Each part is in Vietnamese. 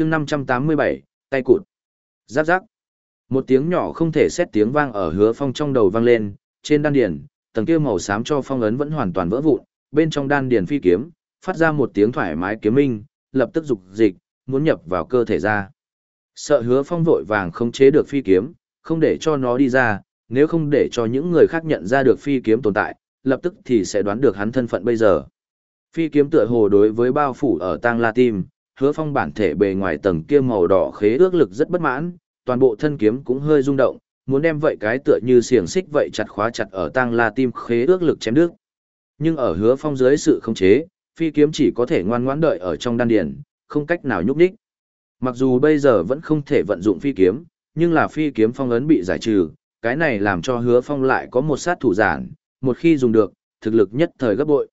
chương 587, tay cụt. Giáp giáp. Một tiếng nhỏ không thể xét tiếng vang ở hứa phong trong đầu vang lên, trên đan điền, tầng kia màu xám cho phong ấn vẫn hoàn toàn vỡ vụn, bên trong đan điền phi kiếm, phát ra một tiếng thoải mái kiếm minh, lập tức dục dịch, muốn nhập vào cơ thể ra. Sợ hứa phong vội vàng không chế được phi kiếm, không để cho nó đi ra, nếu không để cho những người khác nhận ra được phi kiếm tồn tại, lập tức thì sẽ đoán được hắn thân phận bây giờ. Phi kiếm tựa hồ đối với bao phủ ở tang la tim, hứa phong bản thể bề ngoài tầng kia màu đỏ khế ước lực rất bất mãn, toàn bộ thân kiếm cũng hơi rung động, muốn đem vậy cái tựa như xiềng xích vậy chặt khóa chặt ở tang la tim khế ước lực chém đứt. Nhưng ở hứa phong dưới sự khống chế, phi kiếm chỉ có thể ngoan ngoãn đợi ở trong đan điền, không cách nào nhúc nhích. Mặc dù bây giờ vẫn không thể vận dụng phi kiếm, nhưng là phi kiếm phong ấn bị giải trừ, cái này làm cho hứa phong lại có một sát thủ giản, một khi dùng được, thực lực nhất thời gấp bội.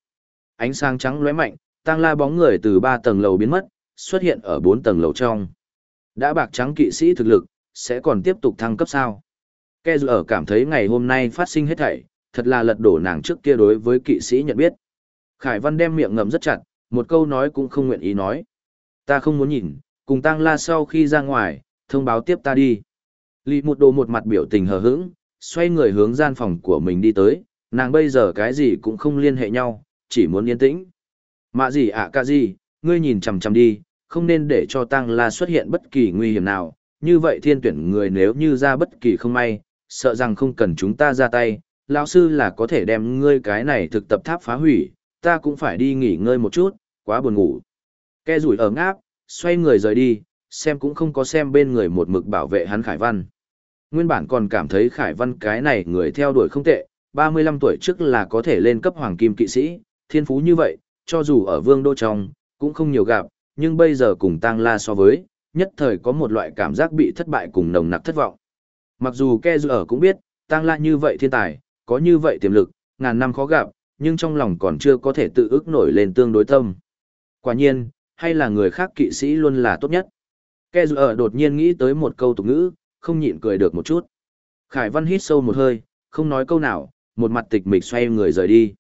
Ánh sáng trắng lóe mạnh, Tang la bóng người từ ba tầng lầu biến mất, xuất hiện ở bốn tầng lầu trong. Đã bạc trắng kỵ sĩ thực lực, sẽ còn tiếp tục thăng cấp sao? Ke ở cảm thấy ngày hôm nay phát sinh hết thảy, thật là lật đổ nàng trước kia đối với kỵ sĩ nhận biết. Khải Văn đem miệng ngậm rất chặt, một câu nói cũng không nguyện ý nói. Ta không muốn nhìn, cùng tăng la sau khi ra ngoài, thông báo tiếp ta đi. Lý một đồ một mặt biểu tình hờ hững, xoay người hướng gian phòng của mình đi tới, nàng bây giờ cái gì cũng không liên hệ nhau, chỉ muốn yên tĩnh. Mạ gì ạ à ca gì, ngươi nhìn chằm chằm đi, không nên để cho tăng la xuất hiện bất kỳ nguy hiểm nào, như vậy thiên tuyển người nếu như ra bất kỳ không may, sợ rằng không cần chúng ta ra tay, lão sư là có thể đem ngươi cái này thực tập tháp phá hủy, ta cũng phải đi nghỉ ngơi một chút, quá buồn ngủ. Ke rủi ở ngáp, xoay người rời đi, xem cũng không có xem bên người một mực bảo vệ hắn Khải Văn. Nguyên bản còn cảm thấy Khải Văn cái này người theo đuổi không tệ, 35 tuổi trước là có thể lên cấp hoàng kim kỵ sĩ, thiên phú như vậy, cho dù ở vương đô trong, cũng không nhiều gặp, nhưng bây giờ cùng Tang La so với, nhất thời có một loại cảm giác bị thất bại cùng nồng nặc thất vọng. Mặc dù Ke ở cũng biết, Tang La như vậy thiên tài, có như vậy tiềm lực, ngàn năm khó gặp, nhưng trong lòng còn chưa có thể tự ước nổi lên tương đối tâm. Quả nhiên, hay là người khác kỵ sĩ luôn là tốt nhất. Ke ở đột nhiên nghĩ tới một câu tục ngữ, không nhịn cười được một chút. Khải Văn hít sâu một hơi, không nói câu nào, một mặt tịch mịch xoay người rời đi.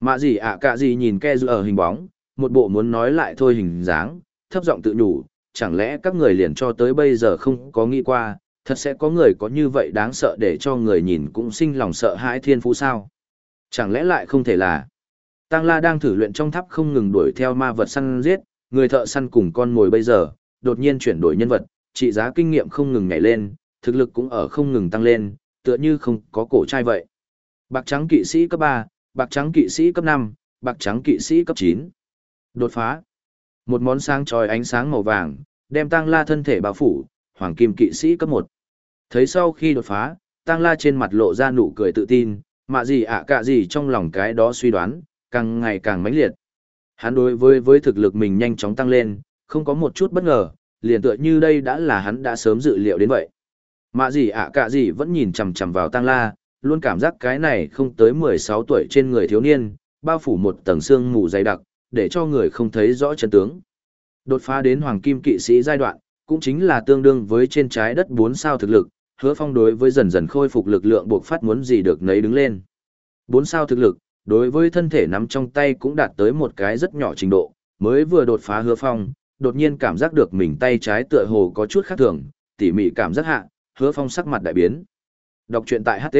Mạ gì ạ à cả gì nhìn ke ở hình bóng, một bộ muốn nói lại thôi hình dáng, thấp giọng tự nhủ, chẳng lẽ các người liền cho tới bây giờ không có nghĩ qua, thật sẽ có người có như vậy đáng sợ để cho người nhìn cũng sinh lòng sợ hãi thiên phú sao? Chẳng lẽ lại không thể là... Tăng La đang thử luyện trong tháp không ngừng đuổi theo ma vật săn giết, người thợ săn cùng con mồi bây giờ, đột nhiên chuyển đổi nhân vật, trị giá kinh nghiệm không ngừng nhảy lên, thực lực cũng ở không ngừng tăng lên, tựa như không có cổ trai vậy. Bạc trắng kỵ sĩ cấp 3, bạc trắng kỵ sĩ cấp 5, bạc trắng kỵ sĩ cấp 9. Đột phá. Một món sáng chói ánh sáng màu vàng, đem tăng la thân thể bao phủ, hoàng kim kỵ sĩ cấp một. Thấy sau khi đột phá, tăng la trên mặt lộ ra nụ cười tự tin, mà gì ạ cả gì trong lòng cái đó suy đoán, càng ngày càng mãnh liệt. Hắn đối với với thực lực mình nhanh chóng tăng lên, không có một chút bất ngờ, liền tựa như đây đã là hắn đã sớm dự liệu đến vậy. Mạ gì ạ cả gì vẫn nhìn chằm chằm vào tăng la, luôn cảm giác cái này không tới 16 tuổi trên người thiếu niên, bao phủ một tầng xương mù dày đặc, để cho người không thấy rõ chân tướng. Đột phá đến hoàng kim kỵ sĩ giai đoạn, cũng chính là tương đương với trên trái đất 4 sao thực lực, hứa phong đối với dần dần khôi phục lực lượng buộc phát muốn gì được nấy đứng lên. 4 sao thực lực, đối với thân thể nắm trong tay cũng đạt tới một cái rất nhỏ trình độ, mới vừa đột phá hứa phong, đột nhiên cảm giác được mình tay trái tựa hồ có chút khác thường, tỉ mỉ cảm giác hạ, hứa phong sắc mặt đại biến. Đọc truyện tại HT.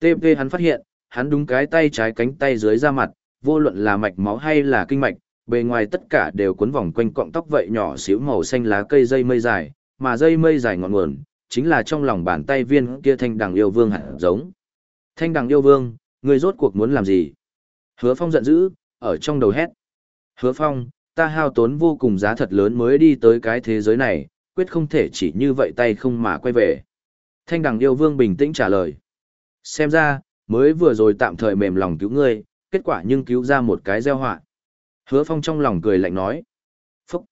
TP hắn phát hiện, hắn đúng cái tay trái cánh tay dưới da mặt, vô luận là mạch máu hay là kinh mạch, bề ngoài tất cả đều cuốn vòng quanh cọng tóc vậy nhỏ xíu màu xanh lá cây dây mây dài, mà dây mây dài ngọn nguồn, chính là trong lòng bàn tay viên kia thanh đằng yêu vương hạt giống. Thanh đằng yêu vương, người rốt cuộc muốn làm gì? Hứa phong giận dữ, ở trong đầu hét. Hứa phong, ta hao tốn vô cùng giá thật lớn mới đi tới cái thế giới này, quyết không thể chỉ như vậy tay không mà quay về. Thanh đằng yêu vương bình tĩnh trả lời. Xem ra, mới vừa rồi tạm thời mềm lòng cứu ngươi, kết quả nhưng cứu ra một cái gieo họa. Hứa phong trong lòng cười lạnh nói. Phúc!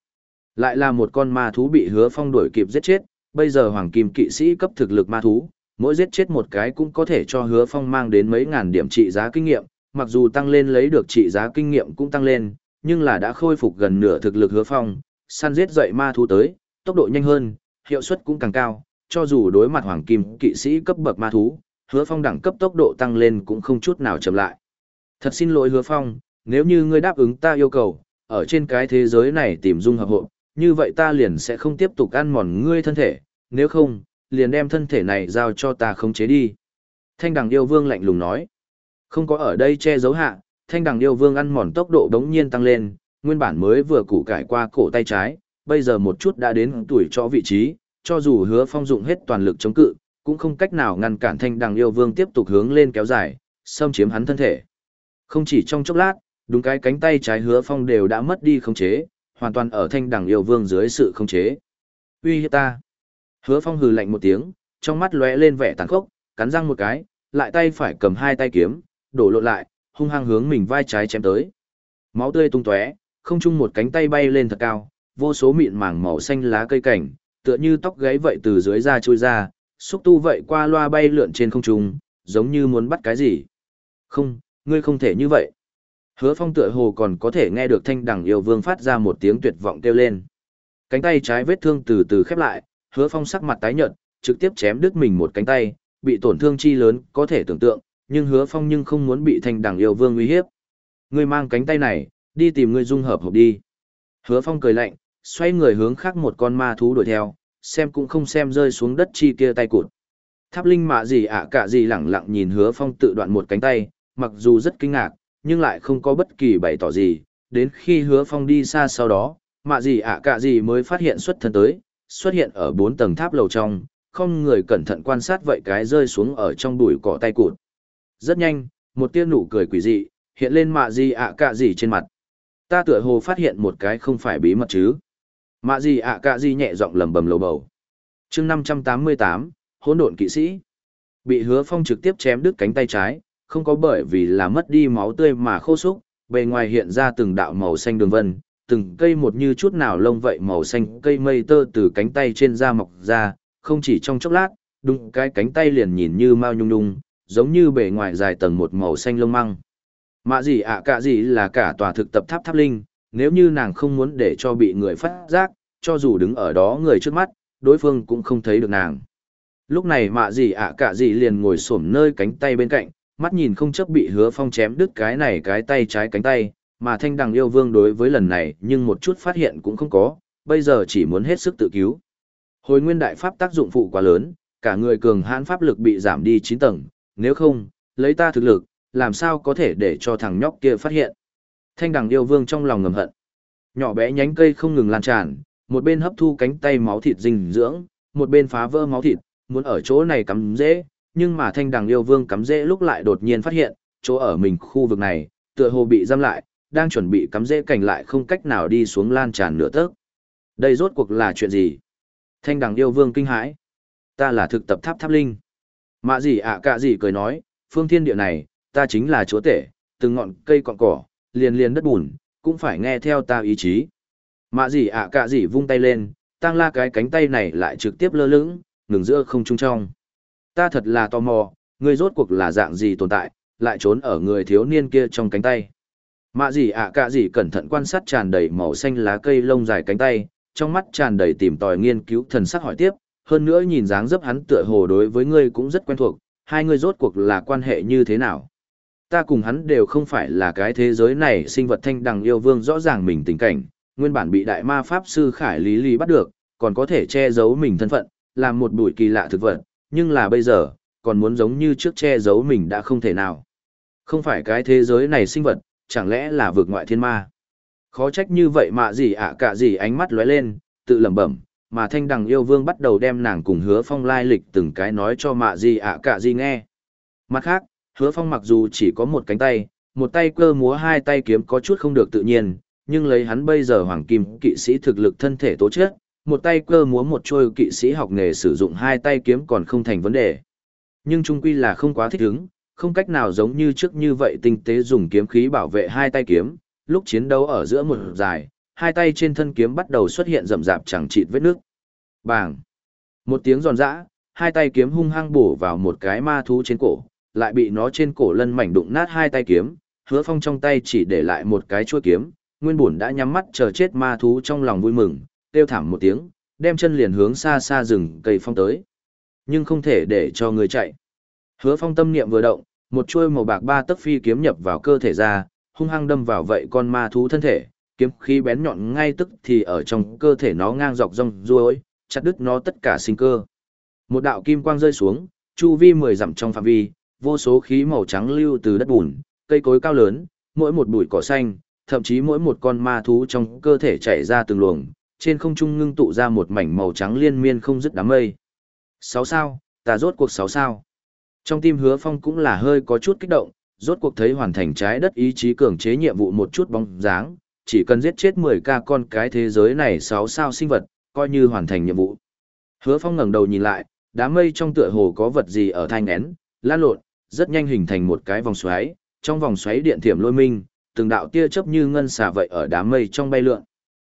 Lại là một con ma thú bị hứa phong đuổi kịp giết chết, bây giờ hoàng kim kỵ sĩ cấp thực lực ma thú, mỗi giết chết một cái cũng có thể cho hứa phong mang đến mấy ngàn điểm trị giá kinh nghiệm, mặc dù tăng lên lấy được trị giá kinh nghiệm cũng tăng lên, nhưng là đã khôi phục gần nửa thực lực hứa phong, săn giết dậy ma thú tới, tốc độ nhanh hơn, hiệu suất cũng càng cao, cho dù đối mặt hoàng kim kỵ sĩ cấp bậc ma thú, hứa phong đẳng cấp tốc độ tăng lên cũng không chút nào chậm lại. Thật xin lỗi hứa phong, nếu như ngươi đáp ứng ta yêu cầu, ở trên cái thế giới này tìm dung hợp hộ, như vậy ta liền sẽ không tiếp tục ăn mòn ngươi thân thể, nếu không, liền đem thân thể này giao cho ta khống chế đi. Thanh đằng yêu vương lạnh lùng nói. Không có ở đây che giấu hạ, thanh đằng yêu vương ăn mòn tốc độ đống nhiên tăng lên, nguyên bản mới vừa củ cải qua cổ tay trái, bây giờ một chút đã đến tuổi cho vị trí, cho dù hứa phong dụng hết toàn lực chống cự, cũng không cách nào ngăn cản thanh đằng yêu vương tiếp tục hướng lên kéo dài, xâm chiếm hắn thân thể. Không chỉ trong chốc lát, đúng cái cánh tay trái hứa phong đều đã mất đi khống chế, hoàn toàn ở thanh đẳng yêu vương dưới sự khống chế. Uy hiếp ta. Hứa phong hừ lạnh một tiếng, trong mắt lóe lên vẻ tàn khốc, cắn răng một cái, lại tay phải cầm hai tay kiếm, đổ lộn lại, hung hăng hướng mình vai trái chém tới. Máu tươi tung tóe, không chung một cánh tay bay lên thật cao, vô số mịn màng màu xanh lá cây cảnh, tựa như tóc gáy vậy từ dưới da trôi ra, xúc tu vậy qua loa bay lượn trên không trung, giống như muốn bắt cái gì. Không, ngươi không thể như vậy. Hứa phong tựa hồ còn có thể nghe được thanh đằng yêu vương phát ra một tiếng tuyệt vọng kêu lên. Cánh tay trái vết thương từ từ khép lại, hứa phong sắc mặt tái nhợt, trực tiếp chém đứt mình một cánh tay, bị tổn thương chi lớn có thể tưởng tượng, nhưng hứa phong nhưng không muốn bị thanh đằng yêu vương uy hiếp. Ngươi mang cánh tay này, đi tìm ngươi dung hợp hộp đi. Hứa phong cười lạnh, xoay người hướng khác một con ma thú đuổi theo, xem cũng không xem rơi xuống đất chi kia tay cụt. Tháp linh mạ gì ạ cả gì lẳng lặng nhìn hứa phong tự đoạn một cánh tay, mặc dù rất kinh ngạc, nhưng lại không có bất kỳ bày tỏ gì, đến khi hứa phong đi xa sau đó, mạ gì ạ cả gì mới phát hiện xuất thân tới, xuất hiện ở bốn tầng tháp lầu trong, không người cẩn thận quan sát vậy cái rơi xuống ở trong bụi cỏ tay cụt. Rất nhanh, một tia nụ cười quỷ dị, hiện lên mạ gì ạ cả gì trên mặt. Ta tựa hồ phát hiện một cái không phải bí mật chứ. Mạ gì ạ cả gì nhẹ giọng lầm bầm lầu bầu. chương 588, hỗn độn kỵ sĩ. Bị hứa phong trực tiếp chém đứt cánh tay trái, không có bởi vì là mất đi máu tươi mà khô súc, bề ngoài hiện ra từng đạo màu xanh đường vân, từng cây một như chút nào lông vậy màu xanh cây mây tơ từ cánh tay trên da mọc ra, không chỉ trong chốc lát, đúng cái cánh tay liền nhìn như mau nhung nhung, giống như bề ngoài dài tầng một màu xanh lông măng. Mạ gì ạ cả gì là cả tòa thực tập tháp tháp linh, nếu như nàng không muốn để cho bị người phát giác, cho dù đứng ở đó người trước mắt, đối phương cũng không thấy được nàng. Lúc này mạ gì ạ cả gì liền ngồi xổm nơi cánh tay bên cạnh, mắt nhìn không chấp bị hứa phong chém đứt cái này cái tay trái cánh tay, mà thanh đằng yêu vương đối với lần này nhưng một chút phát hiện cũng không có, bây giờ chỉ muốn hết sức tự cứu. Hồi nguyên đại pháp tác dụng phụ quá lớn, cả người cường hãn pháp lực bị giảm đi chín tầng, nếu không, lấy ta thực lực, làm sao có thể để cho thằng nhóc kia phát hiện. Thanh đằng yêu vương trong lòng ngầm hận. Nhỏ bé nhánh cây không ngừng lan tràn, một bên hấp thu cánh tay máu thịt dinh dưỡng, một bên phá vỡ máu thịt, muốn ở chỗ này cắm dễ, nhưng mà thanh đằng yêu vương cắm rễ lúc lại đột nhiên phát hiện, chỗ ở mình khu vực này, tựa hồ bị giam lại, đang chuẩn bị cắm rễ cảnh lại không cách nào đi xuống lan tràn nửa tấc. Đây rốt cuộc là chuyện gì? Thanh đằng yêu vương kinh hãi. Ta là thực tập tháp tháp linh. Mạ gì ạ cả gì cười nói, phương thiên địa này, ta chính là chúa tể, từng ngọn cây cọn cỏ, liền liền đất bùn, cũng phải nghe theo ta ý chí. Mạ gì ạ cả gì vung tay lên, tăng la cái cánh tay này lại trực tiếp lơ lửng, ngừng giữa không trung trong. Ta thật là tò mò, ngươi rốt cuộc là dạng gì tồn tại, lại trốn ở người thiếu niên kia trong cánh tay. Mạ gì ạ cả gì cẩn thận quan sát tràn đầy màu xanh lá cây lông dài cánh tay, trong mắt tràn đầy tìm tòi nghiên cứu thần sắc hỏi tiếp, hơn nữa nhìn dáng dấp hắn tựa hồ đối với ngươi cũng rất quen thuộc, hai ngươi rốt cuộc là quan hệ như thế nào. Ta cùng hắn đều không phải là cái thế giới này sinh vật thanh đằng yêu vương rõ ràng mình tình cảnh, nguyên bản bị đại ma pháp sư Khải Lý Lý bắt được, còn có thể che giấu mình thân phận, làm một bụi kỳ lạ thực vật, nhưng là bây giờ, còn muốn giống như trước che giấu mình đã không thể nào. Không phải cái thế giới này sinh vật, chẳng lẽ là vượt ngoại thiên ma. Khó trách như vậy mà gì ạ cả gì ánh mắt lóe lên, tự lẩm bẩm, mà thanh đằng yêu vương bắt đầu đem nàng cùng hứa phong lai lịch từng cái nói cho mạ gì ạ cả gì nghe. Mặt khác, hứa phong mặc dù chỉ có một cánh tay, một tay cơ múa hai tay kiếm có chút không được tự nhiên, nhưng lấy hắn bây giờ hoàng kim kỵ sĩ thực lực thân thể tố chất, một tay cơ múa một trôi kỵ sĩ học nghề sử dụng hai tay kiếm còn không thành vấn đề. Nhưng trung quy là không quá thích ứng, không cách nào giống như trước như vậy tinh tế dùng kiếm khí bảo vệ hai tay kiếm, lúc chiến đấu ở giữa một dài, hai tay trên thân kiếm bắt đầu xuất hiện rậm rạp chẳng chịt vết nước. Bàng! Một tiếng giòn giã, hai tay kiếm hung hăng bổ vào một cái ma thú trên cổ, lại bị nó trên cổ lân mảnh đụng nát hai tay kiếm, hứa phong trong tay chỉ để lại một cái chuôi kiếm, nguyên bổn đã nhắm mắt chờ chết ma thú trong lòng vui mừng, kêu thảm một tiếng, đem chân liền hướng xa xa rừng cây phong tới. Nhưng không thể để cho người chạy. Hứa phong tâm niệm vừa động, một chuôi màu bạc ba tấc phi kiếm nhập vào cơ thể ra, hung hăng đâm vào vậy con ma thú thân thể, kiếm khí bén nhọn ngay tức thì ở trong cơ thể nó ngang dọc rong ruôi, chặt đứt nó tất cả sinh cơ. Một đạo kim quang rơi xuống, chu vi mười dặm trong phạm vi, vô số khí màu trắng lưu từ đất bùn, cây cối cao lớn, mỗi một bụi cỏ xanh, thậm chí mỗi một con ma thú trong cơ thể chảy ra từng luồng, trên không trung ngưng tụ ra một mảnh màu trắng liên miên không dứt đám mây. Sáu sao, ta rốt cuộc sáu sao. Trong tim hứa phong cũng là hơi có chút kích động, rốt cuộc thấy hoàn thành trái đất ý chí cường chế nhiệm vụ một chút bóng dáng, chỉ cần giết chết 10 ca con cái thế giới này 6 sao sinh vật, coi như hoàn thành nhiệm vụ. Hứa phong ngẩng đầu nhìn lại, đám mây trong tựa hồ có vật gì ở thanh én, lan lộn, rất nhanh hình thành một cái vòng xoáy, trong vòng xoáy điện thiểm lôi minh, từng đạo tia chớp như ngân xà vậy ở đám mây trong bay lượn.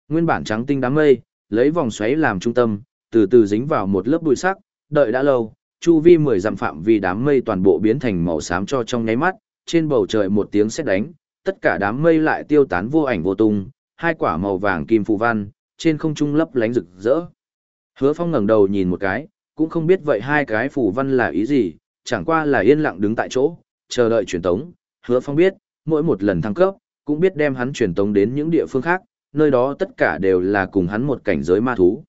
Nguyên bản trắng tinh đám mây, lấy vòng xoáy làm trung tâm, từ từ dính vào một lớp bụi sắc, đợi đã lâu, chu vi mười dặm phạm vi đám mây toàn bộ biến thành màu xám cho trong nháy mắt, trên bầu trời một tiếng sét đánh, tất cả đám mây lại tiêu tán vô ảnh vô tung, hai quả màu vàng kim phù văn, trên không trung lấp lánh rực rỡ. Hứa Phong ngẩng đầu nhìn một cái, cũng không biết vậy hai cái phù văn là ý gì, chẳng qua là yên lặng đứng tại chỗ, chờ đợi truyền tống. Hứa Phong biết, mỗi một lần thăng cấp, cũng biết đem hắn truyền tống đến những địa phương khác, nơi đó tất cả đều là cùng hắn một cảnh giới ma thú.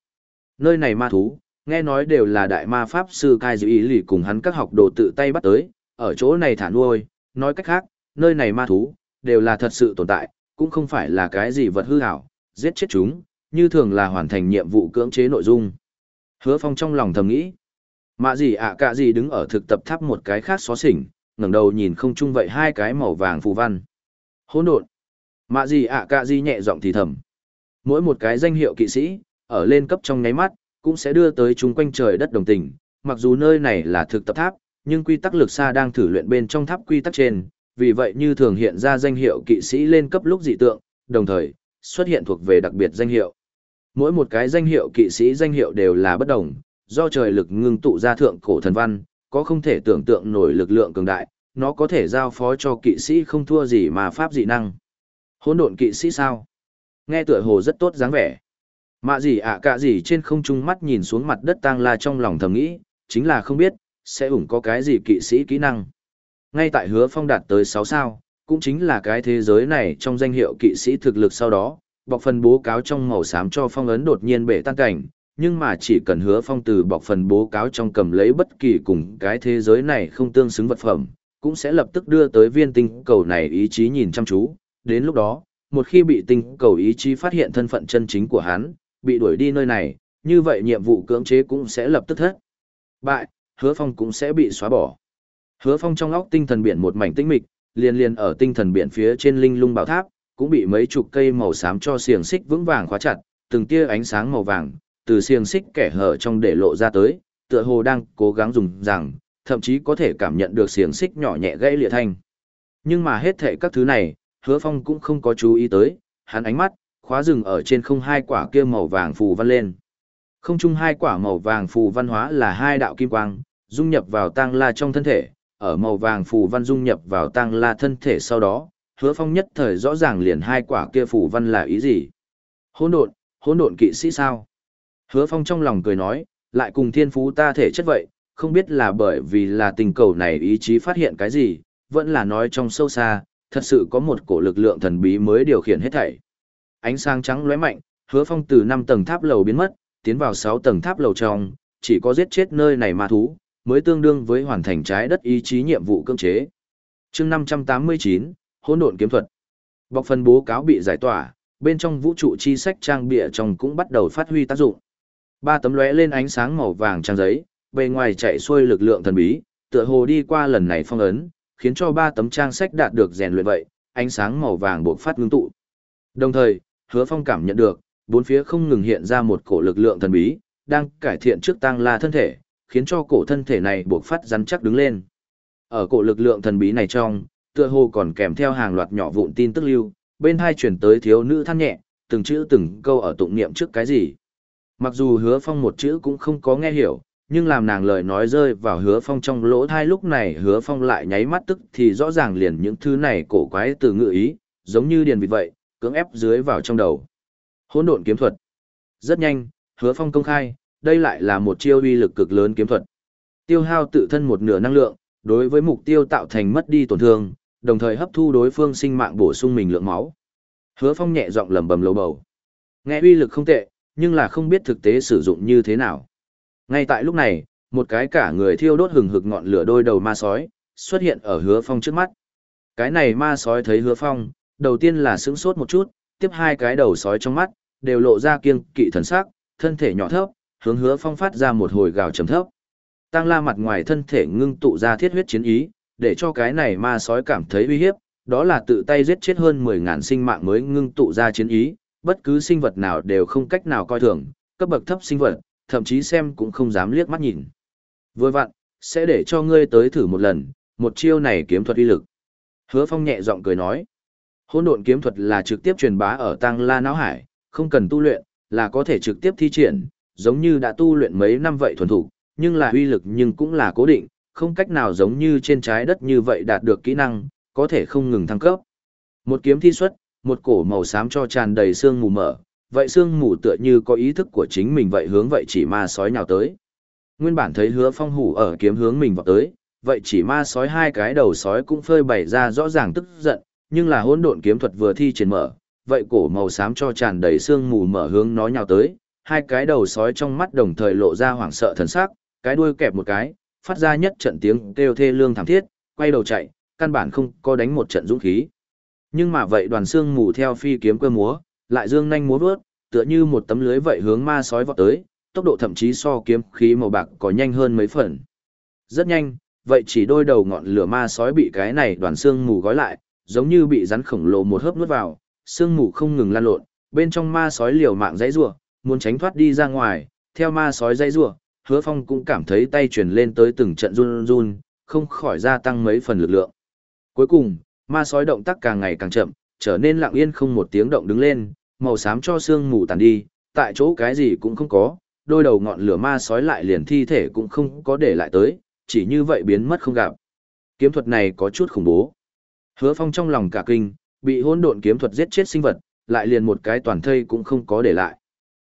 Nơi này ma thú, nghe nói đều là đại ma pháp sư Cai Dư Ý lì cùng hắn các học đồ tự tay bắt tới, ở chỗ này thả nuôi, nói cách khác, nơi này ma thú, đều là thật sự tồn tại, cũng không phải là cái gì vật hư ảo, giết chết chúng, như thường là hoàn thành nhiệm vụ cưỡng chế nội dung. Hứa Phong trong lòng thầm nghĩ, mạ gì ạ à cả gì đứng ở thực tập tháp một cái khác xó xỉnh, ngẩng đầu nhìn không chung vậy hai cái màu vàng phù văn. Hỗn độn. Mạ gì ạ à cả gì nhẹ giọng thì thầm. Mỗi một cái danh hiệu kỵ sĩ, ở lên cấp trong nháy mắt, cũng sẽ đưa tới chúng quanh trời đất đồng tình, mặc dù nơi này là thực tập tháp, nhưng quy tắc lực xa đang thử luyện bên trong tháp quy tắc trên, vì vậy như thường hiện ra danh hiệu kỵ sĩ lên cấp lúc dị tượng, đồng thời, xuất hiện thuộc về đặc biệt danh hiệu. Mỗi một cái danh hiệu kỵ sĩ danh hiệu đều là bất đồng, do trời lực ngưng tụ ra thượng cổ thần văn, có không thể tưởng tượng nổi lực lượng cường đại, nó có thể giao phó cho kỵ sĩ không thua gì mà pháp dị năng. Hỗn độn kỵ sĩ sao? Nghe tựa hồ rất tốt dáng vẻ. Mạ gì ạ cả gì trên không trung mắt nhìn xuống mặt đất tang la trong lòng thầm nghĩ, chính là không biết, sẽ ủng có cái gì kỵ sĩ kỹ năng. Ngay tại hứa phong đạt tới sáu sao, cũng chính là cái thế giới này trong danh hiệu kỵ sĩ thực lực sau đó, bọc phần bố cáo trong màu xám cho phong ấn đột nhiên bể tan cảnh, nhưng mà chỉ cần hứa phong từ bọc phần bố cáo trong cầm lấy bất kỳ cùng cái thế giới này không tương xứng vật phẩm, cũng sẽ lập tức đưa tới viên tinh cầu này ý chí nhìn chăm chú, đến lúc đó, một khi bị tinh cầu ý chí phát hiện thân phận chân chính của hắn, bị đuổi đi nơi này, như vậy nhiệm vụ cưỡng chế cũng sẽ lập tức thất. Bại, hứa phong cũng sẽ bị xóa bỏ. Hứa phong trong óc tinh thần biển một mảnh tĩnh mịch, liền liền ở tinh thần biển phía trên linh lung bảo tháp, cũng bị mấy chục cây màu xám cho xiềng xích vững vàng khóa chặt, từng tia ánh sáng màu vàng, từ xiềng xích kẻ hở trong để lộ ra tới, tựa hồ đang cố gắng dùng rằng, thậm chí có thể cảm nhận được xiềng xích nhỏ nhẹ gãy lịa thanh. Nhưng mà hết thệ các thứ này, hứa phong cũng không có chú ý tới, hắn ánh mắt, khóa rừng ở trên không hai quả kia màu vàng phù văn lên. Không chung hai quả màu vàng phù văn hóa là hai đạo kim quang, dung nhập vào tang la trong thân thể, ở màu vàng phù văn dung nhập vào tang la thân thể sau đó, hứa phong nhất thời rõ ràng liền hai quả kia phù văn là ý gì. Hỗn độn, hỗn độn kỵ sĩ sao? Hứa phong trong lòng cười nói, lại cùng thiên phú ta thể chất vậy, không biết là bởi vì là tình cầu này ý chí phát hiện cái gì, vẫn là nói trong sâu xa, thật sự có một cổ lực lượng thần bí mới điều khiển hết thảy. Ánh sáng trắng lóe mạnh, hứa phong từ 5 tầng tháp lầu biến mất, tiến vào 6 tầng tháp lầu trong, chỉ có giết chết nơi này ma thú, mới tương đương với hoàn thành trái đất ý chí nhiệm vụ cưỡng chế. chương 589, hỗn độn kiếm thuật. Bọc phần bố cáo bị giải tỏa, bên trong vũ trụ chi sách trang bìa trong cũng bắt đầu phát huy tác dụng. Ba tấm lóe lên ánh sáng màu vàng trang giấy, bề ngoài chạy xuôi lực lượng thần bí, tựa hồ đi qua lần này phong ấn, khiến cho ba tấm trang sách đạt được rèn luyện vậy, ánh sáng màu vàng bộc phát ngưng tụ. Đồng thời, Hứa Phong cảm nhận được, bốn phía không ngừng hiện ra một cổ lực lượng thần bí, đang cải thiện trước tăng la thân thể, khiến cho cổ thân thể này bộc phát rắn chắc đứng lên. Ở cổ lực lượng thần bí này trong, tựa hồ còn kèm theo hàng loạt nhỏ vụn tin tức lưu, bên hai chuyển tới thiếu nữ than nhẹ, từng chữ từng câu ở tụng niệm trước cái gì. Mặc dù hứa phong một chữ cũng không có nghe hiểu, nhưng làm nàng lời nói rơi vào hứa phong trong lỗ thai lúc này hứa phong lại nháy mắt tức thì rõ ràng liền những thứ này cổ quái từ ngự ý, giống như điền vịt vậy, cưỡng ép dưới vào trong đầu. Hỗn độn kiếm thuật. Rất nhanh, hứa phong công khai, đây lại là một chiêu uy lực cực lớn kiếm thuật. Tiêu hao tự thân một nửa năng lượng, đối với mục tiêu tạo thành mất đi tổn thương, đồng thời hấp thu đối phương sinh mạng bổ sung mình lượng máu. Hứa Phong nhẹ giọng lẩm bẩm lầu bầu. Nghe uy lực không tệ, nhưng là không biết thực tế sử dụng như thế nào. Ngay tại lúc này, một cái cả người thiêu đốt hừng hực ngọn lửa đôi đầu ma sói xuất hiện ở Hứa Phong trước mắt. Cái này ma sói thấy Hứa Phong, đầu tiên là sững sốt một chút, tiếp hai cái đầu sói trong mắt đều lộ ra kiêng kỵ thần sắc, thân thể nhỏ thấp, hướng Hứa Phong phát ra một hồi gào trầm thấp. Tăng La mặt ngoài thân thể ngưng tụ ra thiết huyết chiến ý, để cho cái này ma sói cảm thấy uy hiếp, đó là tự tay giết chết hơn 10.000 sinh mạng mới ngưng tụ ra chiến ý, bất cứ sinh vật nào đều không cách nào coi thường, cấp bậc thấp sinh vật, thậm chí xem cũng không dám liếc mắt nhìn. Vừa vặn, sẽ để cho ngươi tới thử một lần, một chiêu này kiếm thuật uy lực. Hứa Phong nhẹ giọng cười nói, hỗn độn kiếm thuật là trực tiếp truyền bá ở Tăng La Náo Hải, không cần tu luyện, là có thể trực tiếp thi triển, giống như đã tu luyện mấy năm vậy thuần thủ, nhưng là uy lực nhưng cũng là cố định, không cách nào giống như trên trái đất như vậy đạt được kỹ năng, có thể không ngừng thăng cấp. Một kiếm thi xuất, một cổ màu xám cho tràn đầy xương mù mở, vậy xương mù tựa như có ý thức của chính mình vậy hướng vậy chỉ ma sói nhào tới. Nguyên bản thấy hứa phong hủ ở kiếm hướng mình vào tới, vậy chỉ ma sói hai cái đầu sói cũng phơi bày ra rõ ràng tức giận, nhưng là hỗn độn kiếm thuật vừa thi triển mở, vậy cổ màu xám cho tràn đầy xương mù mở hướng nó nhào tới, hai cái đầu sói trong mắt đồng thời lộ ra hoảng sợ thần sắc, cái đuôi kẹp một cái, phát ra nhất trận tiếng kêu thê lương thảm thiết, quay đầu chạy, căn bản không có đánh một trận dũng khí. Nhưng mà vậy đoàn xương mù theo phi kiếm cơ múa, lại dương nhanh múa vớt, tựa như một tấm lưới vậy hướng ma sói vọt tới, tốc độ thậm chí so kiếm khí màu bạc có nhanh hơn mấy phần. Rất nhanh, vậy chỉ đôi đầu ngọn lửa ma sói bị cái này đoàn xương mù gói lại, giống như bị rắn khổng lồ một hớp nuốt vào, xương mù không ngừng lan lộn, bên trong ma sói liều mạng dãy rủa, muốn tránh thoát đi ra ngoài, theo ma sói dãy rủa, Hứa Phong cũng cảm thấy tay truyền lên tới từng trận run run, không khỏi gia tăng mấy phần lực lượng. Cuối cùng, ma sói động tác càng ngày càng chậm, trở nên lặng yên không một tiếng động đứng lên, màu xám cho xương mù tàn đi, tại chỗ cái gì cũng không có, đôi đầu ngọn lửa ma sói lại liền thi thể cũng không có để lại tới, chỉ như vậy biến mất không gặp. Kiếm thuật này có chút khủng bố. Hứa Phong trong lòng cả kinh, bị hỗn độn kiếm thuật giết chết sinh vật, lại liền một cái toàn thây cũng không có để lại.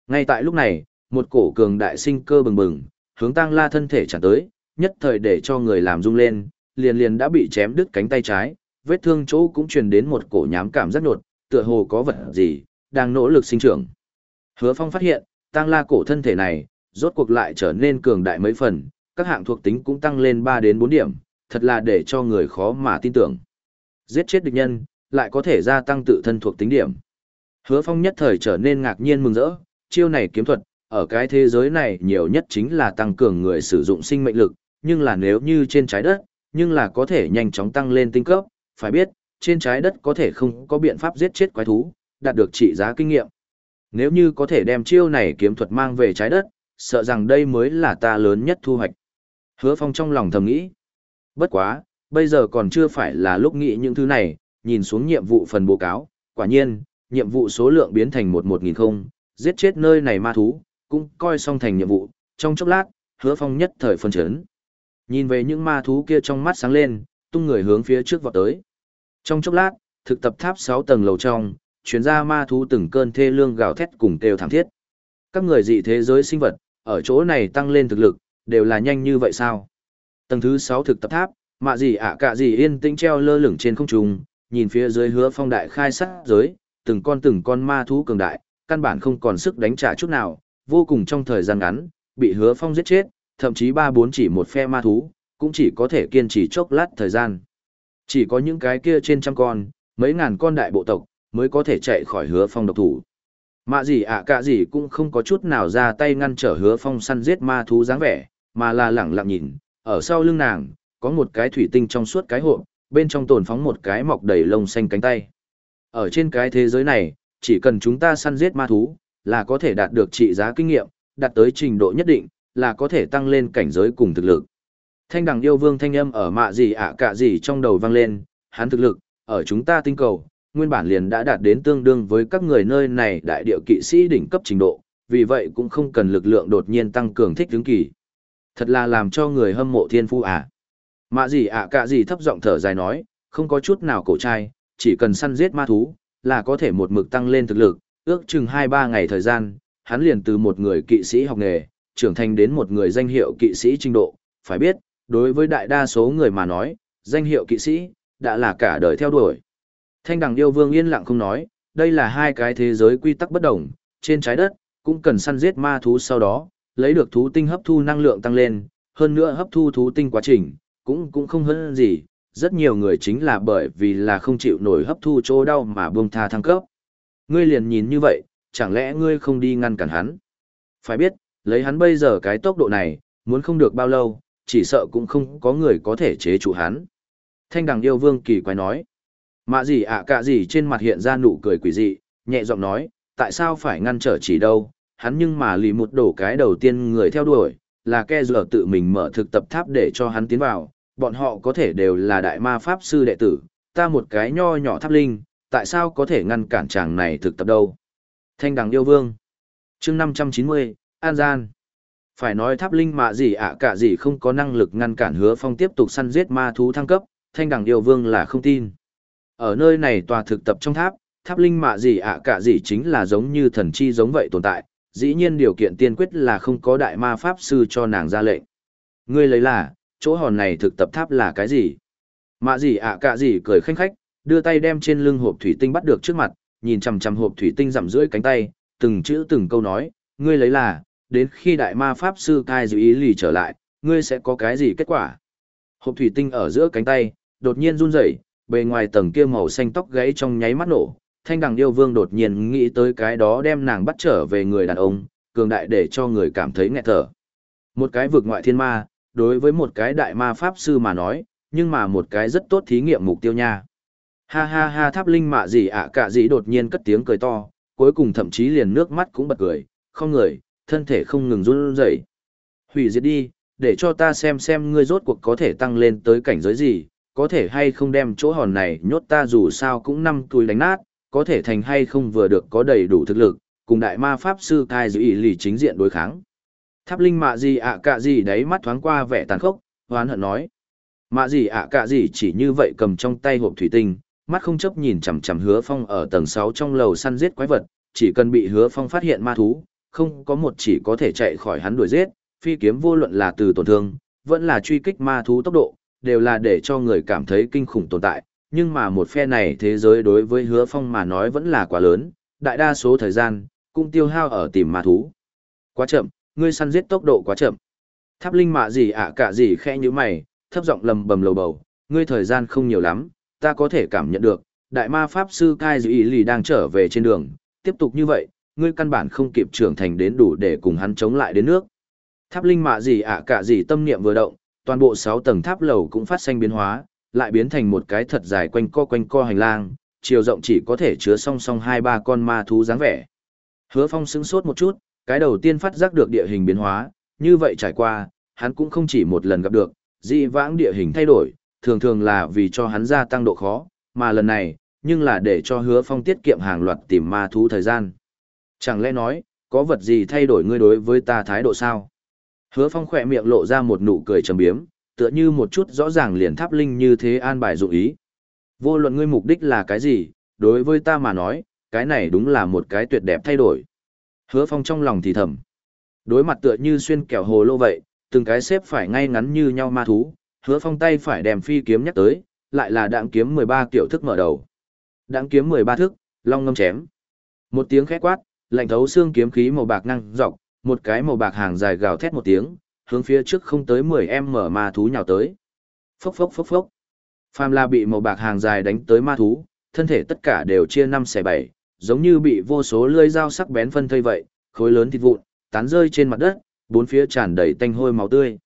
Ngay tại lúc này, một cổ cường đại sinh cơ bừng bừng, hướng Tăng La thân thể trả tới, nhất thời để cho người làm rung lên, liền liền đã bị chém đứt cánh tay trái, vết thương chỗ cũng truyền đến một cổ nhám cảm rất nột, tựa hồ có vật gì đang nỗ lực sinh trưởng. Hứa Phong phát hiện, Tăng La cổ thân thể này, rốt cuộc lại trở nên cường đại mấy phần, các hạng thuộc tính cũng tăng lên 3 đến 4 điểm, thật là để cho người khó mà tin tưởng. Giết chết địch nhân, lại có thể gia tăng tự thân thuộc tính điểm. Hứa Phong nhất thời trở nên ngạc nhiên mừng rỡ, chiêu này kiếm thuật, ở cái thế giới này nhiều nhất chính là tăng cường người sử dụng sinh mệnh lực, nhưng là nếu như trên trái đất, nhưng là có thể nhanh chóng tăng lên tinh cấp, phải biết, trên trái đất có thể không có biện pháp giết chết quái thú, đạt được trị giá kinh nghiệm. Nếu như có thể đem chiêu này kiếm thuật mang về trái đất, sợ rằng đây mới là ta lớn nhất thu hoạch. Hứa Phong trong lòng thầm nghĩ. Bất quá, bây giờ còn chưa phải là lúc nghĩ những thứ này, nhìn xuống nhiệm vụ phần báo cáo, quả nhiên, nhiệm vụ số lượng biến thành một một nghìn không, giết chết nơi này ma thú, cũng coi xong thành nhiệm vụ, trong chốc lát, hứa phong nhất thời phân chấn. Nhìn về những ma thú kia trong mắt sáng lên, tung người hướng phía trước vọt tới. Trong chốc lát, thực tập tháp 6 tầng lầu trong, chuyến ra ma thú từng cơn thê lương gào thét cùng kêu thảm thiết. Các người dị thế giới sinh vật, ở chỗ này tăng lên thực lực, đều là nhanh như vậy sao? Tầng thứ 6 thực tập tháp, mạ gì ạ cả gì yên tĩnh treo lơ lửng trên không trung, nhìn phía dưới hứa phong đại khai sát giới, từng con từng con ma thú cường đại, căn bản không còn sức đánh trả chút nào, vô cùng trong thời gian ngắn, bị hứa phong giết chết, thậm chí ba bốn chỉ một phe ma thú, cũng chỉ có thể kiên trì chốc lát thời gian. Chỉ có những cái kia trên trăm con, mấy ngàn con đại bộ tộc, mới có thể chạy khỏi hứa phong độc thủ. Mạ gì ạ cả gì cũng không có chút nào ra tay ngăn trở hứa phong săn giết ma thú dáng vẻ, mà là lẳng lặng nhìn, ở sau lưng nàng, có một cái thủy tinh trong suốt cái hộp, bên trong tồn phóng một cái mọc đầy lông xanh cánh tay. Ở trên cái thế giới này, chỉ cần chúng ta săn giết ma thú, là có thể đạt được trị giá kinh nghiệm, đạt tới trình độ nhất định, là có thể tăng lên cảnh giới cùng thực lực. Thanh đằng yêu vương thanh âm ở mạ gì ạ cả gì trong đầu vang lên, hắn thực lực, ở chúng ta tinh cầu, nguyên bản liền đã đạt đến tương đương với các người nơi này đại địa kỵ sĩ đỉnh cấp trình độ, vì vậy cũng không cần lực lượng đột nhiên tăng cường thích ứng kỳ. Thật là làm cho người hâm mộ thiên phu à. Mạ gì ạ cả gì thấp giọng thở dài nói, không có chút nào cổ trai, chỉ cần săn giết ma thú, là có thể một mực tăng lên thực lực, ước chừng 2-3 ngày thời gian, hắn liền từ một người kỵ sĩ học nghề, trưởng thành đến một người danh hiệu kỵ sĩ trình độ. Phải biết, đối với đại đa số người mà nói, danh hiệu kỵ sĩ, đã là cả đời theo đuổi. Thanh đằng yêu vương yên lặng không nói, đây là hai cái thế giới quy tắc bất đồng, trên trái đất, cũng cần săn giết ma thú sau đó, lấy được thú tinh hấp thu năng lượng tăng lên, hơn nữa hấp thu thú tinh quá trình, cũng cũng không hơn gì, rất nhiều người chính là bởi vì là không chịu nổi hấp thu chỗ đau mà buông tha thăng cấp. Ngươi liền nhìn như vậy, chẳng lẽ ngươi không đi ngăn cản hắn? Phải biết, lấy hắn bây giờ cái tốc độ này, muốn không được bao lâu, chỉ sợ cũng không có người có thể chế trụ hắn. Thanh đằng yêu vương kỳ quái nói. Mạ gì ạ à cả gì trên mặt hiện ra nụ cười quỷ dị, nhẹ giọng nói, tại sao phải ngăn trở chỉ đâu, hắn nhưng mà lì một đổ cái đầu tiên người theo đuổi, là ke giờ tự mình mở thực tập tháp để cho hắn tiến vào, bọn họ có thể đều là đại ma pháp sư đệ tử, ta một cái nho nhỏ tháp linh, tại sao có thể ngăn cản chàng này thực tập đâu. Thanh đằng yêu vương. chương 590, An Gian. Phải nói tháp linh mạ gì ạ cả gì không có năng lực ngăn cản hứa phong tiếp tục săn giết ma thú thăng cấp, thanh đằng yêu vương là không tin. Ở nơi này tòa thực tập trong tháp, tháp linh mạ gì ạ cả gì chính là giống như thần chi giống vậy tồn tại, dĩ nhiên điều kiện tiên quyết là không có đại ma pháp sư cho nàng ra lệnh. Ngươi lấy là, chỗ hòn này thực tập tháp là cái gì? Mạ gì ạ cả gì cười khanh khách, đưa tay đem trên lưng hộp thủy tinh bắt được trước mặt, nhìn chằm chằm hộp thủy tinh rằm rưỡi cánh tay, từng chữ từng câu nói, ngươi lấy là, đến khi đại ma pháp sư cai dự ý lì trở lại, ngươi sẽ có cái gì kết quả? Hộp thủy tinh ở giữa cánh tay, đột nhiên run rẩy, bề ngoài tầng kia màu xanh tóc gãy trong nháy mắt nổ, thanh đằng yêu vương đột nhiên nghĩ tới cái đó đem nàng bắt trở về người đàn ông, cường đại để cho người cảm thấy nghẹt thở. Một cái vực ngoại thiên ma, đối với một cái đại ma pháp sư mà nói, nhưng mà một cái rất tốt thí nghiệm mục tiêu nha. Ha ha ha tháp linh mạ gì ạ cả gì đột nhiên cất tiếng cười to, cuối cùng thậm chí liền nước mắt cũng bật cười, không người, thân thể không ngừng run rẩy. Hủy diệt đi, để cho ta xem xem ngươi rốt cuộc có thể tăng lên tới cảnh giới gì, có thể hay không đem chỗ hòn này nhốt ta dù sao cũng năm túi đánh nát, có thể thành hay không vừa được có đầy đủ thực lực, cùng đại ma pháp sư Kai giữ ý lì chính diện đối kháng. Tháp linh mạ gì ạ cả gì đấy mắt thoáng qua vẻ tàn khốc, hoán hận nói. Mạ gì ạ cả gì chỉ như vậy cầm trong tay hộp thủy tinh, mắt không chấp nhìn chằm chằm hứa phong ở tầng 6 trong lầu săn giết quái vật, chỉ cần bị hứa phong phát hiện ma thú, không có một chỉ có thể chạy khỏi hắn đuổi giết, phi kiếm vô luận là từ tổn thương, vẫn là truy kích ma thú tốc độ, đều là để cho người cảm thấy kinh khủng tồn tại, nhưng mà một phe này thế giới đối với hứa phong mà nói vẫn là quá lớn, đại đa số thời gian, cũng tiêu hao ở tìm ma thú. Quá chậm, ngươi săn giết tốc độ quá chậm. Tháp linh mạ gì ạ cả gì khẽ như mày, thấp giọng lầm bầm lầu bầu, ngươi thời gian không nhiều lắm, ta có thể cảm nhận được, đại ma pháp sư Kai Dĩ Lì đang trở về trên đường, tiếp tục như vậy, ngươi căn bản không kịp trưởng thành đến đủ để cùng hắn chống lại đến nước. Tháp linh mạ gì ạ cả gì tâm niệm vừa động, toàn bộ 6 tầng tháp lầu cũng phát sinh biến hóa, lại biến thành một cái thật dài quanh co quanh co hành lang, chiều rộng chỉ có thể chứa song song hai ba con ma thú dáng vẻ. Hứa Phong sững sốt một chút, cái đầu tiên phát giác được địa hình biến hóa, như vậy trải qua, hắn cũng không chỉ một lần gặp được, dị vãng địa hình thay đổi, thường thường là vì cho hắn gia tăng độ khó, mà lần này, nhưng là để cho hứa phong tiết kiệm hàng loạt tìm ma thú thời gian. Chẳng lẽ nói, có vật gì thay đổi ngươi đối với ta thái độ sao? Hứa phong khỏe miệng lộ ra một nụ cười trầm biếm, tựa như một chút rõ ràng liền tháp linh như thế an bài dụng ý. Vô luận ngươi mục đích là cái gì, đối với ta mà nói, cái này đúng là một cái tuyệt đẹp thay đổi. Hứa phong trong lòng thì thầm. Đối mặt tựa như xuyên kẹo hồ lô vậy, từng cái xếp phải ngay ngắn như nhau ma thú, hứa phong tay phải đem phi kiếm nhắc tới, lại là đạn kiếm 13 kiểu thức mở đầu. Đạn kiếm 13 thức, long ngâm chém. Một tiếng khét quát, lạnh thấu xương kiếm khí màu bạc năng dọc, một cái màu bạc hàng dài gào thét một tiếng, hướng phía trước không tới 10 em mở ma thú nhào tới. Phốc phốc phốc phốc. Phàm La bị màu bạc hàng dài đánh tới ma thú, thân thể tất cả đều chia năm xẻ bảy, giống như bị vô số lưỡi dao sắc bén phân thây vậy, khối lớn thịt vụn, tán rơi trên mặt đất, bốn phía tràn đầy tanh hôi máu tươi.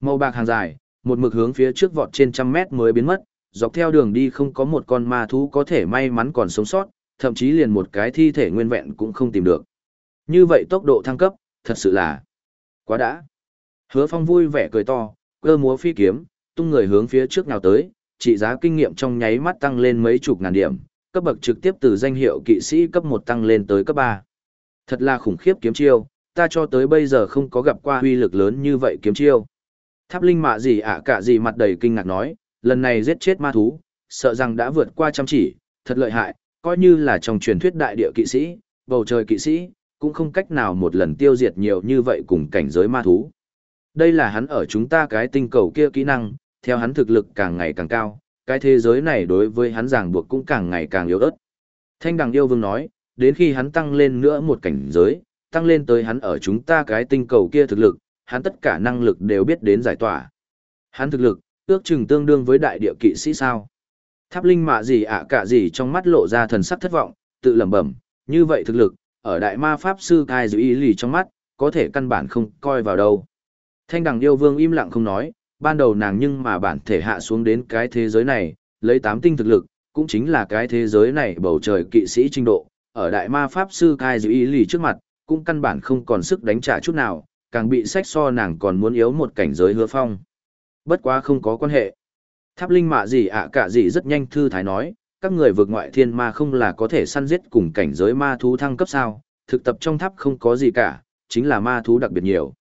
Màu bạc hàng dài, một mực hướng phía trước vọt trên trăm mét mới biến mất, dọc theo đường đi không có một con ma thú có thể may mắn còn sống sót, thậm chí liền một cái thi thể nguyên vẹn cũng không tìm được. Như vậy tốc độ thăng cấp, thật sự là quá đã. Hứa Phong vui vẻ cười to, cơ múa phi kiếm, tung người hướng phía trước nào tới, trị giá kinh nghiệm trong nháy mắt tăng lên mấy chục ngàn điểm, cấp bậc trực tiếp từ danh hiệu kỵ sĩ cấp 1 tăng lên tới cấp 3. Thật là khủng khiếp kiếm chiêu, ta cho tới bây giờ không có gặp qua huy lực lớn như vậy kiếm chiêu. Tháp linh mạ gì ạ cả gì mặt đầy kinh ngạc nói, lần này giết chết ma thú, sợ rằng đã vượt qua chăm chỉ, thật lợi hại, coi như là trong truyền thuyết đại địa kỵ sĩ, bầu trời kỵ sĩ, cũng không cách nào một lần tiêu diệt nhiều như vậy cùng cảnh giới ma thú. Đây là hắn ở chúng ta cái tinh cầu kia kỹ năng, theo hắn thực lực càng ngày càng cao, cái thế giới này đối với hắn ràng buộc cũng càng ngày càng yếu ớt. Thanh đằng yêu vương nói, đến khi hắn tăng lên nữa một cảnh giới, tăng lên tới hắn ở chúng ta cái tinh cầu kia thực lực, hắn tất cả năng lực đều biết đến giải tỏa. Hắn thực lực, ước chừng tương đương với đại địa kỵ sĩ sao. Tháp linh mạ gì ạ cả gì trong mắt lộ ra thần sắc thất vọng, tự lẩm bẩm, như vậy thực lực, ở đại ma pháp sư cai Dư ý lì trong mắt, có thể căn bản không coi vào đâu. Thanh đằng yêu vương im lặng không nói, ban đầu nàng nhưng mà bản thể hạ xuống đến cái thế giới này, lấy tám tinh thực lực, cũng chính là cái thế giới này bầu trời kỵ sĩ trình độ, ở đại ma pháp sư cai Dư ý lì trước mặt, cũng căn bản không còn sức đánh trả chút nào, càng bị sách so nàng còn muốn yếu một cảnh giới hứa phong. Bất quá không có quan hệ. Tháp linh mạ gì ạ cả gì rất nhanh thư thái nói, các người vượt ngoại thiên ma không là có thể săn giết cùng cảnh giới ma thú thăng cấp sao, thực tập trong tháp không có gì cả, chính là ma thú đặc biệt nhiều.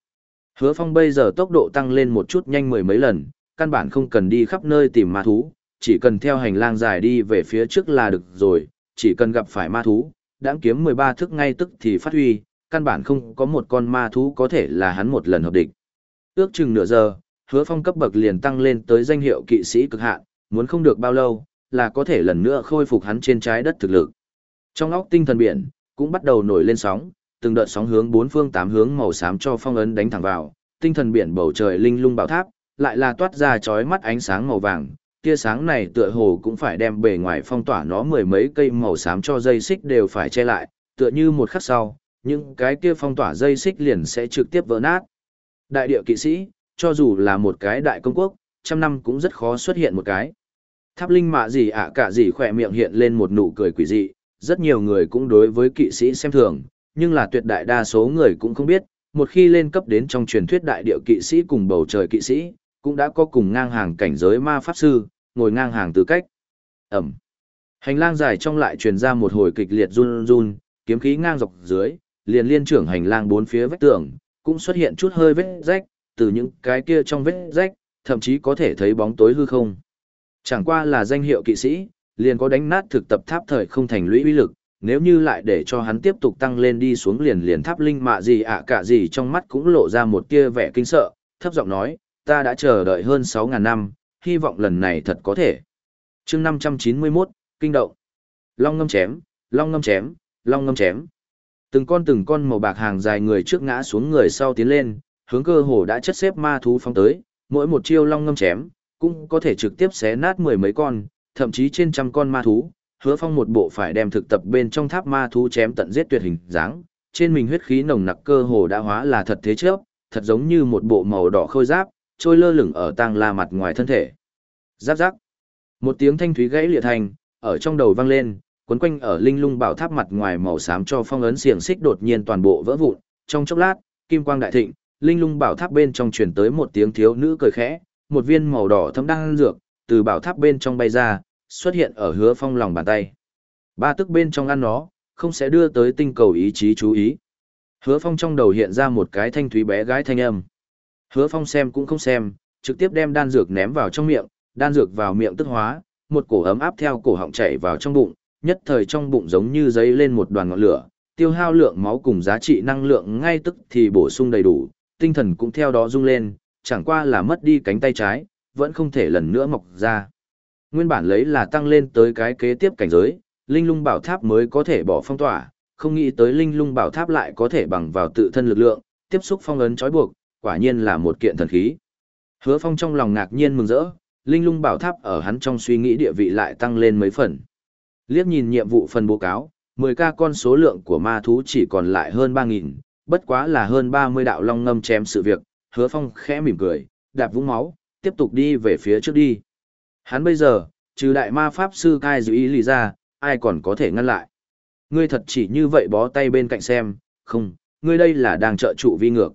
Hứa phong bây giờ tốc độ tăng lên một chút nhanh mười mấy lần, căn bản không cần đi khắp nơi tìm ma thú, chỉ cần theo hành lang dài đi về phía trước là được rồi, chỉ cần gặp phải ma thú, đã kiếm 13 thức ngay tức thì phát huy, căn bản không có một con ma thú có thể là hắn một lần hợp địch. Ước chừng nửa giờ, hứa phong cấp bậc liền tăng lên tới danh hiệu kỵ sĩ cực hạn, muốn không được bao lâu, là có thể lần nữa khôi phục hắn trên trái đất thực lực. Trong óc tinh thần biển, cũng bắt đầu nổi lên sóng, từng đợt sóng hướng bốn phương tám hướng màu xám cho phong ấn đánh thẳng vào, tinh thần biển bầu trời linh lung bảo tháp, lại là toát ra chói mắt ánh sáng màu vàng, tia sáng này tựa hồ cũng phải đem bề ngoài phong tỏa nó mười mấy cây màu xám cho dây xích đều phải che lại, tựa như một khắc sau, những cái kia phong tỏa dây xích liền sẽ trực tiếp vỡ nát. Đại địa kỵ sĩ, cho dù là một cái đại công quốc, trăm năm cũng rất khó xuất hiện một cái. Tháp linh mạ gì ạ cả gì khỏe miệng hiện lên một nụ cười quỷ dị, rất nhiều người cũng đối với kỵ sĩ xem thường, nhưng là tuyệt đại đa số người cũng không biết, một khi lên cấp đến trong truyền thuyết đại địa kỵ sĩ cùng bầu trời kỵ sĩ, cũng đã có cùng ngang hàng cảnh giới ma pháp sư, ngồi ngang hàng tư cách. Ẩm. Hành lang dài trong lại truyền ra một hồi kịch liệt run run, kiếm khí ngang dọc dưới, liền liên trưởng hành lang bốn phía vách tường, cũng xuất hiện chút hơi vết rách, từ những cái kia trong vết rách, thậm chí có thể thấy bóng tối hư không. Chẳng qua là danh hiệu kỵ sĩ, liền có đánh nát thực tập tháp thời không thành lũy uy lực, nếu như lại để cho hắn tiếp tục tăng lên đi xuống liền liền tháp linh mạ gì ạ cả gì trong mắt cũng lộ ra một tia vẻ kinh sợ, thấp giọng nói, ta đã chờ đợi hơn 6.000 năm, hy vọng lần này thật có thể. chương 591, kinh động. Long ngâm chém, long ngâm chém, long ngâm chém. Từng con từng con màu bạc hàng dài người trước ngã xuống người sau tiến lên, hướng cơ hồ đã chất xếp ma thú phóng tới, mỗi một chiêu long ngâm chém, cũng có thể trực tiếp xé nát mười mấy con, thậm chí trên trăm con ma thú. Hứa phong một bộ phải đem thực tập bên trong tháp ma thú chém tận giết tuyệt hình dáng, trên mình huyết khí nồng nặc cơ hồ đã hóa là thật thế trước, thật giống như một bộ màu đỏ khôi giáp, trôi lơ lửng ở tang la mặt ngoài thân thể. Giáp giáp. Một tiếng thanh thúy gãy lịa thành, ở trong đầu vang lên, quấn quanh ở linh lung bảo tháp mặt ngoài màu xám cho phong ấn xiềng xích đột nhiên toàn bộ vỡ vụn, trong chốc lát, kim quang đại thịnh, linh lung bảo tháp bên trong truyền tới một tiếng thiếu nữ cười khẽ, một viên màu đỏ thấm đang dược, từ bảo tháp bên trong bay ra, xuất hiện ở hứa phong lòng bàn tay. Ba tức bên trong ăn nó, không sẽ đưa tới tinh cầu ý chí chú ý. Hứa phong trong đầu hiện ra một cái thanh thúy bé gái thanh âm. Hứa phong xem cũng không xem, trực tiếp đem đan dược ném vào trong miệng, đan dược vào miệng tức hóa, một cổ ấm áp theo cổ họng chảy vào trong bụng, nhất thời trong bụng giống như giấy lên một đoàn ngọn lửa, tiêu hao lượng máu cùng giá trị năng lượng ngay tức thì bổ sung đầy đủ, tinh thần cũng theo đó rung lên, chẳng qua là mất đi cánh tay trái, vẫn không thể lần nữa mọc ra. Nguyên bản lấy là tăng lên tới cái kế tiếp cảnh giới, linh lung bảo tháp mới có thể bỏ phong tỏa, không nghĩ tới linh lung bảo tháp lại có thể bằng vào tự thân lực lượng, tiếp xúc phong ấn trói buộc, quả nhiên là một kiện thần khí. Hứa phong trong lòng ngạc nhiên mừng rỡ, linh lung bảo tháp ở hắn trong suy nghĩ địa vị lại tăng lên mấy phần. Liếc nhìn nhiệm vụ phần báo cáo, 10 ca con số lượng của ma thú chỉ còn lại hơn 3.000, bất quá là hơn 30 đạo long ngâm chém sự việc, hứa phong khẽ mỉm cười, đạp vũng máu, tiếp tục đi về phía trước đi. Hắn bây giờ, trừ đại ma pháp sư cai Dư ý lý ra, ai còn có thể ngăn lại. Ngươi thật chỉ như vậy bó tay bên cạnh xem, không, ngươi đây là đang trợ trụ vi ngược.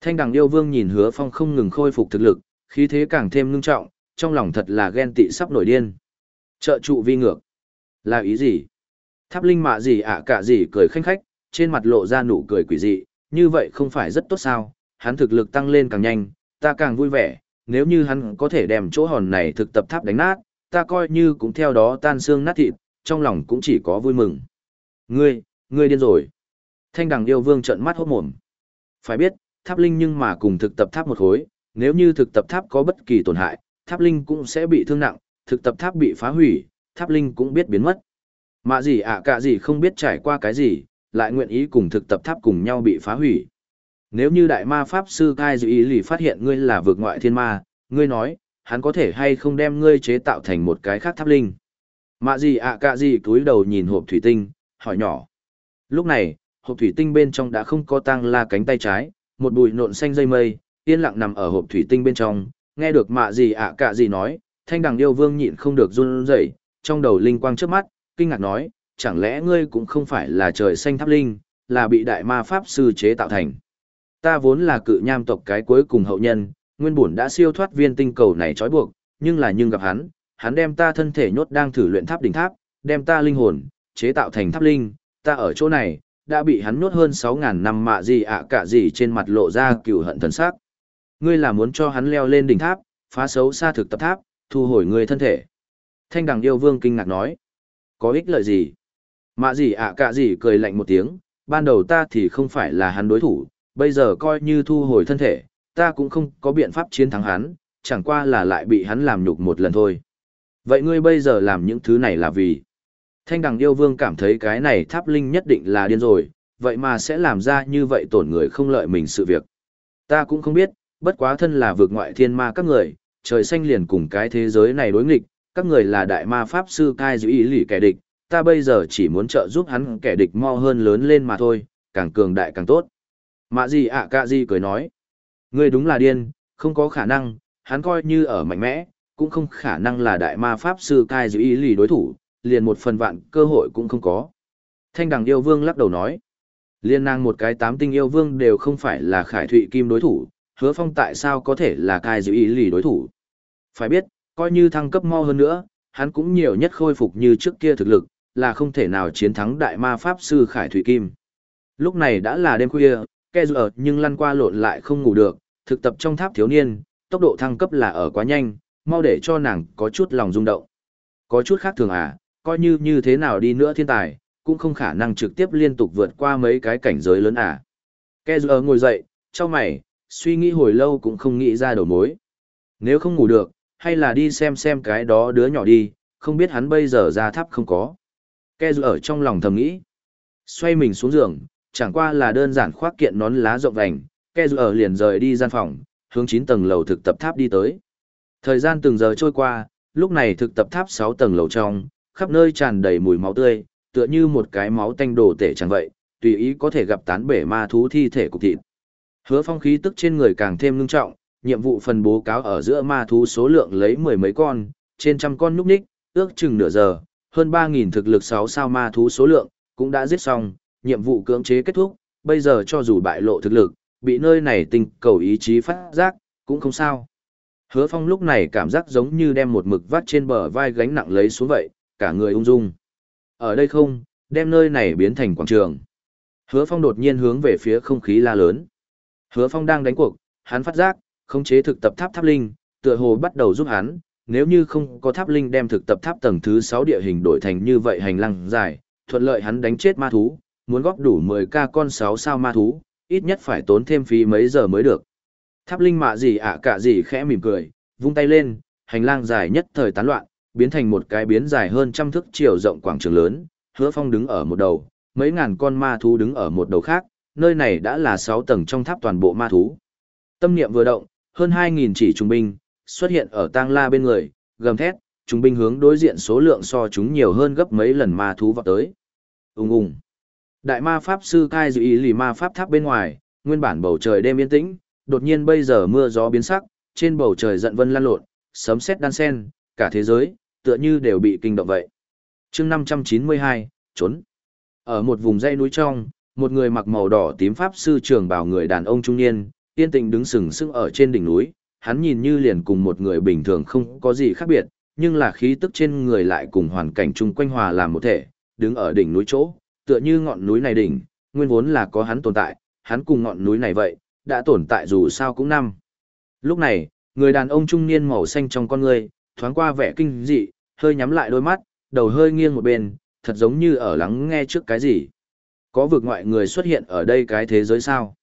Thanh đằng yêu vương nhìn hứa phong không ngừng khôi phục thực lực, khí thế càng thêm ngưng trọng, trong lòng thật là ghen tị sắp nổi điên. Trợ trụ vi ngược. Là ý gì? Tháp linh mạ gì ạ cả gì cười khanh khách, trên mặt lộ ra nụ cười quỷ dị, như vậy không phải rất tốt sao, hắn thực lực tăng lên càng nhanh, ta càng vui vẻ, nếu như hắn có thể đem chỗ hòn này thực tập tháp đánh nát, ta coi như cũng theo đó tan xương nát thịt, trong lòng cũng chỉ có vui mừng. Ngươi, ngươi điên rồi. Thanh đằng yêu vương trợn mắt hốt mồm. Phải biết, tháp linh nhưng mà cùng thực tập tháp một khối, nếu như thực tập tháp có bất kỳ tổn hại, tháp linh cũng sẽ bị thương nặng, thực tập tháp bị phá hủy, tháp linh cũng biết biến mất. Mà gì ạ cả gì không biết trải qua cái gì, lại nguyện ý cùng thực tập tháp cùng nhau bị phá hủy. Nếu như đại ma pháp sư Kai Dư Ý lì phát hiện ngươi là vượt ngoại thiên ma, ngươi nói, hắn có thể hay không đem ngươi chế tạo thành một cái khác tháp linh. Mạ gì ạ cả gì túi đầu nhìn hộp thủy tinh, hỏi nhỏ. Lúc này, hộp thủy tinh bên trong đã không có tăng la cánh tay trái, một bụi nộn xanh dây mây, yên lặng nằm ở hộp thủy tinh bên trong, nghe được mạ gì ạ cả gì nói, thanh đằng yêu vương nhịn không được run rẩy, trong đầu linh quang trước mắt, kinh ngạc nói, chẳng lẽ ngươi cũng không phải là trời xanh tháp linh, là bị đại ma pháp sư chế tạo thành. Ta vốn là cự nham tộc cái cuối cùng hậu nhân, nguyên bổn đã siêu thoát viên tinh cầu này trói buộc, nhưng là nhưng gặp hắn, hắn đem ta thân thể nhốt đang thử luyện tháp đỉnh tháp, đem ta linh hồn, chế tạo thành tháp linh, ta ở chỗ này, đã bị hắn nhốt hơn 6.000 năm mạ gì ạ cả gì trên mặt lộ ra cựu hận thần sắc. Ngươi là muốn cho hắn leo lên đỉnh tháp, phá xấu xa thực tập tháp, thu hồi ngươi thân thể. Thanh đằng yêu vương kinh ngạc nói, có ích lợi gì? Mạ gì ạ cả gì cười lạnh một tiếng, ban đầu ta thì không phải là hắn đối thủ, bây giờ coi như thu hồi thân thể, ta cũng không có biện pháp chiến thắng hắn, chẳng qua là lại bị hắn làm nhục một lần thôi. Vậy ngươi bây giờ làm những thứ này là vì? Thanh đằng yêu vương cảm thấy cái này tháp linh nhất định là điên rồi, vậy mà sẽ làm ra như vậy tổn người không lợi mình sự việc. Ta cũng không biết, bất quá thân là vượt ngoại thiên ma các người, trời xanh liền cùng cái thế giới này đối nghịch, các người là đại ma pháp sư cai giữ ý lỷ kẻ địch, ta bây giờ chỉ muốn trợ giúp hắn kẻ địch mo hơn lớn lên mà thôi, càng cường đại càng tốt. Mạ gì ạ à cả gì cười nói, ngươi đúng là điên, không có khả năng, hắn coi như ở mạnh mẽ, cũng không khả năng là đại ma pháp sư cai Dữ ý lì đối thủ, liền một phần vạn cơ hội cũng không có. Thanh đằng yêu vương lắc đầu nói, liên nàng một cái tám tinh yêu vương đều không phải là khải thụy kim đối thủ, hứa phong tại sao có thể là cai Dữ ý lì đối thủ. Phải biết, coi như thăng cấp mo hơn nữa, hắn cũng nhiều nhất khôi phục như trước kia thực lực, là không thể nào chiến thắng đại ma pháp sư khải thụy kim. Lúc này đã là đêm khuya, ke ở nhưng lăn qua lộn lại không ngủ được, thực tập trong tháp thiếu niên, tốc độ thăng cấp là ở quá nhanh, mau để cho nàng có chút lòng rung động. Có chút khác thường à, coi như như thế nào đi nữa thiên tài, cũng không khả năng trực tiếp liên tục vượt qua mấy cái cảnh giới lớn à. Ke giờ ngồi dậy, cho mày, suy nghĩ hồi lâu cũng không nghĩ ra đầu mối. Nếu không ngủ được, hay là đi xem xem cái đó đứa nhỏ đi, không biết hắn bây giờ ra tháp không có. Ke dù ở trong lòng thầm nghĩ. Xoay mình xuống giường, chẳng qua là đơn giản khoác kiện nón lá rộng vành, kẻ dù ở liền rời đi gian phòng, hướng 9 tầng lầu thực tập tháp đi tới. Thời gian từng giờ trôi qua, lúc này thực tập tháp 6 tầng lầu trong, khắp nơi tràn đầy mùi máu tươi, tựa như một cái máu tanh đổ tể chẳng vậy, tùy ý có thể gặp tán bể ma thú thi thể cục thịt. Hứa phong khí tức trên người càng thêm ngưng trọng, nhiệm vụ phần bố cáo ở giữa ma thú số lượng lấy mười mấy con, trên trăm con núp ních, ước chừng nửa giờ, hơn 3.000 thực lực 6 sao ma thú số lượng, cũng đã giết xong, nhiệm vụ cưỡng chế kết thúc, bây giờ cho dù bại lộ thực lực, bị nơi này tình cầu ý chí phát giác, cũng không sao. Hứa phong lúc này cảm giác giống như đem một mực vắt trên bờ vai gánh nặng lấy xuống vậy, cả người ung dung. Ở đây không, đem nơi này biến thành quảng trường. Hứa phong đột nhiên hướng về phía không khí la lớn. Hứa phong đang đánh cuộc, hắn phát giác, khống chế thực tập tháp tháp linh, tựa hồ bắt đầu giúp hắn, nếu như không có tháp linh đem thực tập tháp tầng thứ 6 địa hình đổi thành như vậy hành lang dài, thuận lợi hắn đánh chết ma thú, muốn góp đủ 10k con 6 sao ma thú, ít nhất phải tốn thêm phí mấy giờ mới được. Tháp linh mạ gì ạ cả gì khẽ mỉm cười, vung tay lên, hành lang dài nhất thời tán loạn, biến thành một cái biến dài hơn trăm thước chiều rộng quảng trường lớn, hứa phong đứng ở một đầu, mấy ngàn con ma thú đứng ở một đầu khác, nơi này đã là 6 tầng trong tháp toàn bộ ma thú. Tâm niệm vừa động, hơn 2.000 chỉ trung binh, xuất hiện ở tang la bên người, gầm thét, trung binh hướng đối diện số lượng so chúng nhiều hơn gấp mấy lần ma thú vào tới. Ung ung. Đại ma pháp sư Kai dự ý lì ma pháp tháp bên ngoài, nguyên bản bầu trời đêm yên tĩnh, đột nhiên bây giờ mưa gió biến sắc, trên bầu trời giận vân lan lộn, sấm sét đan sen, cả thế giới, tựa như đều bị kinh động vậy. chương 592, trốn. Ở một vùng dãy núi trong, một người mặc màu đỏ tím pháp sư trường bảo người đàn ông trung niên, yên tĩnh đứng sừng sững ở trên đỉnh núi, hắn nhìn như liền cùng một người bình thường không có gì khác biệt, nhưng là khí tức trên người lại cùng hoàn cảnh chung quanh hòa làm một thể, đứng ở đỉnh núi chỗ, tựa như ngọn núi này đỉnh, nguyên vốn là có hắn tồn tại, hắn cùng ngọn núi này vậy, đã tồn tại dù sao cũng năm. Lúc này, người đàn ông trung niên màu xanh trong con người, thoáng qua vẻ kinh dị, hơi nhắm lại đôi mắt, đầu hơi nghiêng một bên, thật giống như ở lắng nghe trước cái gì. Có vực ngoại người xuất hiện ở đây cái thế giới sao?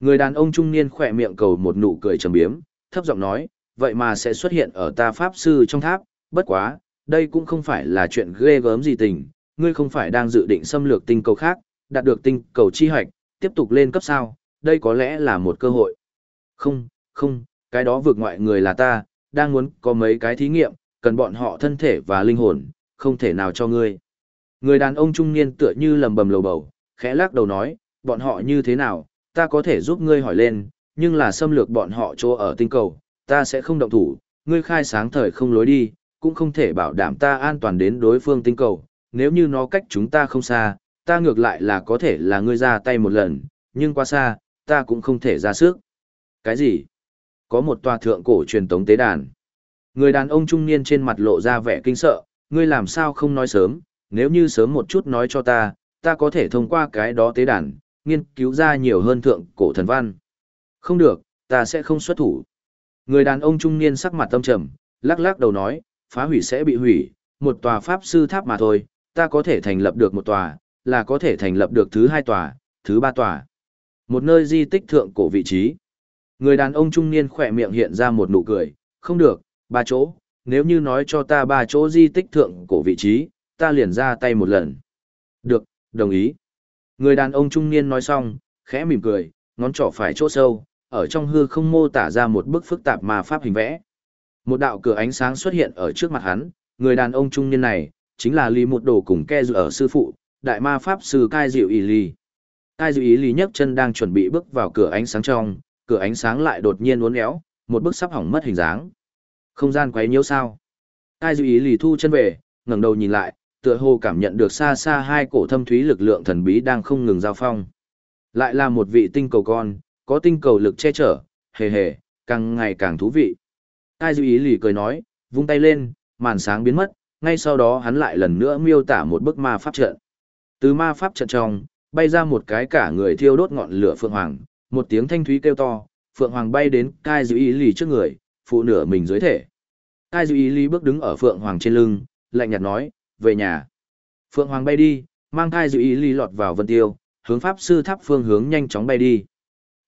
Người đàn ông trung niên khỏe miệng cầu một nụ cười trầm biếm, thấp giọng nói, vậy mà sẽ xuất hiện ở ta pháp sư trong tháp, bất quá, đây cũng không phải là chuyện ghê gớm gì tình, ngươi không phải đang dự định xâm lược tinh cầu khác, đạt được tinh cầu chi hoạch, tiếp tục lên cấp sao, đây có lẽ là một cơ hội. Không, không, cái đó vượt ngoại người là ta, đang muốn có mấy cái thí nghiệm, cần bọn họ thân thể và linh hồn, không thể nào cho ngươi. Người đàn ông trung niên tựa như lầm bầm lầu bầu, khẽ lắc đầu nói, bọn họ như thế nào, ta có thể giúp ngươi hỏi lên, nhưng là xâm lược bọn họ chỗ ở tinh cầu, ta sẽ không động thủ, ngươi khai sáng thời không lối đi, cũng không thể bảo đảm ta an toàn đến đối phương tinh cầu, nếu như nó cách chúng ta không xa, ta ngược lại là có thể là ngươi ra tay một lần, nhưng quá xa, ta cũng không thể ra sức. Cái gì? Có một tòa thượng cổ truyền tống tế đàn. Người đàn ông trung niên trên mặt lộ ra vẻ kinh sợ, ngươi làm sao không nói sớm, nếu như sớm một chút nói cho ta, ta có thể thông qua cái đó tế đàn, nghiên cứu ra nhiều hơn thượng cổ thần văn. Không được, ta sẽ không xuất thủ. Người đàn ông trung niên sắc mặt tâm trầm, lắc lắc đầu nói, phá hủy sẽ bị hủy, một tòa pháp sư tháp mà thôi, ta có thể thành lập được một tòa, là có thể thành lập được thứ hai tòa, thứ ba tòa. Một nơi di tích thượng cổ vị trí. Người đàn ông trung niên khỏe miệng hiện ra một nụ cười, không được, ba chỗ, nếu như nói cho ta ba chỗ di tích thượng cổ vị trí, ta liền ra tay một lần. Được, đồng ý. Người đàn ông trung niên nói xong, khẽ mỉm cười, ngón trỏ phải chỗ sâu, ở trong hư không mô tả ra một bức phức tạp mà pháp hình vẽ. Một đạo cửa ánh sáng xuất hiện ở trước mặt hắn, người đàn ông trung niên này, chính là Lý Một Đồ cùng Ke Dự ở sư phụ, đại ma pháp sư Cai Diệu Ý Ly. Cai Diệu Ý Ly nhấc chân đang chuẩn bị bước vào cửa ánh sáng trong, cửa ánh sáng lại đột nhiên uốn éo, một bức sắp hỏng mất hình dáng. Không gian quấy nhiễu sao? Cai Diệu Ý Ly thu chân về, ngẩng đầu nhìn lại, tựa hồ cảm nhận được xa xa hai cổ thâm thúy lực lượng thần bí đang không ngừng giao phong. Lại là một vị tinh cầu con, có tinh cầu lực che chở, hề hề, càng ngày càng thú vị. cai diệu ý lì cười nói, vung tay lên, màn sáng biến mất, ngay sau đó hắn lại lần nữa miêu tả một bức ma pháp trận. Từ ma pháp trận trong, bay ra một cái cả người thiêu đốt ngọn lửa phượng hoàng, một tiếng thanh thúy kêu to, phượng hoàng bay đến cai dư ý lý trước người, phụ nửa mình dưới thể. Cai dư ý lý bước đứng ở phượng hoàng trên lưng, lạnh nhạt nói, về nhà. Phượng hoàng bay đi, mang cai dư ý lý lọt vào vân tiêu, hướng pháp sư tháp phương hướng nhanh chóng bay đi.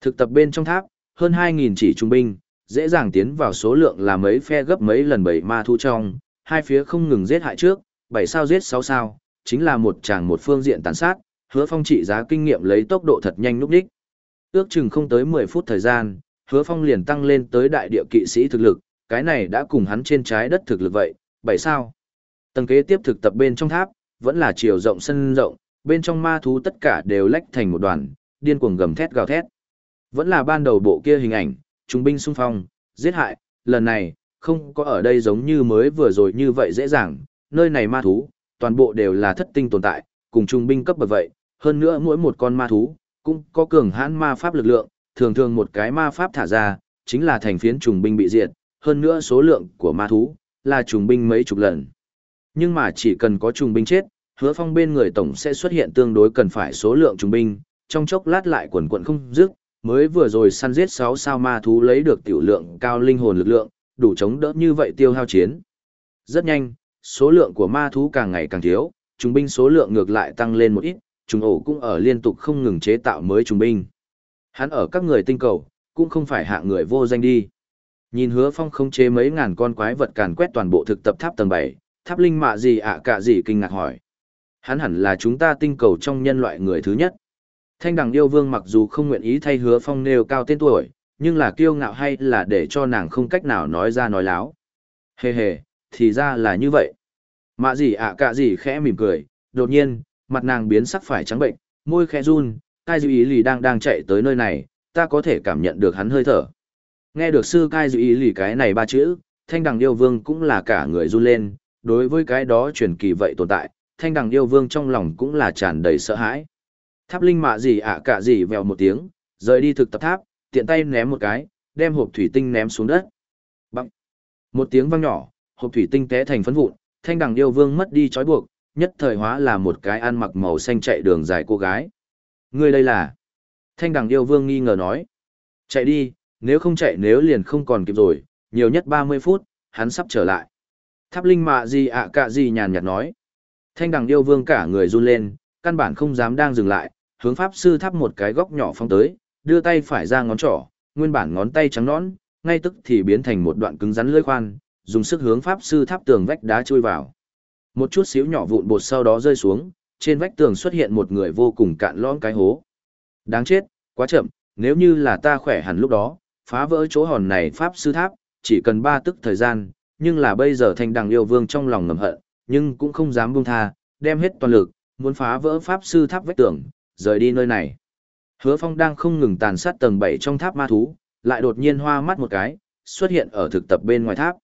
Thực tập bên trong tháp, hơn 2.000 chỉ trung binh, dễ dàng tiến vào số lượng là mấy phe gấp mấy lần bảy ma thu trong, hai phía không ngừng giết hại trước, bảy sao giết sáu sao, chính là một chàng một phương diện tàn sát, hứa phong trị giá kinh nghiệm lấy tốc độ thật nhanh lúc đích. Ước chừng không tới 10 phút thời gian, hứa phong liền tăng lên tới đại địa kỵ sĩ thực lực, cái này đã cùng hắn trên trái đất thực lực vậy, bảy sao. Tầng kế tiếp thực tập bên trong tháp, vẫn là chiều rộng sân rộng, bên trong ma thú tất cả đều lách thành một đoàn, điên cuồng gầm thét gào thét. Vẫn là ban đầu bộ kia hình ảnh, trung binh xung phong, giết hại, lần này, không có ở đây giống như mới vừa rồi như vậy dễ dàng, nơi này ma thú, toàn bộ đều là thất tinh tồn tại, cùng trung binh cấp bậc vậy, hơn nữa mỗi một con ma thú, cũng có cường hãn ma pháp lực lượng, thường thường một cái ma pháp thả ra, chính là thành phiến trùng binh bị diệt, hơn nữa số lượng của ma thú, là trùng binh mấy chục lần. Nhưng mà chỉ cần có trùng binh chết, hứa phong bên người tổng sẽ xuất hiện tương đối cần phải số lượng trùng binh, trong chốc lát lại quần quận không dứt, mới vừa rồi săn giết 6 sao ma thú lấy được tiểu lượng cao linh hồn lực lượng, đủ chống đỡ như vậy tiêu hao chiến. Rất nhanh, số lượng của ma thú càng ngày càng thiếu, trung binh số lượng ngược lại tăng lên một ít, trùng ổ cũng ở liên tục không ngừng chế tạo mới trung binh. Hắn ở các người tinh cầu, cũng không phải hạ người vô danh đi. Nhìn hứa phong không chế mấy ngàn con quái vật càn quét toàn bộ thực tập tháp tầng 7, tháp linh mạ gì ạ cả gì kinh ngạc hỏi. Hắn hẳn là chúng ta tinh cầu trong nhân loại người thứ nhất. Thanh đằng yêu vương mặc dù không nguyện ý thay hứa phong nêu cao tên tuổi, nhưng là kiêu ngạo hay là để cho nàng không cách nào nói ra nói láo. Hề hề, thì ra là như vậy. Mạ gì ạ à cả gì khẽ mỉm cười, đột nhiên, mặt nàng biến sắc phải trắng bệnh, môi khẽ run, cai dư ý lì đang đang chạy tới nơi này, ta có thể cảm nhận được hắn hơi thở. Nghe được sư cai dư ý lì cái này ba chữ, thanh đằng yêu vương cũng là cả người run lên, đối với cái đó truyền kỳ vậy tồn tại, thanh đằng yêu vương trong lòng cũng là tràn đầy sợ hãi. Tháp linh mạ gì ạ cả gì vèo một tiếng, rời đi thực tập tháp, tiện tay ném một cái, đem hộp thủy tinh ném xuống đất. Bằng. Một tiếng vang nhỏ, hộp thủy tinh té thành phấn vụn, thanh đằng yêu vương mất đi trói buộc, nhất thời hóa là một cái ăn mặc màu xanh chạy đường dài cô gái. Người đây là? Thanh đằng yêu vương nghi ngờ nói. Chạy đi, nếu không chạy nếu liền không còn kịp rồi, nhiều nhất 30 phút, hắn sắp trở lại. Tháp linh mạ gì ạ cả gì nhàn nhạt nói. Thanh đằng yêu vương cả người run lên, căn bản không dám đang dừng lại, hướng pháp sư tháp một cái góc nhỏ phong tới, đưa tay phải ra ngón trỏ, nguyên bản ngón tay trắng nõn, ngay tức thì biến thành một đoạn cứng rắn lưỡi khoan, dùng sức hướng pháp sư tháp tường vách đá chui vào. Một chút xíu nhỏ vụn bột sau đó rơi xuống, trên vách tường xuất hiện một người vô cùng cạn lõm cái hố. Đáng chết, quá chậm, nếu như là ta khỏe hẳn lúc đó, phá vỡ chỗ hòn này pháp sư tháp, chỉ cần ba tức thời gian, nhưng là bây giờ thành đằng yêu vương trong lòng ngầm hận, nhưng cũng không dám buông tha, đem hết toàn lực, muốn phá vỡ pháp sư tháp vách tường, rời đi nơi này. Hứa Phong đang không ngừng tàn sát tầng 7 trong tháp ma thú, lại đột nhiên hoa mắt một cái, xuất hiện ở thực tập bên ngoài tháp.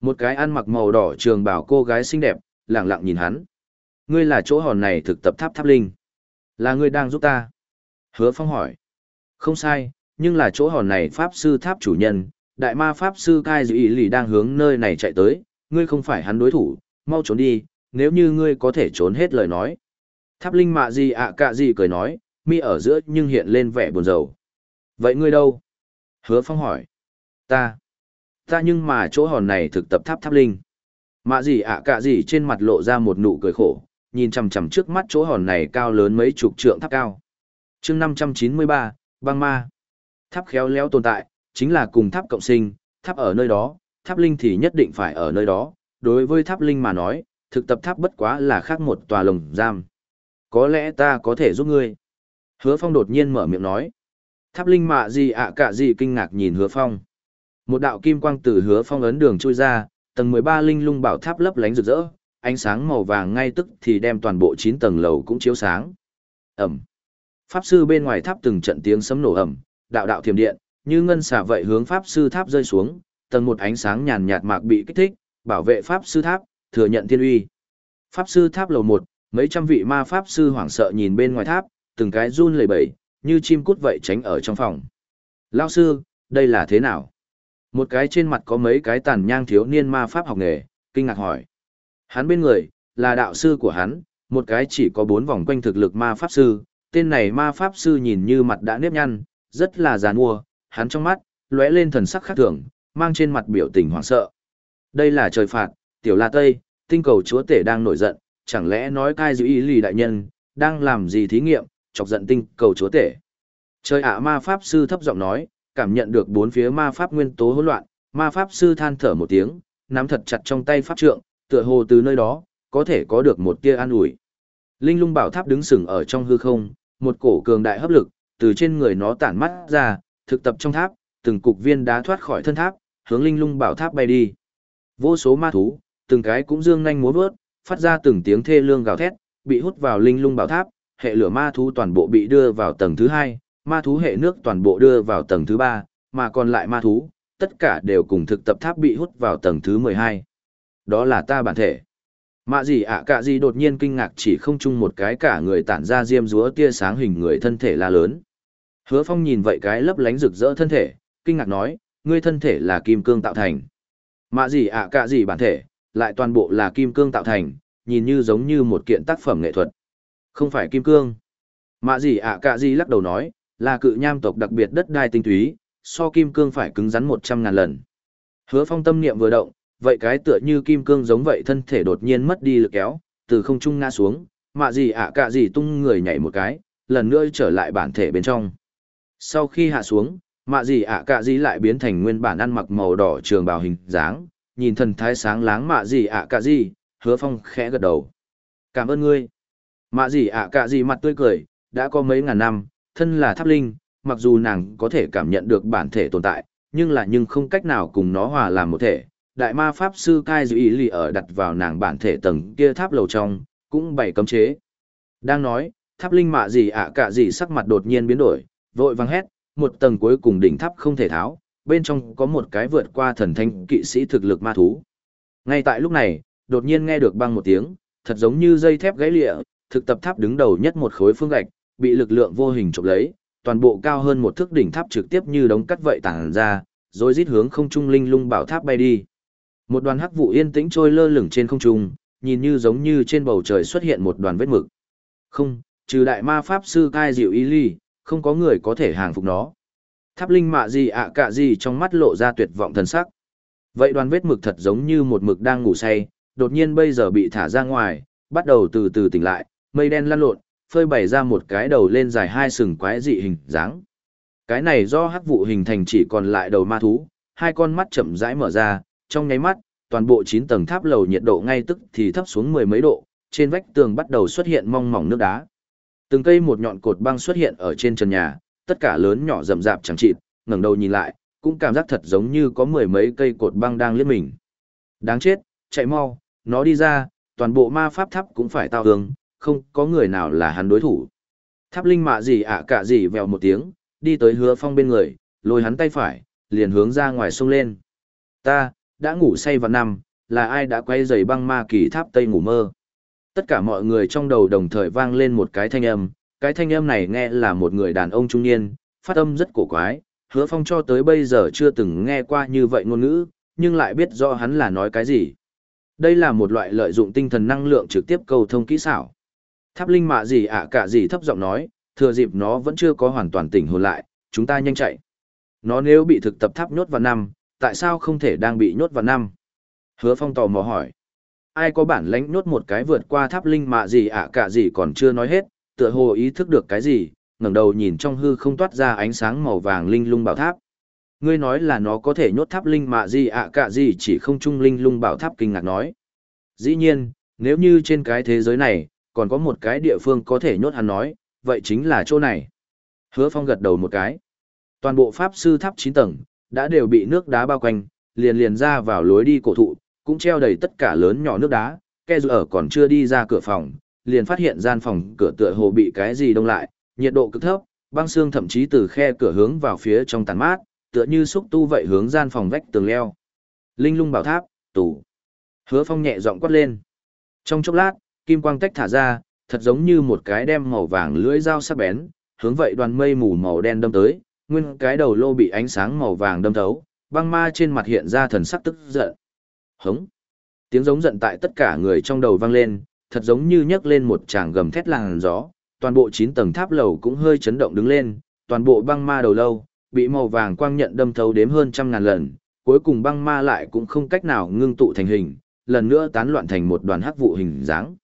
Một cái ăn mặc màu đỏ trường bảo cô gái xinh đẹp, lặng lặng nhìn hắn. Ngươi là chỗ hòn này thực tập tháp tháp linh. Là ngươi đang giúp ta. Hứa Phong hỏi. Không sai, nhưng là chỗ hòn này pháp sư tháp chủ nhân, đại ma pháp sư Kai Dĩ Lì đang hướng nơi này chạy tới, ngươi không phải hắn đối thủ, mau trốn đi, nếu như ngươi có thể trốn hết lời nói. Tháp linh mạ gì ạ à cạ gì cười nói, mi ở giữa nhưng hiện lên vẻ buồn rầu. Vậy ngươi đâu? Hứa Phong hỏi. Ta. Ta nhưng mà chỗ hòn này thực tập tháp tháp linh. Mạ gì ạ à gì trên mặt lộ ra một nụ cười khổ, nhìn chằm chằm trước mắt chỗ hòn này cao lớn mấy chục trượng tháp cao. chương 593, băng ma. Tháp khéo léo tồn tại, chính là cùng tháp cộng sinh, tháp ở nơi đó, tháp linh thì nhất định phải ở nơi đó. Đối với tháp linh mà nói, thực tập tháp bất quá là khác một tòa lồng giam. Có lẽ ta có thể giúp ngươi. Hứa Phong đột nhiên mở miệng nói. Tháp linh mạ gì ạ cả gì kinh ngạc nhìn Hứa Phong. Một đạo kim quang từ Hứa Phong ấn đường chui ra, tầng 13 linh lung bảo tháp lấp lánh rực rỡ, ánh sáng màu vàng ngay tức thì đem toàn bộ 9 tầng lầu cũng chiếu sáng. Ẩm. Pháp sư bên ngoài tháp từng trận tiếng sấm nổ ầm. đạo đạo thiểm điện, như ngân xả vậy hướng pháp sư tháp rơi xuống, tầng một ánh sáng nhàn nhạt mạc bị kích thích, bảo vệ pháp sư tháp, thừa nhận thiên uy. Pháp sư tháp lầu 1, mấy trăm vị ma pháp sư hoảng sợ nhìn bên ngoài tháp, từng cái run lẩy bẩy, như chim cút vậy tránh ở trong phòng. Lao sư, đây là thế nào? Một cái trên mặt có mấy cái tàn nhang thiếu niên ma pháp học nghề, kinh ngạc hỏi. Hắn bên người, là đạo sư của hắn, một cái chỉ có bốn vòng quanh thực lực ma pháp sư, tên này ma pháp sư nhìn như mặt đã nếp nhăn, rất là giàn mua, hắn trong mắt, lóe lên thần sắc khác thường, mang trên mặt biểu tình hoảng sợ. Đây là trời phạt, tiểu la tây, tinh cầu chúa tể đang nổi giận, chẳng lẽ nói cai dữ ý lì đại nhân, đang làm gì thí nghiệm, chọc giận tinh cầu chúa tể. Trời ạ ma pháp sư thấp giọng nói, cảm nhận được bốn phía ma pháp nguyên tố hỗn loạn, ma pháp sư than thở một tiếng, nắm thật chặt trong tay pháp trượng, tựa hồ từ nơi đó, có thể có được một tia an ủi. Linh lung bảo tháp đứng sừng ở trong hư không, một cổ cường đại hấp lực, từ trên người nó tản mắt ra, thực tập trong tháp, từng cục viên đá thoát khỏi thân tháp, hướng linh lung bảo tháp bay đi. Vô số ma thú, từng cái cũng dương nhanh múa vớt, phát ra từng tiếng thê lương gào thét, bị hút vào linh lung bảo tháp, hệ lửa ma thú toàn bộ bị đưa vào tầng thứ hai, ma thú hệ nước toàn bộ đưa vào tầng thứ ba, mà còn lại ma thú, tất cả đều cùng thực tập tháp bị hút vào tầng thứ mười hai. Đó là ta bản thể. Mạ gì ạ à cả gì đột nhiên kinh ngạc chỉ không chung một cái cả người tản ra diêm rúa tia sáng hình người thân thể la lớn. Hứa phong nhìn vậy cái lấp lánh rực rỡ thân thể, kinh ngạc nói, ngươi thân thể là kim cương tạo thành. Mạ gì ạ à cả gì bản thể, lại toàn bộ là kim cương tạo thành, nhìn như giống như một kiện tác phẩm nghệ thuật. Không phải kim cương. Mạ gì ạ à cả gì lắc đầu nói, là cự nham tộc đặc biệt đất đai tinh túy, so kim cương phải cứng rắn một trăm ngàn lần. Hứa phong tâm niệm vừa động, vậy cái tựa như kim cương giống vậy thân thể đột nhiên mất đi lực kéo, từ không trung ngã xuống, mạ gì ạ à cả gì tung người nhảy một cái, lần nữa trở lại bản thể bên trong. Sau khi hạ xuống, mạ gì ạ à cả gì lại biến thành nguyên bản ăn mặc màu đỏ trường bào hình dáng, nhìn thần thái sáng láng mạ gì ạ à cả gì, hứa phong khẽ gật đầu. Cảm ơn ngươi. Mạ gì ạ cả gì mặt tươi cười, đã có mấy ngàn năm, thân là tháp linh, mặc dù nàng có thể cảm nhận được bản thể tồn tại, nhưng là nhưng không cách nào cùng nó hòa làm một thể, đại ma pháp sư cai dữ ý lì ở đặt vào nàng bản thể tầng kia tháp lầu trong, cũng bày cấm chế. Đang nói, tháp linh mạ gì ạ cả gì sắc mặt đột nhiên biến đổi, vội vang hét, một tầng cuối cùng đỉnh tháp không thể tháo, bên trong có một cái vượt qua thần thanh kỵ sĩ thực lực ma thú. Ngay tại lúc này, đột nhiên nghe được băng một tiếng, thật giống như dây thép gãy lịa, thực tập tháp đứng đầu nhất một khối phương gạch, bị lực lượng vô hình chụp lấy, toàn bộ cao hơn một thước đỉnh tháp trực tiếp như đống cắt vậy tản ra, rồi rít hướng không trung linh lung bảo tháp bay đi. Một đoàn hắc vụ yên tĩnh trôi lơ lửng trên không trung, nhìn như giống như trên bầu trời xuất hiện một đoàn vết mực. Không, trừ đại ma pháp sư cai diệu y ly, không có người có thể hàng phục nó. Tháp linh mạ gì ạ cả gì trong mắt lộ ra tuyệt vọng thần sắc. Vậy đoàn vết mực thật giống như một mực đang ngủ say, đột nhiên bây giờ bị thả ra ngoài, bắt đầu từ từ tỉnh lại, mây đen lăn lộn, phơi bày ra một cái đầu lên dài hai sừng quái dị hình dáng. Cái này do hắc vụ hình thành chỉ còn lại đầu ma thú, hai con mắt chậm rãi mở ra, trong nháy mắt, toàn bộ 9 tầng tháp lầu nhiệt độ ngay tức thì thấp xuống mười mấy độ, trên vách tường bắt đầu xuất hiện mong mỏng nước đá. Từng cây một nhọn cột băng xuất hiện ở trên trần nhà, tất cả lớn nhỏ rậm rạp chẳng chịt, ngẩng đầu nhìn lại, cũng cảm giác thật giống như có mười mấy cây cột băng đang liếc mình. Đáng chết, chạy mau, nó đi ra, toàn bộ ma pháp tháp cũng phải tao hướng, không có người nào là hắn đối thủ. Tháp linh mạ gì ạ cả gì vèo một tiếng, đi tới hứa phong bên người, lôi hắn tay phải, liền hướng ra ngoài sông lên. Ta, đã ngủ say vào năm, là ai đã quay giày băng ma kỳ tháp tây ngủ mơ. Tất cả mọi người trong đầu đồng thời vang lên một cái thanh âm, cái thanh âm này nghe là một người đàn ông trung niên, phát âm rất cổ quái, hứa phong cho tới bây giờ chưa từng nghe qua như vậy ngôn ngữ, nhưng lại biết rõ hắn là nói cái gì. Đây là một loại lợi dụng tinh thần năng lượng trực tiếp cầu thông kỹ xảo. Tháp linh mạ gì ạ cả gì thấp giọng nói, thừa dịp nó vẫn chưa có hoàn toàn tỉnh hồn lại, chúng ta nhanh chạy. Nó nếu bị thực tập tháp nhốt vào năm, tại sao không thể đang bị nhốt vào năm? Hứa phong tò mò hỏi. Ai có bản lãnh nhốt một cái vượt qua tháp linh mạ gì ạ cả gì còn chưa nói hết, tựa hồ ý thức được cái gì, ngẩng đầu nhìn trong hư không toát ra ánh sáng màu vàng linh lung bảo tháp. Ngươi nói là nó có thể nhốt tháp linh mạ gì ạ cả gì chỉ không trung linh lung bảo tháp kinh ngạc nói. Dĩ nhiên, nếu như trên cái thế giới này, còn có một cái địa phương có thể nhốt hắn nói, vậy chính là chỗ này. Hứa Phong gật đầu một cái. Toàn bộ pháp sư tháp 9 tầng, đã đều bị nước đá bao quanh, liền liền ra vào lối đi cổ thụ, cũng treo đầy tất cả lớn nhỏ nước đá, ke dù ở còn chưa đi ra cửa phòng, liền phát hiện gian phòng cửa tựa hồ bị cái gì đông lại, nhiệt độ cực thấp, băng xương thậm chí từ khe cửa hướng vào phía trong tàn mát, tựa như xúc tu vậy hướng gian phòng vách tường leo. Linh lung bảo tháp, tủ. Hứa Phong nhẹ giọng quát lên. Trong chốc lát, kim quang tách thả ra, thật giống như một cái đem màu vàng lưỡi dao sắc bén, hướng vậy đoàn mây mù màu đen đâm tới, nguyên cái đầu lô bị ánh sáng màu vàng đâm thấu, băng ma trên mặt hiện ra thần sắc tức giận. Hống! Tiếng giống giận tại tất cả người trong đầu vang lên, thật giống như nhấc lên một tràng gầm thét làng gió, toàn bộ 9 tầng tháp lầu cũng hơi chấn động đứng lên, toàn bộ băng ma đầu lâu, bị màu vàng quang nhận đâm thấu đếm hơn trăm ngàn lần, cuối cùng băng ma lại cũng không cách nào ngưng tụ thành hình, lần nữa tán loạn thành một đoàn hắc vụ hình dáng.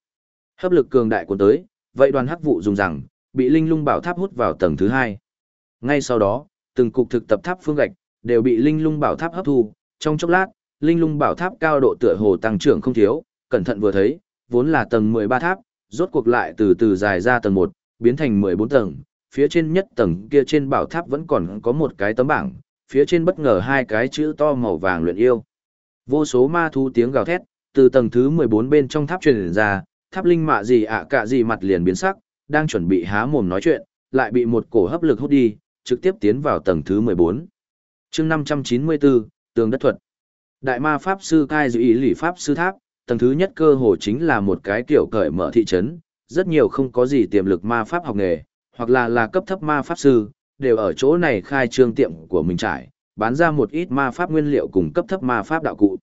Hấp lực cường đại cuốn tới, vậy đoàn hắc vụ dùng rằng, bị linh lung bảo tháp hút vào tầng thứ hai. Ngay sau đó, từng cục thực tập tháp phương gạch đều bị linh lung bảo tháp hấp thu, trong chốc lát, linh lung bảo tháp cao độ tựa hồ tăng trưởng không thiếu, cẩn thận vừa thấy, vốn là tầng 13 tháp, rốt cuộc lại từ từ dài ra tầng 1, biến thành 14 tầng, phía trên nhất tầng kia trên bảo tháp vẫn còn có một cái tấm bảng, phía trên bất ngờ hai cái chữ to màu vàng luyện yêu. Vô số ma thú tiếng gào thét, từ tầng thứ 14 bên trong tháp truyền ra, tháp linh mạ gì ạ cả gì mặt liền biến sắc, đang chuẩn bị há mồm nói chuyện, lại bị một cổ hấp lực hút đi, trực tiếp tiến vào tầng thứ 14. chương 594, tường đất thuật. Đại ma Pháp Sư Cai dự ý lỷ Pháp Sư Tháp, tầng thứ nhất cơ hồ chính là một cái kiểu cởi mở thị trấn, rất nhiều không có gì tiềm lực ma Pháp học nghề, hoặc là là cấp thấp ma Pháp Sư, đều ở chỗ này khai trương tiệm của mình trải, bán ra một ít ma Pháp nguyên liệu cùng cấp thấp ma Pháp đạo cụ.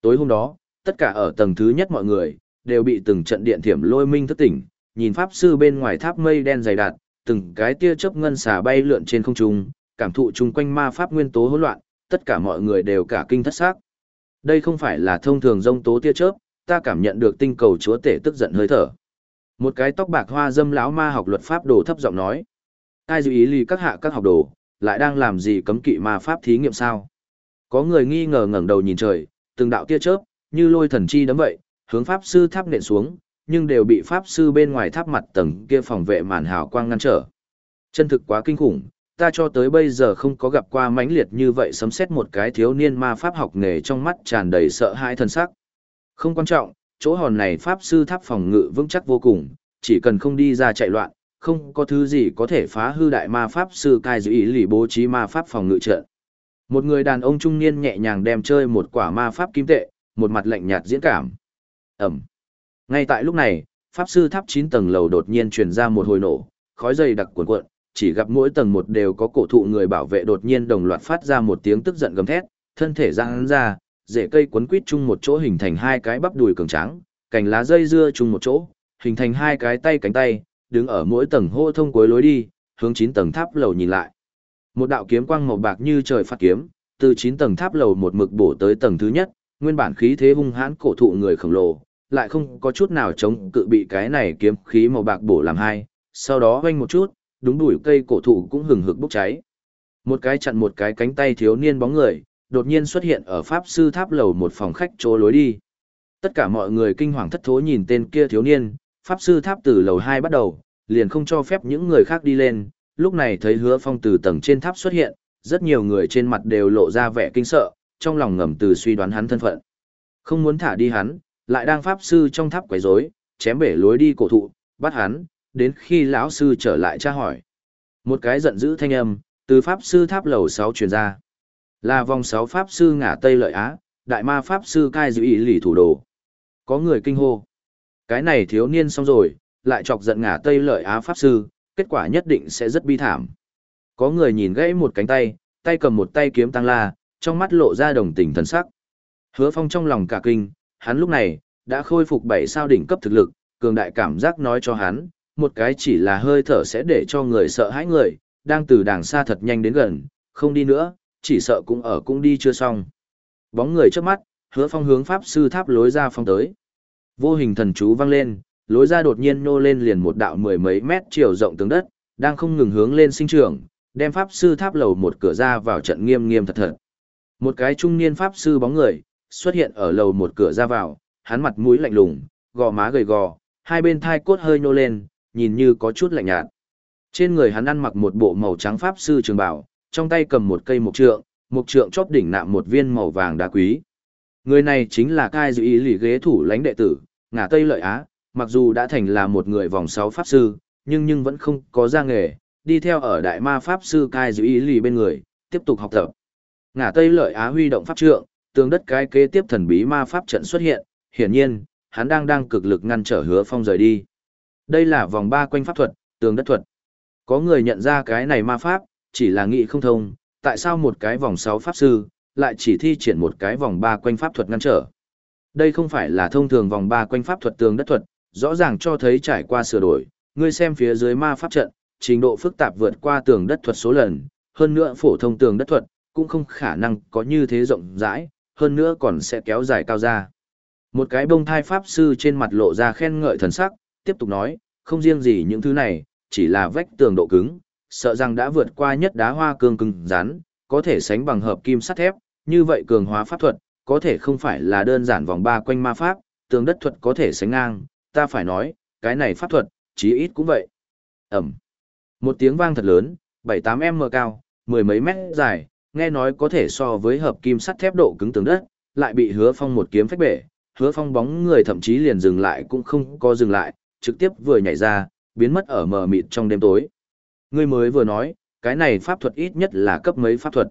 Tối hôm đó, tất cả ở tầng thứ nhất mọi người, đều bị từng trận điện thiểm lôi minh thức tỉnh, nhìn Pháp Sư bên ngoài tháp mây đen dày đặc, từng cái tia chớp ngân xà bay lượn trên không trung, cảm thụ chung quanh ma Pháp nguyên tố hỗn loạn, tất cả mọi người đều cả kinh thất xác. Đây không phải là thông thường rông tố tia chớp, ta cảm nhận được tinh cầu chúa tể tức giận hơi thở. Một cái tóc bạc hoa dâm lão ma học luật pháp đồ thấp giọng nói. Ai dư ý ly các hạ các học đồ, lại đang làm gì cấm kỵ ma pháp thí nghiệm sao? Có người nghi ngờ ngẩng đầu nhìn trời, từng đạo tia chớp, như lôi thần chi đấm vậy, hướng pháp sư tháp nện xuống, nhưng đều bị pháp sư bên ngoài tháp mặt tầng kia phòng vệ màn hào quang ngăn trở. Chân thực quá kinh khủng, ta cho tới bây giờ không có gặp qua mãnh liệt như vậy sấm xét một cái thiếu niên ma pháp học nghề trong mắt tràn đầy sợ hãi thần sắc. Không quan trọng, chỗ hòn này pháp sư tháp phòng ngự vững chắc vô cùng, chỉ cần không đi ra chạy loạn, không có thứ gì có thể phá hư đại ma pháp sư cai giữ ý lì bố trí ma pháp phòng ngự trận. Một người đàn ông trung niên nhẹ nhàng đem chơi một quả ma pháp kim tệ, một mặt lạnh nhạt diễn cảm. Ẩm. Ngay tại lúc này, pháp sư tháp 9 tầng lầu đột nhiên truyền ra một hồi nổ, khói dày đặc cuộn cuộn, chỉ gặp mỗi tầng một đều có cổ thụ người bảo vệ đột nhiên đồng loạt phát ra một tiếng tức giận gầm thét, thân thể giãn ra, rễ cây quấn quít chung một chỗ hình thành hai cái bắp đùi cường tráng, cành lá dây dưa chung một chỗ, hình thành hai cái tay cánh tay, đứng ở mỗi tầng hô thông cuối lối đi, hướng 9 tầng tháp lầu nhìn lại. Một đạo kiếm quang màu bạc như trời phát kiếm, từ 9 tầng tháp lầu một mực bổ tới tầng thứ nhất, nguyên bản khí thế hung hãn cổ thụ người khổng lồ, lại không có chút nào chống cự bị cái này kiếm khí màu bạc bổ làm hai, sau đó hoanh một chút, đúng đuổi cây cổ thụ cũng hừng hực bốc cháy. Một cái chặn một cái cánh tay thiếu niên bóng người, đột nhiên xuất hiện ở Pháp Sư Tháp lầu một phòng khách chỗ lối đi. Tất cả mọi người kinh hoàng thất thố nhìn tên kia thiếu niên, Pháp Sư Tháp từ lầu 2 bắt đầu, liền không cho phép những người khác đi lên, lúc này thấy hứa phong từ tầng trên tháp xuất hiện, rất nhiều người trên mặt đều lộ ra vẻ kinh sợ, trong lòng ngầm từ suy đoán hắn thân phận. Không muốn thả đi hắn, lại đang Pháp Sư trong tháp quấy rối, chém bể lối đi cổ thụ, bắt hắn, đến khi lão sư trở lại tra hỏi. Một cái giận dữ thanh âm, từ Pháp Sư tháp lầu 6 truyền ra. Là vòng 6 Pháp Sư ngả Tây Lợi Á, Đại Ma Pháp Sư cai giữ ý lì thủ đồ. Có người kinh hô. Cái này thiếu niên xong rồi, lại chọc giận ngả Tây Lợi Á Pháp Sư, kết quả nhất định sẽ rất bi thảm. Có người nhìn gãy một cánh tay, tay cầm một tay kiếm tăng la, trong mắt lộ ra đồng tình thần sắc. Hứa Phong trong lòng cả kinh, hắn lúc này, đã khôi phục bảy sao đỉnh cấp thực lực, cường đại cảm giác nói cho hắn, một cái chỉ là hơi thở sẽ để cho người sợ hãi người, đang từ đàng xa thật nhanh đến gần, không đi nữa, chỉ sợ cũng ở cũng đi chưa xong. Bóng người trước mắt, hứa phong hướng pháp sư tháp lối ra phong tới. Vô hình thần chú vang lên, lối ra đột nhiên nô lên liền một đạo mười mấy mét chiều rộng tướng đất, đang không ngừng hướng lên sinh trưởng, đem pháp sư tháp lầu một cửa ra vào trận nghiêm nghiêm thật thật. Một cái trung niên pháp sư bóng người, xuất hiện ở lầu một cửa ra vào, hắn mặt mũi lạnh lùng, gò má gầy gò, hai bên thai cốt hơi nô lên, nhìn như có chút lạnh nhạt. Trên người hắn ăn mặc một bộ màu trắng pháp sư trường bảo, trong tay cầm một cây mục trượng, mục trượng chóp đỉnh nạm một viên màu vàng đá quý. Người này chính là Cai Dụ Ý lì ghế thủ lãnh đệ tử, ngả Tây Lợi Á, mặc dù đã thành là một người vòng sáu pháp sư, nhưng nhưng vẫn không có ra nghề, đi theo ở đại ma pháp sư Cai Dụ Ý lì bên người, tiếp tục học tập. Ngả Tây Lợi Á huy động pháp trượng, tường đất cái kế tiếp thần bí ma pháp trận xuất hiện, hiển nhiên, hắn đang đang cực lực ngăn trở hứa phong rời đi. Đây là vòng ba quanh pháp thuật, tường đất thuật. Có người nhận ra cái này ma pháp, chỉ là nghị không thông, tại sao một cái vòng sáu pháp sư, lại chỉ thi triển một cái vòng ba quanh pháp thuật ngăn trở. Đây không phải là thông thường vòng ba quanh pháp thuật tường đất thuật, rõ ràng cho thấy trải qua sửa đổi, ngươi xem phía dưới ma pháp trận, trình độ phức tạp vượt qua tường đất thuật số lần, hơn nữa phổ thông tường đất thuật, cũng không khả năng có như thế rộng rãi, hơn nữa còn sẽ kéo dài cao ra. Một cái bông thai pháp sư trên mặt lộ ra khen ngợi thần sắc, tiếp tục nói, không riêng gì những thứ này, chỉ là vách tường độ cứng, sợ rằng đã vượt qua nhất đá hoa cương cứng rắn, có thể sánh bằng hợp kim sắt thép, như vậy cường hóa pháp thuật, có thể không phải là đơn giản vòng ba quanh ma pháp, tường đất thuật có thể sánh ngang, ta phải nói, cái này pháp thuật, chí ít cũng vậy. Ẩm. Một tiếng vang thật lớn, 7-8m cao, mười mấy mét dài, nghe nói có thể so với hợp kim sắt thép độ cứng tường đất, lại bị hứa phong một kiếm phách bể, hứa phong bóng người thậm chí liền dừng lại cũng không có dừng lại, trực tiếp vừa nhảy ra, biến mất ở mờ mịt trong đêm tối. Ngươi mới vừa nói, cái này pháp thuật ít nhất là cấp mấy pháp thuật.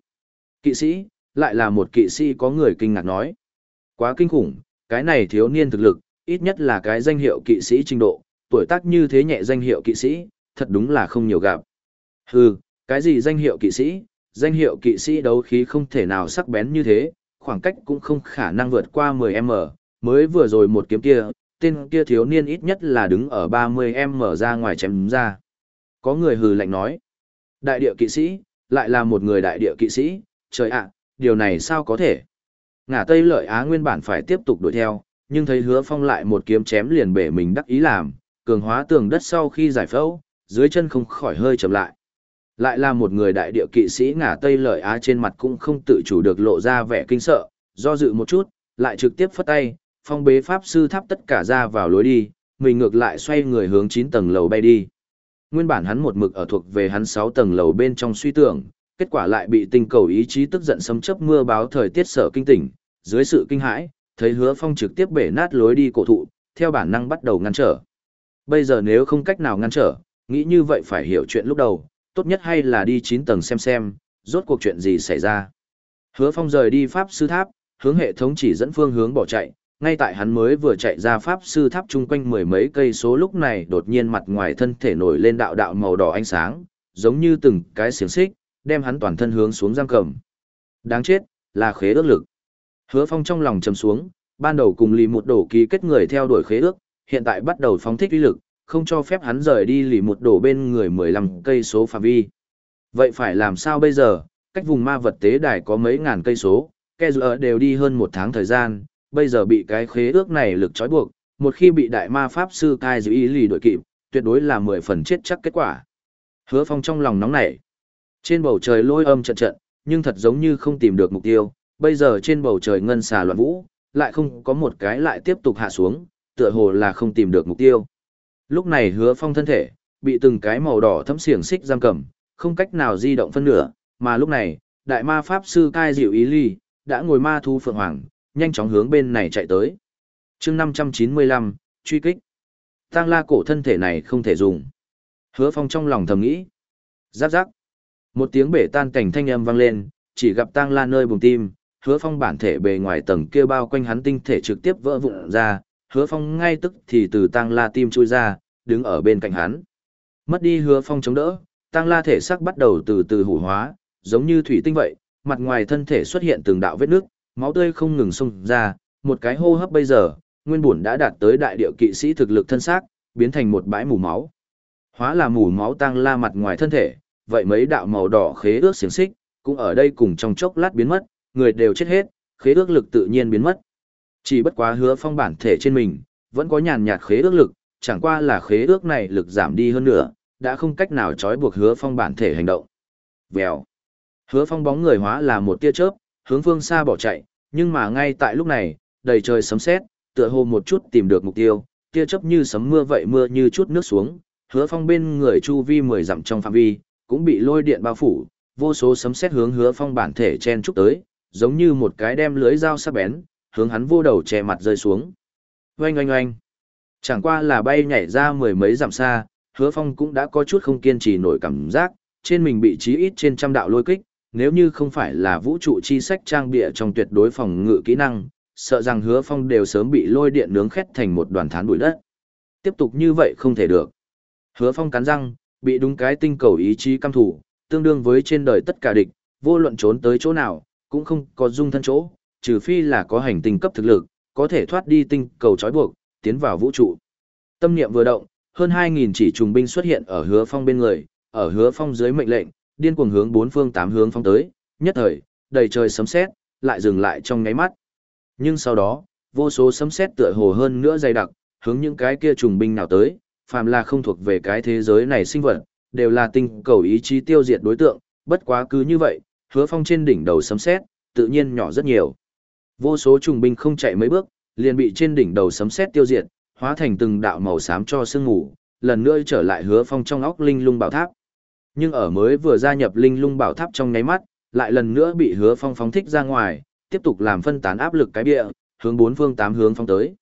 Kỵ sĩ, lại là một kỵ sĩ có người kinh ngạc nói. Quá kinh khủng, cái này thiếu niên thực lực, ít nhất là cái danh hiệu kỵ sĩ trình độ, tuổi tác như thế nhẹ danh hiệu kỵ sĩ, thật đúng là không nhiều gặp. Hừ, cái gì danh hiệu kỵ sĩ, danh hiệu kỵ sĩ đấu khí không thể nào sắc bén như thế, khoảng cách cũng không khả năng vượt qua 10m, mới vừa rồi một kiếm kia, tên kia thiếu niên ít nhất là đứng ở 30m ra ngoài chém ra. Có người hừ lạnh nói, đại địa kỵ sĩ, lại là một người đại địa kỵ sĩ, trời ạ, điều này sao có thể? Ngả Tây Lợi Á nguyên bản phải tiếp tục đuổi theo, nhưng thấy hứa phong lại một kiếm chém liền bể mình đắc ý làm, cường hóa tường đất sau khi giải phẫu, dưới chân không khỏi hơi chậm lại. Lại là một người đại địa kỵ sĩ ngả Tây Lợi Á trên mặt cũng không tự chủ được lộ ra vẻ kinh sợ, do dự một chút, lại trực tiếp phất tay, phong bế pháp sư tháp tất cả ra vào lối đi, mình ngược lại xoay người hướng 9 tầng lầu bay đi. Nguyên bản hắn một mực ở thuộc về hắn 6 tầng lầu bên trong suy tưởng, kết quả lại bị tình cầu ý chí tức giận sấm chớp mưa báo thời tiết sở kinh tỉnh, dưới sự kinh hãi, thấy Hứa Phong trực tiếp bể nát lối đi cổ thụ, theo bản năng bắt đầu ngăn trở. Bây giờ nếu không cách nào ngăn trở, nghĩ như vậy phải hiểu chuyện lúc đầu, tốt nhất hay là đi 9 tầng xem xem, rốt cuộc chuyện gì xảy ra. Hứa Phong rời đi pháp sư tháp, hướng hệ thống chỉ dẫn phương hướng bỏ chạy, ngay tại hắn mới vừa chạy ra pháp sư tháp chung quanh mười mấy cây số lúc này đột nhiên mặt ngoài thân thể nổi lên đạo đạo màu đỏ ánh sáng, giống như từng cái xiềng xích, đem hắn toàn thân hướng xuống giam cầm. Đáng chết, là khế ước lực. Hứa Phong trong lòng trầm xuống, ban đầu cùng lì một đổ ký kết người theo đuổi khế ước, hiện tại bắt đầu phóng thích uy lực, không cho phép hắn rời đi lì một đổ bên người 15 cây số phạm vi. Vậy phải làm sao bây giờ, cách vùng ma vật tế đài có mấy ngàn cây số, kẻ dựa đều đi hơn một tháng thời gian, bây giờ bị cái khế ước này lực trói buộc, một khi bị đại ma pháp sư cai giữ ý lì đội kịp, tuyệt đối là 10 phần chết chắc kết quả. Hứa Phong trong lòng nóng nảy. Trên bầu trời lôi âm trận trận, nhưng thật giống như không tìm được mục tiêu, Bây giờ trên bầu trời ngân xà loạn vũ, lại không có một cái lại tiếp tục hạ xuống, tựa hồ là không tìm được mục tiêu. Lúc này hứa phong thân thể, bị từng cái màu đỏ thấm xiềng xích giam cầm, không cách nào di động phân nửa, mà lúc này, đại ma pháp sư cai dịu ý ly, đã ngồi ma thu phượng hoàng, nhanh chóng hướng bên này chạy tới. chương 595, truy kích. Tăng la cổ thân thể này không thể dùng. Hứa phong trong lòng thầm nghĩ. Giáp giáp. Một tiếng bể tan cảnh thanh âm vang lên, chỉ gặp tăng la nơi bùng tim, hứa phong bản thể bề ngoài tầng kia bao quanh hắn tinh thể trực tiếp vỡ vụn ra, hứa phong ngay tức thì từ tăng la tim chui ra, đứng ở bên cạnh hắn. Mất đi hứa phong chống đỡ, tăng la thể sắc bắt đầu từ từ hủ hóa, giống như thủy tinh vậy, mặt ngoài thân thể xuất hiện từng đạo vết nước, máu tươi không ngừng xông ra, một cái hô hấp bây giờ, nguyên bổn đã đạt tới đại điệu kỵ sĩ thực lực thân xác, biến thành một bãi mù máu. Hóa là mù máu tăng la mặt ngoài thân thể, vậy mấy đạo màu đỏ khế ước xiềng xích, cũng ở đây cùng trong chốc lát biến mất, người đều chết hết, khế ước lực tự nhiên biến mất. Chỉ bất quá hứa phong bản thể trên mình, vẫn có nhàn nhạt khế ước lực, chẳng qua là khế ước này lực giảm đi hơn nữa, đã không cách nào trói buộc hứa phong bản thể hành động. Vèo. Hứa phong bóng người hóa là một tia chớp, hướng phương xa bỏ chạy, nhưng mà ngay tại lúc này, đầy trời sấm sét, tựa hồ một chút tìm được mục tiêu, tia chớp như sấm mưa vậy mưa như chút nước xuống, hứa phong bên người chu vi mười dặm trong phạm vi, cũng bị lôi điện bao phủ, vô số sấm sét hướng hứa phong bản thể chen chúc tới, giống như một cái đem lưới dao sắc bén, hướng hắn vô đầu che mặt rơi xuống. Oanh oanh oanh. Chẳng qua là bay nhảy ra mười mấy dặm xa, hứa phong cũng đã có chút không kiên trì nổi cảm giác, trên mình bị chí ít trên trăm đạo lôi kích, nếu như không phải là vũ trụ chi sách trang bịa trong tuyệt đối phòng ngự kỹ năng, sợ rằng hứa phong đều sớm bị lôi điện nướng khét thành một đoàn thán bụi đất. Tiếp tục như vậy không thể được. Hứa phong cắn răng, bị đúng cái tinh cầu ý chí căm thủ, tương đương với trên đời tất cả địch, vô luận trốn tới chỗ nào, cũng không có dung thân chỗ, trừ phi là có hành tinh cấp thực lực, có thể thoát đi tinh cầu trói buộc, tiến vào vũ trụ. Tâm niệm vừa động, hơn 2.000 chỉ trùng binh xuất hiện ở hứa phong bên người, ở hứa phong dưới mệnh lệnh, điên cuồng hướng bốn phương tám hướng phong tới, nhất thời, đầy trời sấm sét, lại dừng lại trong nháy mắt. Nhưng sau đó, vô số sấm sét tựa hồ hơn nữa dày đặc, hướng những cái kia trùng binh nào tới, phàm là không thuộc về cái thế giới này sinh vật, đều là tinh cầu ý chí tiêu diệt đối tượng, bất quá cứ như vậy, hứa phong trên đỉnh đầu sấm sét, tự nhiên nhỏ rất nhiều. Vô số trùng binh không chạy mấy bước, liền bị trên đỉnh đầu sấm sét tiêu diệt, hóa thành từng đạo màu xám cho sương ngủ, lần nữa trở lại hứa phong trong óc linh lung bảo tháp. Nhưng ở mới vừa gia nhập linh lung bảo tháp trong nháy mắt, lại lần nữa bị hứa phong phóng thích ra ngoài, tiếp tục làm phân tán áp lực cái bịa, hướng bốn phương tám hướng phong tới.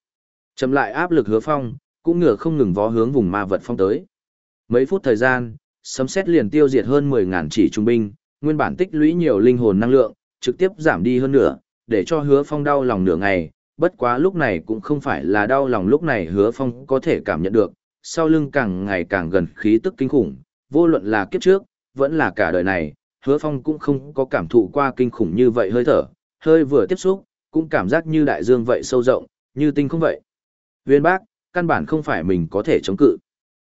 Chậm lại áp lực hứa phong, cũng ngựa không ngừng vó hướng vùng ma vật phong tới. Mấy phút thời gian, sấm xét liền tiêu diệt hơn 10.000 chỉ trung binh, nguyên bản tích lũy nhiều linh hồn năng lượng, trực tiếp giảm đi hơn nửa, để cho hứa phong đau lòng nửa ngày, bất quá lúc này cũng không phải là đau lòng lúc này hứa phong có thể cảm nhận được, sau lưng càng ngày càng gần khí tức kinh khủng, vô luận là kiếp trước, vẫn là cả đời này, hứa phong cũng không có cảm thụ qua kinh khủng như vậy hơi thở, hơi vừa tiếp xúc, cũng cảm giác như đại dương vậy sâu rộng, như tinh không vậy. Viên bác, căn bản không phải mình có thể chống cự.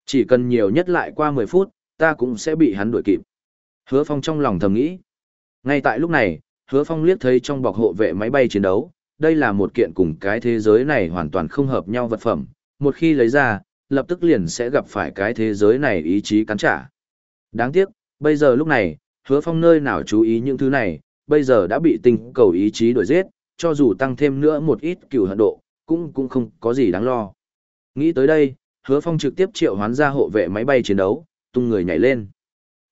Chỉ cần nhiều nhất lại qua 10 phút, ta cũng sẽ bị hắn đuổi kịp. Hứa Phong trong lòng thầm nghĩ. Ngay tại lúc này, Hứa Phong liếc thấy trong bọc hộ vệ máy bay chiến đấu, đây là một kiện cùng cái thế giới này hoàn toàn không hợp nhau vật phẩm, một khi lấy ra, lập tức liền sẽ gặp phải cái thế giới này ý chí cắn trả. Đáng tiếc, bây giờ lúc này, Hứa Phong nơi nào chú ý những thứ này, bây giờ đã bị tinh cầu ý chí đuổi giết, cho dù tăng thêm nữa một ít cửu hận độ, cũng cũng không có gì đáng lo. Nghĩ tới đây, hứa phong trực tiếp triệu hoán ra hộ vệ máy bay chiến đấu, tung người nhảy lên.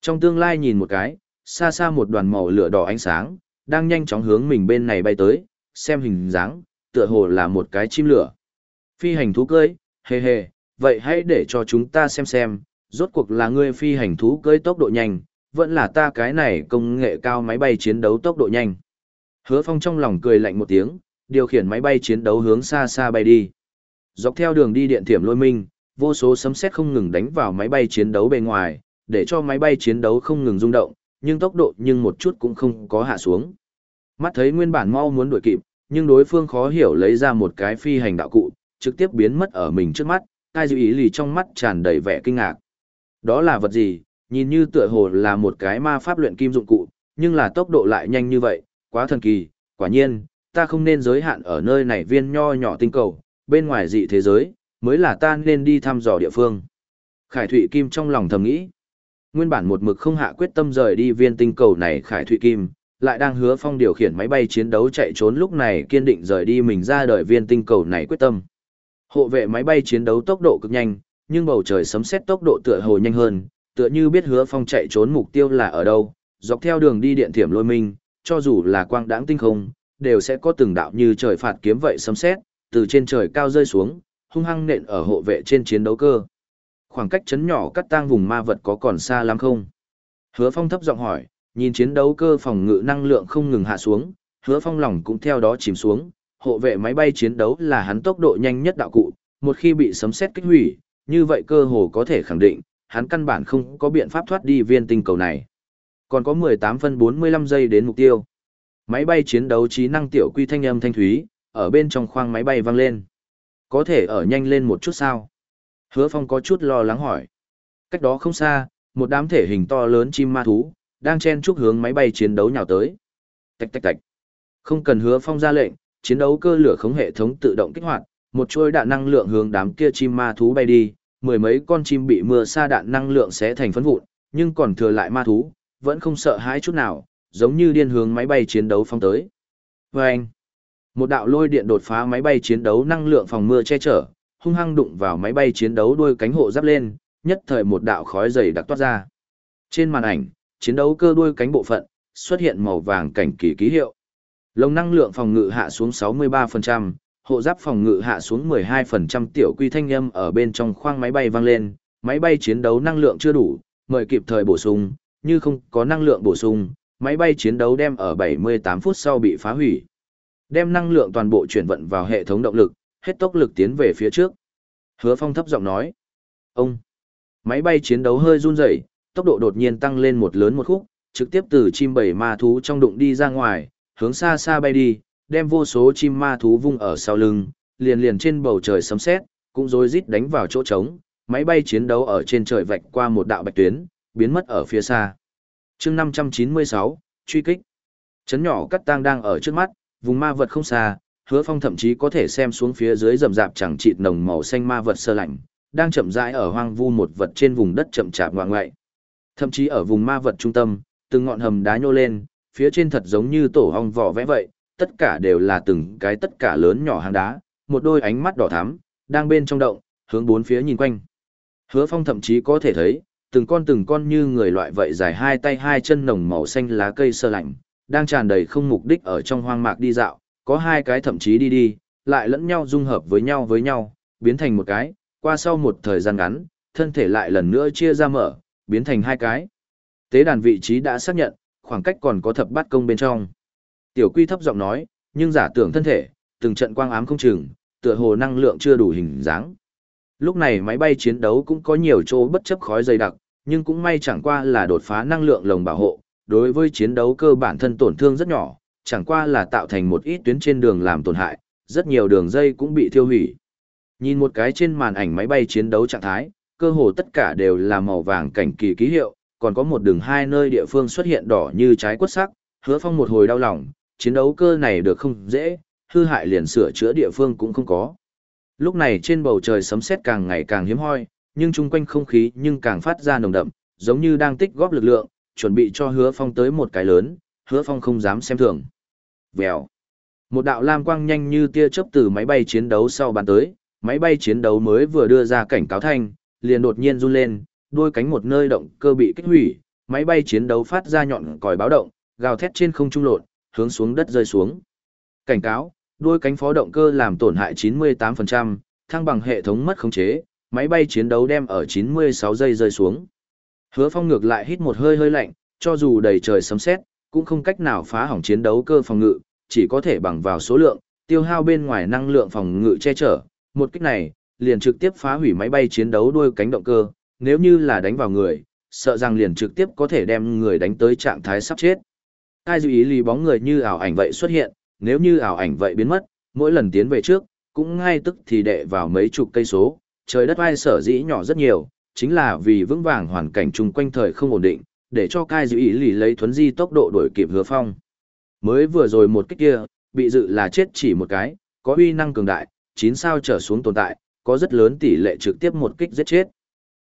Trong tương lai nhìn một cái, xa xa một đoàn màu lửa đỏ ánh sáng, đang nhanh chóng hướng mình bên này bay tới, xem hình dáng, tựa hồ là một cái chim lửa. Phi hành thú cưỡi, hề hề, vậy hãy để cho chúng ta xem xem, rốt cuộc là ngươi phi hành thú cưỡi tốc độ nhanh, vẫn là ta cái này công nghệ cao máy bay chiến đấu tốc độ nhanh. Hứa Phong trong lòng cười lạnh một tiếng, điều khiển máy bay chiến đấu hướng xa xa bay đi. Dọc theo đường đi điện thiểm lôi minh, vô số sấm sét không ngừng đánh vào máy bay chiến đấu bên ngoài, để cho máy bay chiến đấu không ngừng rung động, nhưng tốc độ nhưng một chút cũng không có hạ xuống. Mắt thấy nguyên bản mau muốn đuổi kịp, nhưng đối phương khó hiểu lấy ra một cái phi hành đạo cụ, trực tiếp biến mất ở mình trước mắt, tai dư ý lì trong mắt tràn đầy vẻ kinh ngạc. Đó là vật gì, nhìn như tựa hồ là một cái ma pháp luyện kim dụng cụ, nhưng là tốc độ lại nhanh như vậy, quá thần kỳ, quả nhiên, ta không nên giới hạn ở nơi này viên nho nhỏ tinh cầu, bên ngoài dị thế giới, mới là ta nên đi thăm dò địa phương. Khải Thụy Kim trong lòng thầm nghĩ. Nguyên bản một mực không hạ quyết tâm rời đi viên tinh cầu này Khải Thụy Kim, lại đang hứa phong điều khiển máy bay chiến đấu chạy trốn lúc này kiên định rời đi mình ra đời viên tinh cầu này quyết tâm. Hộ vệ máy bay chiến đấu tốc độ cực nhanh, nhưng bầu trời sấm xét tốc độ tựa hồ nhanh hơn, tựa như biết hứa phong chạy trốn mục tiêu là ở đâu, dọc theo đường đi điện thiểm lôi minh, cho dù là quang đãng tinh không, đều sẽ có từng đạo như trời phạt kiếm vậy sấm xét, từ trên trời cao rơi xuống, hung hăng nện ở hộ vệ trên chiến đấu cơ. Khoảng cách chấn nhỏ cắt tang vùng ma vật có còn xa lắm không? Hứa Phong thấp giọng hỏi, nhìn chiến đấu cơ phòng ngự năng lượng không ngừng hạ xuống, Hứa Phong lòng cũng theo đó chìm xuống, hộ vệ máy bay chiến đấu là hắn tốc độ nhanh nhất đạo cụ, một khi bị sấm xét kích hủy, như vậy cơ hồ có thể khẳng định, hắn căn bản không có biện pháp thoát đi viên tinh cầu này. Còn có 18 phân 45 giây đến mục tiêu. Máy bay chiến đấu trí năng tiểu quy thanh âm thanh thúy, ở bên trong khoang máy bay vang lên. Có thể ở nhanh lên một chút sao? Hứa Phong có chút lo lắng hỏi. Cách đó không xa, một đám thể hình to lớn chim ma thú, đang chen chúc hướng máy bay chiến đấu nhào tới. Tạch tạch tạch. Không cần Hứa Phong ra lệnh, chiến đấu cơ lửa khống hệ thống tự động kích hoạt, một chuôi đạn năng lượng hướng đám kia chim ma thú bay đi, mười mấy con chim bị mưa sa đạn năng lượng xé thành phấn vụn, nhưng còn thừa lại ma thú, vẫn không sợ hãi chút nào, giống như điên hướng máy bay chiến đấu phong tới. Vâng! Một đạo lôi điện đột phá máy bay chiến đấu năng lượng phòng mưa che chở, hung hăng đụng vào máy bay chiến đấu đuôi cánh hộ giáp lên, nhất thời một đạo khói dày đặc toát ra. Trên màn ảnh, chiến đấu cơ đuôi cánh bộ phận, xuất hiện màu vàng cảnh kỳ ký hiệu. Lồng năng lượng phòng ngự hạ xuống 63%, hộ giáp phòng ngự hạ xuống 12% tiểu quy thanh âm ở bên trong khoang máy bay vang lên, máy bay chiến đấu năng lượng chưa đủ, mời kịp thời bổ sung, như không có năng lượng bổ sung, máy bay chiến đấu đem ở 78 phút sau bị phá hủy. Đem năng lượng toàn bộ chuyển vận vào hệ thống động lực, hết tốc lực tiến về phía trước. Hứa Phong thấp giọng nói. Ông! Máy bay chiến đấu hơi run rẩy, tốc độ đột nhiên tăng lên một lớn một khúc, trực tiếp từ chim bảy ma thú trong đụng đi ra ngoài, hướng xa xa bay đi, đem vô số chim ma thú vung ở sau lưng, liền liền trên bầu trời sấm sét, cũng rối rít đánh vào chỗ trống, máy bay chiến đấu ở trên trời vạch qua một đạo bạch tuyến, biến mất ở phía xa. Chương 596, truy kích. Chấn nhỏ cắt tang đang ở trước mắt, vùng ma vật không xa, Hứa Phong thậm chí có thể xem xuống phía dưới rầm rạp chẳng trịt nồng màu xanh ma vật sơ lạnh, đang chậm rãi ở hoang vu một vật trên vùng đất chậm chạp ngoạ ngoại. Thậm chí ở vùng ma vật trung tâm, từng ngọn hầm đá nhô lên, phía trên thật giống như tổ hong vỏ vẽ vậy, tất cả đều là từng cái tất cả lớn nhỏ hang đá, một đôi ánh mắt đỏ thắm, đang bên trong động, hướng bốn phía nhìn quanh. Hứa Phong thậm chí có thể thấy, từng con từng con như người loại vậy dài hai tay hai chân nồng màu xanh lá cây sơ lạnh, đang tràn đầy không mục đích ở trong hoang mạc đi dạo, có hai cái thậm chí đi đi, lại lẫn nhau dung hợp với nhau với nhau, biến thành một cái, qua sau một thời gian ngắn, thân thể lại lần nữa chia ra mở, biến thành hai cái. Tế đàn vị trí đã xác nhận, khoảng cách còn có thập bát công bên trong. Tiểu quy thấp giọng nói, nhưng giả tưởng thân thể, từng trận quang ám không chừng, tựa hồ năng lượng chưa đủ hình dáng. Lúc này máy bay chiến đấu cũng có nhiều chỗ bất chấp khói dày đặc, nhưng cũng may chẳng qua là đột phá năng lượng lồng bảo hộ, đối với chiến đấu cơ bản thân tổn thương rất nhỏ, chẳng qua là tạo thành một ít tuyến trên đường làm tổn hại, rất nhiều đường dây cũng bị thiêu hủy. Nhìn một cái trên màn ảnh máy bay chiến đấu trạng thái, cơ hồ tất cả đều là màu vàng cảnh kỳ ký hiệu, còn có một đường hai nơi địa phương xuất hiện đỏ như trái quất sắc, hứa phong một hồi đau lòng, chiến đấu cơ này được không dễ, hư hại liền sửa chữa địa phương cũng không có. Lúc này trên bầu trời sấm sét càng ngày càng hiếm hoi, nhưng chung quanh không khí nhưng càng phát ra nồng đậm, giống như đang tích góp lực lượng, chuẩn bị cho hứa phong tới một cái lớn, hứa phong không dám xem thường. Vèo. Một đạo lam quang nhanh như tia chớp từ máy bay chiến đấu sau bàn tới, máy bay chiến đấu mới vừa đưa ra cảnh cáo thanh, liền đột nhiên run lên, Đôi cánh một nơi động cơ bị kích hủy, máy bay chiến đấu phát ra nhọn còi báo động, gào thét trên không trung lộn, hướng xuống đất rơi xuống. Cảnh cáo, đôi cánh phó động cơ làm tổn hại 98%, thăng bằng hệ thống mất khống chế, máy bay chiến đấu đem ở 96 giây rơi xuống. Hứa Phong ngược lại hít một hơi hơi lạnh, cho dù đầy trời sấm sét, cũng không cách nào phá hỏng chiến đấu cơ phòng ngự, chỉ có thể bằng vào số lượng, tiêu hao bên ngoài năng lượng phòng ngự che chở. Một kích này, liền trực tiếp phá hủy máy bay chiến đấu đuôi cánh động cơ, nếu như là đánh vào người, sợ rằng liền trực tiếp có thể đem người đánh tới trạng thái sắp chết. Kai dự ý lý bóng người như ảo ảnh vậy xuất hiện, nếu như ảo ảnh vậy biến mất, mỗi lần tiến về trước, cũng ngay tức thì đệ vào mấy chục cây số, trời đất ai sở dĩ nhỏ rất nhiều, chính là vì vững vàng hoàn cảnh chung quanh thời không ổn định, để cho cai dự ý lì lấy thuấn di tốc độ đuổi kịp hứa phong. Mới vừa rồi một kích kia, bị dự là chết chỉ một cái, có uy năng cường đại, chín sao trở xuống tồn tại, có rất lớn tỷ lệ trực tiếp một kích giết chết.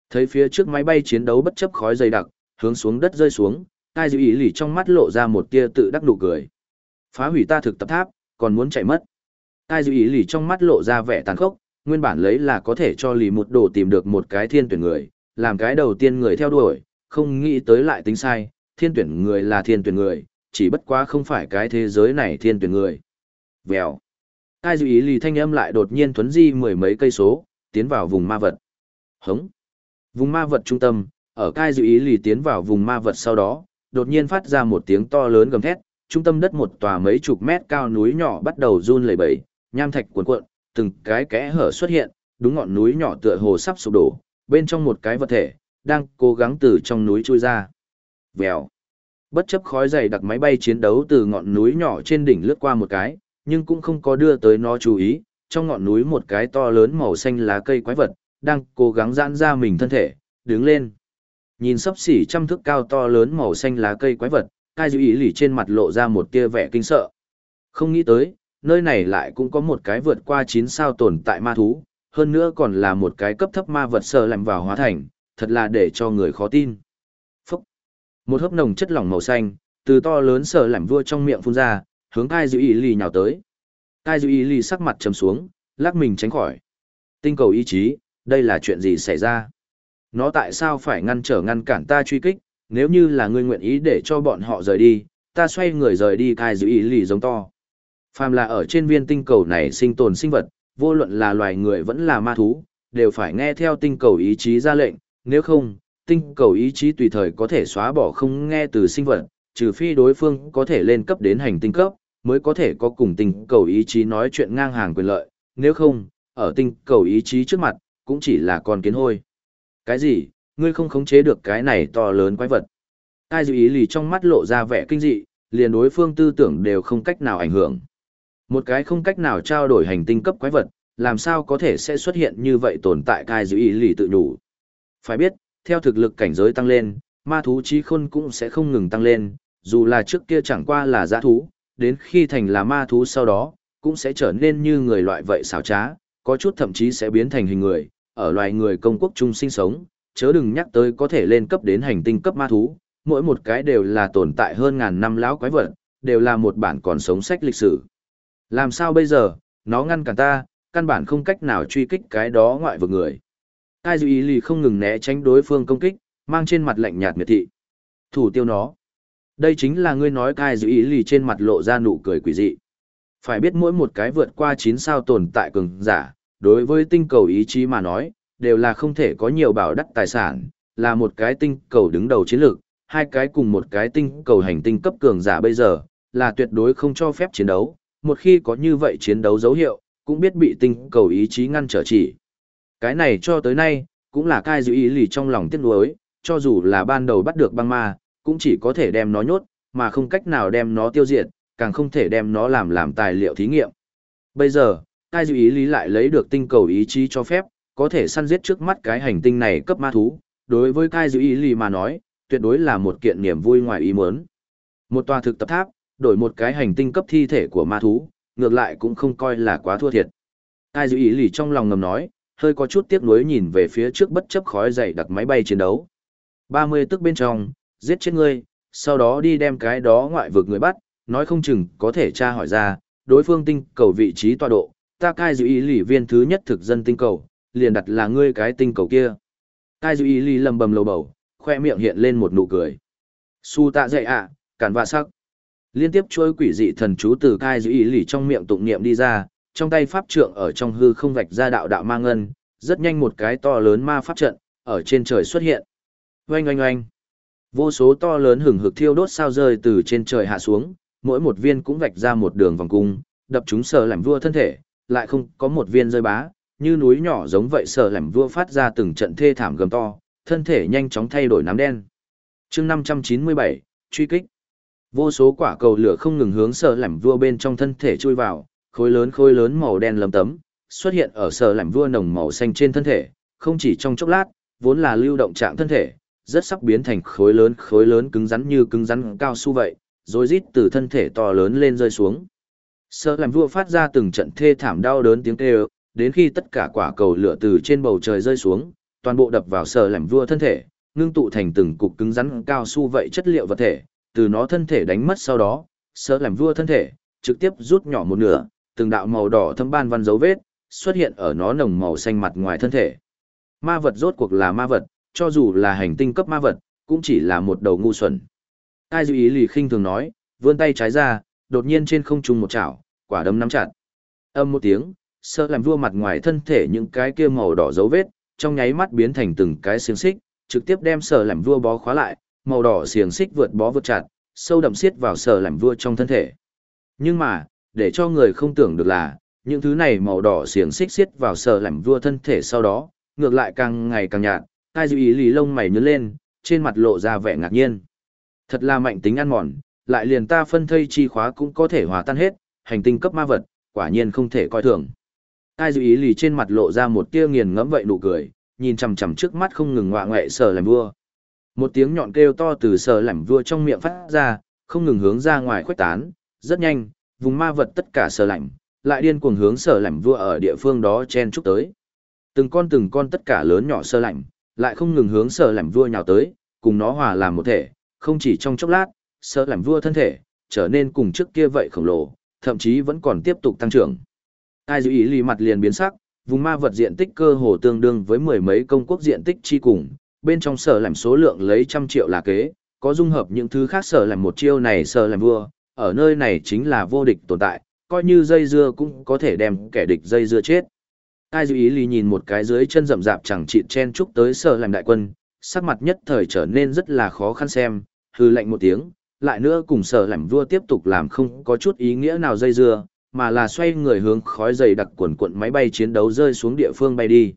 Thấy phía trước máy bay chiến đấu bất chấp khói dày đặc, hướng xuống đất rơi xuống, Cai dự ý lì trong mắt lộ ra một tia tự đắc nụ cười. Phá hủy ta thực tập tháp, còn muốn chạy mất. Cai dự ý lì trong mắt lộ ra vẻ tàn khốc, nguyên bản lấy là có thể cho lì một đồ tìm được một cái thiên tuyển người, làm cái đầu tiên người theo đuổi, không nghĩ tới lại tính sai, thiên tuyển người là thiên tuyển người, chỉ bất quá không phải cái thế giới này thiên tuyển người. Vèo. Cai dữ ý lì thanh âm lại đột nhiên thuấn di mười mấy cây số, tiến vào vùng ma vật. Hống. Vùng ma vật trung tâm, ở cai dữ ý lì tiến vào vùng ma vật sau đó, đột nhiên phát ra một tiếng to lớn gầm thét, trung tâm đất một tòa mấy chục mét cao núi nhỏ bắt đầu run lẩy bẩy, nham thạch cuộn cuộn, từng cái kẽ hở xuất hiện, đúng ngọn núi nhỏ tựa hồ sắp sụp đổ, bên trong một cái vật thể đang cố gắng từ trong núi chui ra. Vèo. Bất chấp khói dày đặc máy bay chiến đấu từ ngọn núi nhỏ trên đỉnh lướt qua một cái, nhưng cũng không có đưa tới nó chú ý, trong ngọn núi một cái to lớn màu xanh lá cây quái vật, đang cố gắng giãn ra mình thân thể, đứng lên. Nhìn sấp xỉ trăm thước cao to lớn màu xanh lá cây quái vật, cai dữ ý lì trên mặt lộ ra một tia vẻ kinh sợ. Không nghĩ tới, nơi này lại cũng có một cái vượt qua 9 sao tồn tại ma thú, hơn nữa còn là một cái cấp thấp ma vật sờ lạnh vào hóa thành, thật là để cho người khó tin. Phúc! Một hớp nồng chất lỏng màu xanh, từ to lớn sờ lạnh vua trong miệng phun ra, hướng Kai Dư ý lì nhào tới. Kai Dư ý lì sắc mặt trầm xuống, lắc mình tránh khỏi. Tinh cầu ý chí, đây là chuyện gì xảy ra? Nó tại sao phải ngăn trở ngăn cản ta truy kích, nếu như là ngươi nguyện ý để cho bọn họ rời đi, ta xoay người rời đi Kai Dư ý lì giống to. Phàm là ở trên viên tinh cầu này sinh tồn sinh vật, vô luận là loài người vẫn là ma thú, đều phải nghe theo tinh cầu ý chí ra lệnh, nếu không, tinh cầu ý chí tùy thời có thể xóa bỏ không nghe từ sinh vật, trừ phi đối phương có thể lên cấp đến hành tinh cấp, mới có thể có cùng tinh cầu ý chí nói chuyện ngang hàng quyền lợi, nếu không, ở tinh cầu ý chí trước mặt, cũng chỉ là con kiến hôi. Cái gì, ngươi không khống chế được cái này to lớn quái vật. Ai dự ý lì trong mắt lộ ra vẻ kinh dị, liền đối phương tư tưởng đều không cách nào ảnh hưởng. Một cái không cách nào trao đổi hành tinh cấp quái vật, làm sao có thể sẽ xuất hiện như vậy tồn tại cai giữ ý lì tự nhủ. Phải biết, theo thực lực cảnh giới tăng lên, ma thú trí khôn cũng sẽ không ngừng tăng lên, dù là trước kia chẳng qua là giã thú, đến khi thành là ma thú sau đó, cũng sẽ trở nên như người loại vậy xảo trá, có chút thậm chí sẽ biến thành hình người, ở loài người công quốc chung sinh sống, chớ đừng nhắc tới có thể lên cấp đến hành tinh cấp ma thú, mỗi một cái đều là tồn tại hơn ngàn năm lão quái vật, đều là một bản còn sống sách lịch sử. Làm sao bây giờ, nó ngăn cản ta, căn bản không cách nào truy kích cái đó ngoại vực người. Cai Duy ý lì không ngừng né tránh đối phương công kích, mang trên mặt lạnh nhạt miệt thị. Thủ tiêu nó. Đây chính là ngươi nói cai Duy ý lì trên mặt lộ ra nụ cười quỷ dị. Phải biết mỗi một cái vượt qua 9 sao tồn tại cường giả, đối với tinh cầu ý chí mà nói, đều là không thể có nhiều bảo đắc tài sản, là một cái tinh cầu đứng đầu chiến lược, hai cái cùng một cái tinh cầu hành tinh cấp cường giả bây giờ, là tuyệt đối không cho phép chiến đấu, một khi có như vậy chiến đấu dấu hiệu, cũng biết bị tinh cầu ý chí ngăn trở chỉ. Cái này cho tới nay, cũng là cai giữ ý lì trong lòng tiếc nuối, cho dù là ban đầu bắt được băng ma, cũng chỉ có thể đem nó nhốt, mà không cách nào đem nó tiêu diệt, càng không thể đem nó làm làm tài liệu thí nghiệm. Bây giờ, cai giữ ý lý lại lấy được tinh cầu ý chí cho phép, có thể săn giết trước mắt cái hành tinh này cấp ma thú, đối với cai giữ ý lý mà nói, tuyệt đối là một kiện niềm vui ngoài ý muốn. Một tòa thực tập tháp, đổi một cái hành tinh cấp thi thể của ma thú, ngược lại cũng không coi là quá thua thiệt. cai giữ ý lý trong lòng ngầm nói, hơi có chút tiếc nuối nhìn về phía trước bất chấp khói dày đặc máy bay chiến đấu. 30 tức bên trong, giết chết ngươi, sau đó đi đem cái đó ngoại vực người bắt, nói không chừng có thể tra hỏi ra, đối phương tinh cầu vị trí tọa độ, ta cai dự ý lì viên thứ nhất thực dân tinh cầu, liền đặt là ngươi cái tinh cầu kia. Cai dự ý lì lầm bầm lầu bầu, khoe miệng hiện lên một nụ cười. Su tạ dậy ạ, cản vạ sắc. Liên tiếp trôi quỷ dị thần chú từ cai dự ý lì trong miệng tụng niệm đi ra, trong tay pháp trượng ở trong hư không vạch ra đạo đạo ma ngân, rất nhanh một cái to lớn ma pháp trận, ở trên trời xuất hiện. Oanh oanh oanh. Vô số to lớn hừng hực thiêu đốt sao rơi từ trên trời hạ xuống, mỗi một viên cũng vạch ra một đường vòng cung, đập chúng sờ làm vua thân thể, lại không có một viên rơi bá, như núi nhỏ giống vậy sờ làm vua phát ra từng trận thê thảm gầm to, thân thể nhanh chóng thay đổi nám đen. chương 597, truy kích. Vô số quả cầu lửa không ngừng hướng sờ lẩm vua bên trong thân thể chui vào, khối lớn khối lớn màu đen lấm tấm, xuất hiện ở sở lạnh vua nồng màu xanh trên thân thể, không chỉ trong chốc lát, vốn là lưu động trạng thân thể, rất sắp biến thành khối lớn khối lớn cứng rắn như cứng rắn cao su vậy, rồi rít từ thân thể to lớn lên rơi xuống. Sở lạnh vua phát ra từng trận thê thảm đau đớn tiếng kêu, đến khi tất cả quả cầu lửa từ trên bầu trời rơi xuống, toàn bộ đập vào sở lạnh vua thân thể, ngưng tụ thành từng cục cứng rắn cao su vậy chất liệu vật thể, từ nó thân thể đánh mất sau đó, sở lạnh vua thân thể, trực tiếp rút nhỏ một nửa, từng đạo màu đỏ thâm ban văn dấu vết, xuất hiện ở nó nồng màu xanh mặt ngoài thân thể. Ma vật rốt cuộc là ma vật, cho dù là hành tinh cấp ma vật, cũng chỉ là một đầu ngu xuẩn. Ai dư ý lì khinh thường nói, vươn tay trái ra, đột nhiên trên không trung một chảo, quả đấm nắm chặt. Âm một tiếng, sợ làm vua mặt ngoài thân thể những cái kia màu đỏ dấu vết, trong nháy mắt biến thành từng cái xiềng xích, trực tiếp đem sợ làm vua bó khóa lại, màu đỏ xiềng xích vượt bó vượt chặt, sâu đậm xiết vào sợ làm vua trong thân thể. Nhưng mà, để cho người không tưởng được là, những thứ này màu đỏ xiềng xích xiết vào sợ làm vua thân thể sau đó, ngược lại càng ngày càng nhạt, tai dư ý lì lông mày nhớ lên, trên mặt lộ ra vẻ ngạc nhiên. Thật là mạnh tính ăn mòn, lại liền ta phân thây chi khóa cũng có thể hòa tan hết, hành tinh cấp ma vật, quả nhiên không thể coi thường. Tai dư ý lì trên mặt lộ ra một tia nghiền ngẫm vậy nụ cười, nhìn chằm chằm trước mắt không ngừng ngoạ ngoẹ sợ làm vua. Một tiếng nhọn kêu to từ sợ làm vua trong miệng phát ra, không ngừng hướng ra ngoài khuếch tán, rất nhanh, vùng ma vật tất cả sở lạnh, lại điên cuồng hướng sở lạnh vua ở địa phương đó chen chúc tới. Từng con từng con tất cả lớn nhỏ sơ lạnh, lại không ngừng hướng sở lạnh vua nhào tới, cùng nó hòa làm một thể, không chỉ trong chốc lát, sở lạnh vua thân thể, trở nên cùng trước kia vậy khổng lồ, thậm chí vẫn còn tiếp tục tăng trưởng. Ai dữ ý lì mặt liền biến sắc, vùng ma vật diện tích cơ hồ tương đương với mười mấy công quốc diện tích chi cùng, bên trong sở làm số lượng lấy trăm triệu là kế, có dung hợp những thứ khác sở làm một chiêu này sở làm vua, ở nơi này chính là vô địch tồn tại, coi như dây dưa cũng có thể đem kẻ địch dây dưa chết. Ai dư ý lì nhìn một cái dưới chân rậm rạp chẳng chịt chen chúc tới sở làm đại quân, sắc mặt nhất thời trở nên rất là khó khăn xem, hư lệnh một tiếng, lại nữa cùng sở làm vua tiếp tục làm không có chút ý nghĩa nào dây dưa, mà là xoay người hướng khói dày đặc quần cuộn máy bay chiến đấu rơi xuống địa phương bay đi.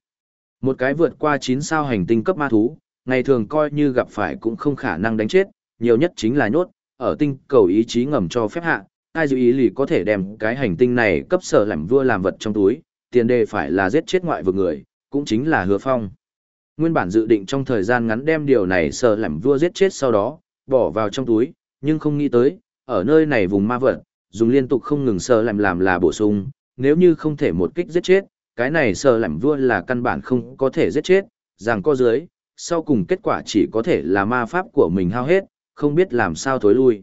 Một cái vượt qua 9 sao hành tinh cấp ma thú, ngày thường coi như gặp phải cũng không khả năng đánh chết, nhiều nhất chính là nhốt, ở tinh cầu ý chí ngầm cho phép hạ, ai dụ ý lì có thể đem cái hành tinh này cấp sở làm vua làm vật trong túi, tiền đề phải là giết chết ngoại vực người, cũng chính là hứa phong. Nguyên bản dự định trong thời gian ngắn đem điều này sở làm vua giết chết sau đó, bỏ vào trong túi, nhưng không nghĩ tới, ở nơi này vùng ma vật, dùng liên tục không ngừng sở làm làm là bổ sung, nếu như không thể một kích giết chết, cái này sở làm vua là căn bản không có thể giết chết, rằng co dưới, sau cùng kết quả chỉ có thể là ma pháp của mình hao hết, không biết làm sao thối lui.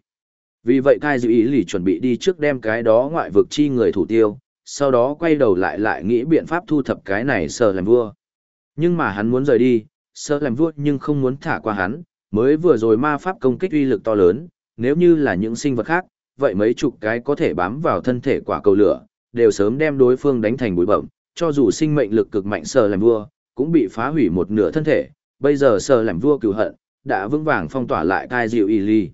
Vì vậy Kai Dư ý lì chuẩn bị đi trước đem cái đó ngoại vực chi người thủ tiêu, sau đó quay đầu lại lại nghĩ biện pháp thu thập cái này sợ làm vua. Nhưng mà hắn muốn rời đi, sợ làm vua nhưng không muốn thả qua hắn, mới vừa rồi ma pháp công kích uy lực to lớn, nếu như là những sinh vật khác, vậy mấy chục cái có thể bám vào thân thể quả cầu lửa, đều sớm đem đối phương đánh thành bụi bậm, cho dù sinh mệnh lực cực mạnh sợ làm vua, cũng bị phá hủy một nửa thân thể, bây giờ sợ làm vua cửu hận, đã vững vàng phong tỏa lại cai dịu y ly.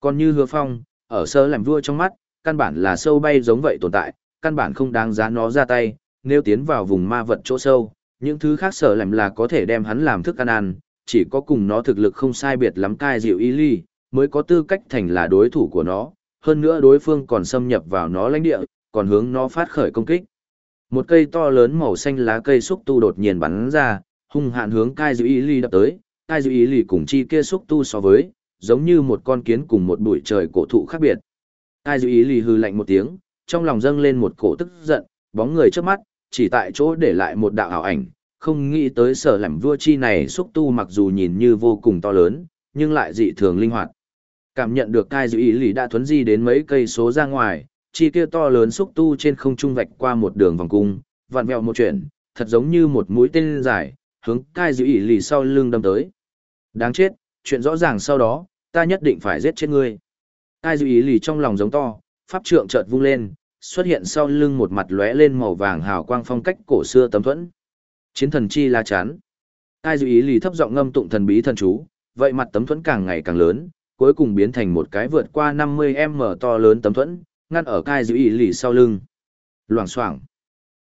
Còn như hứa phong, ở sơ làm vua trong mắt, căn bản là sâu bay giống vậy tồn tại, căn bản không đáng giá nó ra tay, nếu tiến vào vùng ma vật chỗ sâu, những thứ khác sở làm là có thể đem hắn làm thức ăn ăn, chỉ có cùng nó thực lực không sai biệt lắm cai dịu y ly, mới có tư cách thành là đối thủ của nó, hơn nữa đối phương còn xâm nhập vào nó lãnh địa, còn hướng nó phát khởi công kích. Một cây to lớn màu xanh lá cây xúc tu đột nhiên bắn ra, hung hạn hướng Kai dịu Y Ly đập tới, Kai Dư Ý Lì cùng chi kia xúc tu so với, giống như một con kiến cùng một bụi trời cổ thụ khác biệt. Kai Dư Ý Lì hư lạnh một tiếng, trong lòng dâng lên một cổ tức giận, bóng người trước mắt, chỉ tại chỗ để lại một đạo ảo ảnh, không nghĩ tới sở làm vua chi này xúc tu mặc dù nhìn như vô cùng to lớn, nhưng lại dị thường linh hoạt. Cảm nhận được cai dư ý Lì đã thuấn di đến mấy cây số ra ngoài, chi kia to lớn xúc tu trên không trung vạch qua một đường vòng cung, vặn vẹo một chuyện, thật giống như một mũi tên dài, hướng cai dự ý Lì sau lưng đâm tới. Đáng chết, chuyện rõ ràng sau đó, ta nhất định phải giết chết ngươi. Cai dư ý lì trong lòng giống to, pháp trượng chợt vung lên, xuất hiện sau lưng một mặt lóe lên màu vàng hào quang phong cách cổ xưa tấm thuẫn. Chiến thần chi la chán. Cai dư ý lì thấp giọng ngâm tụng thần bí thần chú, vậy mặt tấm thuẫn càng ngày càng lớn, cuối cùng biến thành một cái vượt qua 50m to lớn tấm thuẫn, ngăn ở cai giữ ý lì sau lưng. Loảng xoảng.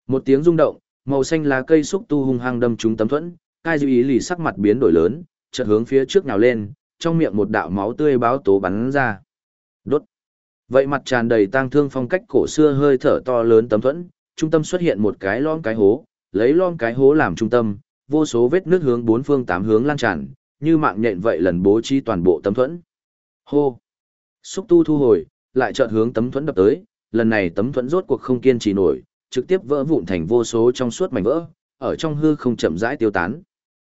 Một tiếng rung động, màu xanh lá cây xúc tu hung hăng đâm trúng tấm thuẫn, cai giữ ý lì sắc mặt biến đổi lớn, chợt hướng phía trước nhào lên, trong miệng một đạo máu tươi báo tố bắn ra. Đốt. Vậy mặt tràn đầy tang thương phong cách cổ xưa hơi thở to lớn tấm thuẫn, trung tâm xuất hiện một cái lon cái hố, lấy lon cái hố làm trung tâm, vô số vết nước hướng bốn phương tám hướng lan tràn, như mạng nhện vậy lần bố trí toàn bộ tấm thuẫn. Hô! Xúc tu thu hồi, lại chợt hướng tấm thuẫn đập tới, lần này tấm thuẫn rốt cuộc không kiên trì nổi, trực tiếp vỡ vụn thành vô số trong suốt mảnh vỡ, ở trong hư không chậm rãi tiêu tán.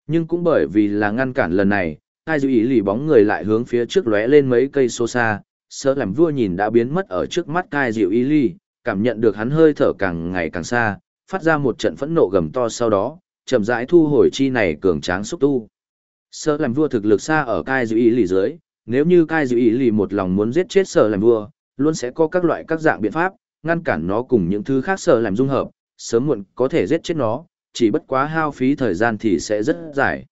Nhưng cũng bởi vì là ngăn cản lần này, hai dư ý lì bóng người lại hướng phía trước lóe lên mấy cây xô xa, sợ làm vua nhìn đã biến mất ở trước mắt cai dịu ý lì, cảm nhận được hắn hơi thở càng ngày càng xa, phát ra một trận phẫn nộ gầm to sau đó, chậm rãi thu hồi chi này cường tráng xúc tu. Sợ làm vua thực lực xa ở cai dịu ý lì dưới, nếu như cai dịu ý lì một lòng muốn giết chết sợ làm vua, luôn sẽ có các loại các dạng biện pháp, ngăn cản nó cùng những thứ khác sợ làm dung hợp, sớm muộn có thể giết chết nó, chỉ bất quá hao phí thời gian thì sẽ rất dài.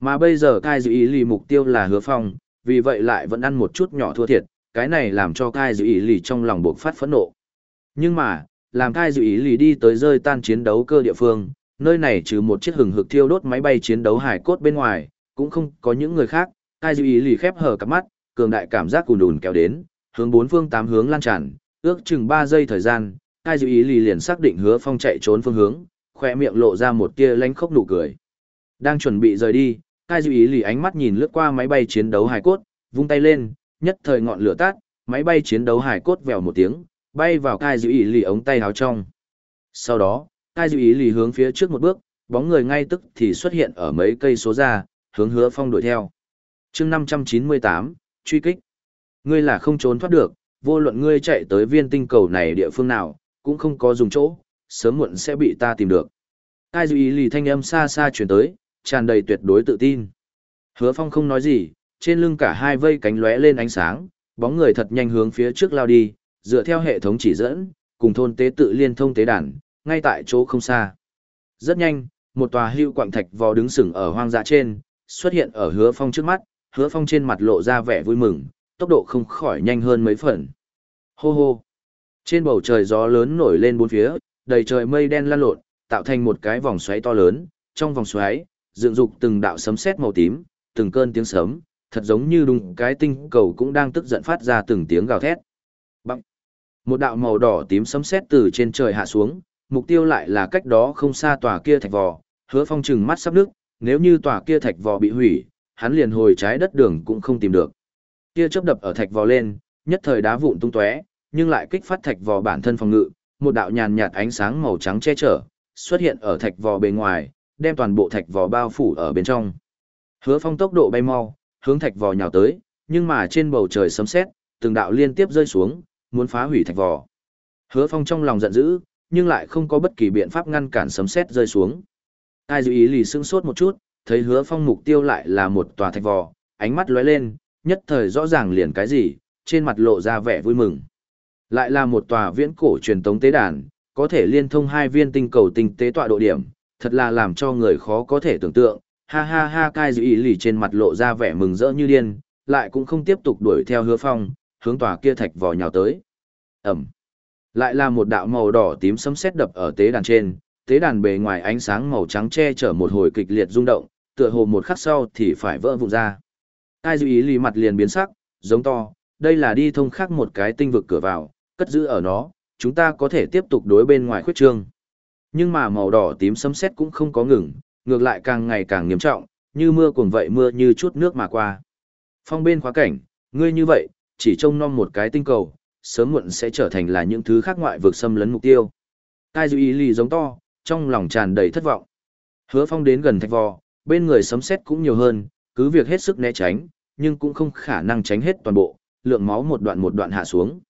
Mà bây giờ Kai Dư Ý Lì mục tiêu là hứa phong, vì vậy lại vẫn ăn một chút nhỏ thua thiệt, cái này làm cho Kai Dư Ý Lì trong lòng buộc phát phẫn nộ. Nhưng mà, làm Kai Dư Ý Lì đi tới rơi tan chiến đấu cơ địa phương, nơi này trừ một chiếc hừng hực thiêu đốt máy bay chiến đấu hải cốt bên ngoài, cũng không có những người khác. Kai Dư Ý Lì khép hờ cặp mắt, cường đại cảm giác cùn đùn kéo đến, hướng bốn phương tám hướng lan tràn, ước chừng 3 giây thời gian, Kai Dư Ý Lì liền xác định hứa phong chạy trốn phương hướng, khoe miệng lộ ra một tia lánh khóc nụ cười. Đang chuẩn bị rời đi, Kai Dư Ý lì ánh mắt nhìn lướt qua máy bay chiến đấu hải cốt, vung tay lên, nhất thời ngọn lửa tắt, máy bay chiến đấu hải cốt vèo một tiếng, bay vào Kai Dư Ý lì ống tay áo trong. Sau đó, Kai Dư Ý lì hướng phía trước một bước, bóng người ngay tức thì xuất hiện ở mấy cây số ra, hướng hứa phong đuổi theo. chương 598, truy kích. Ngươi là không trốn thoát được, vô luận ngươi chạy tới viên tinh cầu này địa phương nào, cũng không có dùng chỗ, sớm muộn sẽ bị ta tìm được. Ai Dư Ý lì thanh âm xa xa chuyển tới, tràn đầy tuyệt đối tự tin. Hứa Phong không nói gì, trên lưng cả hai vây cánh lóe lên ánh sáng, bóng người thật nhanh hướng phía trước lao đi, dựa theo hệ thống chỉ dẫn, cùng thôn tế tự liên thông tế đàn, ngay tại chỗ không xa. Rất nhanh, một tòa hưu quạng thạch vò đứng sừng ở hoang dã trên, xuất hiện ở Hứa Phong trước mắt, Hứa Phong trên mặt lộ ra vẻ vui mừng, tốc độ không khỏi nhanh hơn mấy phần. Hô hô. Trên bầu trời gió lớn nổi lên bốn phía, đầy trời mây đen lan lộn, tạo thành một cái vòng xoáy to lớn, trong vòng xoáy, dựng dục từng đạo sấm sét màu tím, từng cơn tiếng sấm, thật giống như đùng cái tinh cầu cũng đang tức giận phát ra từng tiếng gào thét. Bằng. Một đạo màu đỏ tím sấm sét từ trên trời hạ xuống, mục tiêu lại là cách đó không xa tòa kia thạch vò, hứa phong trừng mắt sắp nước, nếu như tòa kia thạch vò bị hủy, hắn liền hồi trái đất đường cũng không tìm được. Kia chớp đập ở thạch vò lên, nhất thời đá vụn tung tóe, nhưng lại kích phát thạch vò bản thân phòng ngự, một đạo nhàn nhạt ánh sáng màu trắng che chở, xuất hiện ở thạch vò bề ngoài, đem toàn bộ thạch vò bao phủ ở bên trong. Hứa Phong tốc độ bay mau, hướng thạch vò nhào tới, nhưng mà trên bầu trời sấm sét, từng đạo liên tiếp rơi xuống, muốn phá hủy thạch vò. Hứa Phong trong lòng giận dữ, nhưng lại không có bất kỳ biện pháp ngăn cản sấm sét rơi xuống. Ai dư ý lì sững sốt một chút, thấy Hứa Phong mục tiêu lại là một tòa thạch vò, ánh mắt lóe lên, nhất thời rõ ràng liền cái gì, trên mặt lộ ra vẻ vui mừng. Lại là một tòa viễn cổ truyền tống tế đàn, có thể liên thông hai viên tinh cầu tinh tế tọa độ điểm, thật là làm cho người khó có thể tưởng tượng. Ha ha ha cai dư ý lì trên mặt lộ ra vẻ mừng rỡ như điên, lại cũng không tiếp tục đuổi theo hứa phong, hướng tòa kia thạch vò nhào tới. Ẩm. Lại là một đạo màu đỏ tím sấm sét đập ở tế đàn trên, tế đàn bề ngoài ánh sáng màu trắng che chở một hồi kịch liệt rung động, tựa hồ một khắc sau thì phải vỡ vụn ra. Cai dư ý lì mặt liền biến sắc, giống to, đây là đi thông khác một cái tinh vực cửa vào, cất giữ ở nó, chúng ta có thể tiếp tục đối bên ngoài khuyết trương. Nhưng mà màu đỏ tím sấm sét cũng không có ngừng, ngược lại càng ngày càng nghiêm trọng, như mưa cuồng vậy mưa như chút nước mà qua. Phong bên khóa cảnh, ngươi như vậy, chỉ trông nom một cái tinh cầu, sớm muộn sẽ trở thành là những thứ khác ngoại vực xâm lấn mục tiêu. Tai dư ý lì giống to, trong lòng tràn đầy thất vọng. Hứa phong đến gần thạch vò, bên người sấm sét cũng nhiều hơn, cứ việc hết sức né tránh, nhưng cũng không khả năng tránh hết toàn bộ, lượng máu một đoạn một đoạn hạ xuống.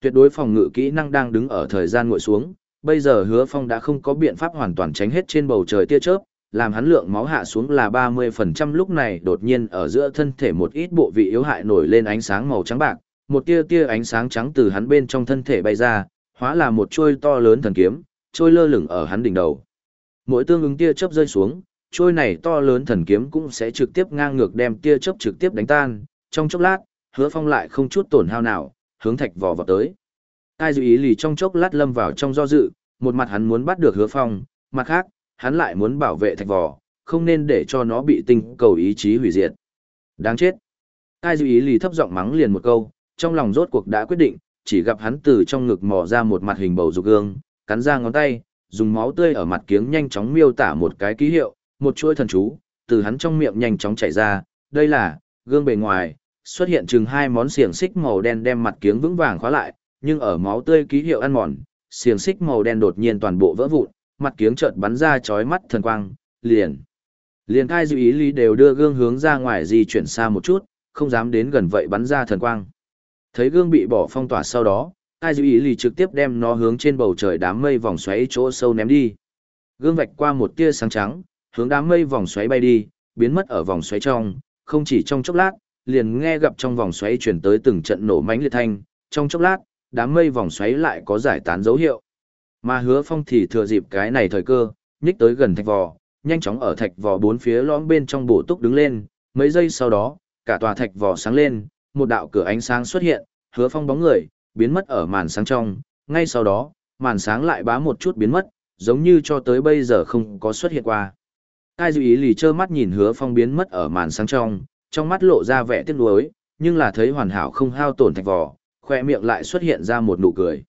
Tuyệt đối phòng ngự kỹ năng đang đứng ở thời gian ngồi xuống, bây giờ hứa phong đã không có biện pháp hoàn toàn tránh hết trên bầu trời tia chớp làm hắn lượng máu hạ xuống là ba mươi phần trăm lúc này đột nhiên ở giữa thân thể một ít bộ vị yếu hại nổi lên ánh sáng màu trắng bạc một tia tia ánh sáng trắng từ hắn bên trong thân thể bay ra hóa là một trôi to lớn thần kiếm trôi lơ lửng ở hắn đỉnh đầu. Mỗi tương ứng tia chớp rơi xuống trôi này to lớn thần kiếm cũng sẽ trực tiếp ngang ngược đem tia chớp trực tiếp đánh tan trong chốc lát hứa phong lại không chút tổn hao nào hướng thạch vò vào tới Ai dự ý lì trong chốc lát lâm vào trong do dự, một mặt hắn muốn bắt được hứa phong, mặt khác, hắn lại muốn bảo vệ thạch vò, không nên để cho nó bị tinh cầu ý chí hủy diệt. Đáng chết. Ai dự ý lì thấp giọng mắng liền một câu, trong lòng rốt cuộc đã quyết định, chỉ gặp hắn từ trong ngực mò ra một mặt hình bầu dục gương, cắn ra ngón tay, dùng máu tươi ở mặt kiếng nhanh chóng miêu tả một cái ký hiệu, một chuỗi thần chú, từ hắn trong miệng nhanh chóng chảy ra, đây là, gương bề ngoài, xuất hiện chừng hai món xiềng xích màu đen đem mặt kiếng vững vàng khóa lại, nhưng ở máu tươi ký hiệu ăn mòn, xiềng xích màu đen đột nhiên toàn bộ vỡ vụn, mặt kiếng chợt bắn ra chói mắt thần quang, liền Liền thai dư ý lý đều đưa gương hướng ra ngoài di chuyển xa một chút, không dám đến gần vậy bắn ra thần quang. Thấy gương bị bỏ phong tỏa sau đó, thai dư ý lý trực tiếp đem nó hướng trên bầu trời đám mây vòng xoáy chỗ sâu ném đi. Gương vạch qua một tia sáng trắng, hướng đám mây vòng xoáy bay đi, biến mất ở vòng xoáy trong, không chỉ trong chốc lát, liền nghe gặp trong vòng xoáy chuyển tới từng trận nổ mãnh liệt thanh, trong chốc lát, đám mây vòng xoáy lại có giải tán dấu hiệu. Mà hứa phong thì thừa dịp cái này thời cơ, nhích tới gần thạch vò, nhanh chóng ở thạch vò bốn phía lõm bên trong bổ túc đứng lên, mấy giây sau đó, cả tòa thạch vò sáng lên, một đạo cửa ánh sáng xuất hiện, hứa phong bóng người, biến mất ở màn sáng trong, ngay sau đó, màn sáng lại bá một chút biến mất, giống như cho tới bây giờ không có xuất hiện qua. Ai dụ ý lì trơ mắt nhìn hứa phong biến mất ở màn sáng trong, trong mắt lộ ra vẻ tiếc nuối, nhưng là thấy hoàn hảo không hao tổn thạch vò, khoe miệng lại xuất hiện ra một nụ cười.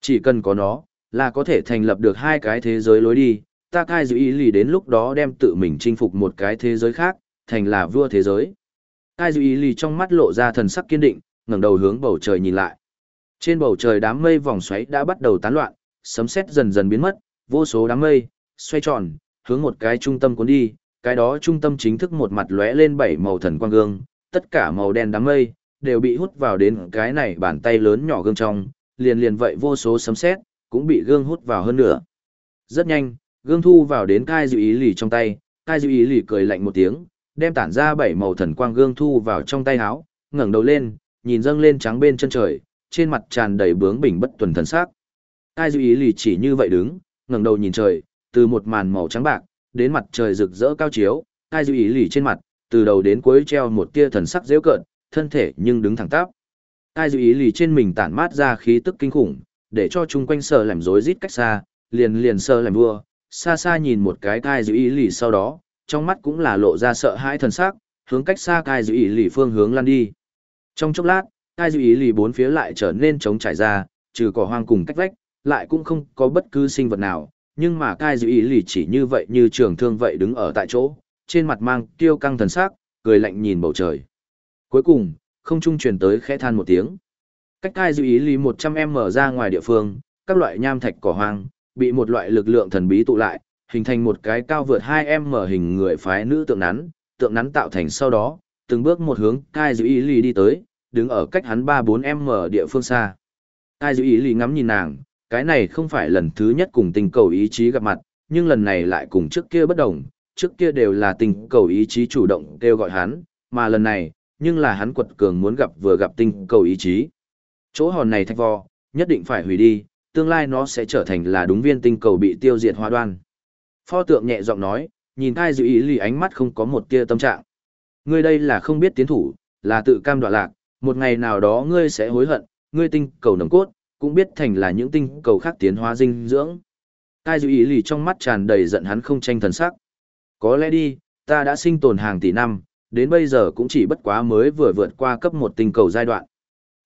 Chỉ cần có nó, là có thể thành lập được hai cái thế giới lối đi, ta cai dự ý lì đến lúc đó đem tự mình chinh phục một cái thế giới khác, thành là vua thế giới. Cai dự ý lì trong mắt lộ ra thần sắc kiên định, ngẩng đầu hướng bầu trời nhìn lại. Trên bầu trời đám mây vòng xoáy đã bắt đầu tán loạn, sấm sét dần dần biến mất, vô số đám mây, xoay tròn, hướng một cái trung tâm cuốn đi, cái đó trung tâm chính thức một mặt lóe lên bảy màu thần quang gương, tất cả màu đen đám mây, đều bị hút vào đến cái này bàn tay lớn nhỏ gương trong, liền liền vậy vô số sấm sét cũng bị gương hút vào hơn nữa. Rất nhanh, gương thu vào đến cai dịu ý lì trong tay, cai dịu ý lì cười lạnh một tiếng, đem tản ra bảy màu thần quang gương thu vào trong tay áo, ngẩng đầu lên, nhìn dâng lên trắng bên chân trời, trên mặt tràn đầy bướng bỉnh bất tuần thần sắc. Cai dịu ý lì chỉ như vậy đứng, ngẩng đầu nhìn trời, từ một màn màu trắng bạc, đến mặt trời rực rỡ cao chiếu, Kai Duy lì trên mặt, từ đầu đến cuối treo một tia thần sắc dễ cợt, thân thể nhưng đứng thẳng tắp. Kai Duy lì trên mình tản mát ra khí tức kinh khủng, để cho chung quanh sờ làm rối rít cách xa, liền liền sờ làm vua, xa xa nhìn một cái Kai Duy lì sau đó, trong mắt cũng là lộ ra sợ hãi thần sắc, hướng cách xa Kai Duy lì phương hướng lăn đi. Trong chốc lát, Kai Duy lì bốn phía lại trở nên trống trải ra, trừ cỏ hoang cùng cách vách, lại cũng không có bất cứ sinh vật nào, nhưng mà cai dư ý lì chỉ như vậy như trường thương vậy đứng ở tại chỗ, trên mặt mang tiêu căng thần sắc, cười lạnh nhìn bầu trời. Cuối cùng, không trung truyền tới khẽ than một tiếng. Cách cai dư ý lì 100 m ra ngoài địa phương, các loại nham thạch cỏ hoang, bị một loại lực lượng thần bí tụ lại, hình thành một cái cao vượt 2 m hình người phái nữ tượng nắn, tượng nắn tạo thành sau đó, từng bước một hướng cai Dư ý lì đi tới, đứng ở cách hắn 3-4 m địa phương xa. Cai Dư ý lì ngắm nhìn nàng, cái này không phải lần thứ nhất cùng tình cầu ý chí gặp mặt, nhưng lần này lại cùng trước kia bất đồng, trước kia đều là tình cầu ý chí chủ động kêu gọi hắn, mà lần này, nhưng là hắn quật cường muốn gặp vừa gặp tinh cầu ý chí. Chỗ hòn này thạch vò, nhất định phải hủy đi, tương lai nó sẽ trở thành là đúng viên tinh cầu bị tiêu diệt hóa đoan. Pho tượng nhẹ giọng nói, nhìn thai dự ý lì ánh mắt không có một tia tâm trạng. Ngươi đây là không biết tiến thủ, là tự cam đoạ lạc, một ngày nào đó ngươi sẽ hối hận, ngươi tinh cầu nồng cốt, cũng biết thành là những tinh cầu khác tiến hóa dinh dưỡng. Tai dự ý lì trong mắt tràn đầy giận hắn không tranh thần sắc. Có lẽ đi, ta đã sinh tồn hàng tỷ năm, đến bây giờ cũng chỉ bất quá mới vừa vượt qua cấp một tinh cầu giai đoạn.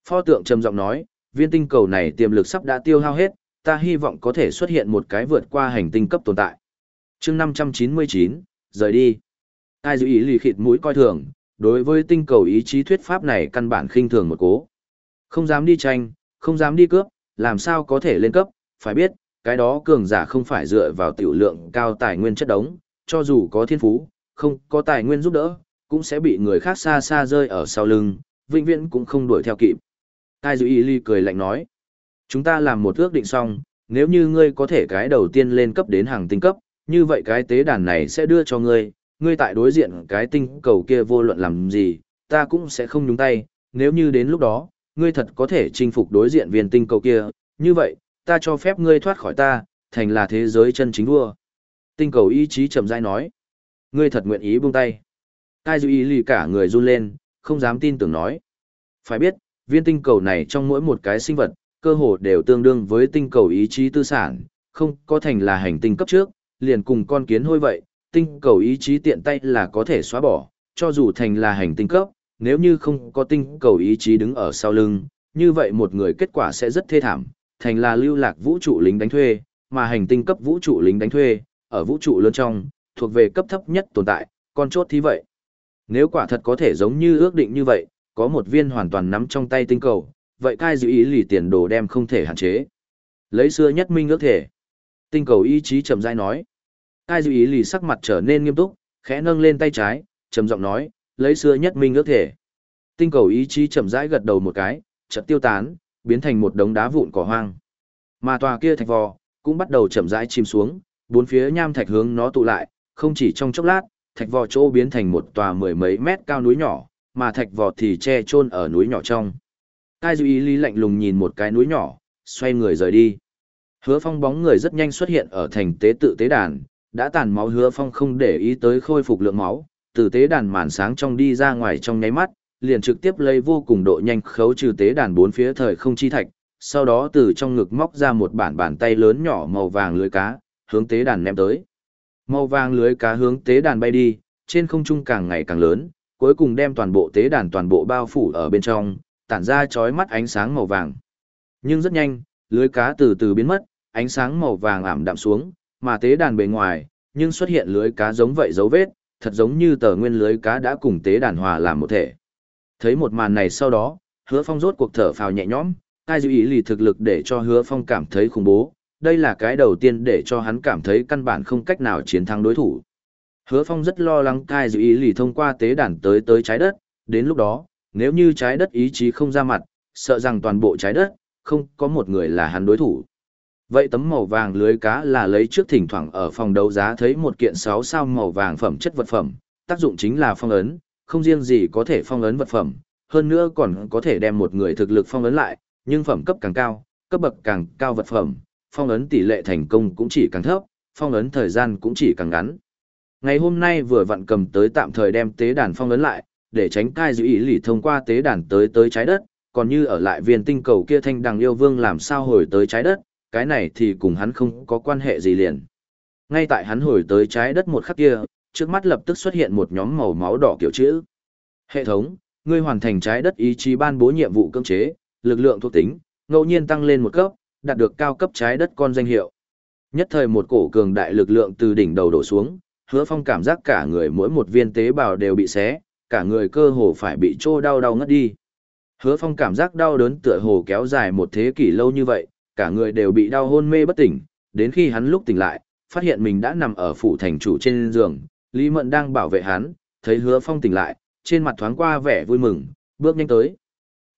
Pho tượng trầm giọng nói, viên tinh cầu này tiềm lực sắp đã tiêu hao hết, ta hy vọng có thể xuất hiện một cái vượt qua hành tinh cấp tồn tại. chương 599, rời đi. Tai dữ ý lì khịt mũi coi thường, đối với tinh cầu ý chí thuyết pháp này căn bản khinh thường một cố. Không dám đi tranh, không dám đi cướp, làm sao có thể lên cấp, phải biết, cái đó cường giả không phải dựa vào tiểu lượng cao tài nguyên chất đống, cho dù có thiên phú, không có tài nguyên giúp đỡ, cũng sẽ bị người khác xa xa rơi ở sau lưng, vĩnh viễn cũng không đuổi theo kịp. Tai dụ y ly cười lạnh nói, chúng ta làm một ước định xong, nếu như ngươi có thể cái đầu tiên lên cấp đến hàng tinh cấp, như vậy cái tế đàn này sẽ đưa cho ngươi, ngươi tại đối diện cái tinh cầu kia vô luận làm gì, ta cũng sẽ không nhúng tay, nếu như đến lúc đó, ngươi thật có thể chinh phục đối diện viên tinh cầu kia, như vậy, ta cho phép ngươi thoát khỏi ta, thành là thế giới chân chính vua. Tinh cầu ý chí chậm rãi nói, ngươi thật nguyện ý buông tay. Kai dụ ý lì cả người run lên, không dám tin tưởng nói. Phải biết, viên tinh cầu này trong mỗi một cái sinh vật, cơ hồ đều tương đương với tinh cầu ý chí tư sản, không có thành là hành tinh cấp trước, liền cùng con kiến hôi vậy, tinh cầu ý chí tiện tay là có thể xóa bỏ, cho dù thành là hành tinh cấp, nếu như không có tinh cầu ý chí đứng ở sau lưng, như vậy một người kết quả sẽ rất thê thảm, thành là lưu lạc vũ trụ lính đánh thuê, mà hành tinh cấp vũ trụ lính đánh thuê, ở vũ trụ lớn trong, thuộc về cấp thấp nhất tồn tại, con chốt thì vậy. Nếu quả thật có thể giống như ước định như vậy, có một viên hoàn toàn nắm trong tay tinh cầu, vậy cai dự ý lì tiền đồ đem không thể hạn chế. Lấy xưa nhất minh ước thể. Tinh cầu ý chí chậm rãi nói. Cai dự ý lì sắc mặt trở nên nghiêm túc, Khẽ nâng lên tay trái, trầm giọng nói, lấy xưa nhất minh ước thể. Tinh cầu ý chí chậm rãi gật đầu một cái, chợt tiêu tán, biến thành một đống đá vụn cỏ hoang. Mà tòa kia thạch vò cũng bắt đầu chậm rãi chìm xuống, bốn phía nham thạch hướng nó tụ lại, không chỉ trong chốc lát, thạch vò chỗ biến thành một tòa mười mấy mét cao núi nhỏ, mà thạch vò thì che chôn ở núi nhỏ trong. Kai Dư Ý Lý lạnh lùng nhìn một cái núi nhỏ, xoay người rời đi. Hứa Phong bóng người rất nhanh xuất hiện ở thành tế tự tế đàn, đã tàn máu Hứa Phong không để ý tới khôi phục lượng máu, từ tế đàn màn sáng trong đi ra ngoài trong nháy mắt, liền trực tiếp lấy vô cùng độ nhanh khấu trừ tế đàn bốn phía thời không chi thạch, sau đó từ trong ngực móc ra một bản bàn tay lớn nhỏ màu vàng lưới cá, hướng tế đàn ném tới. Màu vàng lưới cá hướng tế đàn bay đi, trên không trung càng ngày càng lớn, cuối cùng đem toàn bộ tế đàn toàn bộ bao phủ ở bên trong, tản ra chói mắt ánh sáng màu vàng. Nhưng rất nhanh, lưới cá từ từ biến mất, ánh sáng màu vàng ảm đạm xuống, mà tế đàn bề ngoài, nhưng xuất hiện lưới cá giống vậy dấu vết, thật giống như tờ nguyên lưới cá đã cùng tế đàn hòa làm một thể. Thấy một màn này sau đó, hứa phong rốt cuộc thở phào nhẹ nhõm, ai dư ý lì thực lực để cho hứa phong cảm thấy khủng bố, đây là cái đầu tiên để cho hắn cảm thấy căn bản không cách nào chiến thắng đối thủ. Hứa phong rất lo lắng cai dư ý lì thông qua tế đàn tới tới trái đất, đến lúc đó, nếu như trái đất ý chí không ra mặt, sợ rằng toàn bộ trái đất, không có một người là hắn đối thủ. Vậy tấm màu vàng lưới cá là lấy trước thỉnh thoảng ở phòng đấu giá thấy một kiện 6 sao màu vàng phẩm chất vật phẩm, tác dụng chính là phong ấn, không riêng gì có thể phong ấn vật phẩm, hơn nữa còn có thể đem một người thực lực phong ấn lại, nhưng phẩm cấp càng cao, cấp bậc càng cao vật phẩm, phong ấn tỷ lệ thành công cũng chỉ càng thấp, phong ấn thời gian cũng chỉ càng ngắn. Ngày hôm nay vừa vặn cầm tới tạm thời đem tế đàn phong ấn lại, để tránh cai giữ ý lì thông qua tế đàn tới tới trái đất, còn như ở lại viên tinh cầu kia thanh đằng yêu vương làm sao hồi tới trái đất, cái này thì cùng hắn không có quan hệ gì liền. Ngay tại hắn hồi tới trái đất một khắc kia, trước mắt lập tức xuất hiện một nhóm màu máu đỏ kiểu chữ. Hệ thống, ngươi hoàn thành trái đất ý chí ban bố nhiệm vụ cưỡng chế, lực lượng thuộc tính, ngẫu nhiên tăng lên một cấp, đạt được cao cấp trái đất con danh hiệu. Nhất thời một cổ cường đại lực lượng từ đỉnh đầu đổ xuống, hứa phong cảm giác cả người mỗi một viên tế bào đều bị xé, cả người cơ hồ phải bị trô đau đau ngất đi. Hứa phong cảm giác đau đớn tựa hồ kéo dài một thế kỷ lâu như vậy, cả người đều bị đau hôn mê bất tỉnh, đến khi hắn lúc tỉnh lại, phát hiện mình đã nằm ở phủ thành chủ trên giường, Lý Mận đang bảo vệ hắn, thấy hứa phong tỉnh lại, trên mặt thoáng qua vẻ vui mừng, bước nhanh tới.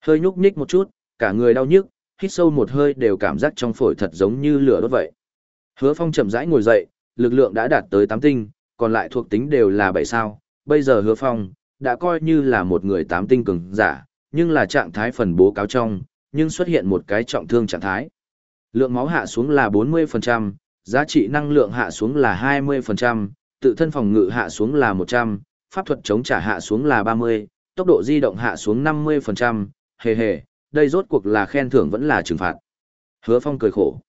Hơi nhúc nhích một chút, cả người đau nhức, hít sâu một hơi đều cảm giác trong phổi thật giống như lửa đốt vậy. Hứa phong chậm rãi ngồi dậy, lực lượng đã đạt tới 8 tinh, còn lại thuộc tính đều là 7 sao, bây giờ hứa phong, đã coi như là một người 8 tinh cường giả, nhưng là trạng thái phần bố cáo trong, nhưng xuất hiện một cái trọng thương trạng thái. Lượng máu hạ xuống là 40%, giá trị năng lượng hạ xuống là 20%, tự thân phòng ngự hạ xuống là 100, pháp thuật chống trả hạ xuống là 30, tốc độ di động hạ xuống 50%, hề hề, đây rốt cuộc là khen thưởng vẫn là trừng phạt. Hứa Phong cười khổ.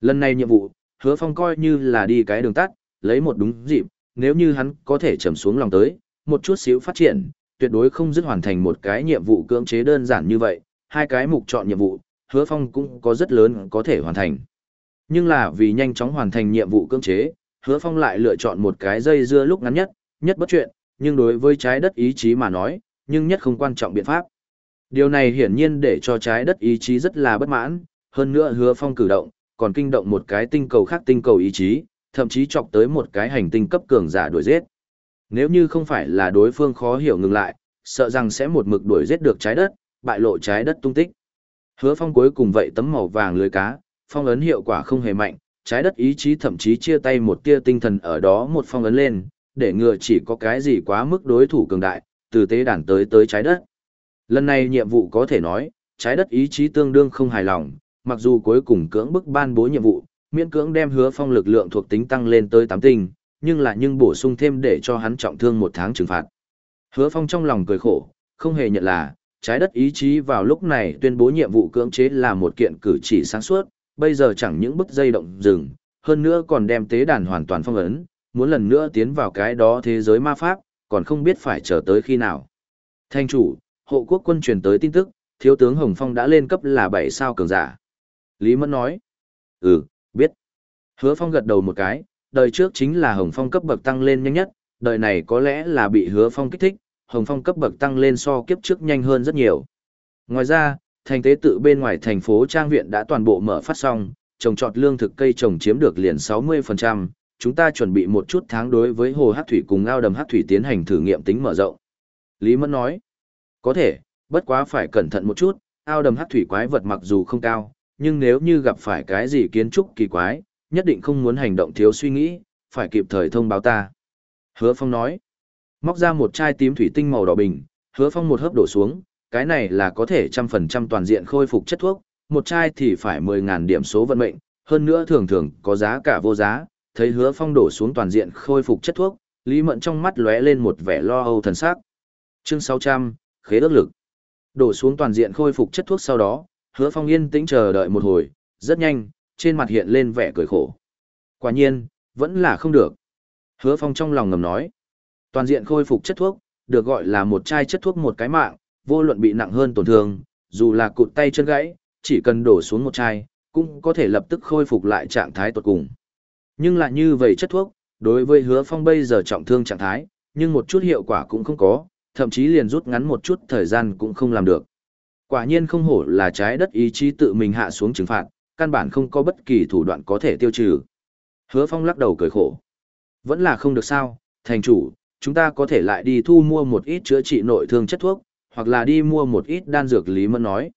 Lần này nhiệm vụ, Hứa Phong coi như là đi cái đường tắt, lấy một đúng dịp, nếu như hắn có thể trầm xuống lòng tới, một chút xíu phát triển, tuyệt đối không dứt hoàn thành một cái nhiệm vụ cưỡng chế đơn giản như vậy, hai cái mục chọn nhiệm vụ, hứa phong cũng có rất lớn có thể hoàn thành. Nhưng là vì nhanh chóng hoàn thành nhiệm vụ cưỡng chế, hứa phong lại lựa chọn một cái dây dưa lúc ngắn nhất, nhất bất chuyện, nhưng đối với trái đất ý chí mà nói, nhưng nhất không quan trọng biện pháp. Điều này hiển nhiên để cho trái đất ý chí rất là bất mãn, hơn nữa hứa phong cử động, còn kinh động một cái tinh cầu khác tinh cầu ý chí, thậm chí chọc tới một cái hành tinh cấp cường giả đuổi giết. Nếu như không phải là đối phương khó hiểu ngừng lại, sợ rằng sẽ một mực đuổi giết được trái đất, bại lộ trái đất tung tích. Hứa phong cuối cùng vậy tấm màu vàng lưới cá, phong ấn hiệu quả không hề mạnh, trái đất ý chí thậm chí chia tay một tia tinh thần ở đó một phong ấn lên, để ngừa chỉ có cái gì quá mức đối thủ cường đại, từ tế đàn tới tới trái đất. Lần này nhiệm vụ có thể nói, trái đất ý chí tương đương không hài lòng, mặc dù cuối cùng cưỡng bức ban bố nhiệm vụ, miễn cưỡng đem hứa phong lực lượng thuộc tính tăng lên tới tám tinh, nhưng là nhưng bổ sung thêm để cho hắn trọng thương một tháng trừng phạt. Hứa phong trong lòng cười khổ, không hề nhận là, trái đất ý chí vào lúc này tuyên bố nhiệm vụ cưỡng chế là một kiện cử chỉ sáng suốt, bây giờ chẳng những bức dây động dừng, hơn nữa còn đem tế đàn hoàn toàn phong ấn, muốn lần nữa tiến vào cái đó thế giới ma pháp, còn không biết phải chờ tới khi nào. Thanh chủ, hộ quốc quân truyền tới tin tức, thiếu tướng Hồng Phong đã lên cấp là 7 sao cường giả. Lý Mẫn nói, ừ, biết. Hứa Phong gật đầu một cái, đời trước chính là Hồng Phong cấp bậc tăng lên nhanh nhất, đời này có lẽ là bị Hứa Phong kích thích, Hồng Phong cấp bậc tăng lên so kiếp trước nhanh hơn rất nhiều. Ngoài ra, thành tế tự bên ngoài thành phố trang viện đã toàn bộ mở phát xong, trồng trọt lương thực cây trồng chiếm được liền 60%, chúng ta chuẩn bị một chút tháng đối với hồ hát thủy cùng ao đầm hát thủy tiến hành thử nghiệm tính mở rộng. Lý Mẫn nói, có thể, bất quá phải cẩn thận một chút, ao đầm hát thủy quái vật mặc dù không cao, nhưng nếu như gặp phải cái gì kiến trúc kỳ quái, nhất định không muốn hành động thiếu suy nghĩ, phải kịp thời thông báo ta. Hứa Phong nói, móc ra một chai tím thủy tinh màu đỏ bình, Hứa Phong một hớp đổ xuống, cái này là có thể trăm phần trăm toàn diện khôi phục chất thuốc, một chai thì phải 10.000 điểm số vận mệnh, hơn nữa thường thường có giá cả vô giá, thấy hứa phong đổ xuống toàn diện khôi phục chất thuốc, Lý Mẫn trong mắt lóe lên một vẻ lo âu thần sắc. Chương 600, khế ước lực. Đổ xuống toàn diện khôi phục chất thuốc sau đó, hứa phong yên tĩnh chờ đợi một hồi, rất nhanh, trên mặt hiện lên vẻ cười khổ. Quả nhiên, vẫn là không được. Hứa phong trong lòng ngầm nói. Toàn diện khôi phục chất thuốc, được gọi là một chai chất thuốc một cái mạng, vô luận bị nặng hơn tổn thương, dù là cụt tay chân gãy, chỉ cần đổ xuống một chai, cũng có thể lập tức khôi phục lại trạng thái tột cùng. Nhưng lại như vậy chất thuốc, đối với hứa phong bây giờ trọng thương trạng thái, nhưng một chút hiệu quả cũng không có, thậm chí liền rút ngắn một chút thời gian cũng không làm được. Quả nhiên không hổ là trái đất ý chí tự mình hạ xuống trừng phạt, căn bản không có bất kỳ thủ đoạn có thể tiêu trừ. Hứa phong lắc đầu cười khổ. Vẫn là không được sao, thành chủ, chúng ta có thể lại đi thu mua một ít chữa trị nội thương chất thuốc, hoặc là đi mua một ít đan dược Lý Mẫn nói.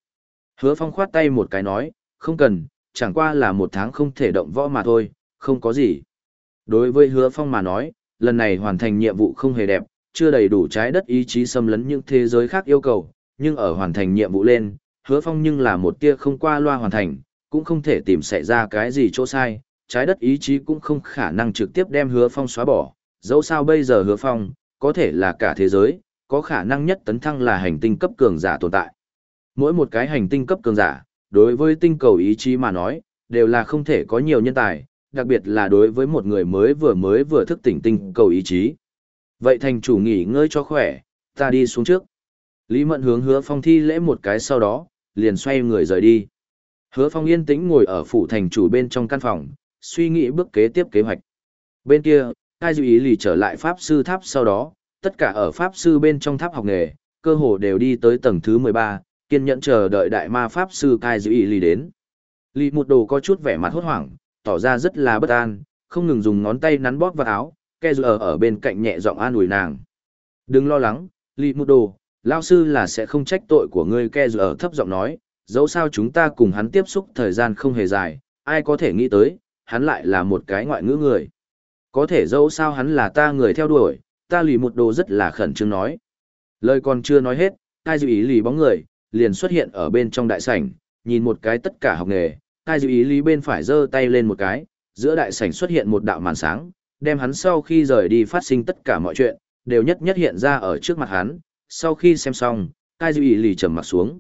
Hứa Phong khoát tay một cái nói, không cần, chẳng qua là một tháng không thể động võ mà thôi, không có gì. Đối với Hứa Phong mà nói, lần này hoàn thành nhiệm vụ không hề đẹp, chưa đầy đủ trái đất ý chí xâm lấn những thế giới khác yêu cầu, nhưng ở hoàn thành nhiệm vụ lên, Hứa Phong nhưng là một tia không qua loa hoàn thành, cũng không thể tìm xảy ra cái gì chỗ sai, trái đất ý chí cũng không khả năng trực tiếp đem Hứa Phong xóa bỏ, dẫu sao bây giờ Hứa Phong, có thể là cả thế giới, có khả năng nhất tấn thăng là hành tinh cấp cường giả tồn tại. Mỗi một cái hành tinh cấp cường giả, đối với tinh cầu ý chí mà nói, đều là không thể có nhiều nhân tài, đặc biệt là đối với một người mới vừa mới vừa thức tỉnh tinh cầu ý chí. Vậy thành chủ nghỉ ngơi cho khỏe, ta đi xuống trước. Lý Mẫn hướng hứa phong thi lễ một cái sau đó, liền xoay người rời đi. Hứa phong yên tĩnh ngồi ở phủ thành chủ bên trong căn phòng, suy nghĩ bước kế tiếp kế hoạch. Bên kia, ai dư ý lì trở lại pháp sư tháp sau đó, tất cả ở pháp sư bên trong tháp học nghề, cơ hồ đều đi tới tầng thứ 13, kiên nhẫn chờ đợi đại ma pháp sư Kai Dư Ý Lý đến. Lý một đồ có chút vẻ mặt hốt hoảng, tỏ ra rất là bất an, không ngừng dùng ngón tay nắn bóp vào áo, Ke ở ở bên cạnh nhẹ giọng an ủi nàng. Đừng lo lắng, Lý một đồ, lao sư là sẽ không trách tội của ngươi Ke ở thấp giọng nói, dẫu sao chúng ta cùng hắn tiếp xúc thời gian không hề dài, ai có thể nghĩ tới, hắn lại là một cái ngoại ngữ người. Có thể dẫu sao hắn là ta người theo đuổi, ta lì một đồ rất là khẩn trương nói. Lời còn chưa nói hết, ai dư ý lì bóng người, liền xuất hiện ở bên trong đại sảnh, nhìn một cái tất cả học nghề, ai dư ý lý bên phải giơ tay lên một cái, giữa đại sảnh xuất hiện một đạo màn sáng, đem hắn sau khi rời đi phát sinh tất cả mọi chuyện, đều nhất nhất hiện ra ở trước mặt hắn, sau khi xem xong, ai dư ý lì trầm mặt xuống.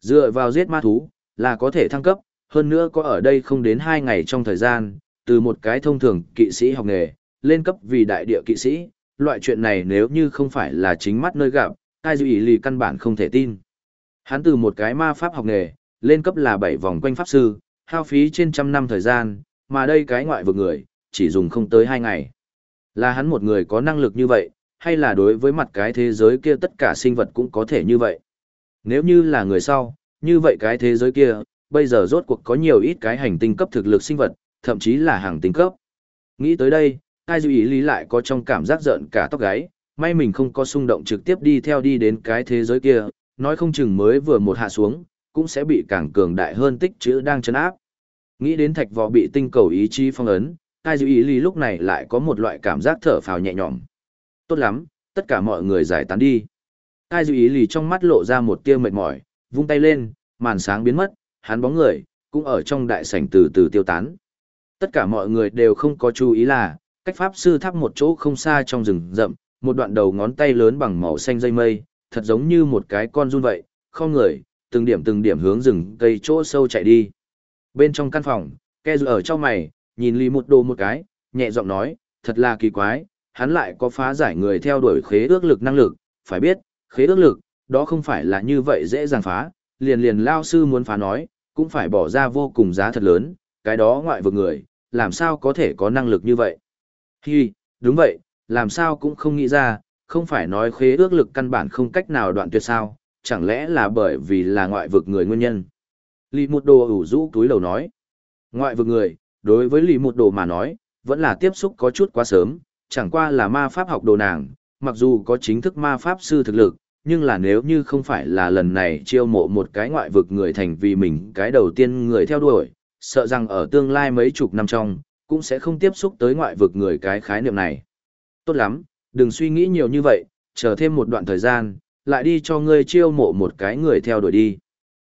Dựa vào giết ma thú, là có thể thăng cấp, hơn nữa có ở đây không đến 2 ngày trong thời gian, từ một cái thông thường kỵ sĩ học nghề, lên cấp vì đại địa kỵ sĩ, loại chuyện này nếu như không phải là chính mắt nơi gặp, ai dù ý lì căn bản không thể tin. Hắn từ một cái ma pháp học nghề, lên cấp là bảy vòng quanh pháp sư, hao phí trên trăm năm thời gian, mà đây cái ngoại vực người, chỉ dùng không tới hai ngày. Là hắn một người có năng lực như vậy, hay là đối với mặt cái thế giới kia tất cả sinh vật cũng có thể như vậy. Nếu như là người sau, như vậy cái thế giới kia, bây giờ rốt cuộc có nhiều ít cái hành tinh cấp thực lực sinh vật, thậm chí là hàng tinh cấp. Nghĩ tới đây, ai Dư ý lý lại có trong cảm giác giận cả tóc gáy, may mình không có xung động trực tiếp đi theo đi đến cái thế giới kia, nói không chừng mới vừa một hạ xuống, cũng sẽ bị càng cường đại hơn tích chữ đang chấn áp. Nghĩ đến thạch vò bị tinh cầu ý chí phong ấn, ai Dư ý lý lúc này lại có một loại cảm giác thở phào nhẹ nhõm. Tốt lắm, tất cả mọi người giải tán đi. Ai Dư ý lý trong mắt lộ ra một tia mệt mỏi, vung tay lên, màn sáng biến mất, hắn bóng người, cũng ở trong đại sảnh từ từ tiêu tán. Tất cả mọi người đều không có chú ý là, cách pháp sư tháp một chỗ không xa trong rừng rậm, một đoạn đầu ngón tay lớn bằng màu xanh dây mây, thật giống như một cái con run vậy, không người, từng điểm từng điểm hướng rừng cây chỗ sâu chạy đi. Bên trong căn phòng, ke ở trong mày, nhìn lì một đồ một cái, nhẹ giọng nói, thật là kỳ quái, hắn lại có phá giải người theo đuổi khế ước lực năng lực, phải biết, khế ước lực, đó không phải là như vậy dễ dàng phá, liền liền lao sư muốn phá nói, cũng phải bỏ ra vô cùng giá thật lớn, cái đó ngoại vực người, làm sao có thể có năng lực như vậy. Hi, đúng vậy, làm sao cũng không nghĩ ra, không phải nói khế ước lực căn bản không cách nào đoạn tuyệt sao, chẳng lẽ là bởi vì là ngoại vực người nguyên nhân. Lý một đồ ủ rũ túi đầu nói. Ngoại vực người, đối với Lý một đồ mà nói, vẫn là tiếp xúc có chút quá sớm, chẳng qua là ma pháp học đồ nàng, mặc dù có chính thức ma pháp sư thực lực, nhưng là nếu như không phải là lần này chiêu mộ một cái ngoại vực người thành vì mình cái đầu tiên người theo đuổi, sợ rằng ở tương lai mấy chục năm trong, cũng sẽ không tiếp xúc tới ngoại vực người cái khái niệm này. Tốt lắm, đừng suy nghĩ nhiều như vậy, chờ thêm một đoạn thời gian, lại đi cho ngươi chiêu mộ một cái người theo đuổi đi.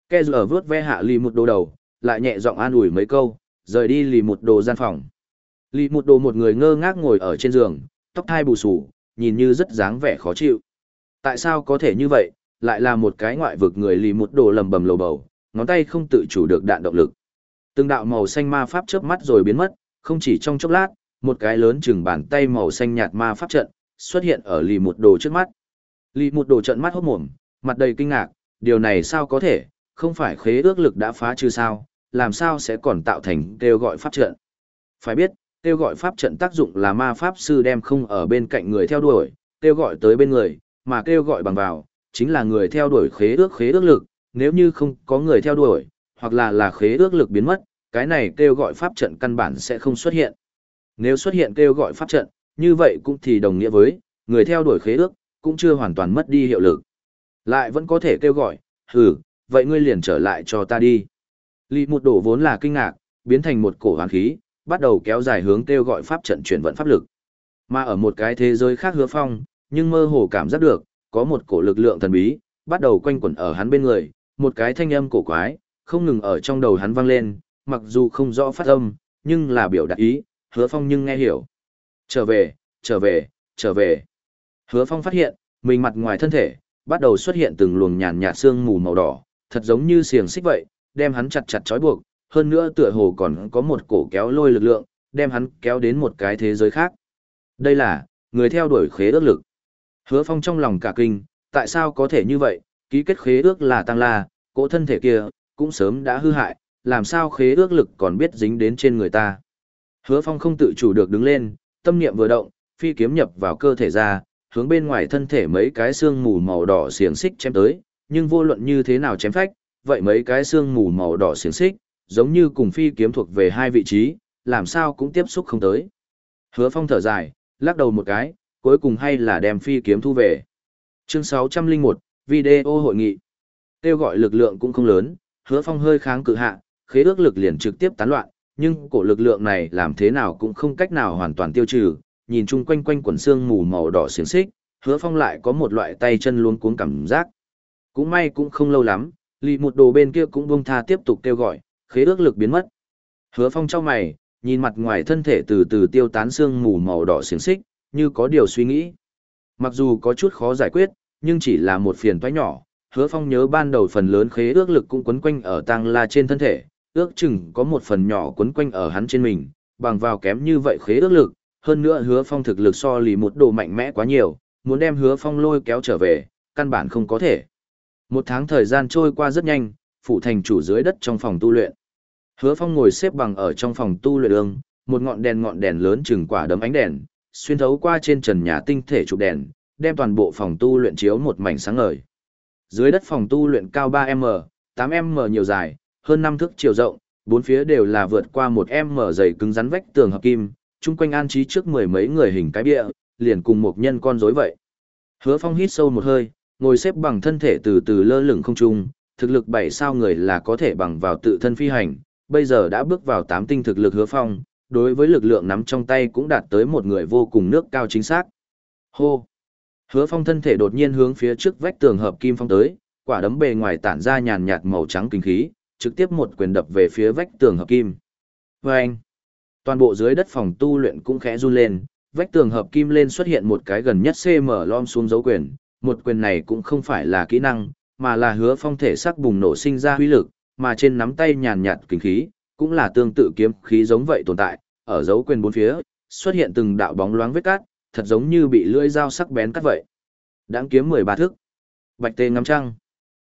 Kẻ ở vớt ve hạ lì một đồ đầu, lại nhẹ giọng an ủi mấy câu, rời đi lì một đồ gian phòng. Lì một đồ một người ngơ ngác ngồi ở trên giường, tóc thai bù sù, nhìn như rất dáng vẻ khó chịu. Tại sao có thể như vậy, lại là một cái ngoại vực người lì một đồ lầm bầm lầu bầu, ngón tay không tự chủ được đạn động lực. Từng đạo màu xanh ma pháp chớp mắt rồi biến mất, không chỉ trong chốc lát, một cái lớn chừng bàn tay màu xanh nhạt ma pháp trận xuất hiện ở lì một đồ trước mắt. Lì một đồ trận mắt hốt mồm, mặt đầy kinh ngạc, điều này sao có thể, không phải khế ước lực đã phá chứ sao, làm sao sẽ còn tạo thành kêu gọi pháp trận. Phải biết, kêu gọi pháp trận tác dụng là ma pháp sư đem không ở bên cạnh người theo đuổi, kêu gọi tới bên người, mà kêu gọi bằng vào, chính là người theo đuổi khế ước khế ước lực, nếu như không có người theo đuổi, hoặc là là khế ước lực biến mất, cái này kêu gọi pháp trận căn bản sẽ không xuất hiện. Nếu xuất hiện kêu gọi pháp trận, như vậy cũng thì đồng nghĩa với, người theo đuổi khế ước, cũng chưa hoàn toàn mất đi hiệu lực. Lại vẫn có thể kêu gọi, hừ, vậy ngươi liền trở lại cho ta đi. Lý một đổ vốn là kinh ngạc, biến thành một cổ hoàn khí, bắt đầu kéo dài hướng kêu gọi pháp trận chuyển vận pháp lực. Mà ở một cái thế giới khác hứa phong, nhưng mơ hồ cảm giác được, có một cổ lực lượng thần bí, bắt đầu quanh quẩn ở hắn bên người, một cái thanh âm cổ quái, không ngừng ở trong đầu hắn vang lên, mặc dù không rõ phát âm, nhưng là biểu đạt ý, hứa phong nhưng nghe hiểu. Trở về, trở về, trở về. Hứa phong phát hiện, mình mặt ngoài thân thể, bắt đầu xuất hiện từng luồng nhàn nhạt xương mù màu đỏ, thật giống như xiềng xích vậy, đem hắn chặt chặt trói buộc, hơn nữa tựa hồ còn có một cổ kéo lôi lực lượng, đem hắn kéo đến một cái thế giới khác. Đây là, người theo đuổi khế ước lực. Hứa phong trong lòng cả kinh, tại sao có thể như vậy, ký kết khế ước là tăng la, cỗ thân thể kia, cũng sớm đã hư hại, làm sao khế ước lực còn biết dính đến trên người ta. Hứa phong không tự chủ được đứng lên, tâm niệm vừa động, phi kiếm nhập vào cơ thể ra, hướng bên ngoài thân thể mấy cái xương mù màu đỏ xiềng xích chém tới, nhưng vô luận như thế nào chém phách, vậy mấy cái xương mù màu đỏ xiềng xích, giống như cùng phi kiếm thuộc về hai vị trí, làm sao cũng tiếp xúc không tới. Hứa phong thở dài, lắc đầu một cái, cuối cùng hay là đem phi kiếm thu về. Chương 601, video hội nghị. tiêu gọi lực lượng cũng không lớn, hứa phong hơi kháng cự hạ, khế ước lực liền trực tiếp tán loạn, nhưng cổ lực lượng này làm thế nào cũng không cách nào hoàn toàn tiêu trừ, nhìn chung quanh quanh quần xương mù màu đỏ xiềng xích, hứa phong lại có một loại tay chân luôn cuống cảm giác. Cũng may cũng không lâu lắm, lì một đồ bên kia cũng bông tha tiếp tục kêu gọi, khế ước lực biến mất. Hứa phong trong mày, nhìn mặt ngoài thân thể từ từ tiêu tán xương mù màu đỏ xiềng xích, như có điều suy nghĩ. Mặc dù có chút khó giải quyết, nhưng chỉ là một phiền toái nhỏ, hứa phong nhớ ban đầu phần lớn khế ước lực cũng quấn quanh ở tang la trên thân thể, ước chừng có một phần nhỏ quấn quanh ở hắn trên mình, bằng vào kém như vậy khế ước lực, hơn nữa hứa phong thực lực so lì một đồ mạnh mẽ quá nhiều, muốn đem hứa phong lôi kéo trở về, căn bản không có thể. Một tháng thời gian trôi qua rất nhanh, phụ thành chủ dưới đất trong phòng tu luyện. Hứa phong ngồi xếp bằng ở trong phòng tu luyện ương, một ngọn đèn ngọn đèn lớn chừng quả đấm ánh đèn, xuyên thấu qua trên trần nhà tinh thể chụp đèn, đem toàn bộ phòng tu luyện chiếu một mảnh sáng ngời. Dưới đất phòng tu luyện cao 3m, 8m nhiều dài, hơn 5 thước chiều rộng, bốn phía đều là vượt qua một m dày cứng rắn vách tường hợp kim, chung quanh an trí trước mười mấy người hình cái bia, liền cùng một nhân con rối vậy. Hứa Phong hít sâu một hơi, ngồi xếp bằng thân thể từ từ lơ lửng không trung, thực lực bảy sao người là có thể bằng vào tự thân phi hành, bây giờ đã bước vào tám tinh thực lực Hứa Phong, đối với lực lượng nắm trong tay cũng đạt tới một người vô cùng nước cao chính xác. Hô! Hứa Phong thân thể đột nhiên hướng phía trước vách tường hợp kim phong tới, quả đấm bề ngoài tản ra nhàn nhạt màu trắng kinh khí, trực tiếp một quyền đập về phía vách tường hợp kim. Vâng! Toàn bộ dưới đất phòng tu luyện cũng khẽ run lên, vách tường hợp kim lên xuất hiện một cái gần nhất CM lom xuống dấu quyền, một quyền này cũng không phải là kỹ năng, mà là hứa phong thể sắc bùng nổ sinh ra huy lực, mà trên nắm tay nhàn nhạt kinh khí, cũng là tương tự kiếm khí giống vậy tồn tại, ở dấu quyền bốn phía, xuất hiện từng đạo bóng loáng vết cát, thật giống như bị lưỡi dao sắc bén cắt vậy. Đáng kiếm 13 thước. Bạch tê ngắm trăng.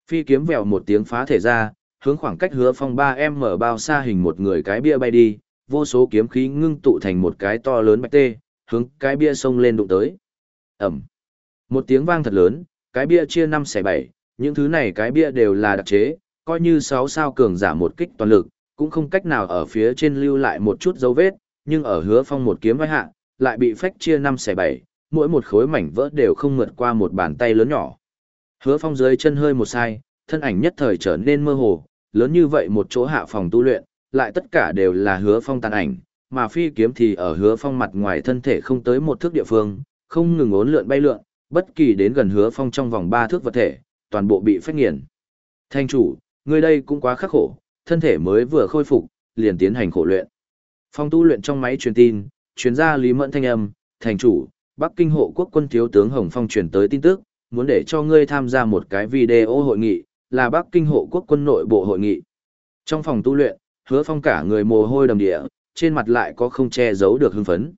Phi kiếm vèo một tiếng phá thể ra, hướng khoảng cách hứa phong 3m bao xa hình một người cái bia bay đi, vô số kiếm khí ngưng tụ thành một cái to lớn bạch tê, hướng cái bia sông lên đụng tới. Ẩm. Một tiếng vang thật lớn, cái bia chia năm xẻ bảy, những thứ này cái bia đều là đặc chế, coi như sáu sao cường giả một kích toàn lực, cũng không cách nào ở phía trên lưu lại một chút dấu vết, nhưng ở hứa phong một kiếm vai hạ, lại bị phách chia năm xẻ bảy, mỗi một khối mảnh vỡ đều không vượt qua một bàn tay lớn nhỏ. Hứa phong dưới chân hơi một sai, thân ảnh nhất thời trở nên mơ hồ, lớn như vậy một chỗ hạ phòng tu luyện, lại tất cả đều là hứa phong tàn ảnh, mà phi kiếm thì ở hứa phong mặt ngoài thân thể không tới một thước địa phương, không ngừng ốn lượn bay lượn, bất kỳ đến gần hứa phong trong vòng ba thước vật thể, toàn bộ bị phách nghiền. Thanh chủ, người đây cũng quá khắc khổ, thân thể mới vừa khôi phục, liền tiến hành khổ luyện. Phong tu luyện trong máy truyền tin, Chuyên gia Lý Mẫn thanh âm, thành chủ, Bắc Kinh hộ quốc quân thiếu tướng Hồng Phong truyền tới tin tức, muốn để cho ngươi tham gia một cái video hội nghị, là Bắc Kinh hộ quốc quân nội bộ hội nghị. Trong phòng tu luyện, hứa phong cả người mồ hôi đầm địa, trên mặt lại có không che giấu được hưng phấn.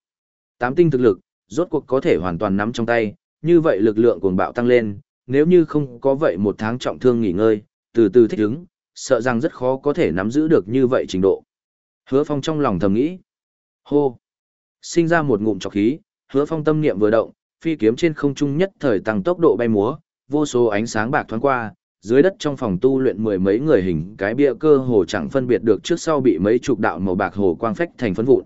Tám tinh thực lực, rốt cuộc có thể hoàn toàn nắm trong tay, như vậy lực lượng cuồng bạo tăng lên, nếu như không có vậy một tháng trọng thương nghỉ ngơi, từ từ thích ứng, sợ rằng rất khó có thể nắm giữ được như vậy trình độ. Hứa phong trong lòng thầm nghĩ. Hô! Sinh ra một ngụm trọc khí, hứa phong tâm niệm vừa động, phi kiếm trên không trung nhất thời tăng tốc độ bay múa, vô số ánh sáng bạc thoáng qua, dưới đất trong phòng tu luyện mười mấy người hình cái bia cơ hồ chẳng phân biệt được trước sau bị mấy chục đạo màu bạc hồ quang phách thành phấn vụn.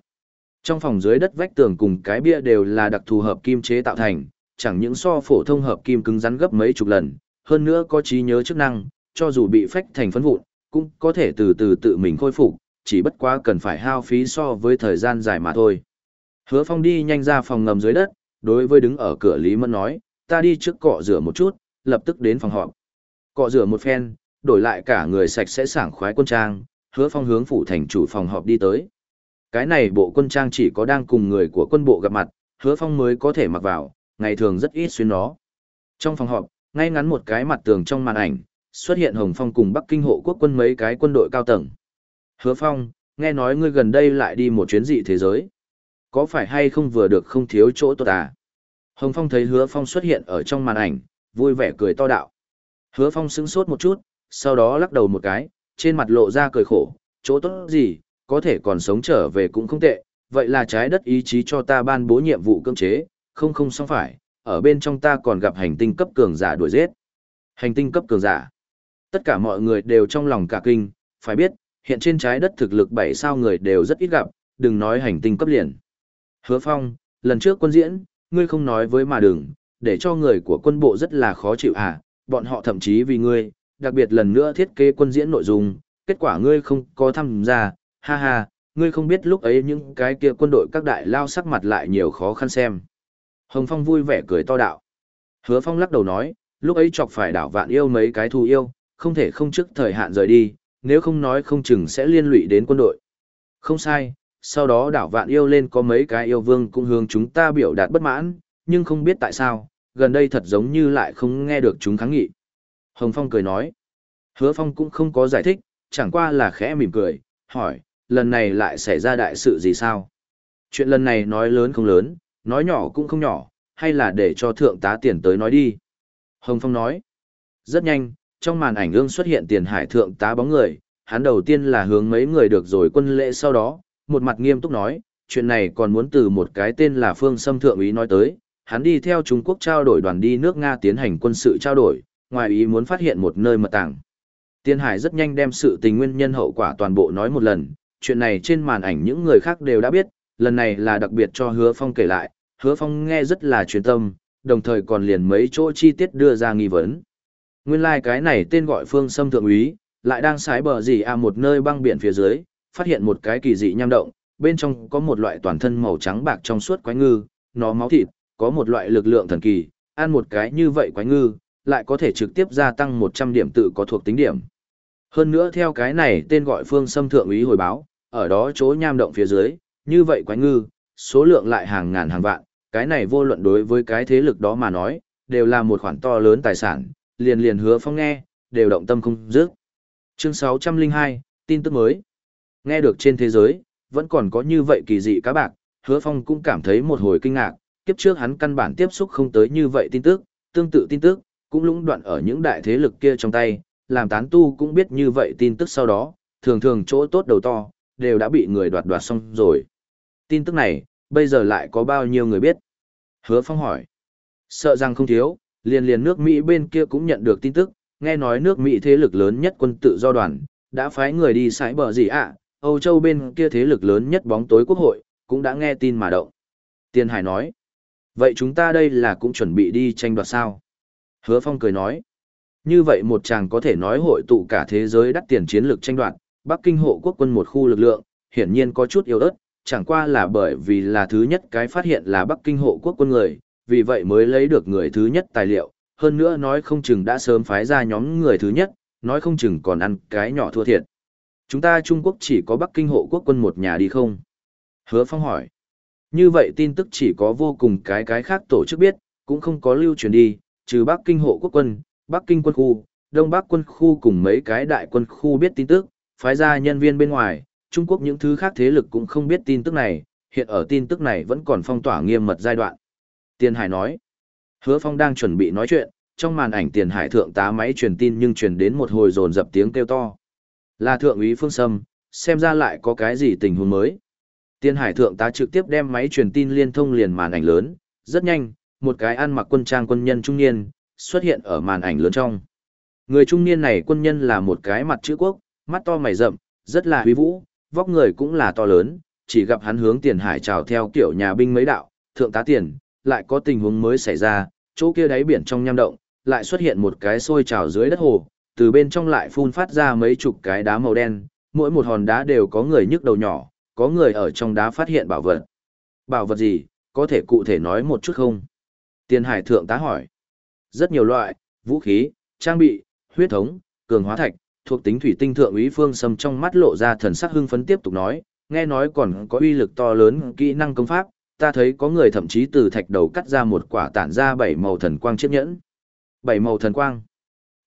Trong phòng dưới đất vách tường cùng cái bia đều là đặc thù hợp kim chế tạo thành, chẳng những so phổ thông hợp kim cứng rắn gấp mấy chục lần, hơn nữa có trí nhớ chức năng, cho dù bị phách thành phấn vụn, cũng có thể từ từ tự mình khôi phục, chỉ bất quá cần phải hao phí so với thời gian dài mà thôi. Hứa Phong đi nhanh ra phòng ngầm dưới đất, đối với đứng ở cửa Lý Mẫn nói, ta đi trước cọ rửa một chút, lập tức đến phòng họp. Cọ rửa một phen, đổi lại cả người sạch sẽ sảng khoái quân trang, hứa phong hướng phủ thành chủ phòng họp đi tới. Cái này bộ quân trang chỉ có đang cùng người của quân bộ gặp mặt, hứa phong mới có thể mặc vào, ngày thường rất ít xuyên nó. Trong phòng họp, ngay ngắn một cái mặt tường trong màn ảnh, xuất hiện Hồng Phong cùng Bắc Kinh hộ quốc quân mấy cái quân đội cao tầng. Hứa Phong, nghe nói ngươi gần đây lại đi một chuyến dị thế giới. Có phải hay không vừa được không thiếu chỗ tốt à? Hồng Phong thấy Hứa Phong xuất hiện ở trong màn ảnh, vui vẻ cười to đạo. Hứa Phong sững sốt một chút, sau đó lắc đầu một cái, trên mặt lộ ra cười khổ, chỗ tốt gì, có thể còn sống trở về cũng không tệ, vậy là trái đất ý chí cho ta ban bố nhiệm vụ cưỡng chế, không không xong phải, ở bên trong ta còn gặp hành tinh cấp cường giả đuổi giết. Hành tinh cấp cường giả. Tất cả mọi người đều trong lòng cả kinh, phải biết, hiện trên trái đất thực lực bảy sao người đều rất ít gặp, đừng nói hành tinh cấp liền. Hứa Phong, lần trước quân diễn, ngươi không nói với mà đừng, để cho người của quân bộ rất là khó chịu à, bọn họ thậm chí vì ngươi, đặc biệt lần nữa thiết kế quân diễn nội dung, kết quả ngươi không có tham gia, ha ha, ngươi không biết lúc ấy những cái kia quân đội các đại lao sắc mặt lại nhiều khó khăn xem. Hồng Phong vui vẻ cười to đạo. Hứa Phong lắc đầu nói, lúc ấy chọc phải đảo vạn yêu mấy cái thù yêu, không thể không trước thời hạn rời đi, nếu không nói không chừng sẽ liên lụy đến quân đội. Không sai, sau đó đảo vạn yêu lên có mấy cái yêu vương cũng hướng chúng ta biểu đạt bất mãn, nhưng không biết tại sao, gần đây thật giống như lại không nghe được chúng kháng nghị. Hồng Phong cười nói. Hứa Phong cũng không có giải thích, chẳng qua là khẽ mỉm cười, hỏi, lần này lại xảy ra đại sự gì sao? Chuyện lần này nói lớn không lớn, nói nhỏ cũng không nhỏ, hay là để cho thượng tá tiền tới nói đi. Hồng Phong nói. Rất nhanh, trong màn ảnh ương xuất hiện tiền hải thượng tá bóng người, hắn đầu tiên là hướng mấy người được rồi quân lễ sau đó, một mặt nghiêm túc nói, chuyện này còn muốn từ một cái tên là Phương Sâm Thượng ý nói tới, hắn đi theo Trung Quốc trao đổi đoàn đi nước Nga tiến hành quân sự trao đổi, ngoài ý muốn phát hiện một nơi mật tàng. Tiên Hải rất nhanh đem sự tình nguyên nhân hậu quả toàn bộ nói một lần, chuyện này trên màn ảnh những người khác đều đã biết, lần này là đặc biệt cho Hứa Phong kể lại, Hứa Phong nghe rất là chuyên tâm, đồng thời còn liền mấy chỗ chi tiết đưa ra nghi vấn. Nguyên lai like cái này tên gọi Phương Sâm Thượng úy, lại đang sái bờ gì à một nơi băng biển phía dưới, phát hiện một cái kỳ dị nham động, bên trong có một loại toàn thân màu trắng bạc trong suốt quái ngư, nó máu thịt, có một loại lực lượng thần kỳ, ăn một cái như vậy quái ngư, lại có thể trực tiếp gia tăng 100 điểm tự có thuộc tính điểm. Hơn nữa theo cái này tên gọi phương xâm thượng úy hồi báo, ở đó chỗ nham động phía dưới, như vậy quái ngư, số lượng lại hàng ngàn hàng vạn, cái này vô luận đối với cái thế lực đó mà nói, đều là một khoản to lớn tài sản, liền liền hứa phong nghe, đều động tâm không dứt. Chương 602, tin tức mới. Nghe được trên thế giới, vẫn còn có như vậy kỳ dị cá bạc, hứa phong cũng cảm thấy một hồi kinh ngạc, kiếp trước hắn căn bản tiếp xúc không tới như vậy tin tức, tương tự tin tức, cũng lũng đoạn ở những đại thế lực kia trong tay, làm tán tu cũng biết như vậy tin tức sau đó, thường thường chỗ tốt đầu to, đều đã bị người đoạt đoạt xong rồi. Tin tức này, bây giờ lại có bao nhiêu người biết? Hứa Phong hỏi. Sợ rằng không thiếu, liền liền nước Mỹ bên kia cũng nhận được tin tức, nghe nói nước Mỹ thế lực lớn nhất quân tự do đoàn, đã phái người đi sái bờ gì ạ, Âu Châu bên kia thế lực lớn nhất bóng tối quốc hội, cũng đã nghe tin mà động. Tiền Hải nói, vậy chúng ta đây là cũng chuẩn bị đi tranh đoạt sao? Hứa Phong cười nói, như vậy một chàng có thể nói hội tụ cả thế giới đắt tiền chiến lược tranh đoạt, Bắc Kinh hộ quốc quân một khu lực lượng, hiển nhiên có chút yếu ớt, chẳng qua là bởi vì là thứ nhất cái phát hiện là Bắc Kinh hộ quốc quân người, vì vậy mới lấy được người thứ nhất tài liệu, hơn nữa nói không chừng đã sớm phái ra nhóm người thứ nhất, nói không chừng còn ăn cái nhỏ thua thiệt. Chúng ta Trung Quốc chỉ có Bắc Kinh hộ quốc quân một nhà đi không? Hứa Phong hỏi. Như vậy tin tức chỉ có vô cùng cái cái khác tổ chức biết, cũng không có lưu truyền đi, trừ Bắc Kinh hộ quốc quân, Bắc Kinh quân khu, Đông Bắc quân khu cùng mấy cái đại quân khu biết tin tức, phái ra nhân viên bên ngoài, Trung Quốc những thứ khác thế lực cũng không biết tin tức này, hiện ở tin tức này vẫn còn phong tỏa nghiêm mật giai đoạn. Tiền Hải nói, Hứa Phong đang chuẩn bị nói chuyện, trong màn ảnh Tiền Hải thượng tá máy truyền tin nhưng truyền đến một hồi dồn dập tiếng kêu to. Là thượng úy Phương Sâm, xem ra lại có cái gì tình huống mới. Tiên Hải thượng tá trực tiếp đem máy truyền tin liên thông liền màn ảnh lớn, rất nhanh, một cái ăn mặc quân trang quân nhân trung niên xuất hiện ở màn ảnh lớn trong. Người trung niên này quân nhân là một cái mặt chữ quốc, mắt to mày rậm, rất là huy vũ, vóc người cũng là to lớn, chỉ gặp hắn hướng tiền hải chào theo kiểu nhà binh mấy đạo, thượng tá tiền, lại có tình huống mới xảy ra, chỗ kia đáy biển trong nham động, lại xuất hiện một cái sôi trào dưới đất hồ, từ bên trong lại phun phát ra mấy chục cái đá màu đen, mỗi một hòn đá đều có người nhức đầu nhỏ, có người ở trong đá phát hiện bảo vật. Bảo vật gì, có thể cụ thể nói một chút không? Tiền hải thượng tá hỏi. Rất nhiều loại, vũ khí, trang bị, huyết thống, cường hóa thạch, thuộc tính thủy tinh thượng úy phương sâm trong mắt lộ ra thần sắc hưng phấn tiếp tục nói, nghe nói còn có uy lực to lớn kỹ năng công pháp, ta thấy có người thậm chí từ thạch đầu cắt ra một quả tản ra bảy màu thần quang chiếc nhẫn. Bảy màu thần quang.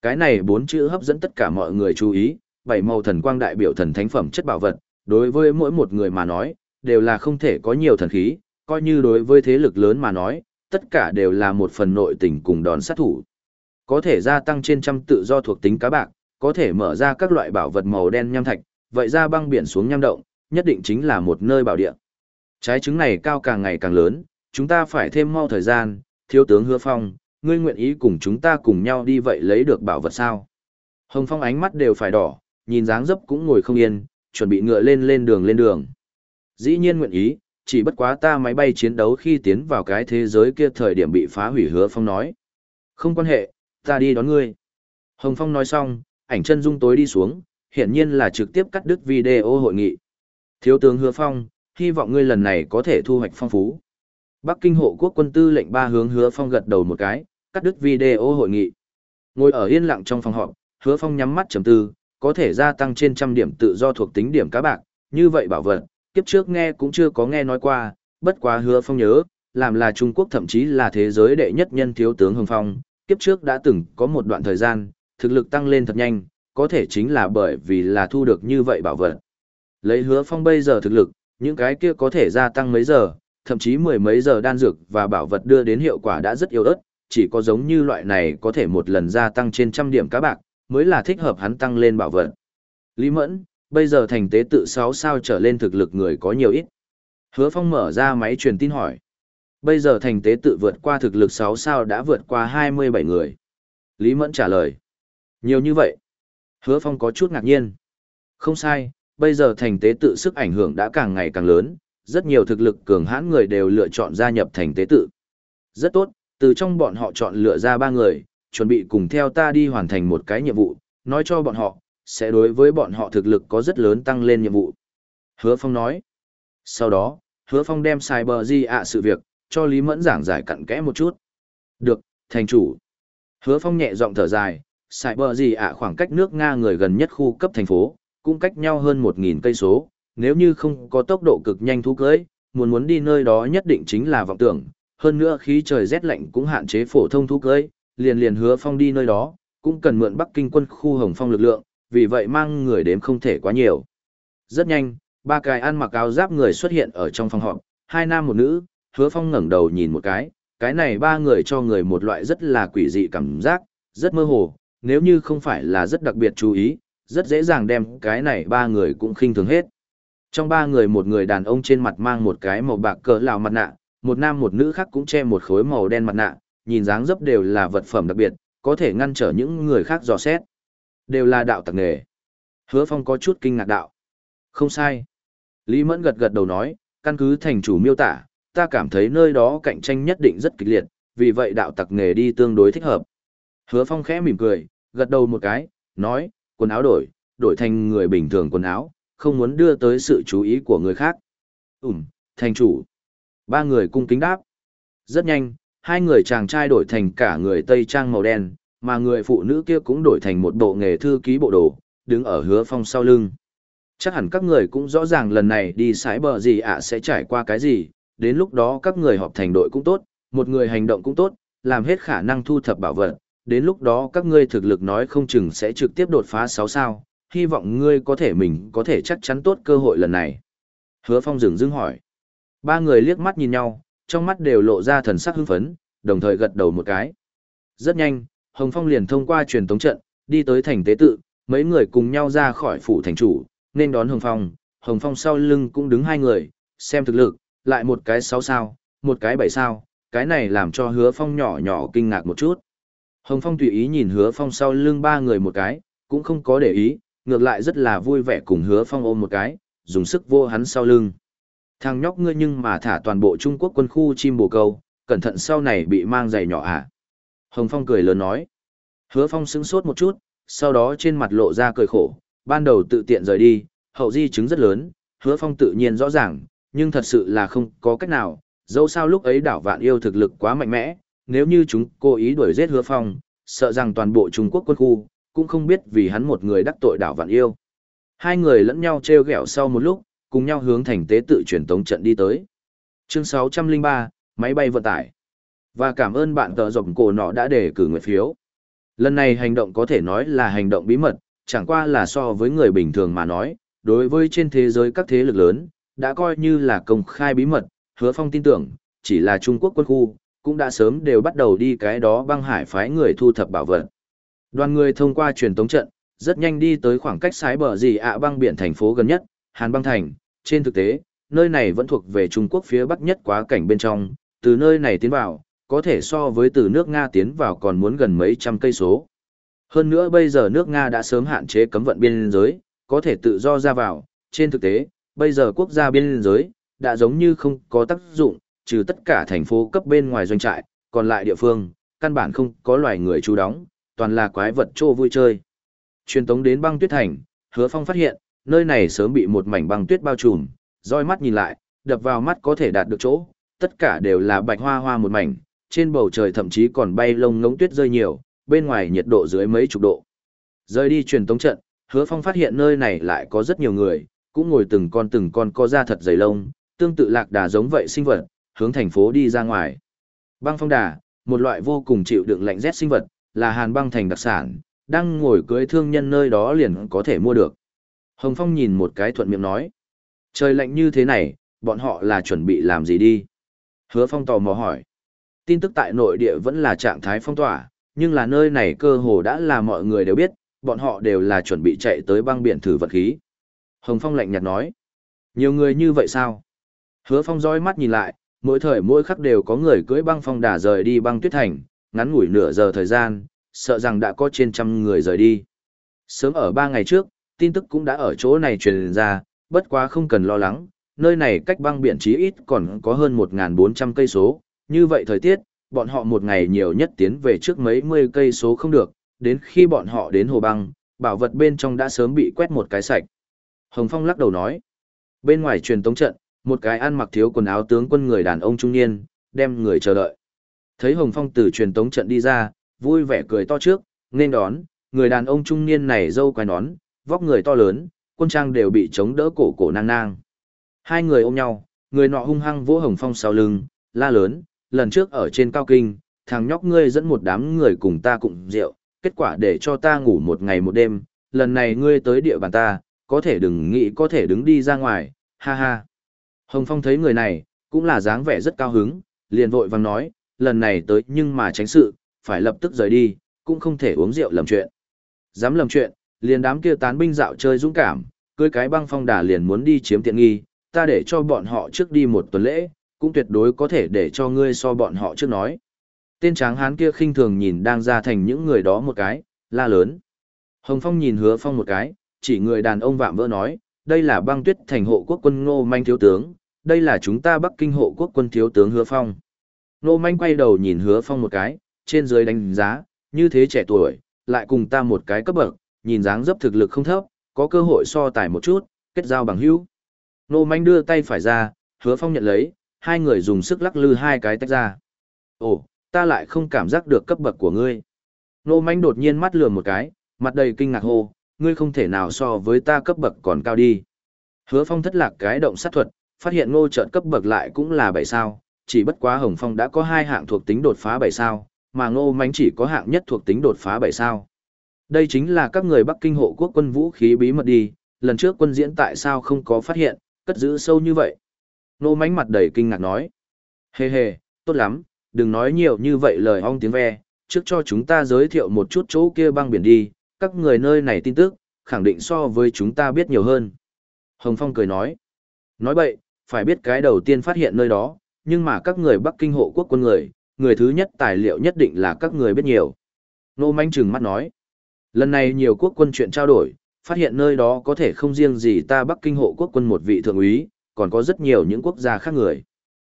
Cái này bốn chữ hấp dẫn tất cả mọi người chú ý, bảy màu thần quang đại biểu thần thánh phẩm chất bảo vật, đối với mỗi một người mà nói, đều là không thể có nhiều thần khí, coi như đối với thế lực lớn mà nói, tất cả đều là một phần nội tình cùng đòn sát thủ. Có thể gia tăng trên trăm tự do thuộc tính cá bạc, có thể mở ra các loại bảo vật màu đen nham thạch, vậy ra băng biển xuống nham động, nhất định chính là một nơi bảo địa. Trái trứng này cao càng ngày càng lớn, chúng ta phải thêm mau thời gian, thiếu tướng hứa phong, ngươi nguyện ý cùng chúng ta cùng nhau đi vậy lấy được bảo vật sao. Hồng Phong ánh mắt đều phải đỏ, nhìn dáng dấp cũng ngồi không yên, chuẩn bị ngựa lên lên đường lên đường. Dĩ nhiên nguyện ý, chỉ bất quá ta máy bay chiến đấu khi tiến vào cái thế giới kia thời điểm bị phá hủy hứa phong nói. Không quan hệ, ta đi đón ngươi. Hồng Phong nói xong, ảnh chân dung tối đi xuống, hiển nhiên là trực tiếp cắt đứt video hội nghị. Thiếu tướng Hứa Phong, hy vọng ngươi lần này có thể thu hoạch phong phú. Bắc Kinh hộ quốc quân tư lệnh ba hướng Hứa Phong gật đầu một cái, cắt đứt video hội nghị. Ngồi ở yên lặng trong phòng họp, Hứa Phong nhắm mắt trầm tư, có thể gia tăng trên trăm điểm tự do thuộc tính điểm cá bạc, như vậy bảo vật, kiếp trước nghe cũng chưa có nghe nói qua, bất quá Hứa Phong nhớ, làm là Trung Quốc thậm chí là thế giới đệ nhất nhân thiếu tướng Hưng Phong, kiếp trước đã từng có một đoạn thời gian, thực lực tăng lên thật nhanh, có thể chính là bởi vì là thu được như vậy bảo vật. Lấy hứa phong bây giờ thực lực, những cái kia có thể gia tăng mấy giờ, thậm chí mười mấy giờ đan dược và bảo vật đưa đến hiệu quả đã rất yếu ớt, chỉ có giống như loại này có thể một lần gia tăng trên trăm điểm cá bạc, mới là thích hợp hắn tăng lên bảo vật. Lý Mẫn, bây giờ thành tế tự 6 sao trở lên thực lực người có nhiều ít. Hứa Phong mở ra máy truyền tin hỏi. Bây giờ thành tế tự vượt qua thực lực 6 sao đã vượt qua 27 người. Lý Mẫn trả lời. Nhiều như vậy. Hứa Phong có chút ngạc nhiên. Không sai, bây giờ thành tế tự sức ảnh hưởng đã càng ngày càng lớn, rất nhiều thực lực cường hãn người đều lựa chọn gia nhập thành tế tự. Rất tốt, từ trong bọn họ chọn lựa ra ba người, chuẩn bị cùng theo ta đi hoàn thành một cái nhiệm vụ, nói cho bọn họ, sẽ đối với bọn họ thực lực có rất lớn tăng lên nhiệm vụ. Hứa Phong nói. Sau đó, Hứa Phong đem Cyber Di ạ sự việc, cho Lý Mẫn giảng giải cặn kẽ một chút. Được, thành chủ. Hứa Phong nhẹ giọng thở dài, Cyber gì ạ khoảng cách nước Nga người gần nhất khu cấp thành phố, cũng cách nhau hơn 1.000 cây số, nếu như không có tốc độ cực nhanh thú cưới, muốn muốn đi nơi đó nhất định chính là vọng tưởng, hơn nữa khí trời rét lạnh cũng hạn chế phổ thông thú cưỡi, liền liền hứa phong đi nơi đó, cũng cần mượn Bắc Kinh quân khu Hồng Phong lực lượng, vì vậy mang người đếm không thể quá nhiều. Rất nhanh, ba cái ăn mặc áo giáp người xuất hiện ở trong phòng họp, hai nam một nữ, hứa phong ngẩng đầu nhìn một cái, cái này ba người cho người một loại rất là quỷ dị cảm giác, rất mơ hồ, nếu như không phải là rất đặc biệt chú ý, rất dễ dàng đem cái này ba người cũng khinh thường hết. Trong ba người một người đàn ông trên mặt mang một cái màu bạc cỡ lào mặt nạ, một nam một nữ khác cũng che một khối màu đen mặt nạ, nhìn dáng dấp đều là vật phẩm đặc biệt, có thể ngăn trở những người khác dò xét. Đều là đạo tặc nghề. Hứa Phong có chút kinh ngạc đạo. Không sai. Lý Mẫn gật gật đầu nói, Căn cứ thành chủ miêu tả, ta cảm thấy nơi đó cạnh tranh nhất định rất kịch liệt, vì vậy đạo tặc nghề đi tương đối thích hợp. Hứa Phong khẽ mỉm cười, gật đầu một cái, nói, quần áo đổi, đổi thành người bình thường quần áo, không muốn đưa tới sự chú ý của người khác. Ừm, thành chủ. Ba người cung kính đáp. Rất nhanh, hai người chàng trai đổi thành cả người Tây Trang màu đen, mà người phụ nữ kia cũng đổi thành một bộ nghề thư ký bộ đồ, đứng ở hứa phong sau lưng. Chắc hẳn các người cũng rõ ràng lần này đi sái bờ gì ạ sẽ trải qua cái gì, đến lúc đó các người họp thành đội cũng tốt, một người hành động cũng tốt, làm hết khả năng thu thập bảo vật, đến lúc đó các ngươi thực lực nói không chừng sẽ trực tiếp đột phá 6 sao, hy vọng ngươi có thể mình có thể chắc chắn tốt cơ hội lần này. Hứa Phong dừng dưng hỏi. Ba người liếc mắt nhìn nhau, trong mắt đều lộ ra thần sắc hưng phấn, đồng thời gật đầu một cái. Rất nhanh, Hồng Phong liền thông qua truyền tống trận, đi tới thành tế tự, mấy người cùng nhau ra khỏi phủ thành chủ, nên đón Hồng Phong, Hồng Phong sau lưng cũng đứng hai người, xem thực lực, lại một cái sáu sao, một cái bảy sao, cái này làm cho hứa phong nhỏ nhỏ kinh ngạc một chút. Hồng Phong tùy ý nhìn hứa phong sau lưng ba người một cái, cũng không có để ý, ngược lại rất là vui vẻ cùng hứa phong ôm một cái, dùng sức vô hắn sau lưng. Thằng nhóc ngươi nhưng mà thả toàn bộ Trung Quốc quân khu chim bồ câu, cẩn thận sau này bị mang giày nhỏ à. Hồng Phong cười lớn nói. Hứa Phong sững sốt một chút, sau đó trên mặt lộ ra cười khổ, ban đầu tự tiện rời đi, hậu di chứng rất lớn, Hứa Phong tự nhiên rõ ràng, nhưng thật sự là không có cách nào, dẫu sao lúc ấy đảo vạn yêu thực lực quá mạnh mẽ, nếu như chúng cố ý đuổi giết hứa phong, sợ rằng toàn bộ Trung Quốc quân khu, cũng không biết vì hắn một người đắc tội đảo vạn yêu. Hai người lẫn nhau trêu ghẹo sau một lúc, cùng nhau hướng thành tế tự truyền tống trận đi tới. Chương 603, máy bay vận tải. Và cảm ơn bạn tờ rộng cổ nọ đã đề cử nguyện phiếu. Lần này hành động có thể nói là hành động bí mật, chẳng qua là so với người bình thường mà nói, đối với trên thế giới các thế lực lớn, đã coi như là công khai bí mật, hứa phong tin tưởng, chỉ là Trung Quốc quân khu, cũng đã sớm đều bắt đầu đi cái đó băng hải phái người thu thập bảo vật. Đoàn người thông qua truyền tống trận, rất nhanh đi tới khoảng cách sái bờ gì ạ băng biển thành phố gần nhất, Hàn băng thành, trên thực tế, nơi này vẫn thuộc về Trung Quốc phía bắc nhất quá cảnh bên trong, từ nơi này tiến vào, có thể so với từ nước Nga tiến vào còn muốn gần mấy trăm cây số. Hơn nữa bây giờ nước Nga đã sớm hạn chế cấm vận biên giới, có thể tự do ra vào, trên thực tế, bây giờ quốc gia biên giới, đã giống như không có tác dụng, trừ tất cả thành phố cấp bên ngoài doanh trại, còn lại địa phương, căn bản không có loài người trú đóng, toàn là quái vật trô vui chơi. Truyền tống đến băng tuyết thành, hứa phong phát hiện, nơi này sớm bị một mảnh băng tuyết bao trùm, roi mắt nhìn lại, đập vào mắt có thể đạt được chỗ, tất cả đều là bạch hoa hoa một mảnh, trên bầu trời thậm chí còn bay lông ngống tuyết rơi nhiều, bên ngoài nhiệt độ dưới mấy chục độ. Rơi đi truyền tống trận, hứa phong phát hiện nơi này lại có rất nhiều người, cũng ngồi từng con từng con co ra thật dày lông, tương tự lạc đà giống vậy sinh vật, hướng thành phố đi ra ngoài. Băng phong đà, một loại vô cùng chịu đựng lạnh rét sinh vật, là hàn băng thành đặc sản, đang ngồi cưới thương nhân nơi đó liền có thể mua được. Hồng Phong nhìn một cái thuận miệng nói. Trời lạnh như thế này, bọn họ là chuẩn bị làm gì đi? Hứa Phong tò mò hỏi. Tin tức tại nội địa vẫn là trạng thái phong tỏa, nhưng là nơi này cơ hồ đã là mọi người đều biết, bọn họ đều là chuẩn bị chạy tới băng biển thử vật khí. Hồng Phong lạnh nhạt nói. Nhiều người như vậy sao? Hứa Phong dõi mắt nhìn lại, mỗi thời mỗi khắc đều có người cưỡi băng phong đà rời đi băng tuyết thành, ngắn ngủi nửa giờ thời gian, sợ rằng đã có trên trăm người rời đi. Sớm ở ba ngày trước, tin tức cũng đã ở chỗ này truyền ra, bất quá không cần lo lắng, nơi này cách băng biển chí ít còn có hơn 1.400 cây số, như vậy thời tiết, bọn họ một ngày nhiều nhất tiến về trước mấy mươi cây số không được, đến khi bọn họ đến hồ băng, bảo vật bên trong đã sớm bị quét một cái sạch. Hồng Phong lắc đầu nói, bên ngoài truyền tống trận, một cái ăn mặc thiếu quần áo tướng quân người đàn ông trung niên, đem người chờ đợi. Thấy Hồng Phong từ truyền tống trận đi ra, vui vẻ cười to trước, nên đón, người đàn ông trung niên này dâu quai nón, vóc người to lớn, quân trang đều bị chống đỡ cổ cổ nang nang. Hai người ôm nhau, người nọ hung hăng vỗ Hồng Phong sau lưng, la lớn, lần trước ở trên cao kinh, thằng nhóc ngươi dẫn một đám người cùng ta cùng rượu, kết quả để cho ta ngủ một ngày một đêm, lần này ngươi tới địa bàn ta, có thể đừng nghĩ có thể đứng đi ra ngoài, ha ha. Hồng Phong thấy người này, cũng là dáng vẻ rất cao hứng, liền vội vàng nói, lần này tới nhưng mà tránh sự, phải lập tức rời đi, cũng không thể uống rượu lầm chuyện. Dám lầm chuyện, liền đám kia tán binh dạo chơi dũng cảm, cưới cái băng phong đà liền muốn đi chiếm tiện nghi, ta để cho bọn họ trước đi một tuần lễ, cũng tuyệt đối có thể để cho ngươi so bọn họ trước nói. Tên tráng hán kia khinh thường nhìn đang ra thành những người đó một cái, la lớn. Hồng Phong nhìn hứa phong một cái, chỉ người đàn ông vạm vỡ nói, đây là băng tuyết thành hộ quốc quân ngô manh thiếu tướng, đây là chúng ta Bắc Kinh hộ quốc quân thiếu tướng Hứa Phong. Ngô Manh quay đầu nhìn Hứa Phong một cái, trên dưới đánh giá, như thế trẻ tuổi, lại cùng ta một cái cấp bậc, nhìn dáng dấp thực lực không thấp, có cơ hội so tài một chút, kết giao bằng hữu. Nô Manh đưa tay phải ra, Hứa Phong nhận lấy, hai người dùng sức lắc lư hai cái tách ra. Ồ, ta lại không cảm giác được cấp bậc của ngươi. Nô Manh đột nhiên mắt lườm một cái, mặt đầy kinh ngạc hô, ngươi không thể nào so với ta cấp bậc còn cao đi. Hứa Phong thất lạc cái động sát thuật, phát hiện ngô trợn cấp bậc lại cũng là 7 sao, chỉ bất quá Hồng Phong đã có hai hạng thuộc tính đột phá 7 sao, mà ngô mánh chỉ có hạng nhất thuộc tính đột phá 7 sao. Đây chính là các người Bắc Kinh hộ quốc quân vũ khí bí mật đi, lần trước quân diễn tại sao không có phát hiện, cất giữ sâu như vậy. Nô mánh mặt đầy kinh ngạc nói. Hề hề, tốt lắm, đừng nói nhiều như vậy lời ong tiếng ve, trước cho chúng ta giới thiệu một chút chỗ kia băng biển đi, các người nơi này tin tức, khẳng định so với chúng ta biết nhiều hơn. Hồng Phong cười nói. Nói bậy, phải biết cái đầu tiên phát hiện nơi đó, nhưng mà các người Bắc Kinh hộ quốc quân người, người thứ nhất tài liệu nhất định là các người biết nhiều. Nô Manh trừng mắt nói. Lần này nhiều quốc quân chuyện trao đổi, phát hiện nơi đó có thể không riêng gì ta Bắc Kinh hộ quốc quân một vị thượng úy, còn có rất nhiều những quốc gia khác người.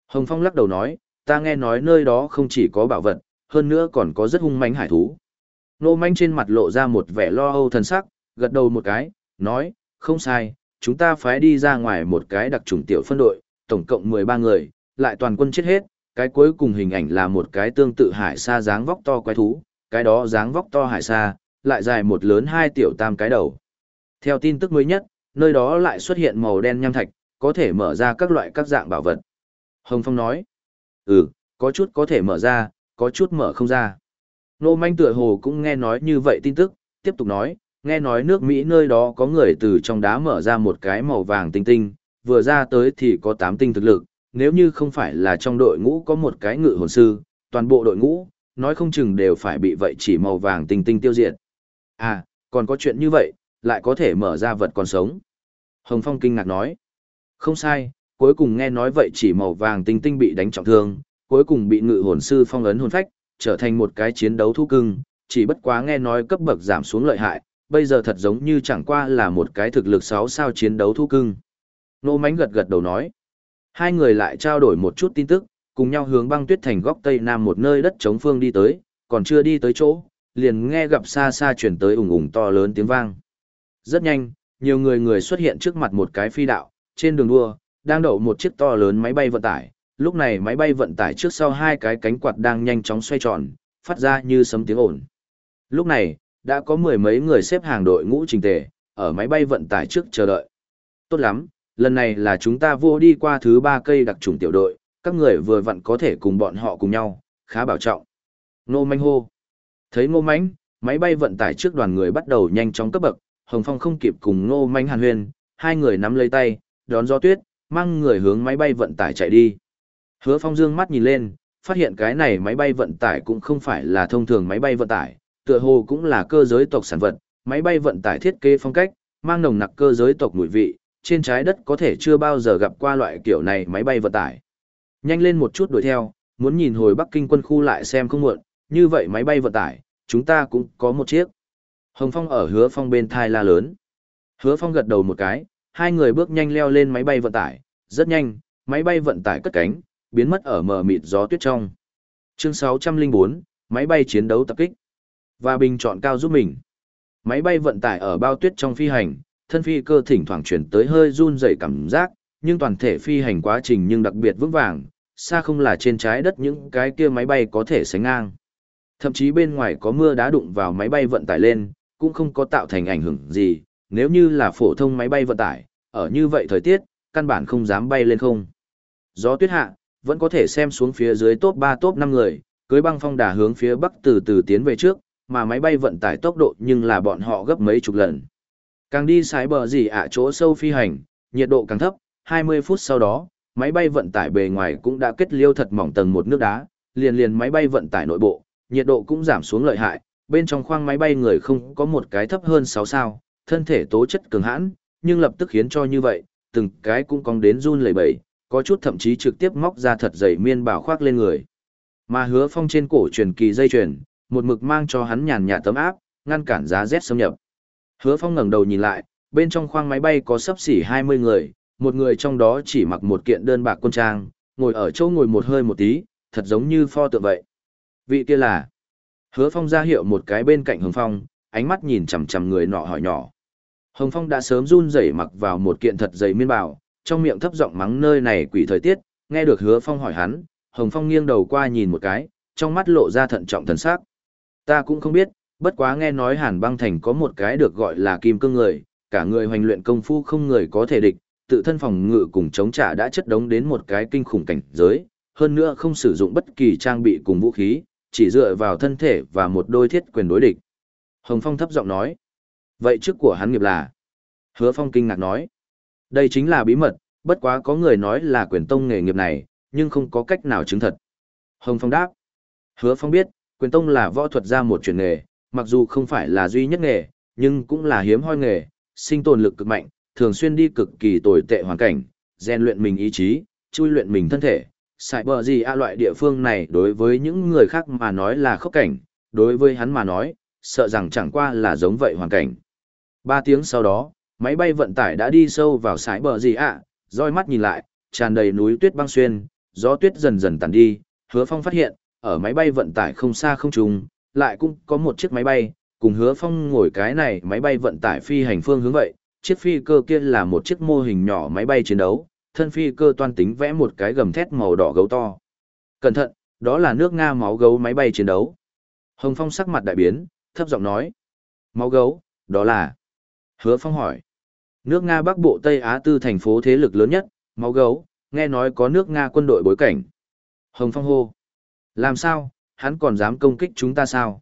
Hồng Phong lắc đầu nói, ta nghe nói nơi đó không chỉ có bảo vật, hơn nữa còn có rất hung mãnh hải thú. Nô Manh trên mặt lộ ra một vẻ lo âu thần sắc, gật đầu một cái, nói, không sai, chúng ta phải đi ra ngoài một cái đặc trùng tiểu phân đội, tổng cộng 13 người, lại toàn quân chết hết, cái cuối cùng hình ảnh là một cái tương tự hải sa dáng vóc to quái thú, cái đó dáng vóc to hải sa, lại dài một lớn hai tiểu tam cái đầu. Theo tin tức mới nhất, nơi đó lại xuất hiện màu đen nham thạch, có thể mở ra các loại các dạng bảo vật. Hồng Phong nói, ừ, có chút có thể mở ra, có chút mở không ra. Nô manh tựa hồ cũng nghe nói như vậy tin tức, tiếp tục nói, nghe nói nước Mỹ nơi đó có người từ trong đá mở ra một cái màu vàng tinh tinh, vừa ra tới thì có 8 tinh thực lực, nếu như không phải là trong đội ngũ có một cái ngự hồn sư, toàn bộ đội ngũ, nói không chừng đều phải bị vậy chỉ màu vàng tinh tinh tiêu diệt. À, còn có chuyện như vậy, lại có thể mở ra vật còn sống. Hồng Phong kinh ngạc nói, không sai, cuối cùng nghe nói vậy chỉ màu vàng tinh tinh bị đánh trọng thương, cuối cùng bị ngự hồn sư phong ấn hồn phách, trở thành một cái chiến đấu thú cưng, chỉ bất quá nghe nói cấp bậc giảm xuống lợi hại, bây giờ thật giống như chẳng qua là một cái thực lực 6 sao chiến đấu thú cưng. Nô mánh gật gật đầu nói. Hai người lại trao đổi một chút tin tức, cùng nhau hướng băng tuyết thành góc tây nam một nơi đất chống phương đi tới, còn chưa đi tới chỗ, liền nghe gặp xa xa chuyển tới ủng ủng to lớn tiếng vang. Rất nhanh, nhiều người người xuất hiện trước mặt một cái phi đạo, trên đường đua, đang đậu một chiếc to lớn máy bay vận tải. Lúc này máy bay vận tải trước sau hai cái cánh quạt đang nhanh chóng xoay tròn, phát ra như sấm tiếng ồn. Lúc này, đã có mười mấy người xếp hàng đội ngũ trình tề, ở máy bay vận tải trước chờ đợi. Tốt lắm, lần này là chúng ta vô đi qua thứ ba cây đặc trùng tiểu đội, các người vừa vặn có thể cùng bọn họ cùng nhau, khá bảo trọng. nô manh hô. Thấy ngô manh, máy bay vận tải trước đoàn người bắt đầu nhanh chóng cấp bậc, Hồng Phong không kịp cùng ngô manh hàn huyền, hai người nắm lấy tay, đón gió tuyết, mang người hướng máy bay vận tải chạy đi. Hứa Phong dương mắt nhìn lên, phát hiện cái này máy bay vận tải cũng không phải là thông thường máy bay vận tải, tựa hồ cũng là cơ giới tộc sản vật, máy bay vận tải thiết kế phong cách, mang nồng nặc cơ giới tộc mùi vị, trên trái đất có thể chưa bao giờ gặp qua loại kiểu này máy bay vận tải. Nhanh lên một chút đuổi theo, muốn nhìn hồi Bắc Kinh quân khu lại xem không muộn, như vậy máy bay vận tải, chúng ta cũng có một chiếc. Hồng Phong ở hứa phong bên thai la lớn. Hứa phong gật đầu một cái, hai người bước nhanh leo lên máy bay vận tải, rất nhanh, máy bay vận tải cất cánh, biến mất ở mờ mịt gió tuyết trong. Chương 604, máy bay chiến đấu tập kích. Và bình chọn cao giúp mình. Máy bay vận tải ở bao tuyết trong phi hành, thân phi cơ thỉnh thoảng chuyển tới hơi run rẩy cảm giác, nhưng toàn thể phi hành quá trình nhưng đặc biệt vững vàng, xa không là trên trái đất những cái kia máy bay có thể sánh ngang. Thậm chí bên ngoài có mưa đá đụng vào máy bay vận tải lên, cũng không có tạo thành ảnh hưởng gì, nếu như là phổ thông máy bay vận tải, ở như vậy thời tiết, căn bản không dám bay lên không. Gió tuyết hạ, vẫn có thể xem xuống phía dưới top 3 top 5 người, cưới băng phong đà hướng phía bắc từ từ tiến về trước, mà máy bay vận tải tốc độ nhưng là bọn họ gấp mấy chục lần. Càng đi sái bờ gì ạ chỗ sâu phi hành, nhiệt độ càng thấp, 20 phút sau đó, máy bay vận tải bề ngoài cũng đã kết liêu thật mỏng tầng một nước đá, liền liền máy bay vận tải nội bộ, nhiệt độ cũng giảm xuống lợi hại, bên trong khoang máy bay người không có một cái thấp hơn 6 sao, thân thể tố chất cường hãn, nhưng lập tức khiến cho như vậy, từng cái cũng cong đến run lẩy bẩy, có chút thậm chí trực tiếp móc ra thật dày miên bảo khoác lên người. Mà hứa phong trên cổ truyền kỳ dây chuyền, một mực mang cho hắn nhàn nhạt tấm áp, ngăn cản giá rét xâm nhập. Hứa Phong ngẩng đầu nhìn lại, bên trong khoang máy bay có sấp xỉ 20 người, một người trong đó chỉ mặc một kiện đơn bạc quân trang, ngồi ở chỗ ngồi một hơi một tí, thật giống như pho tượng vậy. Vị kia là Hứa Phong ra hiệu một cái bên cạnh Hồng Phong, ánh mắt nhìn chằm chằm người nọ hỏi nhỏ. Hồng Phong đã sớm run rẩy mặc vào một kiện thật dày miên bào, trong miệng thấp giọng mắng nơi này quỷ thời tiết, nghe được Hứa Phong hỏi hắn, Hồng Phong nghiêng đầu qua nhìn một cái, trong mắt lộ ra thận trọng thần sắc. Ta cũng không biết, bất quá nghe nói Hàn Băng Thành có một cái được gọi là kim cương người, cả người hoành luyện công phu không người có thể địch, tự thân phòng ngự cùng chống trả đã chất đống đến một cái kinh khủng cảnh giới, hơn nữa không sử dụng bất kỳ trang bị cùng vũ khí, chỉ dựa vào thân thể và một đôi thiết quyền đối địch. Hồng Phong thấp giọng nói. Vậy trước của hắn nghiệp là? Hứa Phong kinh ngạc nói. Đây chính là bí mật, bất quá có người nói là quyền tông nghề nghiệp này, nhưng không có cách nào chứng thật. Hồng Phong đáp. Hứa Phong biết, quyền tông là võ thuật ra một chuyển nghề, mặc dù không phải là duy nhất nghề, nhưng cũng là hiếm hoi nghề, sinh tồn lực cực mạnh, thường xuyên đi cực kỳ tồi tệ hoàn cảnh, rèn luyện mình ý chí, chui luyện mình thân thể. Sải bờ gì a loại địa phương này đối với những người khác mà nói là khốc cảnh, đối với hắn mà nói, sợ rằng chẳng qua là giống vậy hoàn cảnh. Ba tiếng sau đó, máy bay vận tải đã đi sâu vào sải bờ gì a. roi mắt nhìn lại, tràn đầy núi tuyết băng xuyên, gió tuyết dần dần tàn đi, hứa phong phát hiện, ở máy bay vận tải không xa không trùng, lại cũng có một chiếc máy bay, cùng hứa phong ngồi cái này máy bay vận tải phi hành phương hướng vậy, chiếc phi cơ kia là một chiếc mô hình nhỏ máy bay chiến đấu, thân phi cơ toan tính vẽ một cái gầm thét màu đỏ gấu to. Cẩn thận, đó là nước Nga máu gấu máy bay chiến đấu. Hồng Phong sắc mặt đại biến, thấp giọng nói. Máu gấu, đó là... Hứa Phong hỏi. Nước Nga Bắc Bộ Tây Á tư thành phố thế lực lớn nhất, máu gấu, nghe nói có nước Nga quân đội bối cảnh. Hồng Phong hô. Làm sao, hắn còn dám công kích chúng ta sao?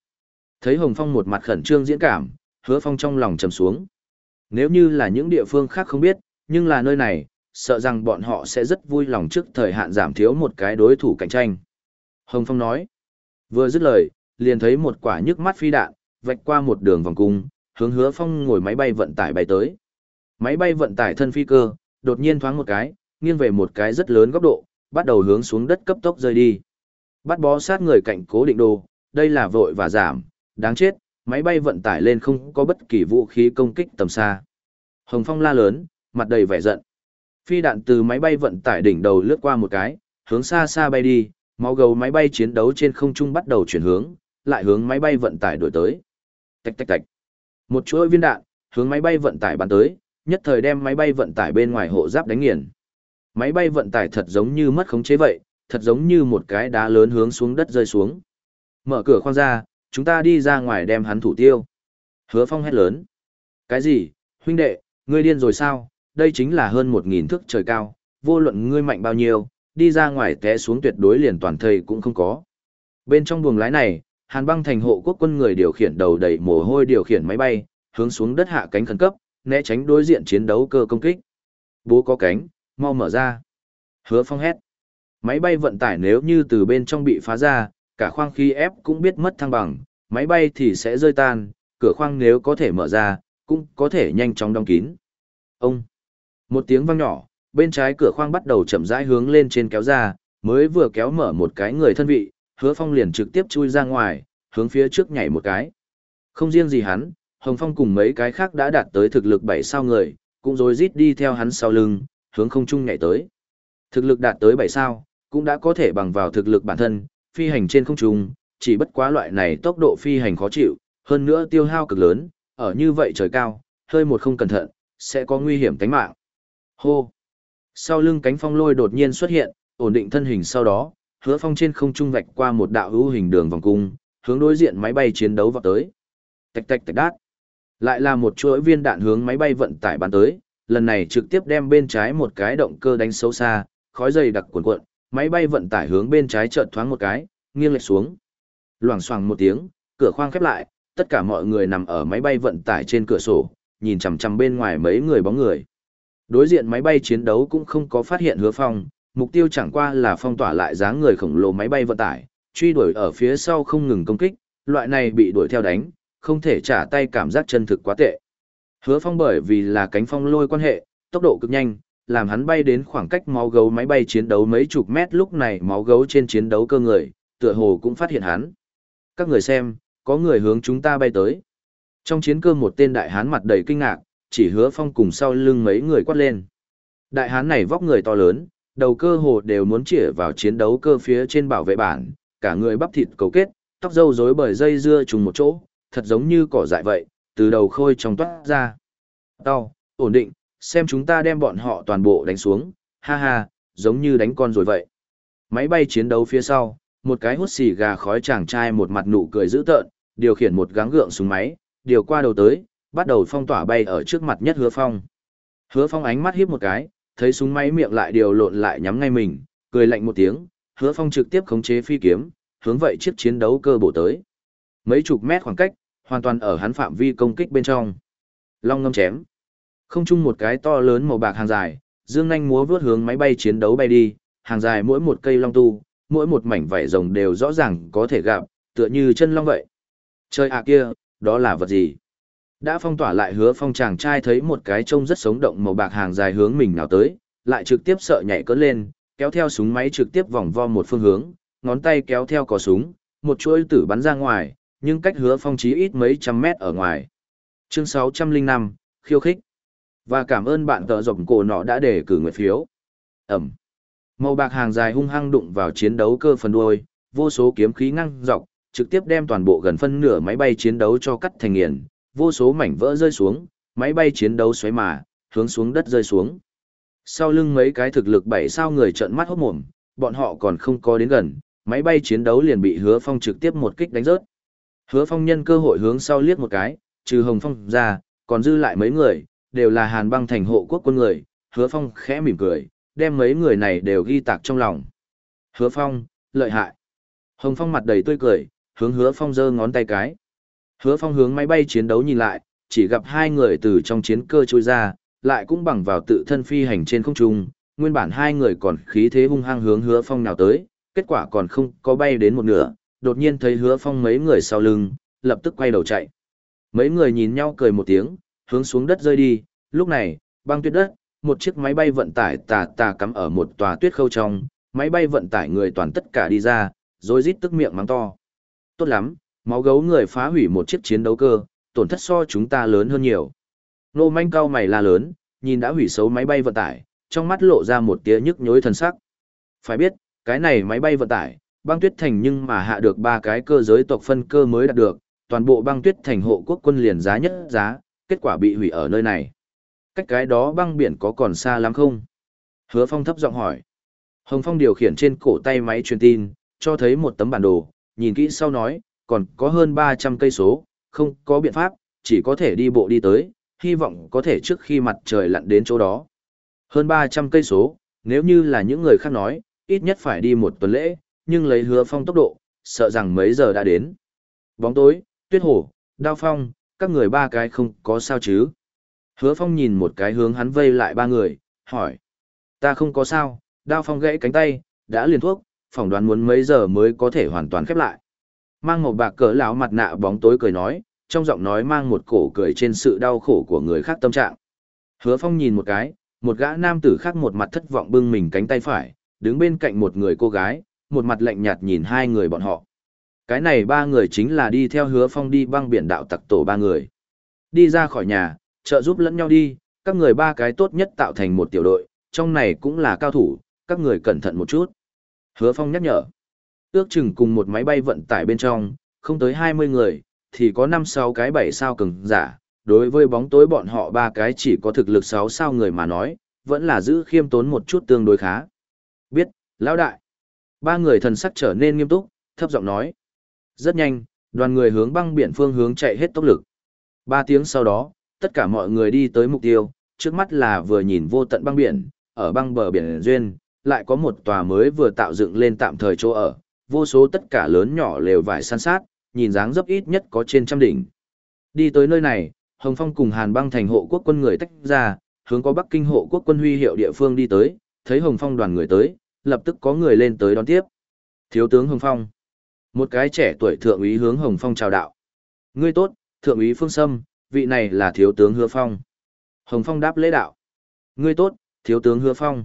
Thấy Hồng Phong một mặt khẩn trương diễn cảm, hứa Phong trong lòng trầm xuống. Nếu như là những địa phương khác không biết, nhưng là nơi này, sợ rằng bọn họ sẽ rất vui lòng trước thời hạn giảm thiếu một cái đối thủ cạnh tranh. Hồng Phong nói. Vừa dứt lời, liền thấy một quả nhức mắt phi đạn, vạch qua một đường vòng cung, hướng hứa Phong ngồi máy bay vận tải bay tới. Máy bay vận tải thân phi cơ, đột nhiên thoáng một cái, nghiêng về một cái rất lớn góc độ, bắt đầu hướng xuống đất cấp tốc rơi đi. Bắt bó sát người cạnh cố định đồ, đây là vội và giảm, đáng chết, máy bay vận tải lên không có bất kỳ vũ khí công kích tầm xa. Hồng Phong la lớn, mặt đầy vẻ giận. Phi đạn từ máy bay vận tải đỉnh đầu lướt qua một cái, hướng xa xa bay đi, máu gầu máy bay chiến đấu trên không trung bắt đầu chuyển hướng, lại hướng máy bay vận tải đổi tới. Tạch tạch tạch. Một chuỗi viên đạn, hướng máy bay vận tải bắn tới, nhất thời đem máy bay vận tải bên ngoài hộ giáp đánh nghiền. Máy bay vận tải thật giống như mất khống chế vậy, thật giống như một cái đá lớn hướng xuống đất rơi xuống. Mở cửa khoang ra, chúng ta đi ra ngoài đem hắn thủ tiêu. Hứa Phong hét lớn. Cái gì, huynh đệ, ngươi điên rồi sao? Đây chính là hơn một nghìn thước trời cao, vô luận ngươi mạnh bao nhiêu, đi ra ngoài té xuống tuyệt đối liền toàn thây cũng không có. Bên trong buồng lái này, Hàn băng thành hộ quốc quân người điều khiển đầu đầy mồ hôi điều khiển máy bay, hướng xuống đất hạ cánh khẩn cấp, né tránh đối diện chiến đấu cơ công kích. Bố có cánh, mau mở ra. Hứa Phong hét. Máy bay vận tải nếu như từ bên trong bị phá ra, cả khoang khí ép cũng biết mất thăng bằng, máy bay thì sẽ rơi tan, cửa khoang nếu có thể mở ra, cũng có thể nhanh chóng đóng kín. Ông! Một tiếng vang nhỏ, bên trái cửa khoang bắt đầu chậm rãi hướng lên trên kéo ra, mới vừa kéo mở một cái người thân vị, hứa phong liền trực tiếp chui ra ngoài, hướng phía trước nhảy một cái. Không riêng gì hắn, Hồng Phong cùng mấy cái khác đã đạt tới thực lực bảy sao người, cũng rồi rít đi theo hắn sau lưng, hướng không trung nhảy tới. Thực lực đạt tới bảy sao, cũng đã có thể bằng vào thực lực bản thân, phi hành trên không trung, chỉ bất quá loại này tốc độ phi hành khó chịu, hơn nữa tiêu hao cực lớn, ở như vậy trời cao, hơi một không cẩn thận, sẽ có nguy hiểm tính mạng. Hô! Sau lưng cánh phong lôi đột nhiên xuất hiện, ổn định thân hình sau đó, hứa phong trên không trung vạch qua một đạo hữu hình đường vòng cung, hướng đối diện máy bay chiến đấu vào tới. Tạch tạch tạch đát. Lại là một chuỗi viên đạn hướng máy bay vận tải bắn tới, lần này trực tiếp đem bên trái một cái động cơ đánh xấu xa, khói dày đặc cuộn cuộn, máy bay vận tải hướng bên trái chợt thoáng một cái, nghiêng lệch xuống. Loảng xoảng một tiếng, cửa khoang khép lại, tất cả mọi người nằm ở máy bay vận tải trên cửa sổ, nhìn chằm chằm bên ngoài mấy người bóng người. Đối diện máy bay chiến đấu cũng không có phát hiện hứa phong, mục tiêu chẳng qua là phong tỏa lại dáng người khổng lồ máy bay vận tải, truy đuổi ở phía sau không ngừng công kích, loại này bị đuổi theo đánh, không thể trả tay cảm giác chân thực quá tệ. Hứa phong bởi vì là cánh phong lôi quan hệ, tốc độ cực nhanh, làm hắn bay đến khoảng cách máu gấu máy bay chiến đấu mấy chục mét lúc này máu gấu trên chiến đấu cơ người, tựa hồ cũng phát hiện hắn. Các người xem, có người hướng chúng ta bay tới. Trong chiến cơ một tên đại hán mặt đầy kinh ngạc, chỉ hứa phong cùng sau lưng mấy người quát lên. Đại hán này vóc người to lớn, đầu cơ hồ đều muốn chĩa vào chiến đấu cơ phía trên bảo vệ bản, cả người bắp thịt cấu kết, tóc râu rối bởi dây dưa trùng một chỗ, thật giống như cỏ dại vậy, từ đầu khôi trong toát ra. Đau, ổn định, xem chúng ta đem bọn họ toàn bộ đánh xuống, ha ha, giống như đánh con rồi vậy. Máy bay chiến đấu phía sau, một cái hút xì gà khói chàng trai một mặt nụ cười dữ tợn, điều khiển một gắng gượng súng máy, điều qua đầu tới, bắt đầu phong tỏa bay ở trước mặt nhất hứa phong. Hứa phong ánh mắt hiếp một cái, thấy súng máy miệng lại điều lộn lại nhắm ngay mình, cười lạnh một tiếng, hứa phong trực tiếp khống chế phi kiếm, hướng vậy chiếc chiến đấu cơ bổ tới. Mấy chục mét khoảng cách, hoàn toàn ở hắn phạm vi công kích bên trong. Long ngâm chém. Không chung một cái to lớn màu bạc hàng dài, dương nhanh múa vướt hướng máy bay chiến đấu bay đi, hàng dài mỗi một cây long tu, mỗi một mảnh vảy rồng đều rõ ràng có thể gặp, tựa như chân long vậy. Chơi ạ kia, đó là vật gì? Đã phong tỏa lại hứa phong chàng trai thấy một cái trông rất sống động màu bạc hàng dài hướng mình nào tới, lại trực tiếp sợ nhảy cỡ lên, kéo theo súng máy trực tiếp vòng vo một phương hướng, ngón tay kéo theo cò súng, một chuỗi tử bắn ra ngoài, nhưng cách hứa phong chí ít mấy trăm mét ở ngoài. Chương 605, khiêu khích. Và cảm ơn bạn tợ rộng cổ nọ đã để cử nguyện phiếu. Ẩm. Màu bạc hàng dài hung hăng đụng vào chiến đấu cơ phần đuôi, vô số kiếm khí ngăng dọc, trực tiếp đem toàn bộ gần phân nửa máy bay chiến đấu cho cắt thành nghiền, vô số mảnh vỡ rơi xuống, máy bay chiến đấu xoáy mà, hướng xuống đất rơi xuống. Sau lưng mấy cái thực lực bảy sao người trợn mắt hốt mồm, bọn họ còn không có đến gần, máy bay chiến đấu liền bị Hứa Phong trực tiếp một kích đánh rớt. Hứa Phong nhân cơ hội hướng sau liếc một cái, trừ Hồng Phong ra, còn dư lại mấy người, đều là Hàn Băng thành hộ quốc quân người, Hứa Phong khẽ mỉm cười, đem mấy người này đều ghi tạc trong lòng. Hứa Phong, lợi hại. Hồng Phong mặt đầy tươi cười, hướng Hứa Phong giơ ngón tay cái. Hứa Phong hướng máy bay chiến đấu nhìn lại, chỉ gặp hai người từ trong chiến cơ trôi ra, lại cũng bằng vào tự thân phi hành trên không trung, nguyên bản hai người còn khí thế hung hăng hướng Hứa Phong nào tới, kết quả còn không có bay đến một nửa, đột nhiên thấy Hứa Phong mấy người sau lưng, lập tức quay đầu chạy. Mấy người nhìn nhau cười một tiếng, hướng xuống đất rơi đi, lúc này, băng tuyết đất, một chiếc máy bay vận tải tà tà cắm ở một tòa tuyết khâu trong, máy bay vận tải người toàn tất cả đi ra, rồi rít tức miệng mắng to. Tốt lắm, máu gấu người phá hủy một chiếc chiến đấu cơ, tổn thất so chúng ta lớn hơn nhiều. Nô manh cao mày la lớn, nhìn đã hủy xấu máy bay vận tải, trong mắt lộ ra một tia nhức nhối thần sắc. Phải biết, cái này máy bay vận tải, băng tuyết thành nhưng mà hạ được ba cái cơ giới tộc phân cơ mới đạt được, toàn bộ băng tuyết thành hộ quốc quân liền giá nhất giá, kết quả bị hủy ở nơi này. Cách cái đó băng biển có còn xa lắm không? Hứa Phong thấp giọng hỏi. Hồng Phong điều khiển trên cổ tay máy truyền tin, cho thấy một tấm bản đồ, nhìn kỹ sau nói, còn có hơn 300 cây số, không có biện pháp, chỉ có thể đi bộ đi tới, hy vọng có thể trước khi mặt trời lặn đến chỗ đó. Hơn 300 cây số, nếu như là những người khác nói, ít nhất phải đi một tuần lễ, nhưng lấy hứa phong tốc độ, sợ rằng mấy giờ đã đến. Bóng tối, tuyết hổ, đao phong, các người ba cái không có sao chứ. Hứa phong nhìn một cái hướng hắn vây lại ba người, hỏi. Ta không có sao, đao phong gãy cánh tay, đã liền thuốc, phỏng đoán muốn mấy giờ mới có thể hoàn toàn khép lại. Mang một bạc cỡ lão mặt nạ bóng tối cười nói, trong giọng nói mang một cổ cười trên sự đau khổ của người khác tâm trạng. Hứa phong nhìn một cái, một gã nam tử khác một mặt thất vọng bưng mình cánh tay phải, đứng bên cạnh một người cô gái, một mặt lạnh nhạt nhìn hai người bọn họ. Cái này ba người chính là đi theo hứa phong đi băng biển đạo tặc tổ ba người. Đi ra khỏi nhà, trợ giúp lẫn nhau đi, các người ba cái tốt nhất tạo thành một tiểu đội, trong này cũng là cao thủ, các người cẩn thận một chút. Hứa phong nhắc nhở. Ước chừng cùng một máy bay vận tải bên trong, không tới 20 người, thì có 5-6 cái 7 sao cường giả. Đối với bóng tối bọn họ ba cái chỉ có thực lực 6 sao người mà nói, vẫn là giữ khiêm tốn một chút tương đối khá. Biết, lão đại. Ba người thần sắc trở nên nghiêm túc, thấp giọng nói. Rất nhanh, đoàn người hướng băng biển phương hướng chạy hết tốc lực. Ba tiếng sau đó, tất cả mọi người đi tới mục tiêu, trước mắt là vừa nhìn vô tận băng biển, ở băng bờ biển Duyên, lại có một tòa mới vừa tạo dựng lên tạm thời chỗ ở, vô số tất cả lớn nhỏ lều vải san sát, nhìn dáng dấp ít nhất có trên trăm đỉnh. Đi tới nơi này, Hồng Phong cùng Hàn băng thành hộ quốc quân người tách ra, hướng có Bắc Kinh hộ quốc quân huy hiệu địa phương đi tới, thấy Hồng Phong đoàn người tới, lập tức có người lên tới đón tiếp. Thiếu tướng Hồng Phong. Một cái trẻ tuổi thượng úy hướng Hồng Phong chào đạo. Ngươi tốt, thượng úy Phương Sâm, vị này là thiếu tướng Hứa Phong. Hồng Phong đáp lễ đạo. Ngươi tốt, thiếu tướng Hứa Phong.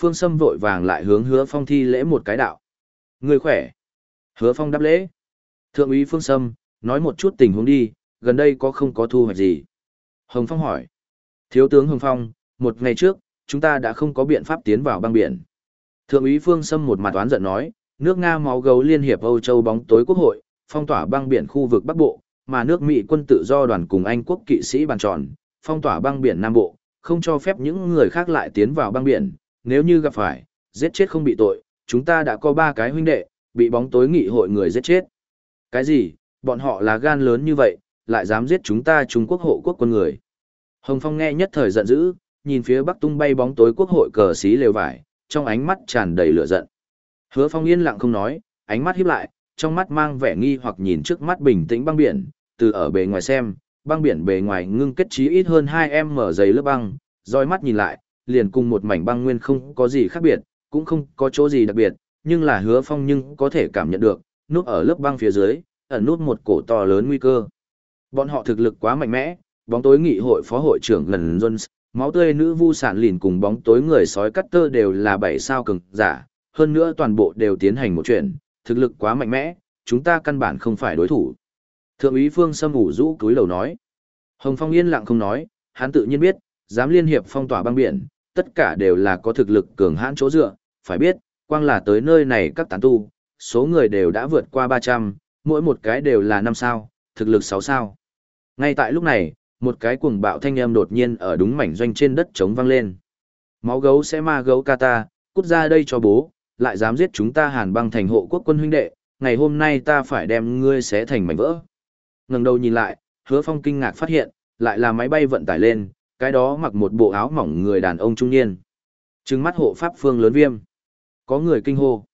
Phương Sâm vội vàng lại hướng Hứa Phong thi lễ một cái đạo. Người khỏe. Hứa Phong đáp lễ. Thượng úy Phương Sâm, nói một chút tình huống đi, gần đây có không có thu hoạch gì. Hồng Phong hỏi. Thiếu tướng Hồng Phong, một ngày trước, chúng ta đã không có biện pháp tiến vào băng biển. Thượng úy Phương Sâm một mặt oán giận nói, nước Nga máu gấu liên hiệp Âu Châu bóng tối quốc hội, phong tỏa băng biển khu vực Bắc Bộ, mà nước Mỹ quân tự do đoàn cùng Anh quốc kỵ sĩ bàn tròn, phong tỏa băng biển Nam Bộ, không cho phép những người khác lại tiến vào băng biển, nếu như gặp phải, giết chết không bị tội, chúng ta đã có ba cái huynh đệ, bị bóng tối nghị hội người giết chết. Cái gì, bọn họ là gan lớn như vậy, lại dám giết chúng ta Trung Quốc hộ quốc quân người. Hồng Phong nghe nhất thời giận dữ, nhìn phía bắc tung bay bóng tối quốc hội cờ xí lều vải, trong ánh mắt tràn đầy lửa giận. Hứa Phong yên lặng không nói, ánh mắt híp lại, trong mắt mang vẻ nghi hoặc nhìn trước mắt bình tĩnh băng biển, từ ở bề ngoài xem, băng biển bề ngoài ngưng kết trí ít hơn 2 mở dày lớp băng, dõi mắt nhìn lại, liền cùng một mảnh băng nguyên không có gì khác biệt, cũng không có chỗ gì đặc biệt, nhưng là hứa phong nhưng có thể cảm nhận được, núp ở lớp băng phía dưới, ẩn nút một cổ to lớn nguy cơ. Bọn họ thực lực quá mạnh mẽ, bóng tối nghị hội phó hội trưởng lần Jones, máu tươi nữ vu sản lìn cùng bóng tối người sói cắt tơ đều là bảy sao cường giả, hơn nữa toàn bộ đều tiến hành một chuyện, thực lực quá mạnh mẽ, chúng ta căn bản không phải đối thủ. Thượng úy Phương Sâm ủ rũ túi đầu nói. Hồng Phong yên lặng không nói, hắn tự nhiên biết, dám liên hiệp phong tỏa băng biển, tất cả đều là có thực lực cường hãn chỗ dựa, phải biết, quang là tới nơi này các tán tu, số người đều đã vượt qua 300, mỗi một cái đều là 5 sao, thực lực 6 sao. Ngay tại lúc này, một cái cuồng bạo thanh âm đột nhiên ở đúng mảnh doanh trên đất trống vang lên. Máu gấu sẽ ma gấu kata, cút ra đây cho bố, lại dám giết chúng ta hàn băng thành hộ quốc quân huynh đệ, ngày hôm nay ta phải đem ngươi xé thành mảnh vỡ. Ngẩng đầu nhìn lại, hứa phong kinh ngạc phát hiện, lại là máy bay vận tải lên, cái đó mặc một bộ áo mỏng người đàn ông trung niên. Trừng mắt hộ pháp phương lớn viêm. Có người kinh hô.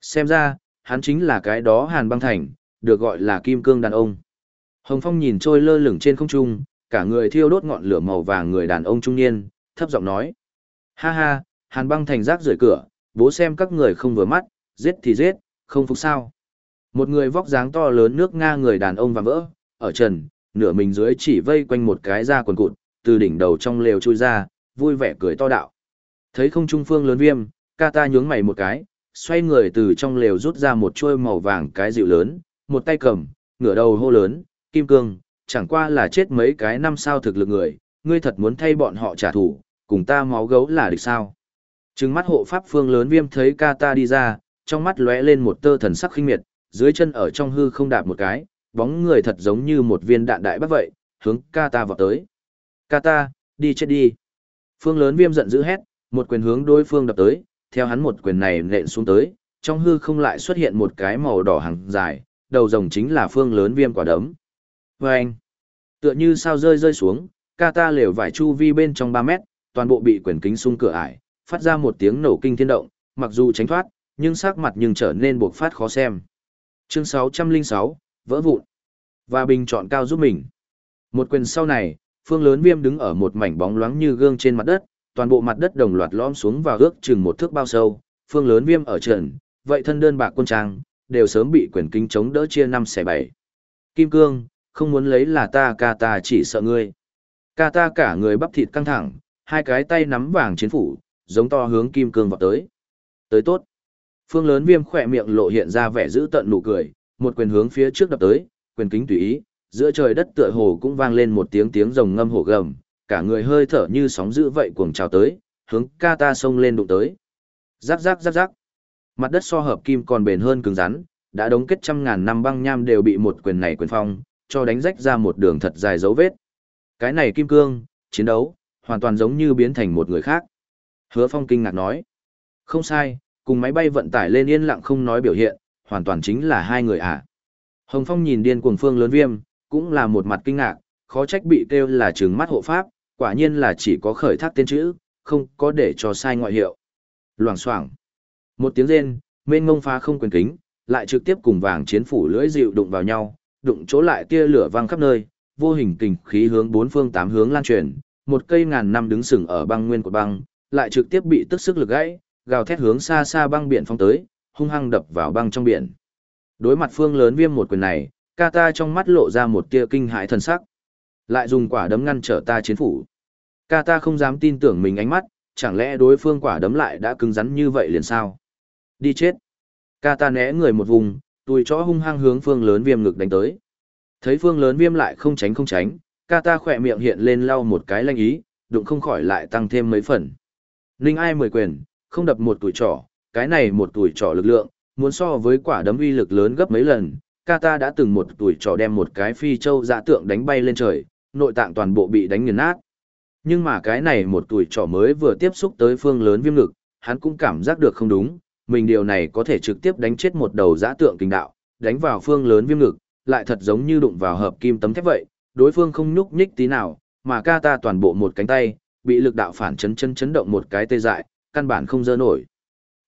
Xem ra, hắn chính là cái đó hàn băng thành, được gọi là kim cương đàn ông. Hồng Phong nhìn trôi lơ lửng trên không trung, cả người thiêu đốt ngọn lửa màu vàng người đàn ông trung niên, thấp giọng nói. Ha ha, hàn băng thành rác rời cửa, bố xem các người không vừa mắt, giết thì giết, không phục sao. Một người vóc dáng to lớn nước Nga người đàn ông và vỡ, ở trần, nửa mình dưới chỉ vây quanh một cái da quần cụt, từ đỉnh đầu trong lều chui ra, vui vẻ cười to đạo. Thấy không trung phương lớn viêm, ca ta nhướng mày một cái, xoay người từ trong lều rút ra một chuôi màu vàng cái dịu lớn, một tay cầm, ngửa đầu hô lớn, kim cương, chẳng qua là chết mấy cái năm sao thực lực người, ngươi thật muốn thay bọn họ trả thù, cùng ta máu gấu là địch sao. Trừng mắt hộ pháp phương lớn viêm thấy ca ta đi ra, trong mắt lóe lên một tơ thần sắc khinh miệt, dưới chân ở trong hư không đạp một cái, bóng người thật giống như một viên đạn đại bác vậy, hướng ca ta vào tới. Ca ta, đi chết đi. Phương lớn viêm giận dữ hét, một quyền hướng đối phương đập tới, theo hắn một quyền này nện xuống tới, trong hư không lại xuất hiện một cái màu đỏ hàng dài, đầu rồng chính là phương lớn viêm quả đấm. Vâng! anh, tựa như sao rơi rơi xuống, ca ta lều vải chu vi bên trong 3 mét, toàn bộ bị quyền kính sung cửa ải, phát ra một tiếng nổ kinh thiên động, mặc dù tránh thoát, nhưng sắc mặt nhưng trở nên buộc phát khó xem. Chương 606, vỡ vụn. Và bình chọn cao giúp mình. Một quyền sau này, phương lớn viêm đứng ở một mảnh bóng loáng như gương trên mặt đất, toàn bộ mặt đất đồng loạt lõm xuống vào ước chừng một thước bao sâu, phương lớn viêm ở trần, vậy thân đơn bạc quân trang, đều sớm bị quyền kinh chống đỡ chia năm xẻ bảy. Kim cương, không muốn lấy là ta ca ta chỉ sợ ngươi. Ca ta cả người bắp thịt căng thẳng, hai cái tay nắm vàng chiến phủ, giống to hướng kim cương vào tới. Tới tốt. Phương lớn viêm khỏe miệng lộ hiện ra vẻ giữ tận nụ cười, một quyền hướng phía trước đập tới, quyền kính tùy ý, giữa trời đất tựa hồ cũng vang lên một tiếng tiếng rồng ngâm hổ gầm, cả người hơi thở như sóng dữ vậy cuồng trào tới, hướng ca ta xông lên đụng tới. Rắc rắc rắc rắc. Mặt đất so hợp kim còn bền hơn cứng rắn, đã đóng kết trăm ngàn năm băng nham đều bị một quyền này quyền phong, cho đánh rách ra một đường thật dài dấu vết. Cái này kim cương, chiến đấu, hoàn toàn giống như biến thành một người khác. Hứa Phong kinh ngạc nói. Không sai, cùng máy bay vận tải lên yên lặng không nói biểu hiện, hoàn toàn chính là hai người ạ. À. Hồng Phong nhìn điên cuồng phương lớn viêm, cũng là một mặt kinh ngạc, khó trách bị kêu là trừng mắt hộ pháp, quả nhiên là chỉ có khởi thác tên chữ, không có để cho sai ngoại hiệu. Loảng xoảng. Một tiếng rên, mênh ngông phá không quyền kính, lại trực tiếp cùng vàng chiến phủ lưỡi dịu đụng vào nhau, đụng chỗ lại tia lửa vang khắp nơi, vô hình kình khí hướng bốn phương tám hướng lan truyền, một cây ngàn năm đứng sừng ở băng nguyên của băng, lại trực tiếp bị tức sức lực gãy, gào thét hướng xa xa băng biển phong tới, hung hăng đập vào băng trong biển. Đối mặt phương lớn viêm một quyền này, Kata trong mắt lộ ra một tia kinh hãi thần sắc. Lại dùng quả đấm ngăn trở ta chiến phủ. ca ta không dám tin tưởng mình ánh mắt, chẳng lẽ đối phương quả đấm lại đã cứng rắn như vậy liền sao? Đi chết. ca ta né người một vùng, tùi chó hung hăng hướng phương lớn viêm ngực đánh tới. Thấy phương lớn viêm lại không tránh không tránh, ca ta khỏe miệng hiện lên lau một cái lanh ý, đụng không khỏi lại tăng thêm mấy phần. Ninh ai mười quyền, không đập một tuổi trỏ, cái này một tuổi trỏ lực lượng, muốn so với quả đấm uy lực lớn gấp mấy lần. ca ta đã từng một tuổi trỏ đem một cái phi châu dạ tượng đánh bay lên trời, nội tạng toàn bộ bị đánh nghiền nát. Nhưng mà cái này một tuổi trỏ mới vừa tiếp xúc tới phương lớn viêm ngực, hắn cũng cảm giác được không đúng, mình điều này có thể trực tiếp đánh chết một đầu giã tượng kinh đạo, đánh vào phương lớn viêm ngực, lại thật giống như đụng vào hợp kim tấm thép vậy, đối phương không nhúc nhích tí nào, mà ca ta toàn bộ một cánh tay, bị lực đạo phản chấn chấn chấn động một cái tê dại, căn bản không dơ nổi.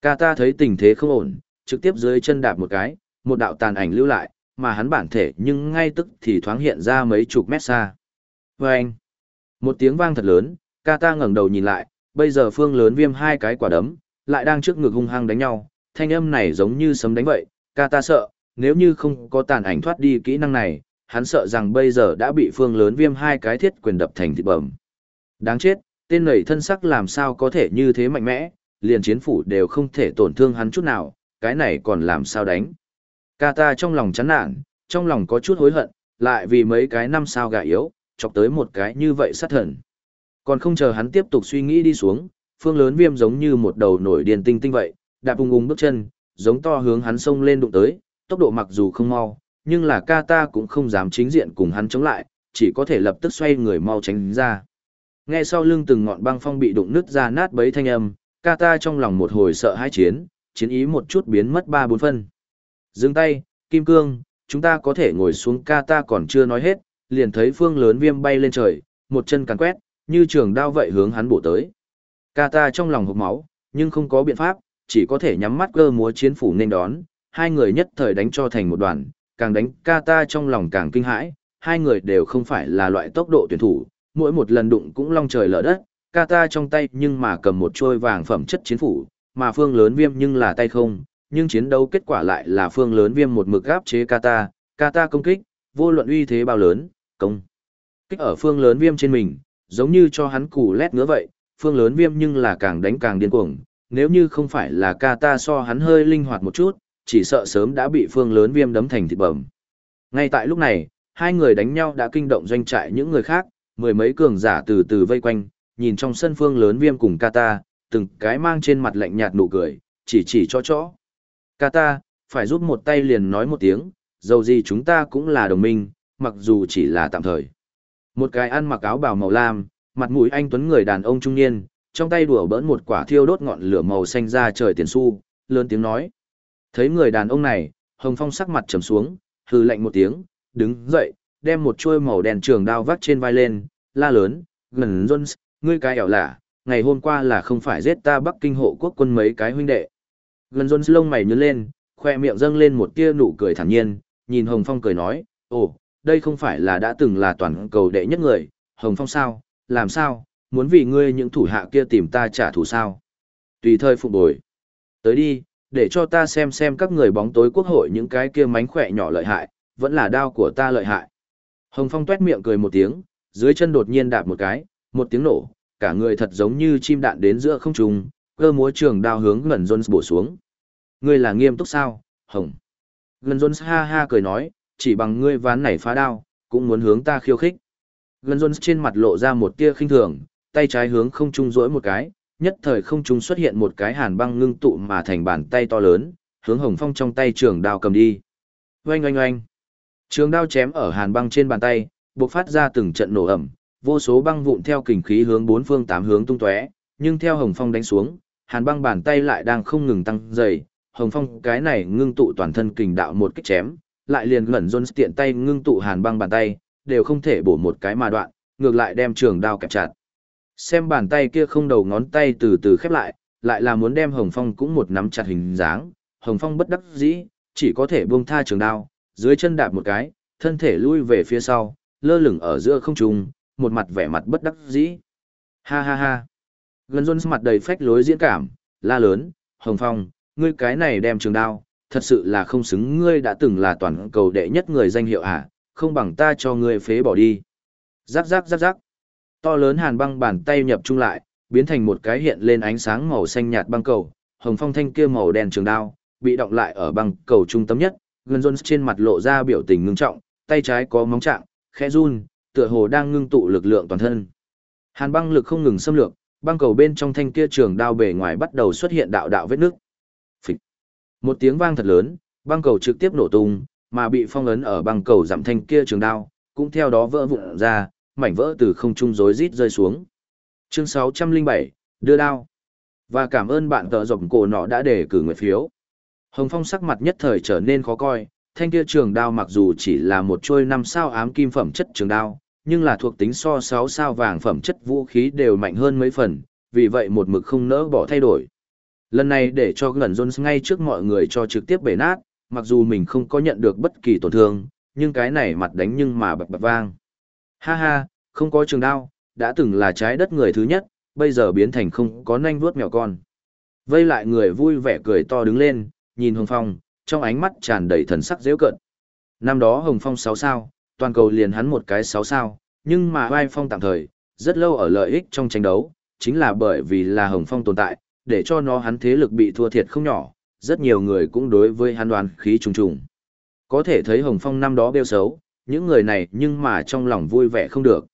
Ca ta thấy tình thế không ổn, trực tiếp dưới chân đạp một cái, một đạo tàn ảnh lưu lại, mà hắn bản thể nhưng ngay tức thì thoáng hiện ra mấy chục mét xa. Và anh, một tiếng vang thật lớn, ca ta ngẩng đầu nhìn lại, bây giờ phương lớn viêm hai cái quả đấm, lại đang trước ngực hung hăng đánh nhau, thanh âm này giống như sấm đánh vậy, ca ta sợ, nếu như không có tàn ảnh thoát đi kỹ năng này, hắn sợ rằng bây giờ đã bị phương lớn viêm hai cái thiết quyền đập thành thịt bầm. Đáng chết, tên nảy thân sắc làm sao có thể như thế mạnh mẽ, liền chiến phủ đều không thể tổn thương hắn chút nào, cái này còn làm sao đánh. Ca ta trong lòng chán nản, trong lòng có chút hối hận, lại vì mấy cái năm sao gà yếu, chọc tới một cái như vậy sát thần. Còn không chờ hắn tiếp tục suy nghĩ đi xuống, phương lớn viêm giống như một đầu nổi điền tinh tinh vậy, đạp ung ung bước chân, giống to hướng hắn xông lên đụng tới, tốc độ mặc dù không mau, nhưng là ca ta cũng không dám chính diện cùng hắn chống lại, chỉ có thể lập tức xoay người mau tránh ra. Nghe sau lưng từng ngọn băng phong bị đụng nứt ra nát bấy thanh âm, ca ta trong lòng một hồi sợ hãi chiến, chiến ý một chút biến mất ba bốn phân. Dừng tay, Kim Cương, chúng ta có thể ngồi xuống ca ta còn chưa nói hết, liền thấy phương lớn viêm bay lên trời, một chân càn quét, như trường đao vậy hướng hắn bổ tới. Ca ta trong lòng hộp máu, nhưng không có biện pháp, chỉ có thể nhắm mắt cơ múa chiến phủ nên đón, hai người nhất thời đánh cho thành một đoàn, càng đánh ca ta trong lòng càng kinh hãi, hai người đều không phải là loại tốc độ tuyển thủ, mỗi một lần đụng cũng long trời lở đất, ca ta trong tay nhưng mà cầm một trôi vàng phẩm chất chiến phủ, mà phương lớn viêm nhưng là tay không, nhưng chiến đấu kết quả lại là phương lớn viêm một mực gáp chế Kata. Kata công kích, vô luận uy thế bao lớn, công. Kích ở phương lớn viêm trên mình, giống như cho hắn củ lét ngứa vậy, phương lớn viêm nhưng là càng đánh càng điên cuồng, nếu như không phải là ca ta so hắn hơi linh hoạt một chút, chỉ sợ sớm đã bị phương lớn viêm đấm thành thịt bầm. Ngay tại lúc này, hai người đánh nhau đã kinh động doanh trại những người khác, mười mấy cường giả từ từ vây quanh, nhìn trong sân phương lớn viêm cùng Kata, từng cái mang trên mặt lạnh nhạt nụ cười, chỉ chỉ cho chó. Kata, phải giúp một tay liền nói một tiếng, dầu gì chúng ta cũng là đồng minh, mặc dù chỉ là tạm thời. Một cái ăn mặc áo bào màu lam, mặt mũi anh tuấn người đàn ông trung niên, trong tay đùa bỡn một quả thiêu đốt ngọn lửa màu xanh ra trời tiền xu, lớn tiếng nói. Thấy người đàn ông này, Hồng Phong sắc mặt trầm xuống, hừ lạnh một tiếng, đứng dậy, đem một chuôi màu đen trường đao vắt trên vai lên, la lớn, gần Jones, ngươi cái ẻo lạ, ngày hôm qua là không phải giết ta Bắc Kinh hộ quốc quân mấy cái huynh đệ. Gần Jones lông mày nhướng lên, khoe miệng dâng lên một tia nụ cười thản nhiên, nhìn Hồng Phong cười nói, ồ, đây không phải là đã từng là toàn cầu đệ nhất người, Hồng Phong sao, làm sao, muốn vì ngươi những thủ hạ kia tìm ta trả thù sao. Tùy thời phục bồi. Tới đi, để cho ta xem xem các người bóng tối quốc hội những cái kia mánh khỏe nhỏ lợi hại, vẫn là đao của ta lợi hại. Hồng Phong tuét miệng cười một tiếng, dưới chân đột nhiên đạp một cái, một tiếng nổ, cả người thật giống như chim đạn đến giữa không trung, cơ múa trường đao hướng gần Jones bổ xuống. Ngươi là nghiêm túc sao, Hồng? Gần Jones ha ha cười nói, chỉ bằng ngươi ván này phá đao, cũng muốn hướng ta khiêu khích. gần Jones trên mặt lộ ra một tia khinh thường, tay trái hướng không trung rỗi một cái, nhất thời không trung xuất hiện một cái hàn băng ngưng tụ mà thành bàn tay to lớn, hướng Hồng Phong trong tay trường đao cầm đi. Oanh oanh oanh. Trường đao chém ở hàn băng trên bàn tay, bộc phát ra từng trận nổ ẩm, vô số băng vụn theo kình khí hướng bốn phương tám hướng tung tóe, nhưng theo Hồng Phong đánh xuống, hàn băng bàn tay lại đang không ngừng tăng dày, Hồng Phong cái này ngưng tụ toàn thân kình đạo một kích chém, lại liền ngẩn Jones tiện tay ngưng tụ hàn băng bàn tay, đều không thể bổ một cái mà đoạn, ngược lại đem trường đao kẹp chặt. Xem bàn tay kia không đầu ngón tay từ từ khép lại, lại là muốn đem Hồng Phong cũng một nắm chặt hình dáng, Hồng Phong bất đắc dĩ, chỉ có thể buông tha trường đao, dưới chân đạp một cái, thân thể lui về phía sau, lơ lửng ở giữa không trung, một mặt vẻ mặt bất đắc dĩ. Ha ha ha. Gần Jones mặt đầy phách lối diễn cảm, la lớn, Hồng Phong, ngươi cái này đem trường đao, thật sự là không xứng ngươi đã từng là toàn cầu đệ nhất người danh hiệu à, không bằng ta cho ngươi phế bỏ đi. Rắc rắc rắc rắc. To lớn hàn băng bàn tay nhập chung lại, biến thành một cái hiện lên ánh sáng màu xanh nhạt băng cầu, hồng phong thanh kia màu đen trường đao, bị động lại ở băng cầu trung tâm nhất, Gần Jones trên mặt lộ ra biểu tình ngưng trọng, tay trái có móng trạng, khẽ run, tựa hồ đang ngưng tụ lực lượng toàn thân. Hàn băng lực không ngừng xâm lược, Băng cầu bên trong thanh kia trường đao bề ngoài bắt đầu xuất hiện đạo đạo vết nước. Một tiếng vang thật lớn, băng cầu trực tiếp nổ tung, mà bị phong ấn ở băng cầu giảm thanh kia trường đao, cũng theo đó vỡ vụn ra, mảnh vỡ từ không trung rối rít rơi xuống. Chương 607, đưa đao. Và cảm ơn bạn tờ rộng cổ nọ đã để cử nguyện phiếu. Hồng Phong sắc mặt nhất thời trở nên khó coi, thanh kia trường đao mặc dù chỉ là một trôi năm sao ám kim phẩm chất trường đao, nhưng là thuộc tính so 6 sao vàng phẩm chất vũ khí đều mạnh hơn mấy phần, vì vậy một mực không nỡ bỏ thay đổi. Lần này để cho Ngẩn Jones ngay trước mọi người cho trực tiếp bể nát, mặc dù mình không có nhận được bất kỳ tổn thương, nhưng cái này mặt đánh nhưng mà bập bập vang. Ha ha, không có trường đao, đã từng là trái đất người thứ nhất, bây giờ biến thành không có nanh vuốt mèo con. Vây lại người vui vẻ cười to đứng lên, nhìn Hồng Phong, trong ánh mắt tràn đầy thần sắc dễ cận. Năm đó Hồng Phong 6 sao, toàn cầu liền hắn một cái 6 sao, nhưng mà Vai Phong tạm thời, rất lâu ở lợi ích trong tranh đấu, chính là bởi vì là Hồng Phong tồn tại, để cho nó hắn thế lực bị thua thiệt không nhỏ, rất nhiều người cũng đối với hắn đoàn khí trùng trùng. Có thể thấy Hồng Phong năm đó bêu xấu, những người này nhưng mà trong lòng vui vẻ không được.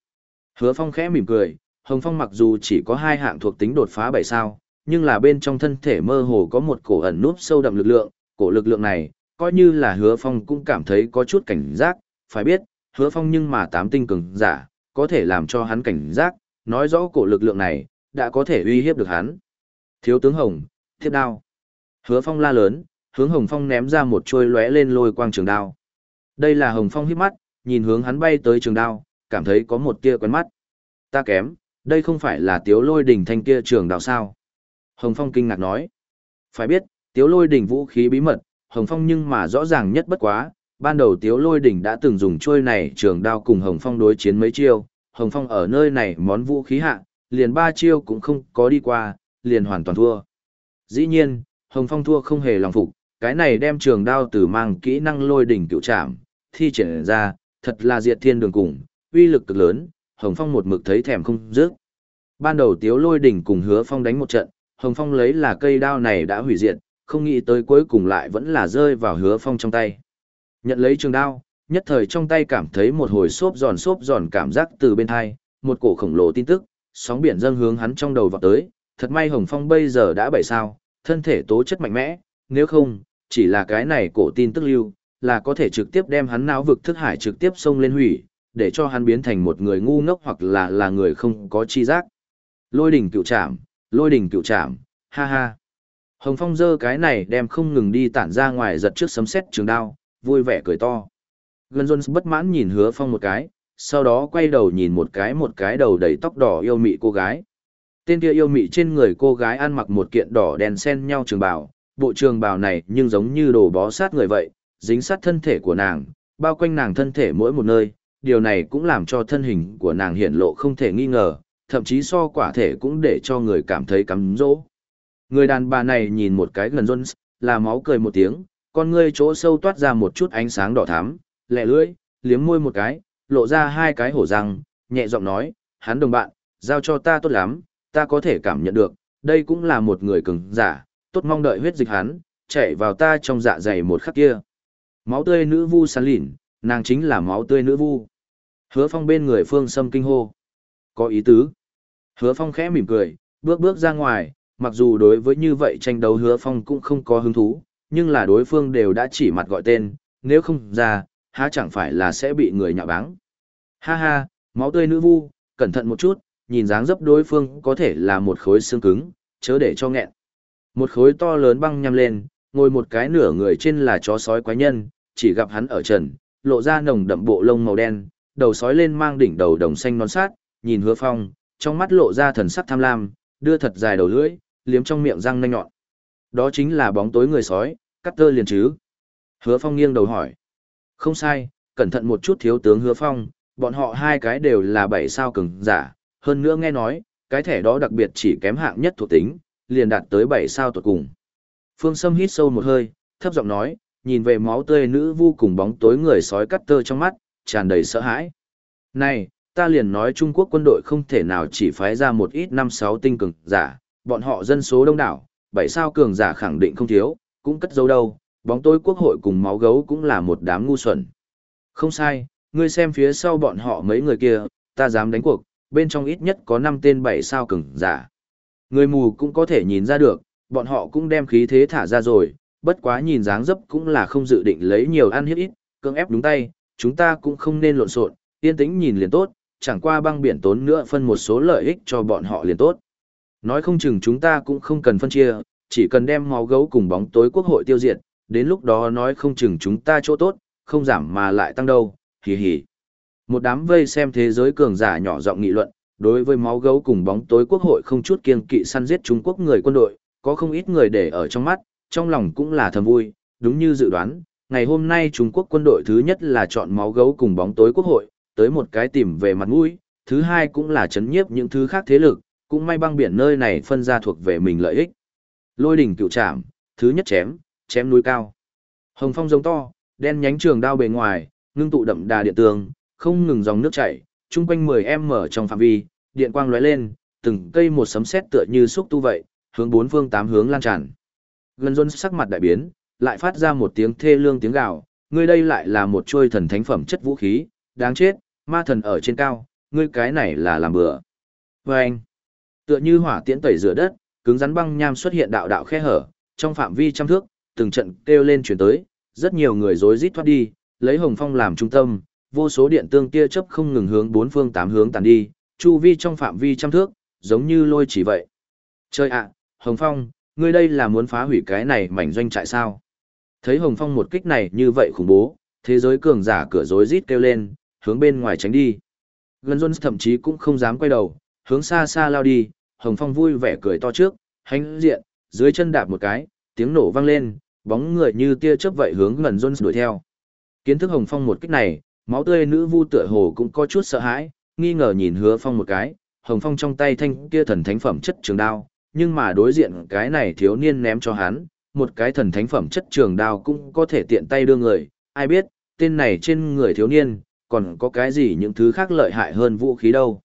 Hứa Phong khẽ mỉm cười, Hồng Phong mặc dù chỉ có hai hạng thuộc tính đột phá bảy sao, nhưng là bên trong thân thể mơ hồ có một cổ ẩn núp sâu đậm lực lượng, cổ lực lượng này, coi như là Hứa Phong cũng cảm thấy có chút cảnh giác, phải biết, Hứa Phong nhưng mà tám tinh cường giả, có thể làm cho hắn cảnh giác, nói rõ cổ lực lượng này, đã có thể uy hiếp được hắn. Thiếu tướng Hồng, thiết đao. Hứa Phong la lớn, hướng Hồng Phong ném ra một chuôi lóe lên lôi quang trường đao. Đây là Hồng Phong hít mắt, nhìn hướng hắn bay tới trường đao, cảm thấy có một tia quen mắt. Ta kém, đây không phải là tiếu lôi đỉnh thanh kia trường đao sao? Hồng Phong kinh ngạc nói. Phải biết, tiếu lôi đỉnh vũ khí bí mật, Hồng Phong nhưng mà rõ ràng nhất bất quá, ban đầu tiếu lôi đỉnh đã từng dùng trôi này trường đao cùng Hồng Phong đối chiến mấy chiêu, Hồng Phong ở nơi này món vũ khí hạ, liền ba chiêu cũng không có đi qua, liền hoàn toàn thua. Dĩ nhiên, Hồng Phong thua không hề lòng phục, cái này đem trường đao từ mang kỹ năng lôi đỉnh cựu trảm, thi triển ra, thật là diệt thiên đường cùng, uy lực cực lớn, Hồng Phong một mực thấy thèm không dứt. Ban đầu Tiếu Lôi đỉnh cùng Hứa Phong đánh một trận, Hồng Phong lấy là cây đao này đã hủy diệt, không nghĩ tới cuối cùng lại vẫn là rơi vào Hứa Phong trong tay. Nhận lấy trường đao, nhất thời trong tay cảm thấy một hồi xốp giòn xốp giòn cảm giác từ bên hai, một cổ khổng lồ tin tức, sóng biển dâng hướng hắn trong đầu vào tới, thật may Hồng Phong bây giờ đã bảy sao, thân thể tố chất mạnh mẽ, nếu không, chỉ là cái này cổ tin tức lưu, là có thể trực tiếp đem hắn não vực thức hải trực tiếp xông lên hủy, để cho hắn biến thành một người ngu ngốc hoặc là là người không có chi giác. Lôi đỉnh cựu trảm, lôi đỉnh cựu trảm, ha ha. Hồng Phong dơ cái này đem không ngừng đi tản ra ngoài giật trước sấm sét trường đao, vui vẻ cười to. Gần Jones bất mãn nhìn hứa phong một cái, sau đó quay đầu nhìn một cái một cái đầu đầy tóc đỏ yêu mị cô gái. Tên kia yêu mị trên người cô gái ăn mặc một kiện đỏ đen sen nhau trường bào, bộ trường bào này nhưng giống như đồ bó sát người vậy, dính sát thân thể của nàng, bao quanh nàng thân thể mỗi một nơi, điều này cũng làm cho thân hình của nàng hiện lộ không thể nghi ngờ, thậm chí so quả thể cũng để cho người cảm thấy cắm dỗ. Người đàn bà này nhìn một cái gần Jones, là máu cười một tiếng, con ngươi chỗ sâu toát ra một chút ánh sáng đỏ thắm, lẹ lưỡi, liếm môi một cái, lộ ra hai cái hổ răng, nhẹ giọng nói, hắn đồng bạn, giao cho ta tốt lắm, ta có thể cảm nhận được, đây cũng là một người cứng giả, tốt mong đợi huyết dịch hắn, chạy vào ta trong dạ dày một khắc kia. Máu tươi nữ vu sán lỉn, nàng chính là máu tươi nữ vu. Hứa phong bên người phương sâm kinh hô. Có ý tứ. Hứa phong khẽ mỉm cười, bước bước ra ngoài, mặc dù đối với như vậy tranh đấu hứa phong cũng không có hứng thú, nhưng là đối phương đều đã chỉ mặt gọi tên, nếu không ra, há chẳng phải là sẽ bị người nhạo báng. Ha ha, máu tươi nữ vu, cẩn thận một chút, nhìn dáng dấp đối phương có thể là một khối xương cứng, chớ để cho nghẹn. Một khối to lớn băng nhằm lên, ngồi một cái nửa người trên là chó sói quái nhân, chỉ gặp hắn ở trần, lộ ra nồng đậm bộ lông màu đen, đầu sói lên mang đỉnh đầu đồng xanh non sát, nhìn hứa phong, trong mắt lộ ra thần sắc tham lam, đưa thật dài đầu lưỡi, liếm trong miệng răng nanh nhọn. Đó chính là bóng tối người sói, cắt tơ liền chứ. Hứa phong nghiêng đầu hỏi. Không sai, cẩn thận một chút thiếu tướng hứa phong, bọn họ hai cái đều là bảy sao cường giả, hơn nữa nghe nói, cái thẻ đó đặc biệt chỉ kém hạng nhất thuộc tính, liền đạt tới bảy sao tuột cùng. Phương Sâm hít sâu một hơi, thấp giọng nói, nhìn về máu tươi nữ vu cùng bóng tối người sói cắt tơ trong mắt, tràn đầy sợ hãi. Này, ta liền nói Trung Quốc quân đội không thể nào chỉ phái ra một ít năm sáu tinh cường giả, bọn họ dân số đông đảo, bảy sao cường giả khẳng định không thiếu, cũng cất dấu đâu, bóng tối quốc hội cùng máu gấu cũng là một đám ngu xuẩn. Không sai, ngươi xem phía sau bọn họ mấy người kia, ta dám đánh cuộc, bên trong ít nhất có 5 tên 7 sao cường giả. Người mù cũng có thể nhìn ra được, bọn họ cũng đem khí thế thả ra rồi, bất quá nhìn dáng dấp cũng là không dự định lấy nhiều ăn hiếp ít, cưỡng ép đúng tay, chúng ta cũng không nên lộn xộn, yên tĩnh nhìn liền tốt, chẳng qua băng biển tốn nữa phân một số lợi ích cho bọn họ liền tốt. Nói không chừng chúng ta cũng không cần phân chia, chỉ cần đem máu gấu cùng bóng tối quốc hội tiêu diệt, đến lúc đó nói không chừng chúng ta chỗ tốt, không giảm mà lại tăng đâu, hì hì. Một đám vây xem thế giới cường giả nhỏ giọng nghị luận, đối với máu gấu cùng bóng tối quốc hội không chút kiên kỵ săn giết Trung Quốc người quân đội, có không ít người để ở trong mắt, trong lòng cũng là thầm vui, đúng như dự đoán, ngày hôm nay Trung Quốc quân đội thứ nhất là chọn máu gấu cùng bóng tối quốc hội, tới một cái tìm về mặt mũi, thứ hai cũng là chấn nhiếp những thứ khác thế lực, cũng may băng biển nơi này phân ra thuộc về mình lợi ích. Lôi đỉnh cựu trảm, thứ nhất chém, chém núi cao. Hồng phong giống to, đen nhánh trường đao bề ngoài, ngưng tụ đậm đà điện tường, không ngừng dòng nước chảy, chung quanh 10m trong phạm vi, điện quang lóe lên, từng cây một sấm sét tựa như xúc tu vậy, hướng bốn phương tám hướng lan tràn. Gần Dôn sắc mặt đại biến, lại phát ra một tiếng thê lương tiếng gào, ngươi đây lại là một trôi thần thánh phẩm chất vũ khí, đáng chết, ma thần ở trên cao, ngươi cái này là làm bừa. Và anh, tựa như hỏa tiễn tẩy rửa đất, cứng rắn băng nham xuất hiện đạo đạo khe hở, trong phạm vi trăm thước, từng trận kêu lên chuyển tới, rất nhiều người rối rít thoát đi, lấy hồng phong làm trung tâm, vô số điện tương tia chớp không ngừng hướng bốn phương tám hướng tàn đi, chu vi trong phạm vi trăm thước, giống như lôi chỉ vậy. Chơi ạ, Hồng Phong, ngươi đây là muốn phá hủy cái này mảnh doanh trại sao? Thấy Hồng Phong một kích này như vậy khủng bố, thế giới cường giả cửa rối rít kêu lên, hướng bên ngoài tránh đi. Gần Jones thậm chí cũng không dám quay đầu, hướng xa xa lao đi, Hồng Phong vui vẻ cười to trước, hành diện, dưới chân đạp một cái, tiếng nổ vang lên, bóng người như tia chớp vậy hướng gần Jones đuổi theo. Kiến thức Hồng Phong một kích này, máu tươi nữ vu tựa hồ cũng có chút sợ hãi, nghi ngờ nhìn Hứa Phong một cái, Hồng Phong trong tay thanh kia thần thánh phẩm chất trường đao, nhưng mà đối diện cái này thiếu niên ném cho hắn, một cái thần thánh phẩm chất trường đao cũng có thể tiện tay đưa người, ai biết, tên này trên người thiếu niên, còn có cái gì những thứ khác lợi hại hơn vũ khí đâu.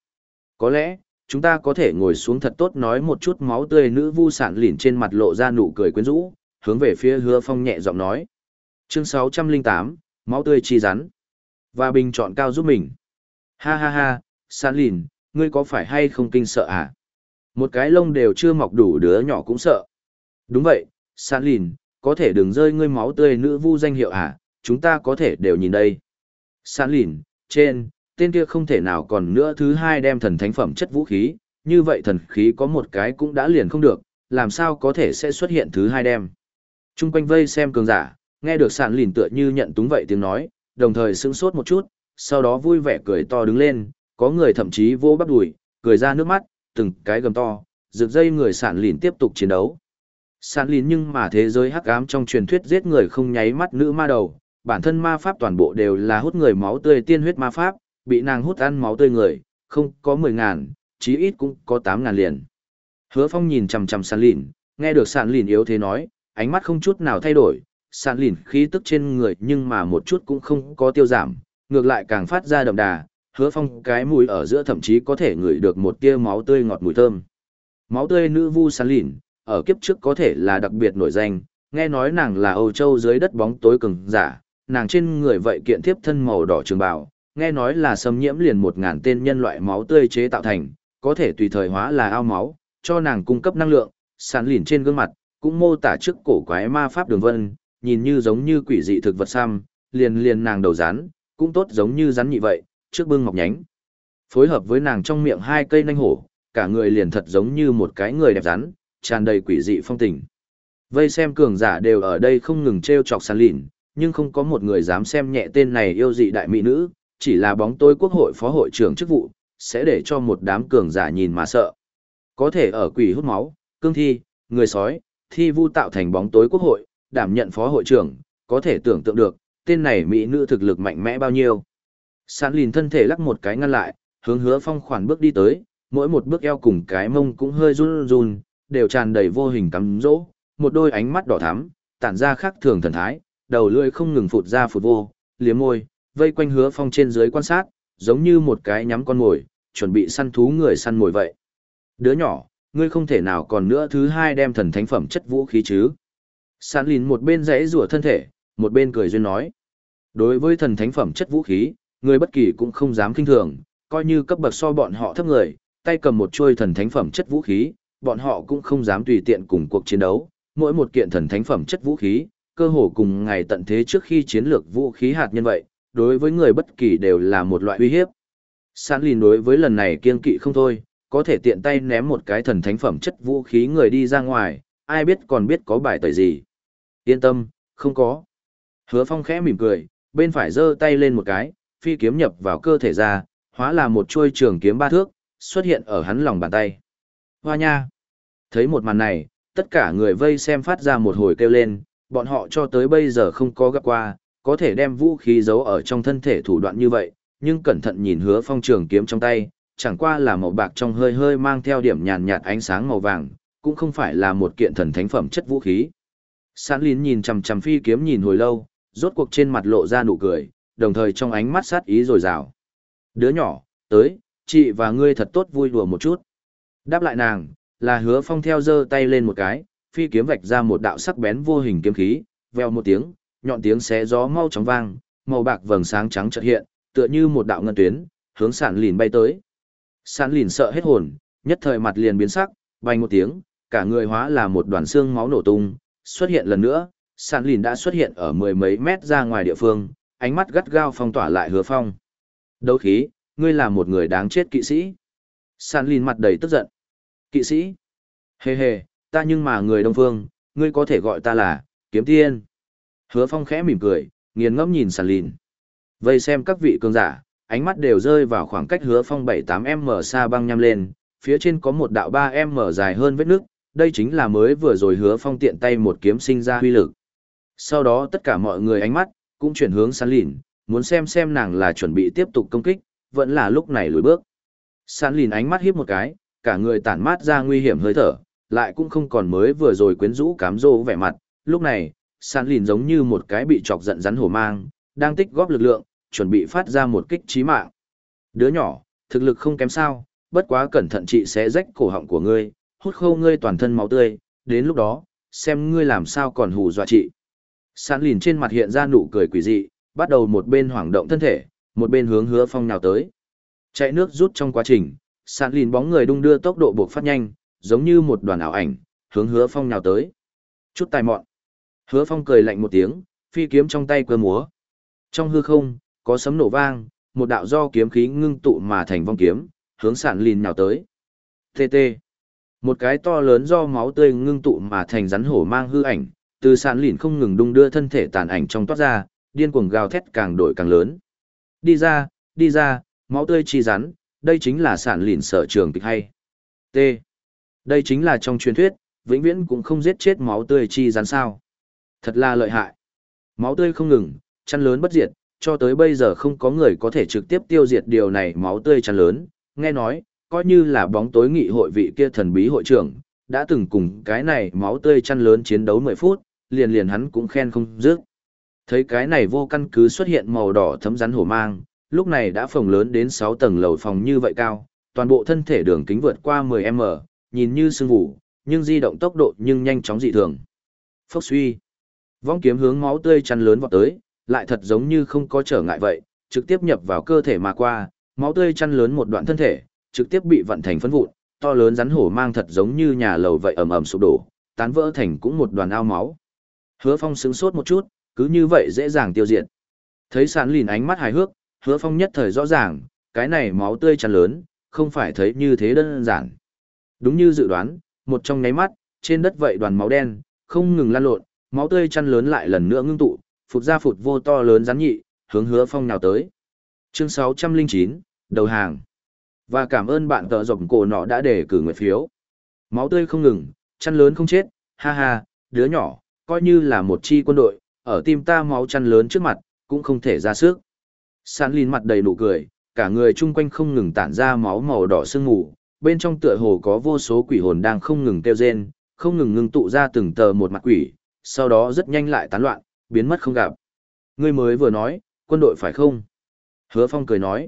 Có lẽ, chúng ta có thể ngồi xuống thật tốt nói một chút máu tươi nữ vu sản lỉn trên mặt lộ ra nụ cười quyến rũ, hướng về phía hứa phong nhẹ giọng nói. Chương 608, máu tươi chi rắn. Và bình chọn cao giúp mình. Ha ha ha, San Lìn, ngươi có phải hay không kinh sợ à? Một cái lông đều chưa mọc đủ đứa nhỏ cũng sợ. Đúng vậy, San lìn, có thể đừng rơi ngươi máu tươi nữ vu danh hiệu à, chúng ta có thể đều nhìn đây. San lìn, trên, tên kia không thể nào còn nữa thứ hai đem thần thánh phẩm chất vũ khí, như vậy thần khí có một cái cũng đã liền không được, làm sao có thể sẽ xuất hiện thứ hai đem. Trung quanh vây xem cường giả, nghe được sản lìn tựa như nhận túng vậy tiếng nói, đồng thời sững sốt một chút, sau đó vui vẻ cười to đứng lên, có người thậm chí vô bắp đùi, cười ra nước mắt, từng cái gầm to, rực dây người sản lìn tiếp tục chiến đấu. Sản lìn nhưng mà thế giới hắc ám trong truyền thuyết giết người không nháy mắt nữ ma đầu, bản thân ma pháp toàn bộ đều là hút người máu tươi tiên huyết ma pháp, bị nàng hút ăn máu tươi người, không có 10 ngàn, chí ít cũng có 8 ngàn liền. Hứa phong nhìn chằm chằm sản lìn, nghe được sản lìn yếu thế nói, ánh mắt không chút nào thay đổi, Sàn lìn khí tức trên người nhưng mà một chút cũng không có tiêu giảm, ngược lại càng phát ra đậm đà, hứa phong cái mùi ở giữa thậm chí có thể ngửi được một tia máu tươi ngọt mùi thơm. Máu tươi nữ vu Sàn lìn, ở kiếp trước có thể là đặc biệt nổi danh, nghe nói nàng là Âu Châu dưới đất bóng tối cường giả, nàng trên người vậy kiện thiếp thân màu đỏ trường bào, nghe nói là xâm nhiễm liền một ngàn tên nhân loại máu tươi chế tạo thành, có thể tùy thời hóa là ao máu, cho nàng cung cấp năng lượng, Sàn lìn trên gương mặt, cũng mô tả trước cổ quái ma pháp đường vân, nhìn như giống như quỷ dị thực vật sam, liền liền nàng đầu rắn, cũng tốt giống như rắn nhị vậy, trước bưng ngọc nhánh. Phối hợp với nàng trong miệng hai cây nanh hổ, cả người liền thật giống như một cái người đẹp rắn, tràn đầy quỷ dị phong tình. Vây xem cường giả đều ở đây không ngừng treo chọc sàn lìn, nhưng không có một người dám xem nhẹ tên này yêu dị đại mỹ nữ, chỉ là bóng tôi quốc hội phó hội trưởng chức vụ, sẽ để cho một đám cường giả nhìn mà sợ. Có thể ở quỷ hút máu, cương thi, người sói, thi vu tạo thành bóng tối quốc hội, đảm nhận phó hội trưởng, có thể tưởng tượng được, tên này mỹ nữ thực lực mạnh mẽ bao nhiêu. Sản lìn thân thể lắc một cái ngăn lại, hướng hứa phong khoản bước đi tới, mỗi một bước eo cùng cái mông cũng hơi run run, đều tràn đầy vô hình cắm rỗ, một đôi ánh mắt đỏ thắm, tản ra khác thường thần thái, đầu lưỡi không ngừng phụt ra phụt vô, liếm môi, vây quanh hứa phong trên dưới quan sát, giống như một cái nhắm con mồi, chuẩn bị săn thú người săn mồi vậy. Đứa nhỏ, ngươi không thể nào còn nữa thứ hai đem thần thánh phẩm chất vũ khí chứ. Sán lìn một bên rẽ rủa thân thể, một bên cười duyên nói. Đối với thần thánh phẩm chất vũ khí, người bất kỳ cũng không dám kinh thường, coi như cấp bậc so bọn họ thấp người, tay cầm một chuôi thần thánh phẩm chất vũ khí, bọn họ cũng không dám tùy tiện cùng cuộc chiến đấu, mỗi một kiện thần thánh phẩm chất vũ khí, cơ hồ cùng ngày tận thế trước khi chiến lược vũ khí hạt nhân vậy, đối với người bất kỳ đều là một loại uy hiếp. Sán lìn đối với lần này kiên kỵ không thôi, có thể tiện tay ném một cái thần thánh phẩm chất vũ khí người đi ra ngoài, ai biết còn biết có bài tẩy gì. Yên tâm, không có. Hứa phong khẽ mỉm cười, bên phải giơ tay lên một cái, phi kiếm nhập vào cơ thể ra, hóa là một chuôi trường kiếm ba thước, xuất hiện ở hắn lòng bàn tay. Hoa nha! Thấy một màn này, tất cả người vây xem phát ra một hồi kêu lên, bọn họ cho tới bây giờ không có gặp qua, có thể đem vũ khí giấu ở trong thân thể thủ đoạn như vậy, nhưng cẩn thận nhìn hứa phong trường kiếm trong tay, chẳng qua là màu bạc trong hơi hơi mang theo điểm nhàn nhạt ánh sáng màu vàng, cũng không phải là một kiện thần thánh phẩm chất vũ khí. Sán lín nhìn chằm chằm phi kiếm nhìn hồi lâu, rốt cuộc trên mặt lộ ra nụ cười, đồng thời trong ánh mắt sát ý rồi rào. Đứa nhỏ, tới, chị và ngươi thật tốt vui đùa một chút. Đáp lại nàng, là hứa phong theo giơ tay lên một cái, phi kiếm vạch ra một đạo sắc bén vô hình kiếm khí, veo một tiếng, nhọn tiếng xé gió mau chóng vang, màu bạc vầng sáng trắng chợt hiện, tựa như một đạo ngân tuyến, hướng sản lìn bay tới. Sản lìn sợ hết hồn, nhất thời mặt liền biến sắc, bay một tiếng, cả người hóa là một đoàn xương máu nổ tung, xuất hiện lần nữa, sản lìn đã xuất hiện ở mười mấy mét ra ngoài địa phương, ánh mắt gắt gao phong tỏa lại hứa phong. Đấu khí, ngươi là một người đáng chết kỵ sĩ. Sản lìn mặt đầy tức giận. Kỵ sĩ? Hề hề, ta nhưng mà người đông phương, ngươi có thể gọi ta là, kiếm tiên. Hứa phong khẽ mỉm cười, nghiền ngẫm nhìn sản lìn. Vây xem các vị cường giả, ánh mắt đều rơi vào khoảng cách hứa phong 7-8m xa băng nhăm lên, phía trên có một đạo 3m dài hơn vết nước, đây chính là mới vừa rồi hứa phong tiện tay một kiếm sinh ra huy lực. Sau đó tất cả mọi người ánh mắt, cũng chuyển hướng sán lìn, muốn xem xem nàng là chuẩn bị tiếp tục công kích, vẫn là lúc này lùi bước. Sán lìn ánh mắt hiếp một cái, cả người tản mát ra nguy hiểm hơi thở, lại cũng không còn mới vừa rồi quyến rũ cám dỗ vẻ mặt, lúc này, sán lìn giống như một cái bị chọc giận rắn hổ mang, đang tích góp lực lượng, chuẩn bị phát ra một kích trí mạng. Đứa nhỏ, thực lực không kém sao, bất quá cẩn thận chị sẽ rách cổ họng của ngươi, hút khô ngươi toàn thân máu tươi, đến lúc đó, xem ngươi làm sao còn hù dọa chị. Sán lìn trên mặt hiện ra nụ cười quỷ dị, bắt đầu một bên hoảng động thân thể, một bên hướng hứa phong nào tới. Chạy nước rút trong quá trình, sán lìn bóng người đung đưa tốc độ buộc phát nhanh, giống như một đoàn ảo ảnh, hướng hứa phong nào tới. Chút tài mọn. Hứa phong cười lạnh một tiếng, phi kiếm trong tay cơ múa. Trong hư không, có sấm nổ vang, một đạo do kiếm khí ngưng tụ mà thành vong kiếm, hướng sạn lìn nhào tới. TT. Một cái to lớn do máu tươi ngưng tụ mà thành rắn hổ mang hư ảnh, từ sàn lìn không ngừng đung đưa thân thể tàn ảnh trong toát ra, điên cuồng gào thét càng đổi càng lớn. Đi ra, đi ra, máu tươi chi rắn, đây chính là sàn lìn sở trường kịch hay. T. Đây chính là trong truyền thuyết, vĩnh viễn cũng không giết chết máu tươi chi rắn sao. Thật là lợi hại. Máu tươi không ngừng, chăn lớn bất diệt, cho tới bây giờ không có người có thể trực tiếp tiêu diệt điều này máu tươi chăn lớn, nghe nói, coi như là bóng tối nghị hội vị kia thần bí hội trưởng, đã từng cùng cái này máu tươi chăn lớn chiến đấu 10 phút, liền liền hắn cũng khen không dứt. Thấy cái này vô căn cứ xuất hiện màu đỏ thấm rắn hổ mang, lúc này đã phồng lớn đến 6 tầng lầu phòng như vậy cao, toàn bộ thân thể đường kính vượt qua 10m, nhìn như sương vụ, nhưng di động tốc độ nhưng nhanh chóng dị thường. Phốc suy. Vong kiếm hướng máu tươi chăn lớn vọt tới, lại thật giống như không có trở ngại vậy, trực tiếp nhập vào cơ thể mà qua, máu tươi chăn lớn một đoạn thân thể, trực tiếp bị vận thành phấn vụn, to lớn rắn hổ mang thật giống như nhà lầu vậy ầm ầm sụp đổ, tán vỡ thành cũng một đoàn ao máu. Hứa Phong sững sốt một chút, cứ như vậy dễ dàng tiêu diệt. Thấy sán lìn ánh mắt hài hước, Hứa Phong nhất thời rõ ràng, cái này máu tươi chăn lớn, không phải thấy như thế đơn giản. Đúng như dự đoán, một trong nháy mắt, trên đất vậy đoàn máu đen, không ngừng lan lộn, máu tươi chăn lớn lại lần nữa ngưng tụ, phụt ra phụt vô to lớn rắn nhị, hướng hứa phong nào tới. Chương 609, đầu hàng. Và cảm ơn bạn tờ rộng cổ nọ đã để cử nguyện phiếu. Máu tươi không ngừng, chăn lớn không chết, ha ha, đứa nhỏ, coi như là một chi quân đội, ở tim ta máu chăn lớn trước mặt, cũng không thể ra sức. Sán lìn mặt đầy nụ cười, cả người chung quanh không ngừng tản ra máu màu đỏ sương mù, bên trong tựa hồ có vô số quỷ hồn đang không ngừng kêu rên, không ngừng ngưng tụ ra từng tờ một mặt quỷ, sau đó rất nhanh lại tán loạn, biến mất không gặp. Ngươi mới vừa nói, quân đội phải không? Hứa Phong cười nói.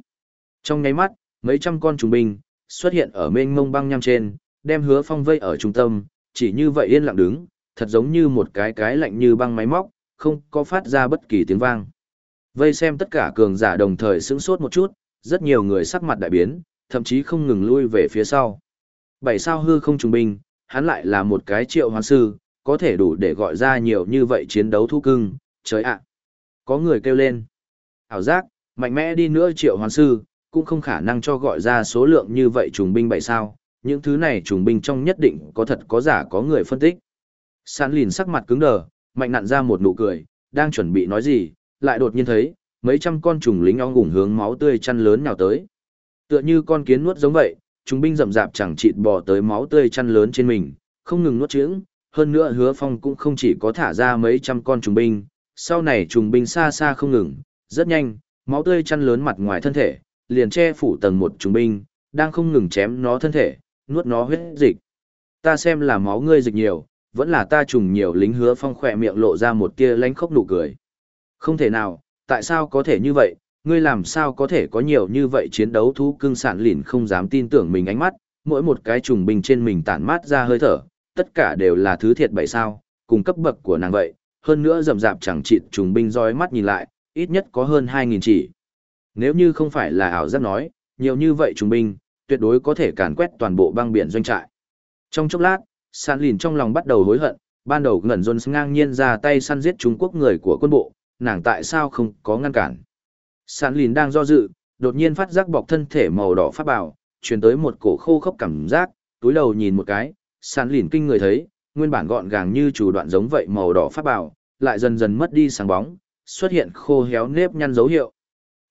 Trong nháy mắt, mấy trăm con trùng binh xuất hiện ở mênh mông băng nham trên, đem Hứa Phong vây ở trung tâm, chỉ như vậy yên lặng đứng, thật giống như một cái cái lạnh như băng máy móc, không có phát ra bất kỳ tiếng vang. Vây xem tất cả cường giả đồng thời sững sốt một chút, rất nhiều người sắc mặt đại biến, thậm chí không ngừng lui về phía sau. Bảy sao hư không trùng binh, hắn lại là một cái triệu hoán sư, có thể đủ để gọi ra nhiều như vậy chiến đấu thu cưng, trời ạ. Có người kêu lên. Ảo giác, mạnh mẽ đi nữa triệu hoán sư, cũng không khả năng cho gọi ra số lượng như vậy trùng binh bảy sao, những thứ này trùng binh trong nhất định có thật có giả có người phân tích. Sán lìn sắc mặt cứng đờ, mạnh nặn ra một nụ cười, đang chuẩn bị nói gì, lại đột nhiên thấy, mấy trăm con trùng lính ong ủng hướng máu tươi chăn lớn nhào tới. Tựa như con kiến nuốt giống vậy, trùng binh rậm rạp chẳng chịt bò tới máu tươi chăn lớn trên mình, không ngừng nuốt chửng, hơn nữa hứa phong cũng không chỉ có thả ra mấy trăm con trùng binh, sau này trùng binh xa xa không ngừng, rất nhanh, máu tươi chăn lớn mặt ngoài thân thể, liền che phủ tầng một trung binh, đang không ngừng chém nó thân thể, nuốt nó huyết dịch. Ta xem là máu ngươi dịch nhiều, vẫn là ta trùng nhiều lính hứa phong khỏe miệng lộ ra một tia lánh khóc nụ cười. Không thể nào, tại sao có thể như vậy, ngươi làm sao có thể có nhiều như vậy chiến đấu thú cưng sản lìn không dám tin tưởng mình ánh mắt, mỗi một cái trùng binh trên mình tản mát ra hơi thở, tất cả đều là thứ thiệt bảy sao, cùng cấp bậc của nàng vậy, hơn nữa rầm rạp chẳng chịt trùng binh roi mắt nhìn lại, ít nhất có hơn 2.000 chỉ. Nếu như không phải là ảo giác nói, nhiều như vậy trung binh, tuyệt đối có thể càn quét toàn bộ băng biển doanh trại. Trong chốc lát, San Lìn trong lòng bắt đầu hối hận, ban đầu ngẩn rôn ngang nhiên ra tay săn giết Trung Quốc người của quân bộ, nàng tại sao không có ngăn cản. San Lìn đang do dự, đột nhiên phát giác bọc thân thể màu đỏ phát bảo, truyền tới một cổ khô khốc cảm giác, túi đầu nhìn một cái, San Lìn kinh người thấy, nguyên bản gọn gàng như chủ đoạn giống vậy màu đỏ phát bảo, lại dần dần mất đi sáng bóng, xuất hiện khô héo nếp nhăn dấu hiệu.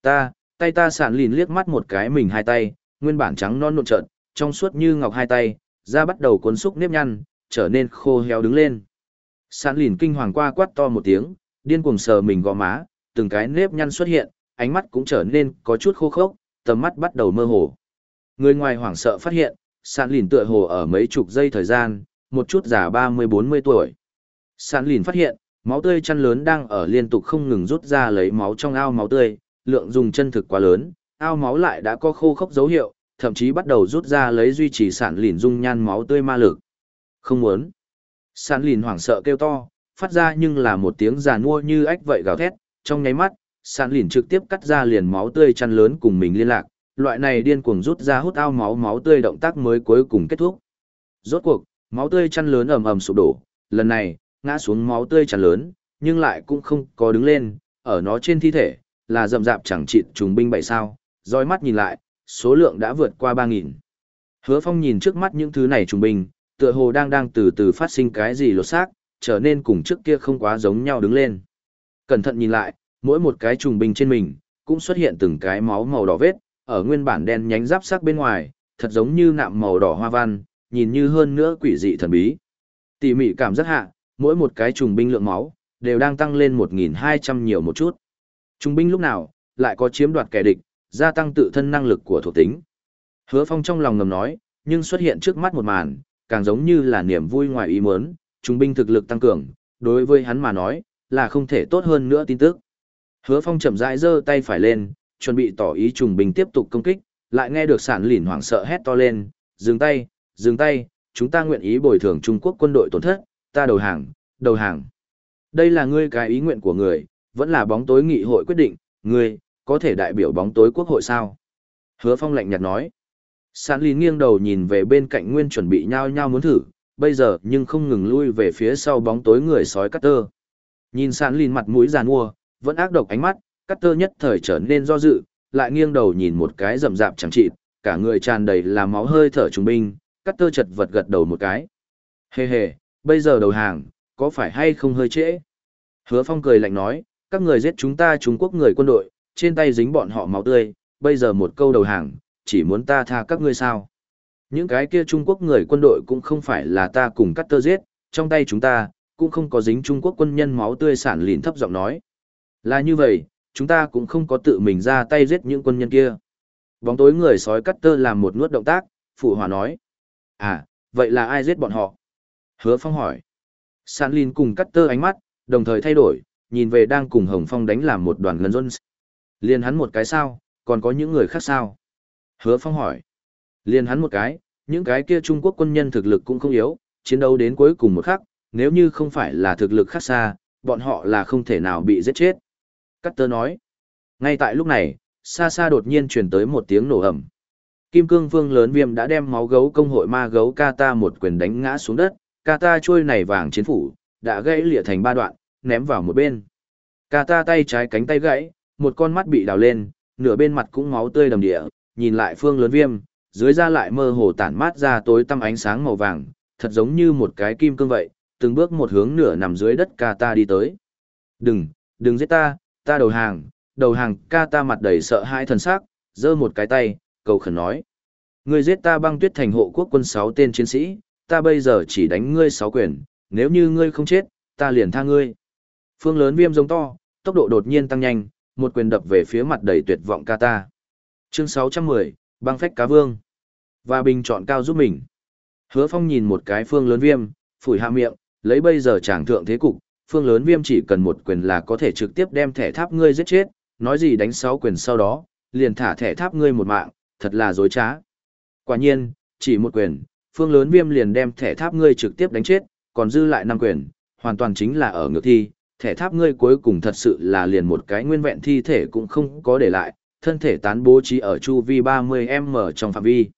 Ta, tay ta sạn Lìn liếc mắt một cái mình hai tay, nguyên bản trắng non nộn trợn, trong suốt như ngọc hai tay, da bắt đầu cuốn xúc nếp nhăn, trở nên khô héo đứng lên. Sàn lìn kinh hoàng qua quát to một tiếng, điên cuồng sờ mình gò má, từng cái nếp nhăn xuất hiện, ánh mắt cũng trở nên có chút khô khốc, tầm mắt bắt đầu mơ hồ. Người ngoài hoảng sợ phát hiện, sàn lìn tựa hồ ở mấy chục giây thời gian, một chút già 30-40 tuổi. Sàn lìn phát hiện, máu tươi chăn lớn đang ở liên tục không ngừng rút ra lấy máu trong ao máu tươi, lượng dùng chân thực quá lớn, ao máu lại đã có khô khốc dấu hiệu, thậm chí bắt đầu rút ra lấy duy trì sản lìn dung nhan máu tươi ma lực. Không muốn. Sản lìn hoảng sợ kêu to, phát ra nhưng là một tiếng giàn mua như ách vậy gào thét, trong nháy mắt, sản lìn trực tiếp cắt ra liền máu tươi chăn lớn cùng mình liên lạc, loại này điên cuồng rút ra hút ao máu máu tươi động tác mới cuối cùng kết thúc. Rốt cuộc, máu tươi chăn lớn ầm ầm sụp đổ, lần này, ngã xuống máu tươi chăn lớn, nhưng lại cũng không có đứng lên, ở nó trên thi thể, là rậm rạp chẳng chịt trùng binh bảy sao, dõi mắt nhìn lại, số lượng đã vượt qua 3.000. Hứa Phong nhìn trước mắt những thứ này trùng binh, tựa hồ đang đang từ từ phát sinh cái gì lột xác, trở nên cùng trước kia không quá giống nhau đứng lên. Cẩn thận nhìn lại, mỗi một cái trùng binh trên mình, cũng xuất hiện từng cái máu màu đỏ vết, ở nguyên bản đen nhánh giáp sắc bên ngoài, thật giống như nạm màu đỏ hoa văn, nhìn như hơn nữa quỷ dị thần bí. Tỉ mỉ cảm giác hạ, mỗi một cái trùng binh lượng máu, đều đang tăng lên 1.200 nhiều một chút. Trung binh lúc nào, lại có chiếm đoạt kẻ địch, gia tăng tự thân năng lực của thuộc tính. Hứa Phong trong lòng ngầm nói, nhưng xuất hiện trước mắt một màn, càng giống như là niềm vui ngoài ý muốn, trung binh thực lực tăng cường, đối với hắn mà nói, là không thể tốt hơn nữa tin tức. Hứa Phong chậm rãi giơ tay phải lên, chuẩn bị tỏ ý trùng binh tiếp tục công kích, lại nghe được sản lỉn hoảng sợ hét to lên, dừng tay, dừng tay, chúng ta nguyện ý bồi thường Trung Quốc quân đội tổn thất, ta đầu hàng, đầu hàng. Đây là ngươi cái ý nguyện của người, vẫn là bóng tối nghị hội quyết định, ngươi, có thể đại biểu bóng tối quốc hội sao? Hứa Phong lạnh nhạt nói. Sản Lý nghiêng đầu nhìn về bên cạnh Nguyên chuẩn bị nhao nhao muốn thử, bây giờ nhưng không ngừng lui về phía sau bóng tối người sói cắt tơ. Nhìn Sản Lý mặt mũi giàn mua, vẫn ác độc ánh mắt, cắt tơ nhất thời trở nên do dự, lại nghiêng đầu nhìn một cái rậm rạp chẳng chịt, cả người tràn đầy là máu hơi thở trung binh, cắt tơ chật vật gật đầu một cái. Hề hề, bây giờ đầu hàng, có phải hay không hơi trễ? Hứa Phong cười lạnh nói, các người giết chúng ta Trung Quốc người quân đội, trên tay dính bọn họ máu tươi, bây giờ một câu đầu hàng, chỉ muốn ta tha các ngươi sao. Những cái kia Trung Quốc người quân đội cũng không phải là ta cùng cắt tơ giết, trong tay chúng ta, cũng không có dính Trung Quốc quân nhân máu tươi sản lìn thấp giọng nói. Là như vậy, chúng ta cũng không có tự mình ra tay giết những quân nhân kia. Bóng tối người sói cắt tơ làm một nuốt động tác, phụ hòa nói. À, vậy là ai giết bọn họ? Hứa Phong hỏi. Sản lìn cùng cắt tơ ánh mắt, đồng thời thay đổi, nhìn về đang cùng Hồng Phong đánh làm một đoàn ngân Jones. Liên hắn một cái sao, còn có những người khác sao? Hứa Phong hỏi. Liên hắn một cái, những cái kia Trung Quốc quân nhân thực lực cũng không yếu, chiến đấu đến cuối cùng một khắc, nếu như không phải là thực lực khác xa, bọn họ là không thể nào bị giết chết. Cắt tơ nói. Ngay tại lúc này, xa xa đột nhiên truyền tới một tiếng nổ ầm. Kim Cương Vương lớn viêm đã đem máu gấu công hội ma gấu Kata một quyền đánh ngã xuống đất, Kata trôi này vàng chiến phủ, đã gãy lịa thành ba đoạn, ném vào một bên. Kata tay trái cánh tay gãy, một con mắt bị đào lên, nửa bên mặt cũng máu tươi đầm địa, nhìn lại Phương lớn viêm, dưới da lại mơ hồ tản mát ra tối tăm ánh sáng màu vàng, thật giống như một cái kim cương vậy, từng bước một hướng nửa nằm dưới đất Kata đi tới. Đừng, đừng giết ta, ta đầu hàng, đầu hàng Kata mặt đầy sợ hãi thần sắc, giơ một cái tay, cầu khẩn nói. Ngươi giết ta băng tuyết thành hộ quốc quân sáu tên chiến sĩ, ta bây giờ chỉ đánh ngươi sáu quyền, nếu như ngươi không chết, ta liền tha ngươi. Phương lớn viêm giống to, tốc độ đột nhiên tăng nhanh, một quyền đập về phía mặt đầy tuyệt vọng Kata. Chương 610, băng phách cá vương. Và bình chọn cao giúp mình. Hứa Phong nhìn một cái phương lớn viêm, phủi hạ miệng, lấy bây giờ chẳng thượng thế cục, phương lớn viêm chỉ cần một quyền là có thể trực tiếp đem thẻ tháp ngươi giết chết, nói gì đánh sáu quyền sau đó, liền thả thẻ tháp ngươi một mạng, thật là dối trá. Quả nhiên, chỉ một quyền, phương lớn viêm liền đem thẻ tháp ngươi trực tiếp đánh chết, còn dư lại năm quyền, hoàn toàn chính là ở ngược thi, thẻ tháp ngươi cuối cùng thật sự là liền một cái nguyên vẹn thi thể cũng không có để lại, thân thể tán bố trí ở chu vi 30m trong phạm vi.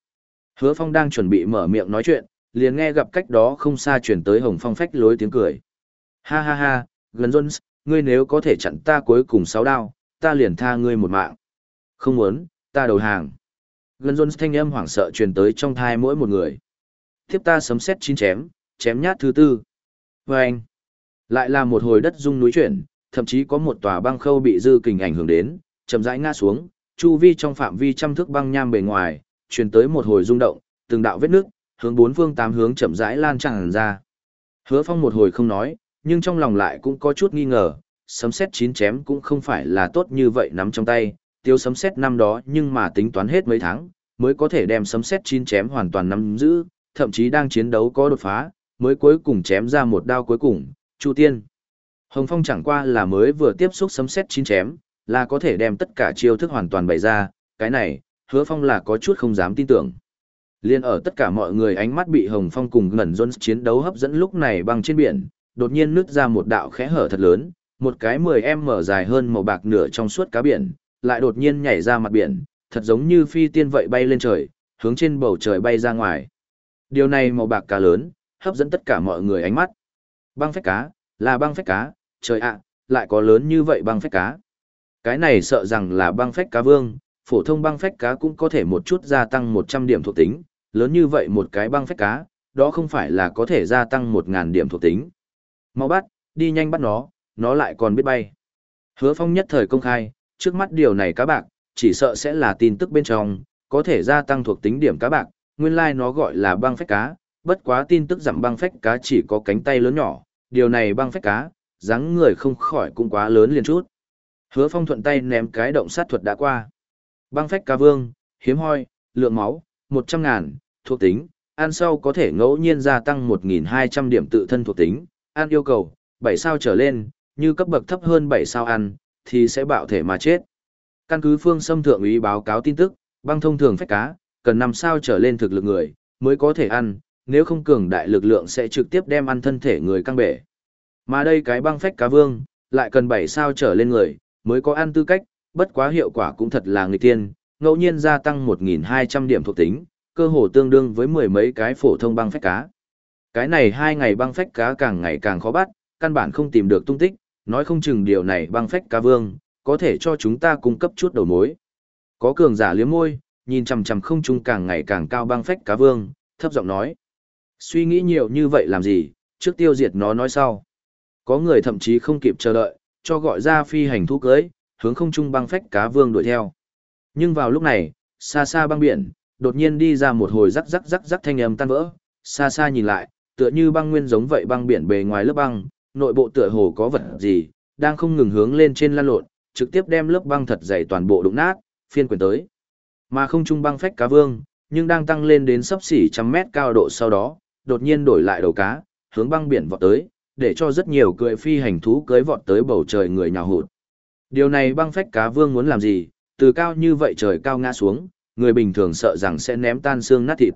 Hứa Phong đang chuẩn bị mở miệng nói chuyện, liền nghe gặp cách đó không xa chuyển tới Hồng Phong phách lối tiếng cười. Ha ha ha, Gần Jones, ngươi nếu có thể chặn ta cuối cùng sáu đao, ta liền tha ngươi một mạng. Không muốn, ta đầu hàng. Gần Jones thanh âm hoảng sợ truyền tới trong thai mỗi một người. Tiếp ta sấm xét chín chém, chém nhát thứ tư. Và anh, lại là một hồi đất rung núi chuyển, thậm chí có một tòa băng khâu bị dư kình ảnh hưởng đến, chậm rãi ngã xuống, chu vi trong phạm vi trăm thước băng nham bề ngoài, truyền tới một hồi rung động, từng đạo vết nước, hướng bốn phương tám hướng chậm rãi lan tràn ra. Hứa Phong một hồi không nói, nhưng trong lòng lại cũng có chút nghi ngờ, sấm xét chín chém cũng không phải là tốt như vậy nắm trong tay, tiêu sấm xét năm đó nhưng mà tính toán hết mấy tháng, mới có thể đem sấm xét chín chém hoàn toàn nắm giữ, thậm chí đang chiến đấu có đột phá, mới cuối cùng chém ra một đao cuối cùng, Chu Tiên. Hồng Phong chẳng qua là mới vừa tiếp xúc sấm xét chín chém, là có thể đem tất cả chiêu thức hoàn toàn bày ra, cái này, hứa phong là có chút không dám tin tưởng. Liên ở tất cả mọi người ánh mắt bị Hồng Phong cùng Ngẩn Jones chiến đấu hấp dẫn lúc này băng trên biển, đột nhiên nứt ra một đạo khẽ hở thật lớn, một cái 10m dài hơn màu bạc nửa trong suốt cá biển, lại đột nhiên nhảy ra mặt biển, thật giống như phi tiên vậy bay lên trời, hướng trên bầu trời bay ra ngoài. Điều này màu bạc cá lớn, hấp dẫn tất cả mọi người ánh mắt. Băng phách cá, là băng phách cá, trời ạ, lại có lớn như vậy băng phách cá. Cái này sợ rằng là băng phách cá vương, phổ thông băng phách cá cũng có thể một chút gia tăng 100 điểm thuộc tính, lớn như vậy một cái băng phách cá, đó không phải là có thể gia tăng 1.000 điểm thuộc tính. Mau bắt, đi nhanh bắt nó, nó lại còn biết bay. Hứa phong nhất thời công khai, trước mắt điều này cá bạc, chỉ sợ sẽ là tin tức bên trong, có thể gia tăng thuộc tính điểm cá bạc, nguyên lai like nó gọi là băng phách cá, bất quá tin tức giảm băng phách cá chỉ có cánh tay lớn nhỏ, điều này băng phách cá, dáng người không khỏi cũng quá lớn liền chút. Hứa phong thuận tay ném cái động sát thuật đã qua. Băng phách cá vương, hiếm hoi, lượng máu, 100 ngàn, thuộc tính, ăn sau có thể ngẫu nhiên gia tăng 1.200 điểm tự thân thuộc tính, ăn yêu cầu, 7 sao trở lên, như cấp bậc thấp hơn 7 sao ăn, thì sẽ bạo thể mà chết. Căn cứ phương xâm thượng úy báo cáo tin tức, băng thông thường phách cá, cần 5 sao trở lên thực lực người, mới có thể ăn, nếu không cường đại lực lượng sẽ trực tiếp đem ăn thân thể người căng bể. Mà đây cái băng phách cá vương, lại cần 7 sao trở lên người, mới có ăn tư cách, bất quá hiệu quả cũng thật là người tiên, ngẫu nhiên gia tăng 1.200 điểm thuộc tính, cơ hồ tương đương với mười mấy cái phổ thông băng phách cá. Cái này hai ngày băng phách cá càng ngày càng khó bắt, căn bản không tìm được tung tích, nói không chừng điều này băng phách cá vương, có thể cho chúng ta cung cấp chút đầu mối. Có cường giả liếm môi, nhìn chằm chằm không trung càng ngày càng cao băng phách cá vương, thấp giọng nói. Suy nghĩ nhiều như vậy làm gì, trước tiêu diệt nó nói sau. Có người thậm chí không kịp chờ đợi, cho gọi ra phi hành thú cưới, hướng không trung băng phách cá vương đuổi theo. Nhưng vào lúc này, xa xa băng biển, đột nhiên đi ra một hồi rắc rắc rắc rắc thanh âm tan vỡ, xa xa nhìn lại, tựa như băng nguyên giống vậy băng biển bề ngoài lớp băng, nội bộ tựa hồ có vật gì, đang không ngừng hướng lên trên lan lộn, trực tiếp đem lớp băng thật dày toàn bộ đụng nát, phiên quyền tới. Mà không trung băng phách cá vương, nhưng đang tăng lên đến sấp xỉ trăm mét cao độ sau đó, đột nhiên đổi lại đầu cá, hướng băng biển vọt tới, để cho rất nhiều cưỡi phi hành thú cưỡi vọt tới bầu trời người nhào hụt. Điều này băng phách cá vương muốn làm gì, từ cao như vậy trời cao ngã xuống, người bình thường sợ rằng sẽ ném tan xương nát thịt.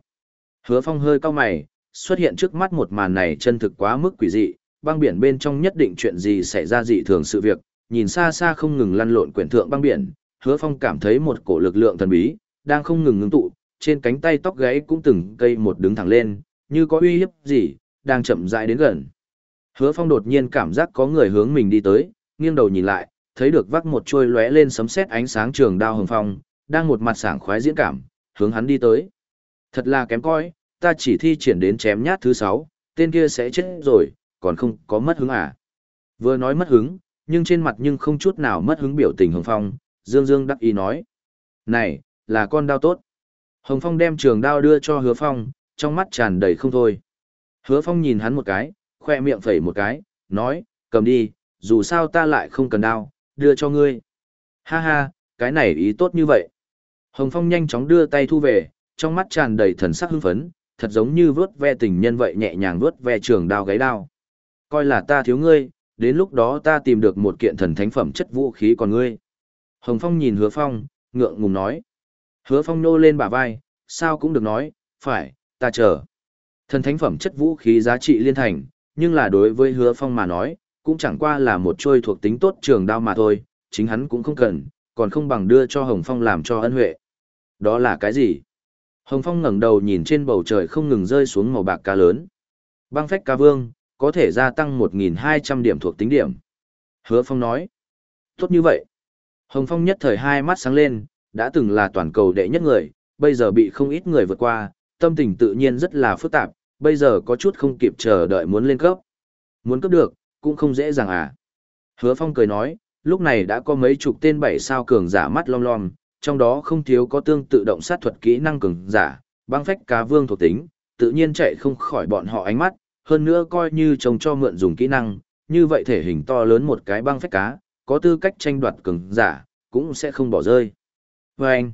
Hứa phong hơi cao mày, xuất hiện trước mắt một màn này chân thực quá mức quỷ dị, băng biển bên trong nhất định chuyện gì xảy ra dị thường sự việc, nhìn xa xa không ngừng lăn lộn quyển thượng băng biển, hứa phong cảm thấy một cổ lực lượng thần bí, đang không ngừng ngưng tụ, trên cánh tay tóc gáy cũng từng cây một đứng thẳng lên, như có uy hiếp gì, đang chậm rãi đến gần. Hứa Phong đột nhiên cảm giác có người hướng mình đi tới, nghiêng đầu nhìn lại, thấy được vác một chuôi lóe lên sấm sét ánh sáng trường đao hồng phong, đang một mặt sảng khoái diễn cảm, hướng hắn đi tới. Thật là kém coi, ta chỉ thi triển đến chém nhát thứ sáu, tên kia sẽ chết rồi, còn không có mất hứng à. Vừa nói mất hứng, nhưng trên mặt nhưng không chút nào mất hứng biểu tình hồng phong, dương dương đắc ý nói. Này, là con đao tốt. Hồng phong đem trường đao đưa cho hứa phong, trong mắt tràn đầy không thôi. Hứa phong nhìn hắn một cái, khoe miệng phẩy một cái, nói, cầm đi, dù sao ta lại không cần đao, đưa cho ngươi. Ha ha, cái này ý tốt như vậy. Hồng Phong nhanh chóng đưa tay thu về, trong mắt tràn đầy thần sắc hưng phấn, thật giống như vớt ve tình nhân vậy nhẹ nhàng vớt ve trường đao gáy đao. Coi là ta thiếu ngươi, đến lúc đó ta tìm được một kiện thần thánh phẩm chất vũ khí còn ngươi. Hồng Phong nhìn Hứa Phong, ngượng ngùng nói. Hứa Phong nô lên bả vai, sao cũng được nói, phải, ta chờ. Thần thánh phẩm chất vũ khí giá trị liên thành, nhưng là đối với Hứa Phong mà nói, cũng chẳng qua là một trôi thuộc tính tốt trường đao mà thôi, chính hắn cũng không cần, còn không bằng đưa cho Hồng Phong làm cho ân huệ. Đó là cái gì? Hồng Phong ngẩng đầu nhìn trên bầu trời không ngừng rơi xuống màu bạc cá lớn. Băng phách cá vương, có thể gia tăng 1.200 điểm thuộc tính điểm. Hứa Phong nói. Tốt như vậy. Hồng Phong nhất thời hai mắt sáng lên, đã từng là toàn cầu đệ nhất người, bây giờ bị không ít người vượt qua, tâm tình tự nhiên rất là phức tạp, bây giờ có chút không kịp chờ đợi muốn lên cấp. Muốn cấp được, cũng không dễ dàng à. Hứa Phong cười nói, lúc này đã có mấy chục tên bảy sao cường giả mắt long lom, trong đó không thiếu có tương tự động sát thuật kỹ năng cường giả, băng phách cá vương thuộc tính, tự nhiên chạy không khỏi bọn họ ánh mắt, hơn nữa coi như trông cho mượn dùng kỹ năng, như vậy thể hình to lớn một cái băng phách cá, có tư cách tranh đoạt cường giả, cũng sẽ không bỏ rơi. Và anh,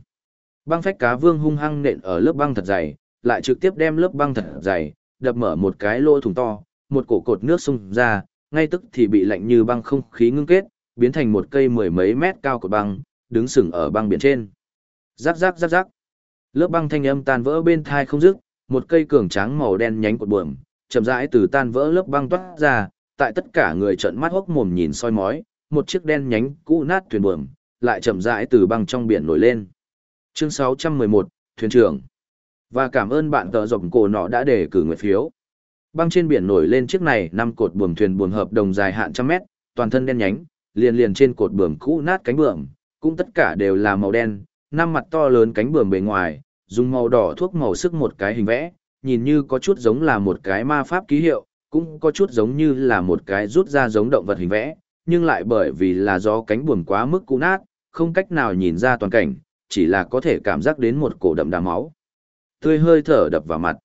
băng phách cá vương hung hăng nện ở lớp băng thật dày, lại trực tiếp đem lớp băng thật dày, đập mở một cái lỗ thủng to, một cổ cột nước xung ra, ngay tức thì bị lạnh như băng không khí ngưng kết, biến thành một cây mười mấy mét cao của băng, đứng sừng ở băng biển trên. Rắc rắc rắc rắc. Lớp băng thanh âm tan vỡ bên thai không dứt, một cây cường tráng màu đen nhánh cột buồm, chậm rãi từ tan vỡ lớp băng toát ra, tại tất cả người trợn mắt hốc mồm nhìn soi mói, một chiếc đen nhánh cũ nát thuyền buồm, lại chậm rãi từ băng trong biển nổi lên. Chương 611, thuyền trưởng. Và cảm ơn bạn tờ rộng cổ nọ đã để cử nguyện phiếu. Băng trên biển nổi lên chiếc này năm cột buồm thuyền buồm hợp đồng dài hạn trăm mét, toàn thân đen nhánh, liền liền trên cột buồm cũ nát cánh buồm, cũng tất cả đều là màu đen, năm mặt to lớn cánh buồm bề ngoài, dùng màu đỏ thuốc màu sức một cái hình vẽ, nhìn như có chút giống là một cái ma pháp ký hiệu, cũng có chút giống như là một cái rút ra giống động vật hình vẽ, nhưng lại bởi vì là do cánh buồm quá mức cũ nát, không cách nào nhìn ra toàn cảnh, chỉ là có thể cảm giác đến một cổ đậm đà máu. Tươi hơi thở đập vào mặt.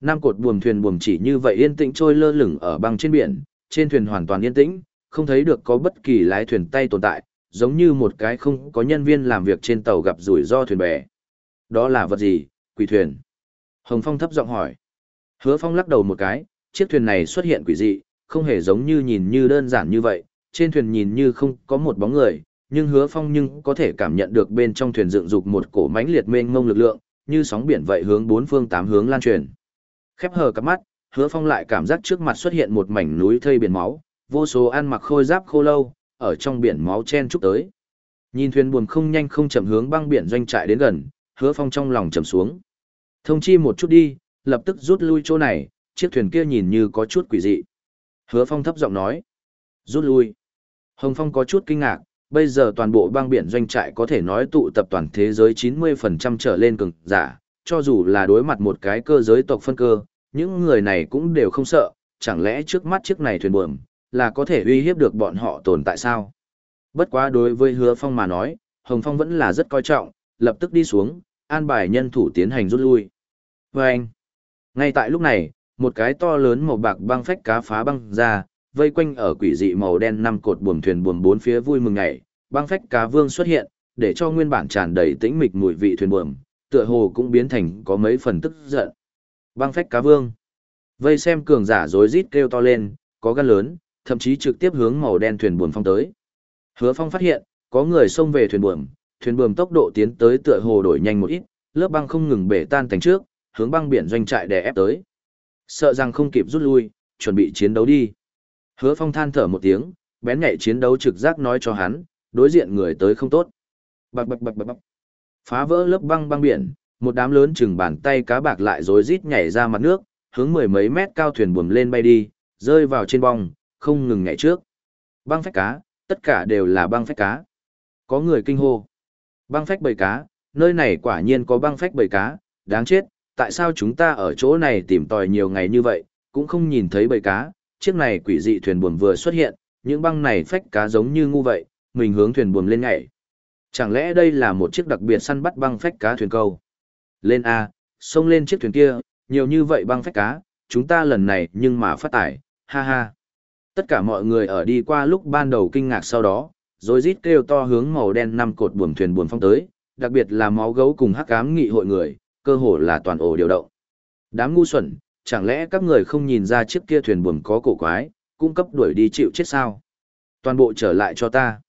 Năm cột buồm thuyền buồm chỉ như vậy yên tĩnh trôi lơ lửng ở băng trên biển, trên thuyền hoàn toàn yên tĩnh, không thấy được có bất kỳ lái thuyền tay tồn tại, giống như một cái không có nhân viên làm việc trên tàu gặp rủi ro thuyền bè. Đó là vật gì, quỷ thuyền? Hồng Phong thấp giọng hỏi. Hứa Phong lắc đầu một cái, chiếc thuyền này xuất hiện quỷ dị, không hề giống như nhìn như đơn giản như vậy, trên thuyền nhìn như không có một bóng người, nhưng Hứa Phong nhưng có thể cảm nhận được bên trong thuyền dựng dục một cổ mãnh liệt mênh mông lực lượng, như sóng biển vậy hướng bốn phương tám hướng lan truyền. Khép hờ cặp mắt, hứa phong lại cảm giác trước mặt xuất hiện một mảnh núi thây biển máu, vô số ăn mặc khôi giáp khô lâu, ở trong biển máu chen chúc tới. Nhìn thuyền buồm không nhanh không chậm hướng băng biển doanh trại đến gần, hứa phong trong lòng trầm xuống. Thông chi một chút đi, lập tức rút lui chỗ này, chiếc thuyền kia nhìn như có chút quỷ dị. Hứa phong thấp giọng nói. Rút lui. Hồng phong có chút kinh ngạc, bây giờ toàn bộ băng biển doanh trại có thể nói tụ tập toàn thế giới 90% trở lên cường giả, cho dù là đối mặt một cái cơ giới tộc phân cơ, những người này cũng đều không sợ, chẳng lẽ trước mắt chiếc này thuyền buồm, là có thể uy hiếp được bọn họ tồn tại sao? Bất quá đối với hứa phong mà nói, Hồng Phong vẫn là rất coi trọng, lập tức đi xuống, an bài nhân thủ tiến hành rút lui. Và anh, ngay tại lúc này, một cái to lớn màu bạc băng phách cá phá băng ra, vây quanh ở quỷ dị màu đen năm cột buồm thuyền buồm bốn phía vui mừng ngày, băng phách cá vương xuất hiện, để cho nguyên bản tràn đầy tĩnh mịch mùi vị thuyền buồm, tựa hồ cũng biến thành có mấy phần tức giận. Băng phách cá vương. Vây xem cường giả rối rít kêu to lên, có gan lớn, thậm chí trực tiếp hướng màu đen thuyền buồm phong tới. Hứa Phong phát hiện, có người xông về thuyền buồm, thuyền buồm tốc độ tiến tới tựa hồ đổi nhanh một ít, lớp băng không ngừng bể tan thành trước, hướng băng biển doanh trại đè ép tới. Sợ rằng không kịp rút lui, chuẩn bị chiến đấu đi. Hứa Phong than thở một tiếng, bén nhạy chiến đấu trực giác nói cho hắn, đối diện người tới không tốt. Bạc bạc bạc bạc bạc. Phá vỡ lớp băng băng biển, một đám lớn chừng bàn tay cá bạc lại rối rít nhảy ra mặt nước, hướng mười mấy mét cao thuyền buồm lên bay đi, rơi vào trên bong, không ngừng nhảy trước. Băng phách cá, tất cả đều là băng phách cá. Có người kinh hô. Băng phách bầy cá, nơi này quả nhiên có băng phách bầy cá, đáng chết, tại sao chúng ta ở chỗ này tìm tòi nhiều ngày như vậy, cũng không nhìn thấy bầy cá, chiếc này quỷ dị thuyền buồm vừa xuất hiện, những băng này phách cá giống như ngu vậy, mình hướng thuyền buồm lên nhảy. Chẳng lẽ đây là một chiếc đặc biệt săn bắt băng phách cá thuyền câu? Lên A, xông lên chiếc thuyền kia, nhiều như vậy băng phách cá, chúng ta lần này nhưng mà phát tải, ha ha. Tất cả mọi người ở đi qua lúc ban đầu kinh ngạc sau đó, rồi rít kêu to hướng màu đen năm cột buồm thuyền buồm phong tới, đặc biệt là máu gấu cùng hắc ám nghị hội người, cơ hồ là toàn ổ điều động. Đám ngu xuẩn, chẳng lẽ các người không nhìn ra chiếc kia thuyền buồm có cổ quái, cung cấp đuổi đi chịu chết sao? Toàn bộ trở lại cho ta.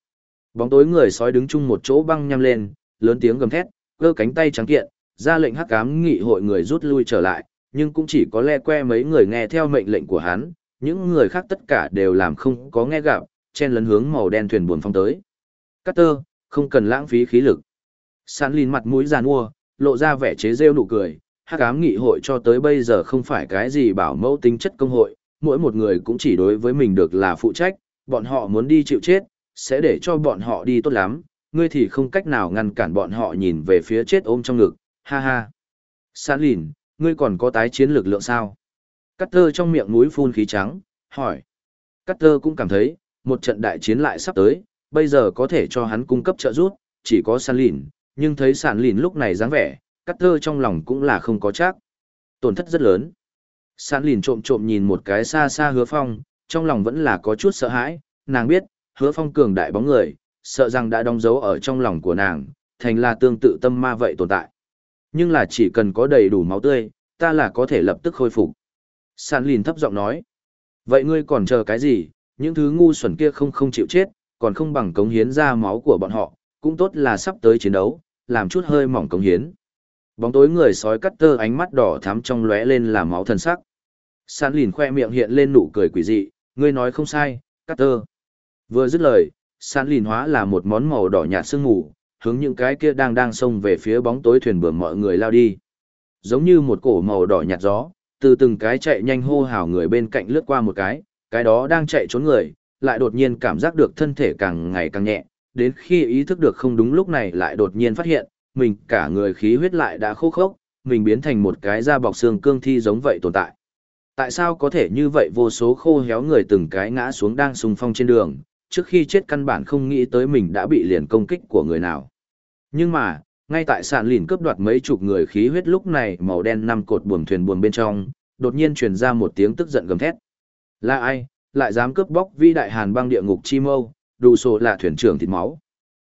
Bóng tối người sói đứng chung một chỗ băng nhăm lên, lớn tiếng gầm thét, cơ cánh tay trắng kiện, ra lệnh hắc ám nghị hội người rút lui trở lại, nhưng cũng chỉ có le que mấy người nghe theo mệnh lệnh của hắn, những người khác tất cả đều làm không có nghe gặp, chen lấn hướng màu đen thuyền buồn phong tới. Carter, không cần lãng phí khí lực. Sán lìn mặt mũi giàn mua, lộ ra vẻ chế rêu nụ cười, hắc ám nghị hội cho tới bây giờ không phải cái gì bảo mẫu tính chất công hội, mỗi một người cũng chỉ đối với mình được là phụ trách, bọn họ muốn đi chịu chết, sẽ để cho bọn họ đi tốt lắm, ngươi thì không cách nào ngăn cản bọn họ nhìn về phía chết ôm trong ngực, ha ha. Sán lìn, ngươi còn có tái chiến lực lượng sao? Cắt tơ trong miệng mũi phun khí trắng, hỏi. Cắt tơ cũng cảm thấy, một trận đại chiến lại sắp tới, bây giờ có thể cho hắn cung cấp trợ giúp, chỉ có sàn lìn, nhưng thấy sàn lìn lúc này dáng vẻ, cắt thơ trong lòng cũng là không có chắc. Tổn thất rất lớn. Sán lìn trộm trộm nhìn một cái xa xa hứa phong, trong lòng vẫn là có chút sợ hãi, nàng biết, hứa phong cường đại bóng người, sợ rằng đã đóng dấu ở trong lòng của nàng, thành là tương tự tâm ma vậy tồn tại. Nhưng là chỉ cần có đầy đủ máu tươi, ta là có thể lập tức khôi phục. Sán lìn thấp giọng nói. Vậy ngươi còn chờ cái gì, những thứ ngu xuẩn kia không không chịu chết, còn không bằng cống hiến ra máu của bọn họ, cũng tốt là sắp tới chiến đấu, làm chút hơi mỏng cống hiến. Bóng tối người sói cắt tơ ánh mắt đỏ thắm trong lóe lên là máu thần sắc. San lìn khoe miệng hiện lên nụ cười quỷ dị, ngươi nói không sai, cắt tơ. Vừa dứt lời, San lìn hóa là một món màu đỏ nhạt sương mù, hướng những cái kia đang đang xông về phía bóng tối thuyền bướm mọi người lao đi. Giống như một cổ màu đỏ nhạt gió, từ từng cái chạy nhanh hô hào người bên cạnh lướt qua một cái, cái đó đang chạy trốn người, lại đột nhiên cảm giác được thân thể càng ngày càng nhẹ, đến khi ý thức được không đúng lúc này lại đột nhiên phát hiện, mình cả người khí huyết lại đã khô khốc, mình biến thành một cái da bọc xương cương thi giống vậy tồn tại. Tại sao có thể như vậy vô số khô héo người từng cái ngã xuống đang sùng phong trên đường, trước khi chết căn bản không nghĩ tới mình đã bị liền công kích của người nào. Nhưng mà, ngay tại sàn lìn cướp đoạt mấy chục người khí huyết lúc này màu đen năm cột buồm thuyền buồm bên trong, đột nhiên truyền ra một tiếng tức giận gầm thét. Là ai, lại dám cướp bóc vi đại hàn băng địa ngục chi mâu, đủ sổ là thuyền trưởng thịt máu.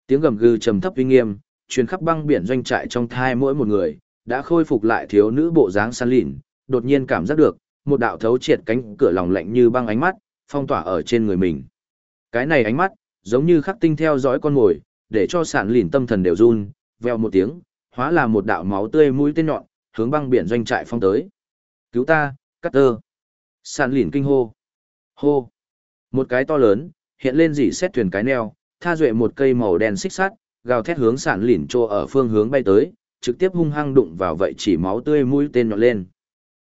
Tiếng gầm gừ trầm thấp uy nghiêm, truyền khắp băng biển doanh trại trong thai mỗi một người, đã khôi phục lại thiếu nữ bộ dáng săn lìn, đột nhiên cảm giác được, một đạo thấu triệt cánh cửa lòng lạnh như băng ánh mắt, phong tỏa ở trên người mình. Cái này ánh mắt, giống như khắc tinh theo dõi con mồi, để cho sản lìn tâm thần đều run, veo một tiếng, hóa là một đạo máu tươi mũi tên nhọn, hướng băng biển doanh trại phong tới. Cứu ta, cắt tơ. Sản lìn kinh hô. Hô. Một cái to lớn, hiện lên dỉ xét thuyền cái neo, tha duệ một cây màu đen xích sắt, gào thét hướng sản lỉn trô ở phương hướng bay tới, trực tiếp hung hăng đụng vào vậy chỉ máu tươi mũi tên nhọn lên.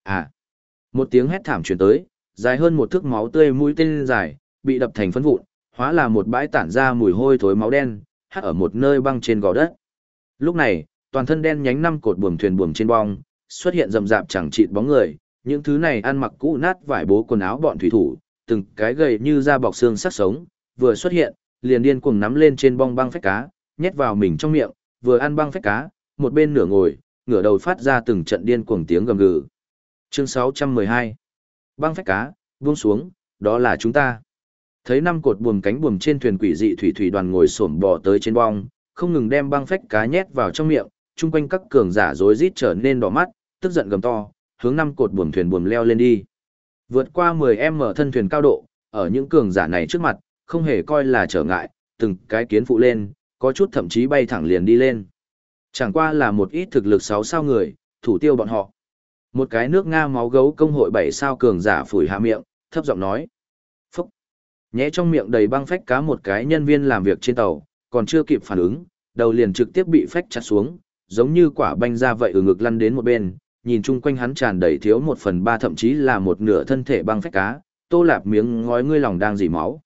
À. Một tiếng hét thảm truyền tới, dài hơn một thước máu tươi mũi tên dài, bị đập thành phân vụn, hóa là một bãi tản ra mùi hôi thối máu đen, hắt ở một nơi băng trên gò đất. Lúc này, toàn thân đen nhánh năm cột buồm thuyền buồm trên bong, xuất hiện rầm rạp chẳng chịt bóng người, những thứ này ăn mặc cũ nát vải bố quần áo bọn thủy thủ, từng cái gầy như da bọc xương sắc sống, vừa xuất hiện, liền điên cuồng nắm lên trên bong băng phách cá, nhét vào mình trong miệng, vừa ăn băng phách cá, một bên nửa ngồi, ngửa đầu phát ra từng trận điên cuồng tiếng gầm gừ. Chương 612 Băng phách cá, buông xuống, đó là chúng ta thấy năm cột buồm cánh buồm trên thuyền quỷ dị thủy thủy đoàn ngồi xổm bò tới trên bong, không ngừng đem băng phách cá nhét vào trong miệng, chung quanh các cường giả rối rít trở nên đỏ mắt, tức giận gầm to, hướng năm cột buồm thuyền buồm leo lên đi. Vượt qua 10m thân thuyền cao độ, ở những cường giả này trước mặt, không hề coi là trở ngại, từng cái kiến phụ lên, có chút thậm chí bay thẳng liền đi lên. Chẳng qua là một ít thực lực 6 sao người, thủ tiêu bọn họ. Một cái nước Nga máu gấu công hội 7 sao cường giả phủi hạ miệng, thấp giọng nói. Nhẽ trong miệng đầy băng phách cá một cái nhân viên làm việc trên tàu, còn chưa kịp phản ứng, đầu liền trực tiếp bị phách chặt xuống, giống như quả banh ra vậy ở ngực lăn đến một bên, nhìn chung quanh hắn tràn đầy thiếu một phần ba thậm chí là một nửa thân thể băng phách cá, tô lạp miếng ngói ngươi lòng đang dỉ máu.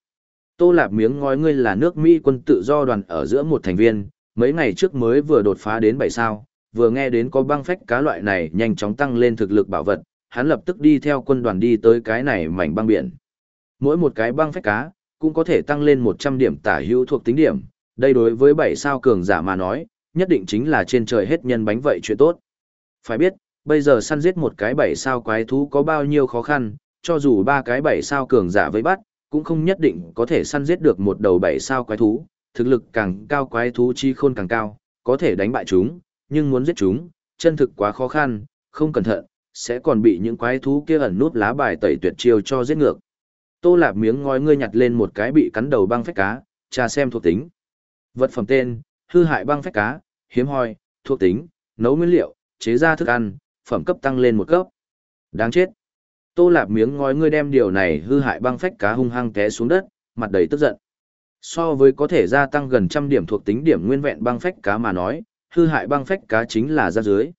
Tô lạp miếng ngói ngươi là nước Mỹ quân tự do đoàn ở giữa một thành viên, mấy ngày trước mới vừa đột phá đến bảy sao, vừa nghe đến có băng phách cá loại này nhanh chóng tăng lên thực lực bảo vật, hắn lập tức đi theo quân đoàn đi tới cái này mảnh băng biển. Mỗi một cái băng phách cá, cũng có thể tăng lên 100 điểm tả hữu thuộc tính điểm, đây đối với bảy sao cường giả mà nói, nhất định chính là trên trời hết nhân bánh vậy chuyện tốt. Phải biết, bây giờ săn giết một cái bảy sao quái thú có bao nhiêu khó khăn, cho dù ba cái bảy sao cường giả với bắt, cũng không nhất định có thể săn giết được một đầu bảy sao quái thú, thực lực càng cao quái thú chi khôn càng cao, có thể đánh bại chúng, nhưng muốn giết chúng, chân thực quá khó khăn, không cẩn thận, sẽ còn bị những quái thú kia ẩn nút lá bài tẩy tuyệt chiêu cho giết ngược. Tô Lạp miếng ngói ngươi nhặt lên một cái bị cắn đầu băng phách cá, tra xem thuộc tính. Vật phẩm tên, hư hại băng phách cá, hiếm hoi, thuộc tính, nấu nguyên liệu, chế ra thức ăn, phẩm cấp tăng lên một cấp. Đáng chết. Tô Lạp miếng ngói ngươi đem điều này hư hại băng phách cá hung hăng té xuống đất, mặt đầy tức giận. So với có thể gia tăng gần trăm điểm thuộc tính điểm nguyên vẹn băng phách cá mà nói, hư hại băng phách cá chính là ra dưới.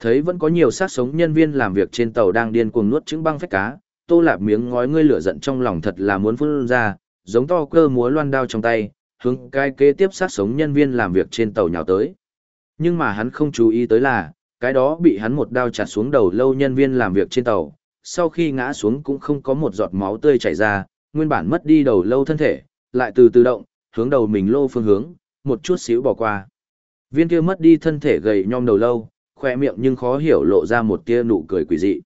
Thấy vẫn có nhiều sát sống nhân viên làm việc trên tàu đang điên cuồng nuốt trứng băng phách cá, tô lạp miếng ngói ngươi lửa giận trong lòng thật là muốn phun ra, giống to cơ múa loan đao trong tay, hướng cái kế tiếp sát sống nhân viên làm việc trên tàu nhào tới. Nhưng mà hắn không chú ý tới là, cái đó bị hắn một đao chặt xuống đầu lâu nhân viên làm việc trên tàu, sau khi ngã xuống cũng không có một giọt máu tươi chảy ra, nguyên bản mất đi đầu lâu thân thể, lại từ từ động, hướng đầu mình lô phương hướng, một chút xíu bỏ qua. Viên kia mất đi thân thể gầy nhom đầu lâu, khoe miệng nhưng khó hiểu lộ ra một tia nụ cười quỷ dị.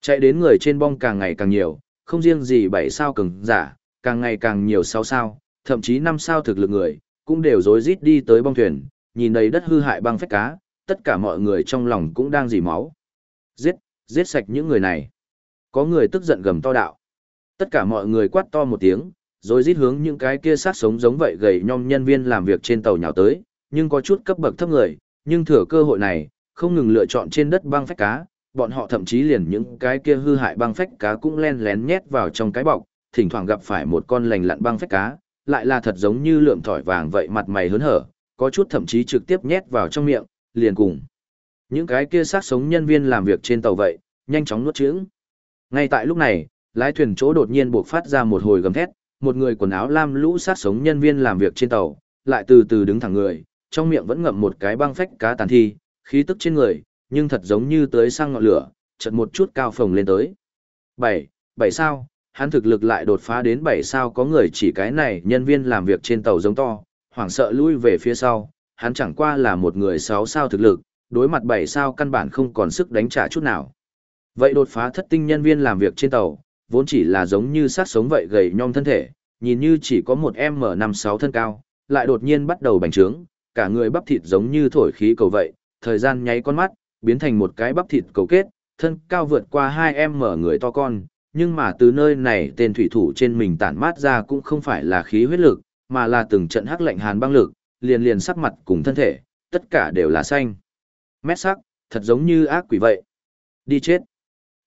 Chạy đến người trên bong càng ngày càng nhiều, không riêng gì bảy sao cường giả, càng ngày càng nhiều sao sao, thậm chí năm sao thực lực người, cũng đều rối rít đi tới bong thuyền, nhìn đầy đất hư hại băng phách cá, tất cả mọi người trong lòng cũng đang dì máu. Giết, giết sạch những người này. Có người tức giận gầm to đạo. Tất cả mọi người quát to một tiếng, rồi rít hướng những cái kia sát sống giống vậy gầy nhom nhân viên làm việc trên tàu nhào tới, nhưng có chút cấp bậc thấp người, nhưng thừa cơ hội này, không ngừng lựa chọn trên đất băng phách cá, bọn họ thậm chí liền những cái kia hư hại băng phách cá cũng len lén nhét vào trong cái bọc, thỉnh thoảng gặp phải một con lành lặn băng phách cá, lại là thật giống như lượm thỏi vàng vậy mặt mày hớn hở, có chút thậm chí trực tiếp nhét vào trong miệng, liền cùng. Những cái kia sát sống nhân viên làm việc trên tàu vậy, nhanh chóng nuốt chửng. Ngay tại lúc này, lái thuyền chỗ đột nhiên buộc phát ra một hồi gầm thét, một người quần áo lam lũ sát sống nhân viên làm việc trên tàu, lại từ từ đứng thẳng người, trong miệng vẫn ngậm một cái băng phách cá tàn thi, khí tức trên người, nhưng thật giống như tới sang ngọn lửa, chợt một chút cao phồng lên tới. 7, 7 sao, hắn thực lực lại đột phá đến 7 sao có người chỉ cái này nhân viên làm việc trên tàu giống to, hoảng sợ lui về phía sau, hắn chẳng qua là một người 6 sao thực lực, đối mặt 7 sao căn bản không còn sức đánh trả chút nào. Vậy đột phá thất tinh nhân viên làm việc trên tàu, vốn chỉ là giống như sát sống vậy gầy nhom thân thể, nhìn như chỉ có một M56 thân cao, lại đột nhiên bắt đầu bành trướng, cả người bắp thịt giống như thổi khí cầu vậy, thời gian nháy con mắt, biến thành một cái bắp thịt cầu kết, thân cao vượt qua 2 em mở người to con, nhưng mà từ nơi này tên thủy thủ trên mình tản mát ra cũng không phải là khí huyết lực, mà là từng trận hắc lạnh hàn băng lực, liền liền sắc mặt cùng thân thể, tất cả đều là xanh. Mét sắc, thật giống như ác quỷ vậy. Đi chết.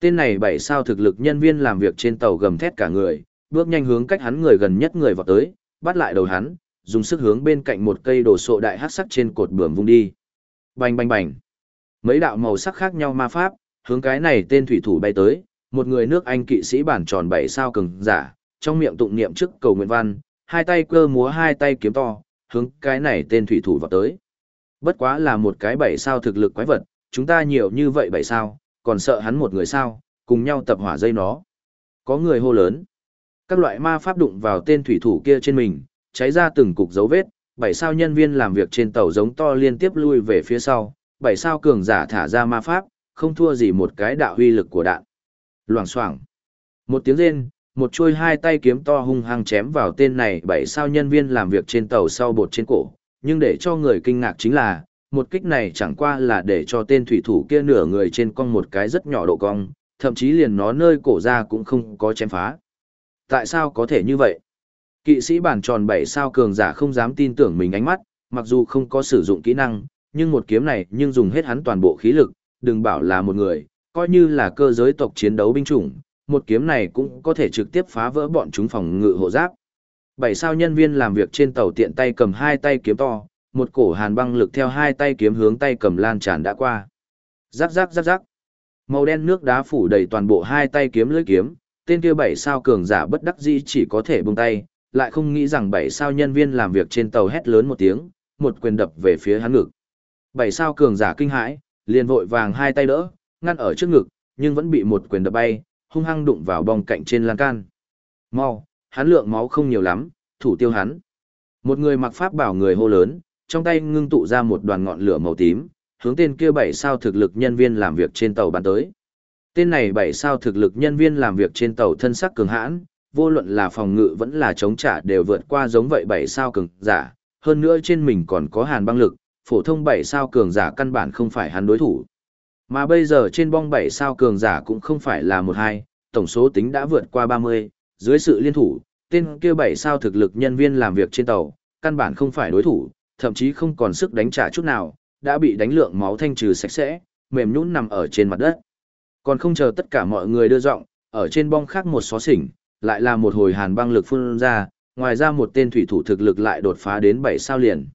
Tên này bảy sao thực lực nhân viên làm việc trên tàu gầm thét cả người, bước nhanh hướng cách hắn người gần nhất người vào tới, bắt lại đầu hắn, dùng sức hướng bên cạnh một cây đồ sộ đại hắc sắc trên cột bướm vung đi. Bành bành bành. Mấy đạo màu sắc khác nhau ma pháp, hướng cái này tên thủy thủ bay tới, một người nước Anh kỵ sĩ bản tròn bảy sao cường giả, trong miệng tụng niệm trước cầu nguyện văn, hai tay cơ múa hai tay kiếm to, hướng cái này tên thủy thủ vào tới. Bất quá là một cái bảy sao thực lực quái vật, chúng ta nhiều như vậy bảy sao, còn sợ hắn một người sao, cùng nhau tập hỏa dây nó. Có người hô lớn. Các loại ma pháp đụng vào tên thủy thủ kia trên mình, cháy ra từng cục dấu vết, bảy sao nhân viên làm việc trên tàu giống to liên tiếp lui về phía sau, bảy sao cường giả thả ra ma pháp, không thua gì một cái đạo huy lực của đạn. Loảng xoảng. Một tiếng rên, một chuôi hai tay kiếm to hung hăng chém vào tên này bảy sao nhân viên làm việc trên tàu sau bột trên cổ, nhưng để cho người kinh ngạc chính là, một kích này chẳng qua là để cho tên thủy thủ kia nửa người trên cong một cái rất nhỏ độ cong, thậm chí liền nó nơi cổ ra cũng không có chém phá. Tại sao có thể như vậy? Kỵ sĩ bản tròn bảy sao cường giả không dám tin tưởng mình ánh mắt, mặc dù không có sử dụng kỹ năng, nhưng một kiếm này nhưng dùng hết hắn toàn bộ khí lực, đừng bảo là một người, coi như là cơ giới tộc chiến đấu binh chủng, một kiếm này cũng có thể trực tiếp phá vỡ bọn chúng phòng ngự hộ giáp. Bảy sao nhân viên làm việc trên tàu tiện tay cầm hai tay kiếm to, một cổ hàn băng lực theo hai tay kiếm hướng tay cầm lan tràn đã qua. Rắc rắc rắc rắc. Màu đen nước đá phủ đầy toàn bộ hai tay kiếm lưỡi kiếm, tên kia bảy sao cường giả bất đắc dĩ chỉ có thể buông tay, lại không nghĩ rằng bảy sao nhân viên làm việc trên tàu hét lớn một tiếng, một quyền đập về phía hắn ngực. Bảy sao cường giả kinh hãi, liền vội vàng hai tay đỡ, ngăn ở trước ngực, nhưng vẫn bị một quyền đập bay, hung hăng đụng vào bong cạnh trên lan can. Mau, hắn lượng máu không nhiều lắm, thủ tiêu hắn. Một người mặc pháp bảo người hô lớn, trong tay ngưng tụ ra một đoàn ngọn lửa màu tím, hướng tên kia bảy sao thực lực nhân viên làm việc trên tàu bắn tới. Tên này bảy sao thực lực nhân viên làm việc trên tàu thân sắc cường hãn, vô luận là phòng ngự vẫn là chống trả đều vượt qua giống vậy bảy sao cường giả, hơn nữa trên mình còn có hàn băng lực, phổ thông bảy sao cường giả căn bản không phải hắn đối thủ. Mà bây giờ trên bong bảy sao cường giả cũng không phải là một hai, tổng số tính đã vượt qua 30, dưới sự liên thủ, tên kia bảy sao thực lực nhân viên làm việc trên tàu, căn bản không phải đối thủ, thậm chí không còn sức đánh trả chút nào, đã bị đánh lượng máu thanh trừ sạch sẽ, mềm nhũn nằm ở trên mặt đất. Còn không chờ tất cả mọi người đưa giọng, ở trên bong khác một xó xỉnh, lại là một hồi hàn băng lực phun ra, ngoài ra một tên thủy thủ thực lực lại đột phá đến 7 sao liền.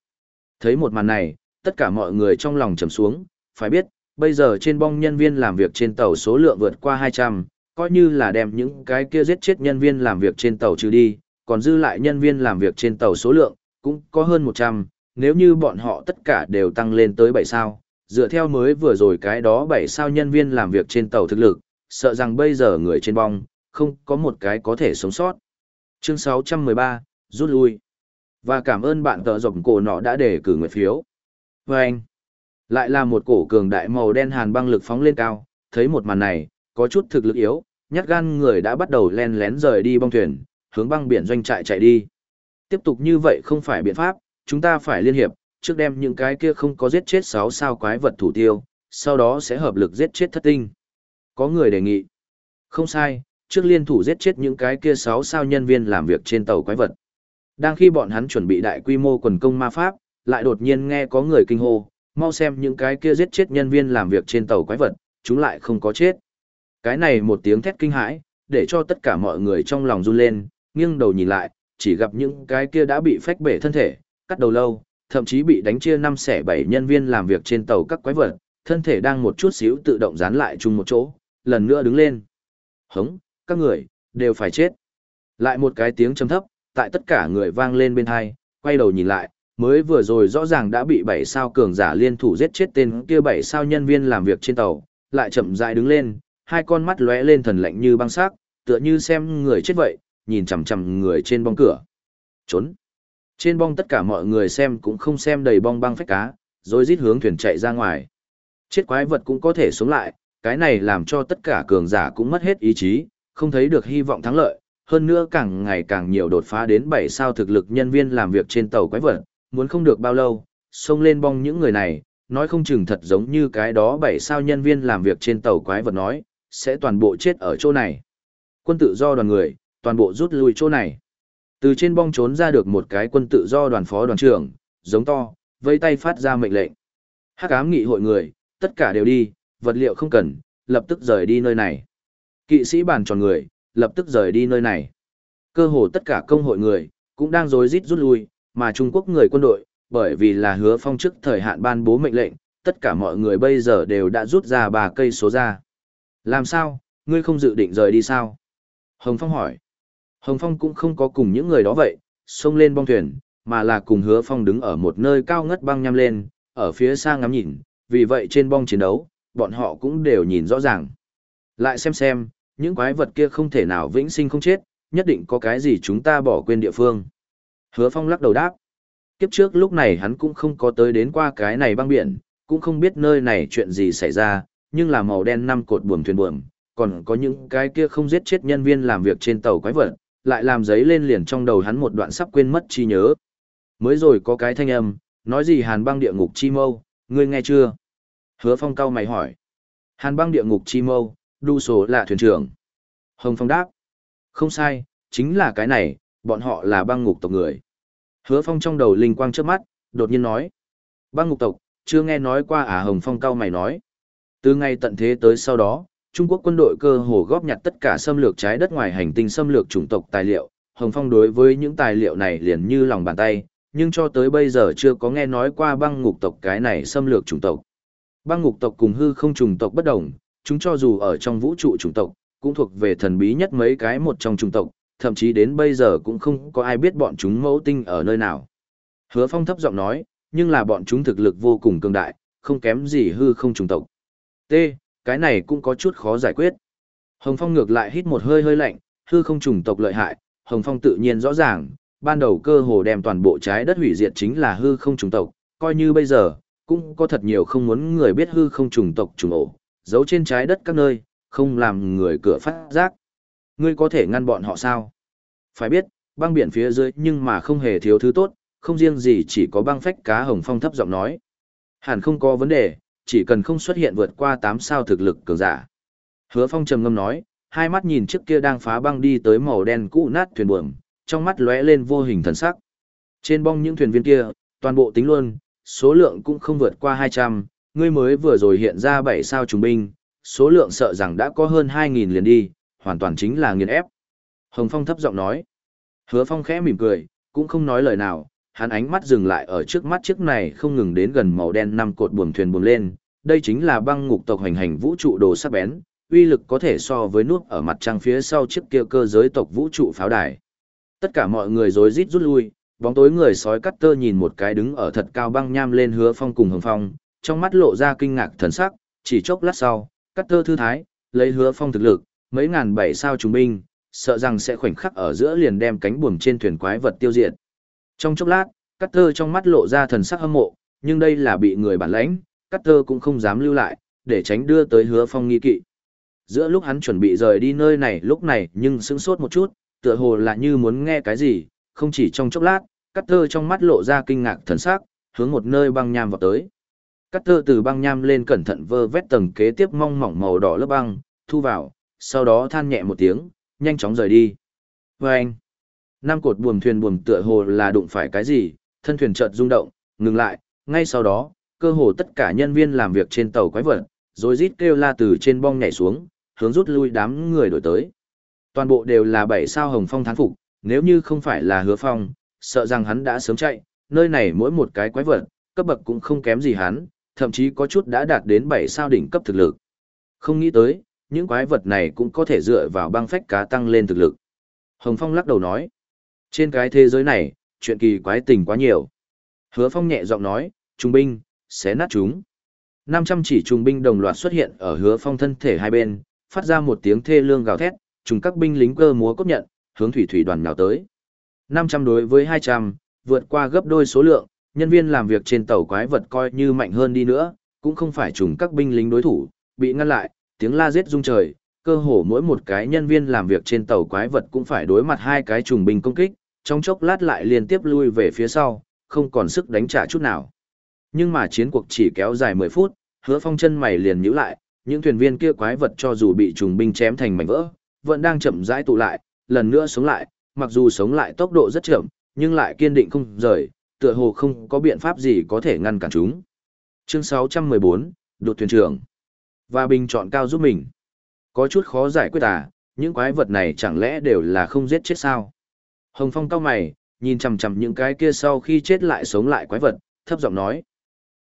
Thấy một màn này, tất cả mọi người trong lòng trầm xuống, phải biết, bây giờ trên bong nhân viên làm việc trên tàu số lượng vượt qua 200, coi như là đem những cái kia giết chết nhân viên làm việc trên tàu trừ đi, còn dư lại nhân viên làm việc trên tàu số lượng, cũng có hơn 100, nếu như bọn họ tất cả đều tăng lên tới 7 sao, dựa theo mới vừa rồi cái đó 7 sao nhân viên làm việc trên tàu thực lực, sợ rằng bây giờ người trên bong, không có một cái có thể sống sót. Chương 613, rút lui. Và cảm ơn bạn tờ rộng cổ nọ đã để cử người phiếu. Và anh, lại là một cổ cường đại màu đen hàn băng lực phóng lên cao, thấy một màn này, có chút thực lực yếu, nhát gan người đã bắt đầu len lén rời đi bong thuyền, hướng băng biển doanh trại chạy đi. Tiếp tục như vậy không phải biện pháp, chúng ta phải liên hiệp, trước đem những cái kia không có giết chết 6 sao quái vật thủ tiêu, sau đó sẽ hợp lực giết chết thất tinh. Có người đề nghị. Không sai, trước liên thủ giết chết những cái kia 6 sao nhân viên làm việc trên tàu quái vật. Đang khi bọn hắn chuẩn bị đại quy mô quần công ma pháp, lại đột nhiên nghe có người kinh hô, mau xem những cái kia giết chết nhân viên làm việc trên tàu quái vật, chúng lại không có chết. Cái này một tiếng thét kinh hãi, để cho tất cả mọi người trong lòng run lên, nghiêng đầu nhìn lại, chỉ gặp những cái kia đã bị phách bể thân thể, cắt đầu lâu, thậm chí bị đánh chia năm xẻ bảy nhân viên làm việc trên tàu các quái vật, thân thể đang một chút xíu tự động dán lại chung một chỗ, lần nữa đứng lên. Hống, các người, đều phải chết. Lại một cái tiếng trầm thấp, tại tất cả người vang lên bên hai, quay đầu nhìn lại, mới vừa rồi rõ ràng đã bị bảy sao cường giả liên thủ giết chết tên kia bảy sao nhân viên làm việc trên tàu, lại chậm rãi đứng lên, hai con mắt lóe lên thần lạnh như băng sắc, tựa như xem người chết vậy, nhìn chằm chằm người trên bong cửa. Trốn. Trên bong tất cả mọi người xem cũng không xem đầy bong băng phách cá, rồi rít hướng thuyền chạy ra ngoài. Chết quái vật cũng có thể sống lại, cái này làm cho tất cả cường giả cũng mất hết ý chí, không thấy được hy vọng thắng lợi, hơn nữa càng ngày càng nhiều đột phá đến 7 sao thực lực nhân viên làm việc trên tàu quái vật, muốn không được bao lâu, xông lên bong những người này, nói không chừng thật giống như cái đó 7 sao nhân viên làm việc trên tàu quái vật nói, sẽ toàn bộ chết ở chỗ này. Quân tự do đoàn người, toàn bộ rút lui chỗ này. Từ trên bong trốn ra được một cái quân tự do đoàn phó đoàn trưởng, giống to, vây tay phát ra mệnh lệnh. Hắc ám nghị hội người, tất cả đều đi, vật liệu không cần, lập tức rời đi nơi này. Kỵ sĩ bàn tròn người, lập tức rời đi nơi này. Cơ hồ tất cả công hội người, cũng đang rối rít rút lui, mà Trung Quốc người quân đội, bởi vì là hứa phong chức thời hạn ban bố mệnh lệnh, tất cả mọi người bây giờ đều đã rút ra ba cây số ra. Làm sao, ngươi không dự định rời đi sao? Hồng Phong hỏi. Hồng Phong cũng không có cùng những người đó vậy, xông lên bong thuyền, mà là cùng hứa phong đứng ở một nơi cao ngất băng nhăm lên, ở phía xa ngắm nhìn, vì vậy trên bong chiến đấu, bọn họ cũng đều nhìn rõ ràng. Lại xem xem, những quái vật kia không thể nào vĩnh sinh không chết, nhất định có cái gì chúng ta bỏ quên địa phương. Hứa phong lắc đầu đáp. Kiếp trước lúc này hắn cũng không có tới đến qua cái này băng biển, cũng không biết nơi này chuyện gì xảy ra, nhưng là màu đen năm cột buồm thuyền buồm, còn có những cái kia không giết chết nhân viên làm việc trên tàu quái vật, lại làm giấy lên liền trong đầu hắn một đoạn sắp quên mất chi nhớ. Mới rồi có cái thanh âm, nói gì hàn băng địa ngục chi mâu, ngươi nghe chưa? Hứa phong cao mày hỏi. Hàn băng địa ngục chi mâu, đu số là thuyền trưởng. Hồng phong đáp. Không sai, chính là cái này, bọn họ là băng ngục tộc người. Hứa phong trong đầu linh quang trước mắt, đột nhiên nói. Băng ngục tộc, chưa nghe nói qua à Hồng phong cao mày nói. Từ ngày tận thế tới sau đó, Trung Quốc quân đội cơ hồ góp nhặt tất cả xâm lược trái đất ngoài hành tinh xâm lược chủng tộc tài liệu, Hồng Phong đối với những tài liệu này liền như lòng bàn tay, nhưng cho tới bây giờ chưa có nghe nói qua băng ngục tộc cái này xâm lược chủng tộc. Băng ngục tộc cùng hư không chủng tộc bất đồng, chúng cho dù ở trong vũ trụ chủng tộc, cũng thuộc về thần bí nhất mấy cái một trong chủng tộc, thậm chí đến bây giờ cũng không có ai biết bọn chúng mẫu tinh ở nơi nào. Hứa Phong thấp giọng nói, nhưng là bọn chúng thực lực vô cùng cường đại, không kém gì hư không chủng tộc. T, cái này cũng có chút khó giải quyết. Hồng Phong ngược lại hít một hơi hơi lạnh, hư không trùng tộc lợi hại, Hồng Phong tự nhiên rõ ràng, ban đầu cơ hồ đem toàn bộ trái đất hủy diệt chính là hư không trùng tộc, coi như bây giờ, cũng có thật nhiều không muốn người biết hư không trùng tộc trùng ổ, giấu trên trái đất các nơi, không làm người cửa phát giác. Ngươi có thể ngăn bọn họ sao? Phải biết, băng biển phía dưới nhưng mà không hề thiếu thứ tốt, không riêng gì chỉ có băng phách cá hồng phong thấp giọng nói. Hẳn không có vấn đề, chỉ cần không xuất hiện vượt qua 8 sao thực lực cường giả. Hứa phong trầm ngâm nói, hai mắt nhìn trước kia đang phá băng đi tới màu đen cũ nát thuyền buồm, trong mắt lóe lên vô hình thần sắc. Trên bong những thuyền viên kia, toàn bộ tính luôn, số lượng cũng không vượt qua 200, ngươi mới vừa rồi hiện ra 7 sao trùng binh, số lượng sợ rằng đã có hơn 2.000 liền đi, hoàn toàn chính là nghiền ép. Hồng Phong thấp giọng nói. Hứa Phong khẽ mỉm cười, cũng không nói lời nào, hắn ánh mắt dừng lại ở trước mắt chiếc này không ngừng đến gần màu đen năm cột buồm thuyền buồm lên. Đây chính là băng ngục tộc hành hành vũ trụ đồ sắc bén, uy lực có thể so với nút ở mặt trăng phía sau chiếc kia cơ giới tộc vũ trụ pháo đài. Tất cả mọi người rối rít rút lui, bóng tối người sói cắt tơ nhìn một cái đứng ở thật cao băng nham lên hứa phong cùng hồng phong, trong mắt lộ ra kinh ngạc thần sắc, chỉ chốc lát sau, cắt tơ thư thái, lấy hứa phong thực lực, mấy ngàn bảy sao trung binh, sợ rằng sẽ khoảnh khắc ở giữa liền đem cánh buồm trên thuyền quái vật tiêu diệt. Trong chốc lát, cắt tơ trong mắt lộ ra thần sắc hâm mộ, nhưng đây là bị người bản lãnh, cắt thơ cũng không dám lưu lại, để tránh đưa tới hứa phong nghi kỵ. Giữa lúc hắn chuẩn bị rời đi nơi này lúc này nhưng sững sốt một chút, tựa hồ là như muốn nghe cái gì, không chỉ trong chốc lát, cắt thơ trong mắt lộ ra kinh ngạc thần sắc, hướng một nơi băng nham vào tới. Cắt thơ từ băng nham lên cẩn thận vơ vét tầng kế tiếp mong mỏng màu đỏ lớp băng, thu vào, sau đó than nhẹ một tiếng, nhanh chóng rời đi. Và anh, năm cột buồm thuyền buồm tựa hồ là đụng phải cái gì, thân thuyền chợt rung động, ngừng lại, ngay sau đó, cơ hồ tất cả nhân viên làm việc trên tàu quái vật, rồi rít kêu la từ trên bong nhảy xuống, hướng rút lui đám người đổi tới. Toàn bộ đều là bảy sao hồng phong thán phục, nếu như không phải là hứa phong, sợ rằng hắn đã sớm chạy, nơi này mỗi một cái quái vật, cấp bậc cũng không kém gì hắn, thậm chí có chút đã đạt đến bảy sao đỉnh cấp thực lực. Không nghĩ tới, những quái vật này cũng có thể dựa vào băng phách cá tăng lên thực lực. Hồng Phong lắc đầu nói, trên cái thế giới này, chuyện kỳ quái tình quá nhiều. Hứa Phong nhẹ giọng nói, trung binh, xé nát chúng. 500 chỉ trung binh đồng loạt xuất hiện ở hứa phong thân thể hai bên, phát ra một tiếng thê lương gào thét, trùng các binh lính cơ múa cốt nhận, hướng thủy thủy đoàn nào tới. 500 đối với 200, vượt qua gấp đôi số lượng, nhân viên làm việc trên tàu quái vật coi như mạnh hơn đi nữa, cũng không phải trùng các binh lính đối thủ, bị ngăn lại, tiếng la giết rung trời, cơ hồ mỗi một cái nhân viên làm việc trên tàu quái vật cũng phải đối mặt hai cái trùng binh công kích, trong chốc lát lại liên tiếp lui về phía sau, không còn sức đánh trả chút nào. Nhưng mà chiến cuộc chỉ kéo dài 10 phút, hứa phong chân mày liền nhíu lại, những thuyền viên kia quái vật cho dù bị trùng binh chém thành mảnh vỡ, vẫn đang chậm rãi tụ lại, lần nữa sống lại, mặc dù sống lại tốc độ rất chậm, nhưng lại kiên định không rời, tựa hồ không có biện pháp gì có thể ngăn cản chúng. Chương 614, đột thuyền trưởng. Và bình chọn cao giúp mình. Có chút khó giải quyết à, những quái vật này chẳng lẽ đều là không giết chết sao? Hồng Phong cao mày, nhìn chằm chằm những cái kia sau khi chết lại sống lại quái vật, thấp giọng nói.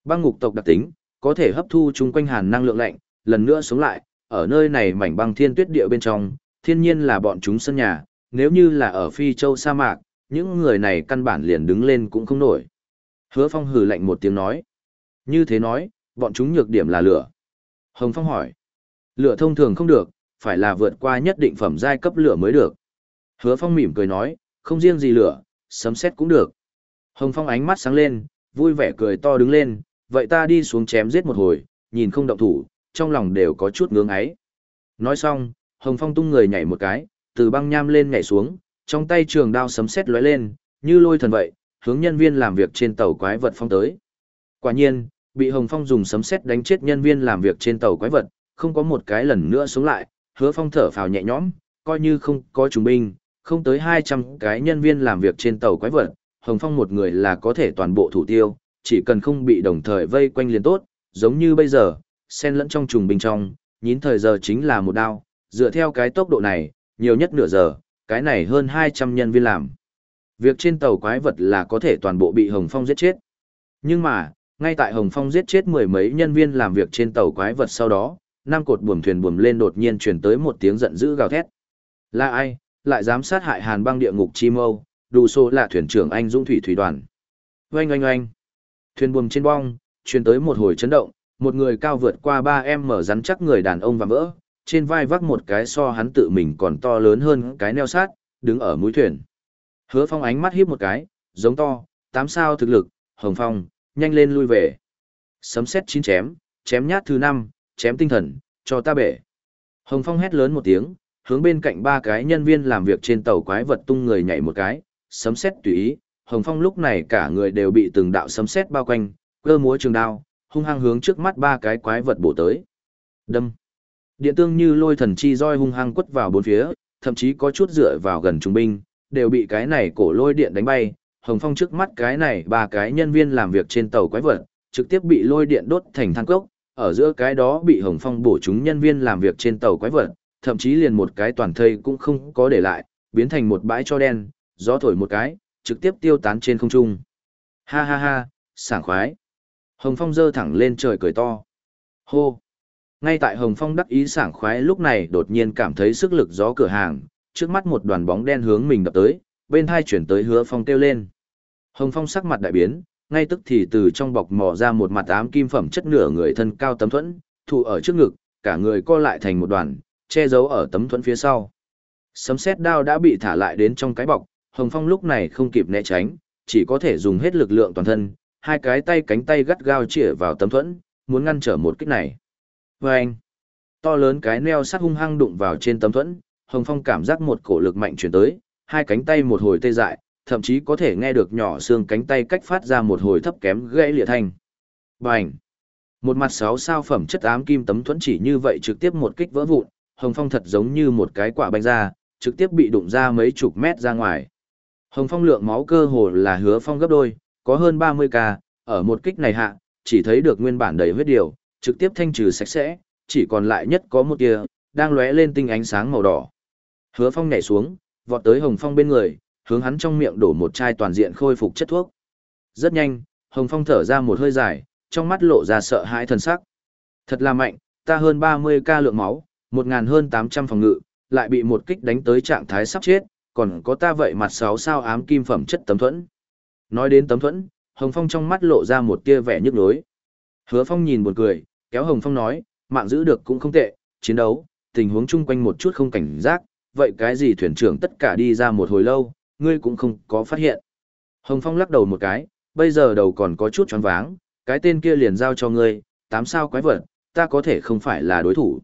Băng ngục tộc đặc tính, có thể hấp thu chung quanh hàn năng lượng lạnh, lần nữa sống lại, ở nơi này mảnh băng thiên tuyết địa bên trong, thiên nhiên là bọn chúng sân nhà, nếu như là ở Phi Châu sa mạc, những người này căn bản liền đứng lên cũng không nổi. Hứa Phong hừ lạnh một tiếng nói. Như thế nói, bọn chúng nhược điểm là lửa. Hồng Phong hỏi. Lửa thông thường không được, phải là vượt qua nhất định phẩm giai cấp lửa mới được. Hứa Phong mỉm cười nói, không riêng gì lửa, sấm sét cũng được. Hồng Phong ánh mắt sáng lên, vui vẻ cười to đứng lên, vậy ta đi xuống chém giết một hồi, nhìn không động thủ, trong lòng đều có chút ngưỡng ấy. Nói xong, Hồng Phong tung người nhảy một cái, từ băng nham lên nhảy xuống, trong tay trường đao sấm sét lóe lên, như lôi thần vậy, hướng nhân viên làm việc trên tàu quái vật phong tới. Quả nhiên, bị Hồng Phong dùng sấm sét đánh chết nhân viên làm việc trên tàu quái vật, không có một cái lần nữa sống lại, Hứa Phong thở phào nhẹ nhõm, coi như không có trùng binh, không tới 200 cái nhân viên làm việc trên tàu quái vật, Hồng Phong một người là có thể toàn bộ thủ tiêu, chỉ cần không bị đồng thời vây quanh liền tốt, giống như bây giờ, xen lẫn trong trùng bình trong, nhín thời giờ chính là một đao, dựa theo cái tốc độ này, nhiều nhất nửa giờ, cái này hơn 200 nhân viên làm. Việc trên tàu quái vật là có thể toàn bộ bị Hồng Phong giết chết. Nhưng mà, ngay tại Hồng Phong giết chết mười mấy nhân viên làm việc trên tàu quái vật sau đó, năm cột buồm thuyền buồm lên đột nhiên truyền tới một tiếng giận dữ gào thét. Là ai, lại dám sát hại hàn băng địa ngục chi mâu, đủ số là thuyền trưởng anh dũng thủy thủy đoàn. Oanh oanh oanh. Thuyền buồm trên bong, truyền tới một hồi chấn động, một người cao vượt qua ba em mở rắn chắc người đàn ông và vỡ, trên vai vác một cái so hắn tự mình còn to lớn hơn cái neo sát, đứng ở mũi thuyền. Hứa phong ánh mắt hiếp một cái, giống to, tám sao thực lực, hồng phong, nhanh lên lui về. Sấm xét chín chém, chém nhát thứ năm, chém tinh thần, cho ta bể. Hồng phong hét lớn một tiếng, hướng bên cạnh ba cái nhân viên làm việc trên tàu quái vật tung người nhảy một cái, sấm xét tùy ý, Hồng Phong lúc này cả người đều bị từng đạo sấm sét bao quanh, cơ múa trường đao, hung hăng hướng trước mắt ba cái quái vật bổ tới. Đâm. Điện tương như lôi thần chi roi hung hăng quất vào bốn phía, thậm chí có chút dựa vào gần trung binh, đều bị cái này cổ lôi điện đánh bay. Hồng Phong trước mắt cái này ba cái nhân viên làm việc trên tàu quái vật, trực tiếp bị lôi điện đốt thành than cốc, ở giữa cái đó bị Hồng Phong bổ chúng nhân viên làm việc trên tàu quái vật, thậm chí liền một cái toàn thây cũng không có để lại, biến thành một bãi cho đen, gió thổi một cái, trực tiếp tiêu tán trên không trung. Ha ha ha, sảng khoái. Hồng Phong giơ thẳng lên trời cười to. Hô. Ngay tại Hồng Phong đắc ý sảng khoái lúc này đột nhiên cảm thấy sức lực gió cửa hàng, trước mắt một đoàn bóng đen hướng mình đập tới, bên hai chuyển tới hứa phong kêu lên. Hồng Phong sắc mặt đại biến, ngay tức thì từ trong bọc mò ra một mặt ám kim phẩm chất nửa người thân cao tấm thuẫn, thụ ở trước ngực, cả người co lại thành một đoàn, che giấu ở tấm thuẫn phía sau. Sấm sét đao đã bị thả lại đến trong cái bọc, Hồng Phong lúc này không kịp né tránh, chỉ có thể dùng hết lực lượng toàn thân, hai cái tay cánh tay gắt gao chĩa vào tấm thuẫn, muốn ngăn trở một kích này. Và anh, to lớn cái neo sắt hung hăng đụng vào trên tấm thuẫn, Hồng Phong cảm giác một cổ lực mạnh chuyển tới, hai cánh tay một hồi tê dại, thậm chí có thể nghe được nhỏ xương cánh tay cách phát ra một hồi thấp kém gãy lịa thanh. Bành! Một mặt sáu sao phẩm chất ám kim tấm thuẫn chỉ như vậy trực tiếp một kích vỡ vụn, Hồng Phong thật giống như một cái quả bánh ra, trực tiếp bị đụng ra mấy chục mét ra ngoài. Hồng Phong lượng máu cơ hồ là hứa phong gấp đôi, có hơn 30 ca, ở một kích này hạ, chỉ thấy được nguyên bản đầy huyết điều, trực tiếp thanh trừ sạch sẽ, chỉ còn lại nhất có một tia, đang lóe lên tinh ánh sáng màu đỏ. Hứa Phong nhảy xuống, vọt tới Hồng Phong bên người, hướng hắn trong miệng đổ một chai toàn diện khôi phục chất thuốc. Rất nhanh, Hồng Phong thở ra một hơi dài, trong mắt lộ ra sợ hãi thần sắc. Thật là mạnh, ta hơn 30 ca lượng máu, 1000 hơn 800 phòng ngự, lại bị một kích đánh tới trạng thái sắp chết, còn có ta vậy mặt sáu sao ám kim phẩm chất tấm thuẫn. Nói đến tấm thuẫn, Hồng Phong trong mắt lộ ra một tia vẻ nhức nhối. Hứa Phong nhìn buồn cười, kéo Hồng Phong nói, mạng giữ được cũng không tệ, chiến đấu, tình huống chung quanh một chút không cảnh giác, vậy cái gì thuyền trưởng tất cả đi ra một hồi lâu, ngươi cũng không có phát hiện. Hồng Phong lắc đầu một cái, bây giờ đầu còn có chút choáng váng, cái tên kia liền giao cho ngươi, tám sao quái vật, ta có thể không phải là đối thủ.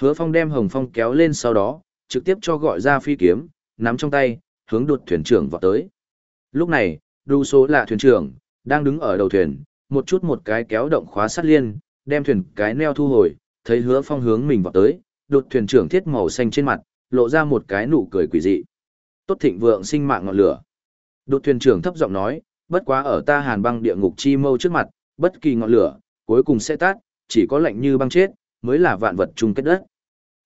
Hứa Phong đem Hồng Phong kéo lên sau đó, trực tiếp cho gọi ra phi kiếm, nắm trong tay, hướng đột thuyền trưởng vào tới. Lúc này, đu số là thuyền trưởng, đang đứng ở đầu thuyền, một chút một cái kéo động khóa sắt liên, đem thuyền cái neo thu hồi, thấy hứa phong hướng mình vào tới, đột thuyền trưởng thiết màu xanh trên mặt, lộ ra một cái nụ cười quỷ dị. Tốt thịnh vượng sinh mạng ngọn lửa. Đột thuyền trưởng thấp giọng nói, bất quá ở ta hàn băng địa ngục chi mâu trước mặt, bất kỳ ngọn lửa, cuối cùng sẽ tắt, chỉ có lạnh như băng chết, mới là vạn vật chung kết đất.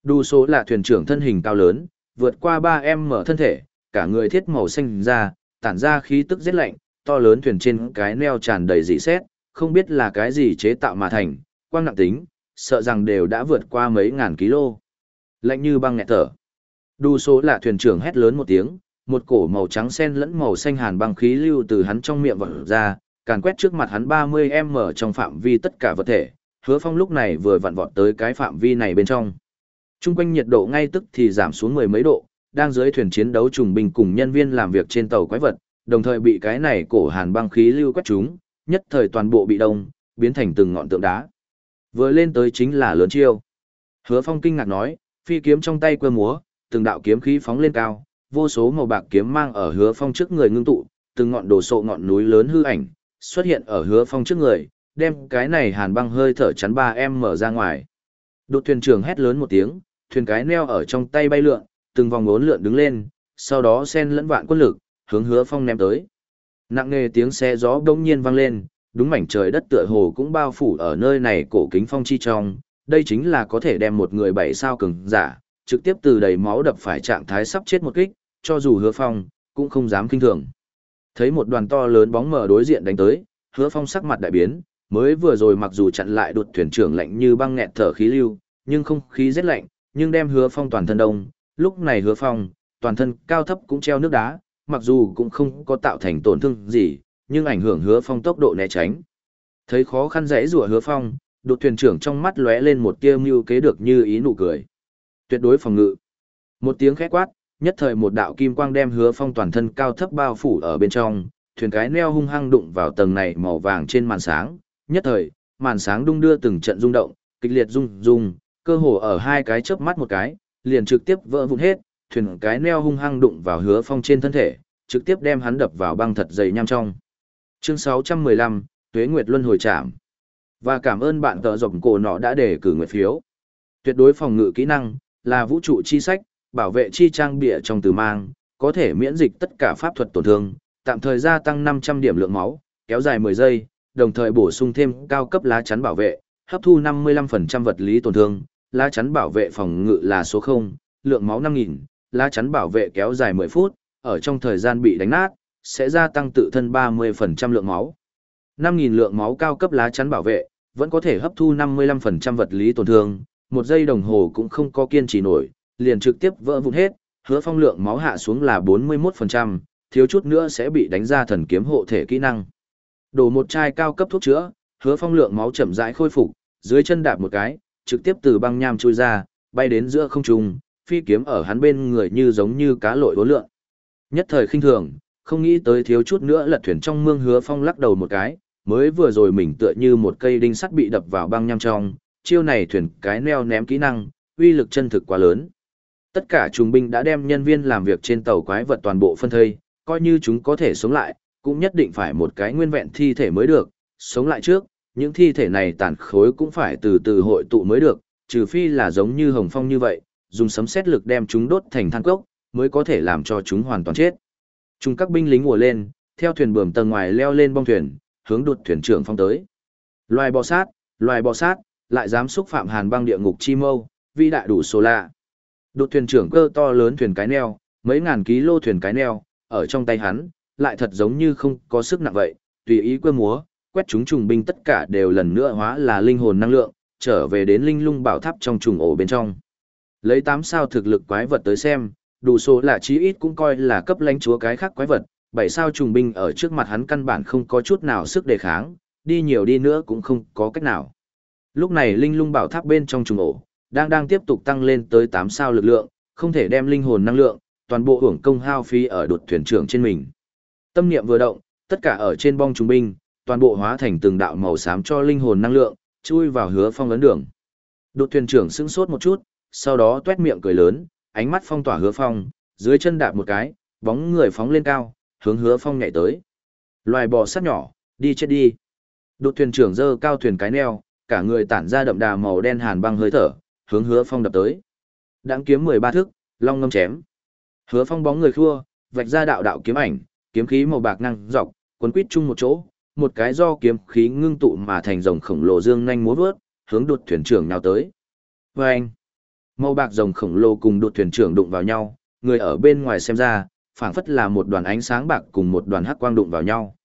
Đu số là thuyền trưởng thân hình cao lớn, vượt qua ba em mở thân thể, cả người thiết màu xanh ra, tản ra khí tức rất lạnh, to lớn thuyền trên cái neo tràn đầy dị xét, không biết là cái gì chế tạo mà thành, quang nặng tính, sợ rằng đều đã vượt qua mấy ngàn kg. Lạnh như băng nghẹt thở. Đu số là thuyền trưởng hét lớn một tiếng, một cổ màu trắng xen lẫn màu xanh hàn băng khí lưu từ hắn trong miệng vọt ra, càn quét trước mặt hắn 30m trong phạm vi tất cả vật thể. Hứa Phong lúc này vừa vặn vọt tới cái phạm vi này bên trong. Trung quanh nhiệt độ ngay tức thì giảm xuống mười mấy độ, đang dưới thuyền chiến đấu trùng binh cùng nhân viên làm việc trên tàu quái vật, đồng thời bị cái này cổ hàn băng khí lưu quét chúng, nhất thời toàn bộ bị đông, biến thành từng ngọn tượng đá. Vừa lên tới chính là lớn chiêu. Hứa Phong kinh ngạc nói, phi kiếm trong tay quơ múa, từng đạo kiếm khí phóng lên cao, vô số màu bạc kiếm mang ở Hứa Phong trước người ngưng tụ, từng ngọn đồ sộ ngọn núi lớn hư ảnh xuất hiện ở Hứa Phong trước người, đem cái này hàn băng hơi thở chắn ba em mở ra ngoài. Đột thuyền trưởng hét lớn một tiếng, thuyền cái neo ở trong tay bay lượn, từng vòng ngốn lượn đứng lên, sau đó sen lẫn vạn quân lực, hướng hứa phong ném tới. Nặng nề tiếng xe gió đông nhiên vang lên, đúng mảnh trời đất tựa hồ cũng bao phủ ở nơi này cổ kính phong chi trong, đây chính là có thể đem một người bảy sao cường giả, trực tiếp từ đầy máu đập phải trạng thái sắp chết một kích, cho dù hứa phong, cũng không dám kinh thường. Thấy một đoàn to lớn bóng mờ đối diện đánh tới, hứa phong sắc mặt đại biến, mới vừa rồi mặc dù chặn lại đột thuyền trưởng lạnh như băng nghẹt thở khí lưu, nhưng không khí rất lạnh, nhưng đem hứa phong toàn thân đông, lúc này hứa phong, toàn thân cao thấp cũng treo nước đá, mặc dù cũng không có tạo thành tổn thương gì, nhưng ảnh hưởng hứa phong tốc độ né tránh. Thấy khó khăn dãy rủa hứa phong, đột thuyền trưởng trong mắt lóe lên một tia mưu kế được như ý nụ cười. Tuyệt đối phòng ngự. Một tiếng khẽ quát, nhất thời một đạo kim quang đem hứa phong toàn thân cao thấp bao phủ ở bên trong, thuyền cái neo hung hăng đụng vào tầng này màu vàng trên màn sáng, nhất thời, màn sáng đung đưa từng trận rung động, kịch liệt rung rung, cơ hồ ở hai cái chớp mắt một cái, liền trực tiếp vỡ vụn hết, thuyền cái neo hung hăng đụng vào hứa phong trên thân thể, trực tiếp đem hắn đập vào băng thật dày nham trong. Chương 615, Tuế Nguyệt Luân hồi trạm. Và cảm ơn bạn tợ rộng cổ nọ đã để cử nguyệt phiếu. Tuyệt đối phòng ngự kỹ năng, là vũ trụ chi sách, bảo vệ chi trang bịa trong từ mang, có thể miễn dịch tất cả pháp thuật tổn thương, tạm thời gia tăng 500 điểm lượng máu, kéo dài 10 giây, đồng thời bổ sung thêm cao cấp lá chắn bảo vệ, hấp thu 55% vật lý tổn thương, lá chắn bảo vệ phòng ngự là số 0, lượng máu 5000, lá chắn bảo vệ kéo dài 10 phút, ở trong thời gian bị đánh nát, sẽ gia tăng tự thân 30% lượng máu. 5000 lượng máu cao cấp lá chắn bảo vệ, vẫn có thể hấp thu 55% vật lý tổn thương, một giây đồng hồ cũng không có kiên trì nổi, liền trực tiếp vỡ vụn hết, hứa phong lượng máu hạ xuống là 41%, thiếu chút nữa sẽ bị đánh ra thần kiếm hộ thể kỹ năng. Đổ một chai cao cấp thuốc chữa, hứa phong lượng máu chậm rãi khôi phục, dưới chân đạp một cái, trực tiếp từ băng nham chui ra, bay đến giữa không trung, phi kiếm ở hắn bên người như giống như cá lội vốn lượn. Nhất thời khinh thường, không nghĩ tới thiếu chút nữa lật thuyền trong mương hứa phong lắc đầu một cái, mới vừa rồi mình tựa như một cây đinh sắt bị đập vào băng nham trong, chiêu này thuyền cái neo ném kỹ năng, uy lực chân thực quá lớn. Tất cả trùng binh đã đem nhân viên làm việc trên tàu quái vật toàn bộ phân thây, coi như chúng có thể sống lại, cũng nhất định phải một cái nguyên vẹn thi thể mới được, sống lại trước, những thi thể này tàn khối cũng phải từ từ hội tụ mới được, trừ phi là giống như hồng phong như vậy, dùng sấm xét lực đem chúng đốt thành than cốc, mới có thể làm cho chúng hoàn toàn chết. Chúng các binh lính ngồi lên, theo thuyền bờm tầng ngoài leo lên bong thuyền, hướng đột thuyền trưởng phong tới. Loài bò sát, loài bò sát, lại dám xúc phạm hàn băng địa ngục chi mâu, vi đại đủ số lạ. Đột thuyền trưởng cơ to lớn thuyền cái neo, mấy ngàn ký lô thuyền cái neo, ở trong tay hắn, lại thật giống như không có sức nặng vậy, tùy ý quơ múa, quét chúng trùng binh tất cả đều lần nữa hóa là linh hồn năng lượng, trở về đến linh lung bảo tháp trong trùng ổ bên trong. Lấy 8 sao thực lực quái vật tới xem, đủ số là chí ít cũng coi là cấp lãnh chúa cái khác quái vật, 7 sao trùng binh ở trước mặt hắn căn bản không có chút nào sức đề kháng, đi nhiều đi nữa cũng không có cách nào. Lúc này linh lung bảo tháp bên trong trùng ổ, đang đang tiếp tục tăng lên tới 8 sao lực lượng, không thể đem linh hồn năng lượng, toàn bộ hưởng công hao phí ở đột thuyền trưởng trên mình. Tâm niệm vừa động, tất cả ở trên bong trùng binh, toàn bộ hóa thành từng đạo màu xám cho linh hồn năng lượng, chui vào hứa phong ấn đường. Đột thuyền trưởng sững sốt một chút, sau đó tuét miệng cười lớn, ánh mắt phong tỏa hứa phong, dưới chân đạp một cái, bóng người phóng lên cao, hướng hứa phong nhảy tới. Loài bò sát nhỏ, đi chết đi. Đột thuyền trưởng giơ cao thuyền cái neo, cả người tản ra đậm đà màu đen hàn băng hơi thở, hướng hứa phong đập tới. Đãng kiếm mười ba thước, long ngâm chém. Hứa phong bóng người khua, vạch ra đạo đạo kiếm ảnh, kiếm khí màu bạc năng dọc, quấn quít chung một chỗ, một cái do kiếm khí ngưng tụ mà thành rồng khổng lồ dương nhanh múa vớt, hướng đột thuyền trưởng nào tới. Và anh, màu bạc rồng khổng lồ cùng đột thuyền trưởng đụng vào nhau, người ở bên ngoài xem ra, phảng phất là một đoàn ánh sáng bạc cùng một đoàn hắc quang đụng vào nhau.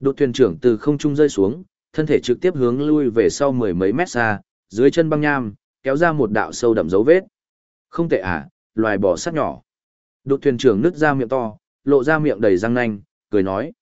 Đột thuyền trưởng từ không trung rơi xuống, thân thể trực tiếp hướng lui về sau mười mấy mét xa, dưới chân băng nham, kéo ra một đạo sâu đậm dấu vết. Không tệ à, loài bò sát nhỏ. Đột thuyền trưởng nứt ra miệng to, lộ ra miệng đầy răng nanh, cười nói.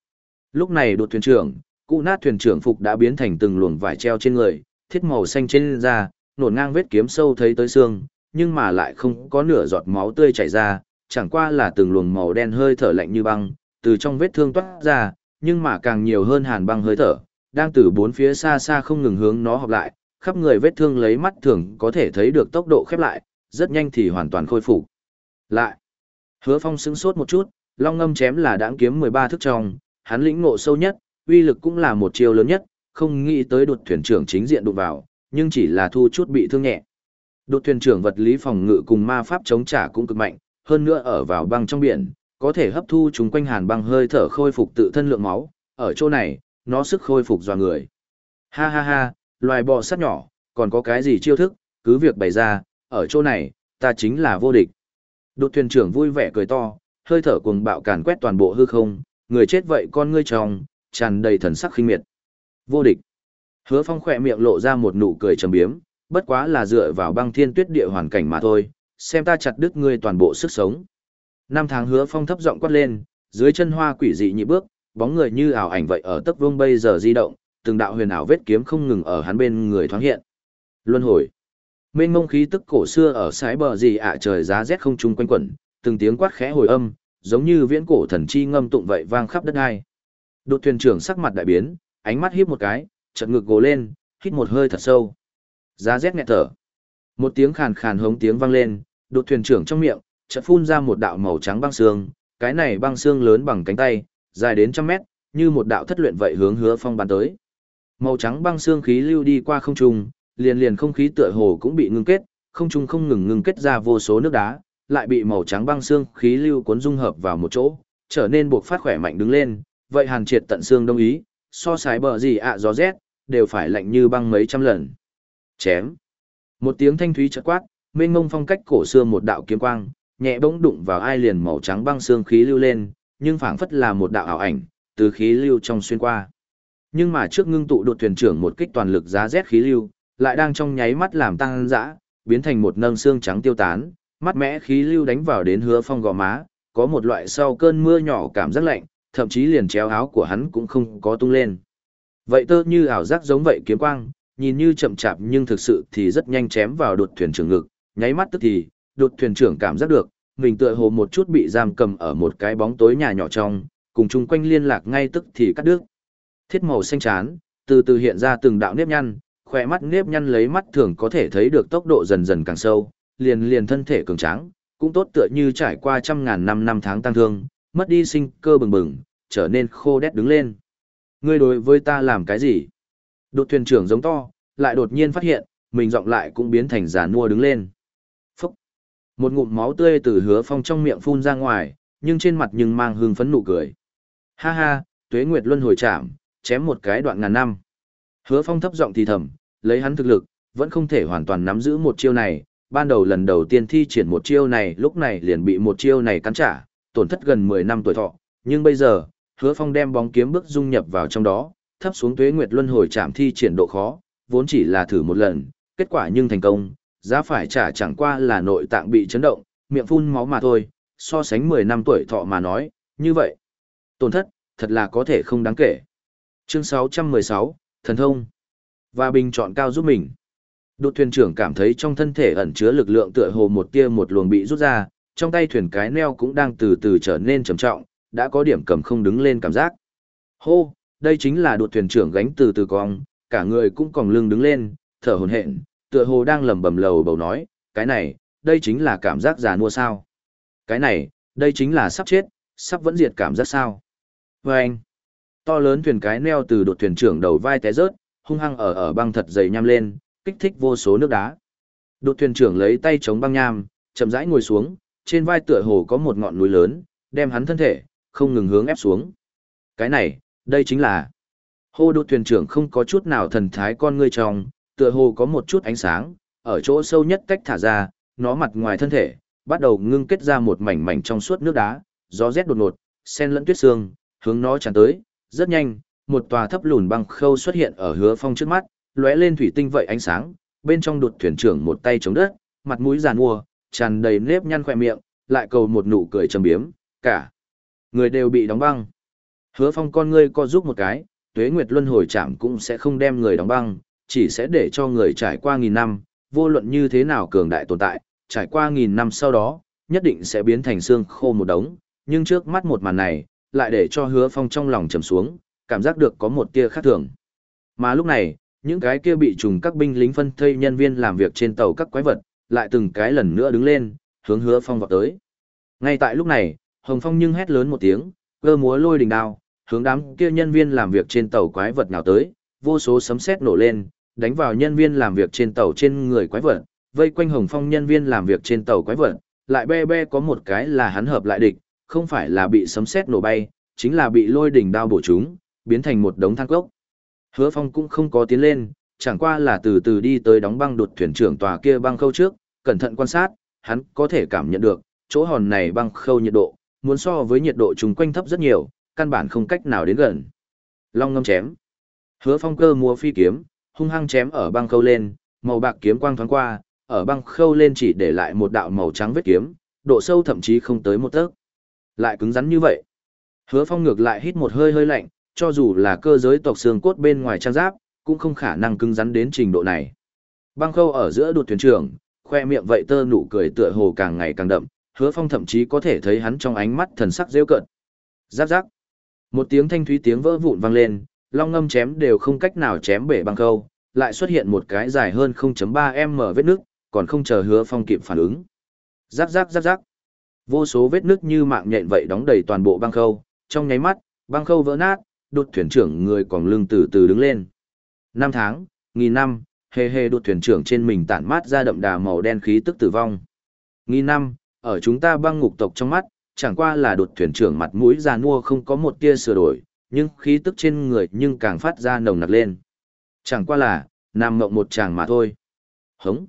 Lúc này đột thuyền trưởng, cụ nát thuyền trưởng phục đã biến thành từng luồng vải treo trên người, thiết màu xanh trên da, nổn ngang vết kiếm sâu thấy tới xương, nhưng mà lại không có nửa giọt máu tươi chảy ra, chẳng qua là từng luồng màu đen hơi thở lạnh như băng, từ trong vết thương toát ra, nhưng mà càng nhiều hơn hàn băng hơi thở, đang từ bốn phía xa xa không ngừng hướng nó hợp lại, khắp người vết thương lấy mắt thường có thể thấy được tốc độ khép lại, rất nhanh thì hoàn toàn khôi phục. Lại, hứa phong sững sốt một chút, long ngâm chém là đãng kiếm 13 thức trong, hắn lĩnh ngộ sâu nhất, uy lực cũng là một chiêu lớn nhất, không nghĩ tới đột thuyền trưởng chính diện đụng vào, nhưng chỉ là thu chút bị thương nhẹ. Đột thuyền trưởng vật lý phòng ngự cùng ma pháp chống trả cũng cực mạnh, hơn nữa ở vào băng trong biển, có thể hấp thu chúng quanh hàn băng hơi thở khôi phục tự thân lượng máu, ở chỗ này, nó sức khôi phục dò người. Ha ha ha, loài bò sát nhỏ, còn có cái gì chiêu thức, cứ việc bày ra, ở chỗ này, ta chính là vô địch. Đột thuyền trưởng vui vẻ cười to, hơi thở cuồng bạo càn quét toàn bộ hư không, người chết vậy con ngươi tròng tràn đầy thần sắc khinh miệt. Vô địch. Hứa Phong khỏe miệng lộ ra một nụ cười trầm biếm, bất quá là dựa vào băng thiên tuyết địa hoàn cảnh mà thôi, xem ta chặt đứt ngươi toàn bộ sức sống. Năm tháng Hứa Phong thấp giọng quát lên, dưới chân hoa quỷ dị nhị bước, bóng người như ảo ảnh vậy ở tấc vương bây giờ di động, từng đạo huyền ảo vết kiếm không ngừng ở hắn bên người thoáng hiện. Luân hồi. Mênh mông khí tức cổ xưa ở sái bờ gì ạ trời giá rét không trung quanh quẩn, từng tiếng quát khẽ hồi âm, giống như viễn cổ thần chi ngâm tụng vậy vang khắp đất ai. Đột thuyền trưởng sắc mặt đại biến, ánh mắt híp một cái, chợt ngực gồ lên, hít một hơi thật sâu. Giá rét nghẹt thở. Một tiếng khàn khàn hống tiếng vang lên, đột thuyền trưởng trong miệng, chợt phun ra một đạo màu trắng băng xương, cái này băng xương lớn bằng cánh tay, dài đến trăm mét, như một đạo thất luyện vậy hướng hứa phong bàn tới. Màu trắng băng xương khí lưu đi qua không trung, liền liền không khí tựa hồ cũng bị ngưng kết, không trung không ngừng ngưng kết ra vô số nước đá, lại bị màu trắng băng xương khí lưu cuốn dung hợp vào một chỗ, trở nên buộc phát khỏe mạnh đứng lên, vậy hàn triệt tận xương đông ý, so sánh bờ gì ạ gió rét, đều phải lạnh như băng mấy trăm lần. Chém. Một tiếng thanh thúy chợt quát, mênh mông phong cách cổ xưa một đạo kiếm quang, nhẹ bỗng đụng vào ai liền màu trắng băng xương khí lưu lên, nhưng phảng phất là một đạo ảo ảnh, từ khí lưu trong xuyên qua. Nhưng mà trước ngưng tụ đột thuyền trưởng một kích toàn lực giá rét khí lưu, lại đang trong nháy mắt làm tăng dã, biến thành một nâng xương trắng tiêu tán, mắt mẽ khí lưu đánh vào đến hứa phong gò má, có một loại sau cơn mưa nhỏ cảm giác lạnh, thậm chí liền chéo áo của hắn cũng không có tung lên. Vậy tơ như ảo giác giống vậy kiếm quang, nhìn như chậm chạp nhưng thực sự thì rất nhanh chém vào đột thuyền trưởng ngực, nháy mắt tức thì, đột thuyền trưởng cảm giác được, mình tựa hồ một chút bị giam cầm ở một cái bóng tối nhà nhỏ trong, cùng chung quanh liên lạc ngay tức thì cắt đứt. Thiết màu xanh chán, từ từ hiện ra từng đạo nếp nhăn, khỏe mắt nếp nhăn lấy mắt thường có thể thấy được tốc độ dần dần càng sâu, liền liền thân thể cường tráng, cũng tốt tựa như trải qua trăm ngàn năm năm tháng tăng thương, mất đi sinh cơ bừng bừng, trở nên khô đét đứng lên. Ngươi đối với ta làm cái gì? Đột thuyền trưởng giống to, lại đột nhiên phát hiện, mình giọng lại cũng biến thành giả nua đứng lên. Phúc! Một ngụm máu tươi từ hứa phong trong miệng phun ra ngoài, nhưng trên mặt nhưng mang hương phấn nụ cười. Ha ha, tuế nguyệt luân hồi chạm, chém một cái đoạn ngàn năm. Hứa phong thấp giọng thì thầm, lấy hắn thực lực, vẫn không thể hoàn toàn nắm giữ một chiêu này, ban đầu lần đầu tiên thi triển một chiêu này lúc này liền bị một chiêu này cắn trả, tổn thất gần 10 năm tuổi thọ, nhưng bây giờ, hứa phong đem bóng kiếm bước dung nhập vào trong đó, thấp xuống tuế nguyệt luân hồi chạm thi triển độ khó, vốn chỉ là thử một lần, kết quả nhưng thành công, giá phải trả chẳng qua là nội tạng bị chấn động, miệng phun máu mà thôi, so sánh 10 năm tuổi thọ mà nói, như vậy, tổn thất, thật là có thể không đáng kể. Chương 616, Thần Thông và bình chọn cao giúp mình. Đột thuyền trưởng cảm thấy trong thân thể ẩn chứa lực lượng tựa hồ một tia một luồng bị rút ra, trong tay thuyền cái neo cũng đang từ từ trở nên trầm trọng, đã có điểm cầm không đứng lên cảm giác. Hô, đây chính là đột thuyền trưởng gánh từ từ cong, cả người cũng còn lưng đứng lên, thở hổn hển, tựa hồ đang lẩm bẩm lầu bầu nói, cái này, đây chính là cảm giác già nua sao? Cái này, đây chính là sắp chết, sắp vẫn diệt cảm giác sao? Và anh, to lớn thuyền cái neo từ đột thuyền trưởng đầu vai té rớt, hung hăng ở ở băng thật dày nham lên, kích thích vô số nước đá. Đột thuyền trưởng lấy tay chống băng nham, chậm rãi ngồi xuống, trên vai tựa hồ có một ngọn núi lớn, đem hắn thân thể, không ngừng hướng ép xuống. Cái này, đây chính là... Hô đột thuyền trưởng không có chút nào thần thái con ngươi trong, tựa hồ có một chút ánh sáng, ở chỗ sâu nhất cách thả ra, nó mặt ngoài thân thể, bắt đầu ngưng kết ra một mảnh mảnh trong suốt nước đá, gió rét đột ngột, sen lẫn tuyết sương, hướng nó tràn tới, rất nhanh, một tòa thấp lùn băng khâu xuất hiện ở hứa phong trước mắt, lóe lên thủy tinh vậy ánh sáng, bên trong đột thuyền trưởng một tay chống đất, mặt mũi giàn mua, tràn đầy nếp nhăn khỏe miệng, lại cầu một nụ cười trầm biếm, cả người đều bị đóng băng. Hứa Phong con ngươi co giúp một cái, Tuế Nguyệt Luân hồi chạm cũng sẽ không đem người đóng băng, chỉ sẽ để cho người trải qua nghìn năm, vô luận như thế nào cường đại tồn tại, trải qua nghìn năm sau đó, nhất định sẽ biến thành xương khô một đống, nhưng trước mắt một màn này, lại để cho Hứa Phong trong lòng trầm xuống, cảm giác được có một tia khác thường. Mà lúc này, những cái kia bị trùng các binh lính phân thây nhân viên làm việc trên tàu các quái vật, lại từng cái lần nữa đứng lên, hướng hứa phong vào tới. Ngay tại lúc này, Hồng Phong nhưng hét lớn một tiếng, cơ múa lôi đình đao, hướng đám kia nhân viên làm việc trên tàu quái vật nào tới, vô số sấm sét nổ lên, đánh vào nhân viên làm việc trên tàu trên người quái vật, vây quanh Hồng Phong nhân viên làm việc trên tàu quái vật, lại be be có một cái là hắn hợp lại địch, không phải là bị sấm sét nổ bay, chính là bị lôi đỉnh đao bổ chúng biến thành một đống than cốc. Hứa Phong cũng không có tiến lên, chẳng qua là từ từ đi tới đóng băng đột thuyền trưởng tòa kia băng khâu trước, cẩn thận quan sát, hắn có thể cảm nhận được, chỗ hòn này băng khâu nhiệt độ, muốn so với nhiệt độ chung quanh thấp rất nhiều, căn bản không cách nào đến gần. Long ngâm chém. Hứa phong cơ mua phi kiếm, hung hăng chém ở băng khâu lên, màu bạc kiếm quang thoáng qua, ở băng khâu lên chỉ để lại một đạo màu trắng vết kiếm, độ sâu thậm chí không tới một tấc. Lại cứng rắn như vậy. Hứa phong ngược lại hít một hơi hơi lạnh, cho dù là cơ giới tộc xương cốt bên ngoài trang giáp, cũng không khả năng cứng rắn đến trình độ này. Băng khâu ở giữa đột thuyền trưởng, khoe miệng vậy tơ nụ cười tựa hồ càng ngày càng đậm, hứa phong thậm chí có thể thấy hắn trong ánh mắt thần sắc rêu cợt. Giáp giáp. Một tiếng thanh thúy tiếng vỡ vụn vang lên, long ngâm chém đều không cách nào chém bể băng khâu, lại xuất hiện một cái dài hơn 0.3 m vết nước, còn không chờ hứa phong kịp phản ứng. Giáp giáp giáp giáp. Vô số vết nước như mạng nhện vậy đóng đầy toàn bộ băng khâu, trong nháy mắt, băng khâu vỡ nát, đột thuyền trưởng người còn lưng từ từ đứng lên. Năm tháng, nghìn năm, hề hề đột thuyền trưởng trên mình tản mát ra đậm đà màu đen khí tức tử vong. Nghìn năm, ở chúng ta băng ngục tộc trong mắt, chẳng qua là đột thuyền trưởng mặt mũi già nua không có một tia sửa đổi, nhưng khí tức trên người nhưng càng phát ra nồng nặc lên. Chẳng qua là, nam ngộng một chàng mà thôi. Hống.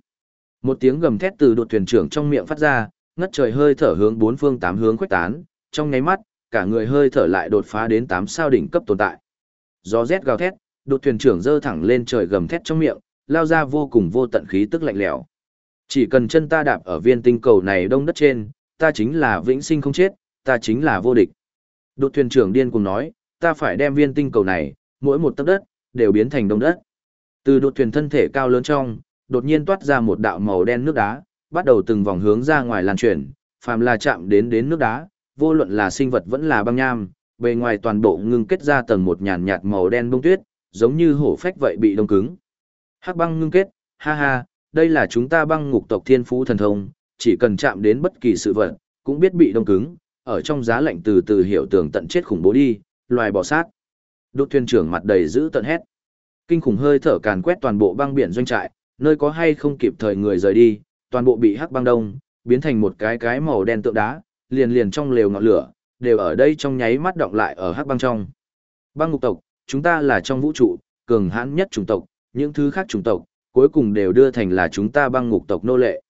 Một tiếng gầm thét từ đột thuyền trưởng trong miệng phát ra, ngất trời hơi thở hướng bốn phương tám hướng khuếch tán, trong nháy mắt, cả người hơi thở lại đột phá đến tám sao đỉnh cấp tồn tại. Gió rét gào thét, đột thuyền trưởng dơ thẳng lên trời gầm thét trong miệng, lao ra vô cùng vô tận khí tức lạnh lẽo. Chỉ cần chân ta đạp ở viên tinh cầu này đông đất trên, ta chính là vĩnh sinh không chết, ta chính là vô địch. Đột thuyền trưởng điên cùng nói, ta phải đem viên tinh cầu này, mỗi một tấc đất, đều biến thành đông đất. Từ đột thuyền thân thể cao lớn trong, đột nhiên toát ra một đạo màu đen nước đá, bắt đầu từng vòng hướng ra ngoài lan truyền, phàm là chạm đến đến nước đá, vô luận là sinh vật vẫn là băng nham, bề ngoài toàn bộ ngưng kết ra tầng một nhàn nhạt màu đen bông tuyết, giống như hổ phách vậy bị đông cứng. Hắc băng ngưng kết, ha ha, đây là chúng ta băng ngục tộc thiên phú thần thông, chỉ cần chạm đến bất kỳ sự vật, cũng biết bị đông cứng, ở trong giá lạnh từ từ hiểu tưởng tận chết khủng bố đi, loài bò sát. Đột thuyền trưởng mặt đầy giữ tận hét. Kinh khủng hơi thở càn quét toàn bộ băng biển doanh trại, nơi có hay không kịp thời người rời đi, toàn bộ bị hắc băng đông, biến thành một cái cái màu đen tượng đá, liền liền trong lều ngọn lửa, đều ở đây trong nháy mắt động lại ở hắc băng trong. Băng ngục tộc, chúng ta là trong vũ trụ, cường hãn nhất chủng tộc, những thứ khác chủng tộc, cuối cùng đều đưa thành là chúng ta băng ngục tộc nô lệ.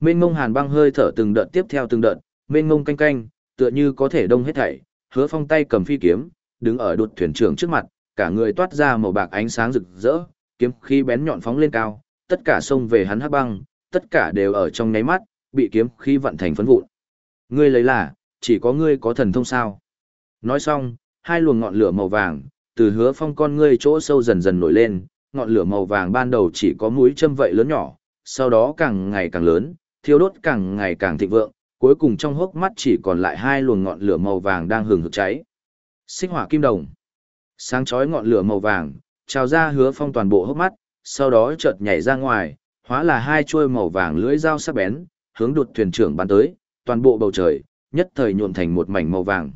Mênh mông hàn băng hơi thở từng đợt tiếp theo từng đợt, mênh mông canh canh, tựa như có thể đông hết thảy, hứa phong tay cầm phi kiếm, đứng ở đột thuyền trưởng trước mặt, cả người toát ra màu bạc ánh sáng rực rỡ, kiếm khí bén nhọn phóng lên cao, tất cả xông về hắn hắc băng, tất cả đều ở trong nháy mắt, bị kiếm khí vận thành phấn vụn. Ngươi lấy là, chỉ có ngươi có thần thông sao. Nói xong, hai luồng ngọn lửa màu vàng, từ hứa phong con ngươi chỗ sâu dần dần nổi lên, ngọn lửa màu vàng ban đầu chỉ có mũi châm vậy lớn nhỏ, sau đó càng ngày càng lớn, thiêu đốt càng ngày càng thịnh vượng, cuối cùng trong hốc mắt chỉ còn lại hai luồng ngọn lửa màu vàng đang hừng hực cháy. Xích hỏa kim đồng. Sáng chói ngọn lửa màu vàng, trào ra hứa phong toàn bộ hốc mắt, sau đó chợt nhảy ra ngoài, hóa là hai chuôi màu vàng lưỡi dao sắc bén, hướng đột thuyền trưởng bắn tới, toàn bộ bầu trời, nhất thời nhuộm thành một mảnh màu vàng.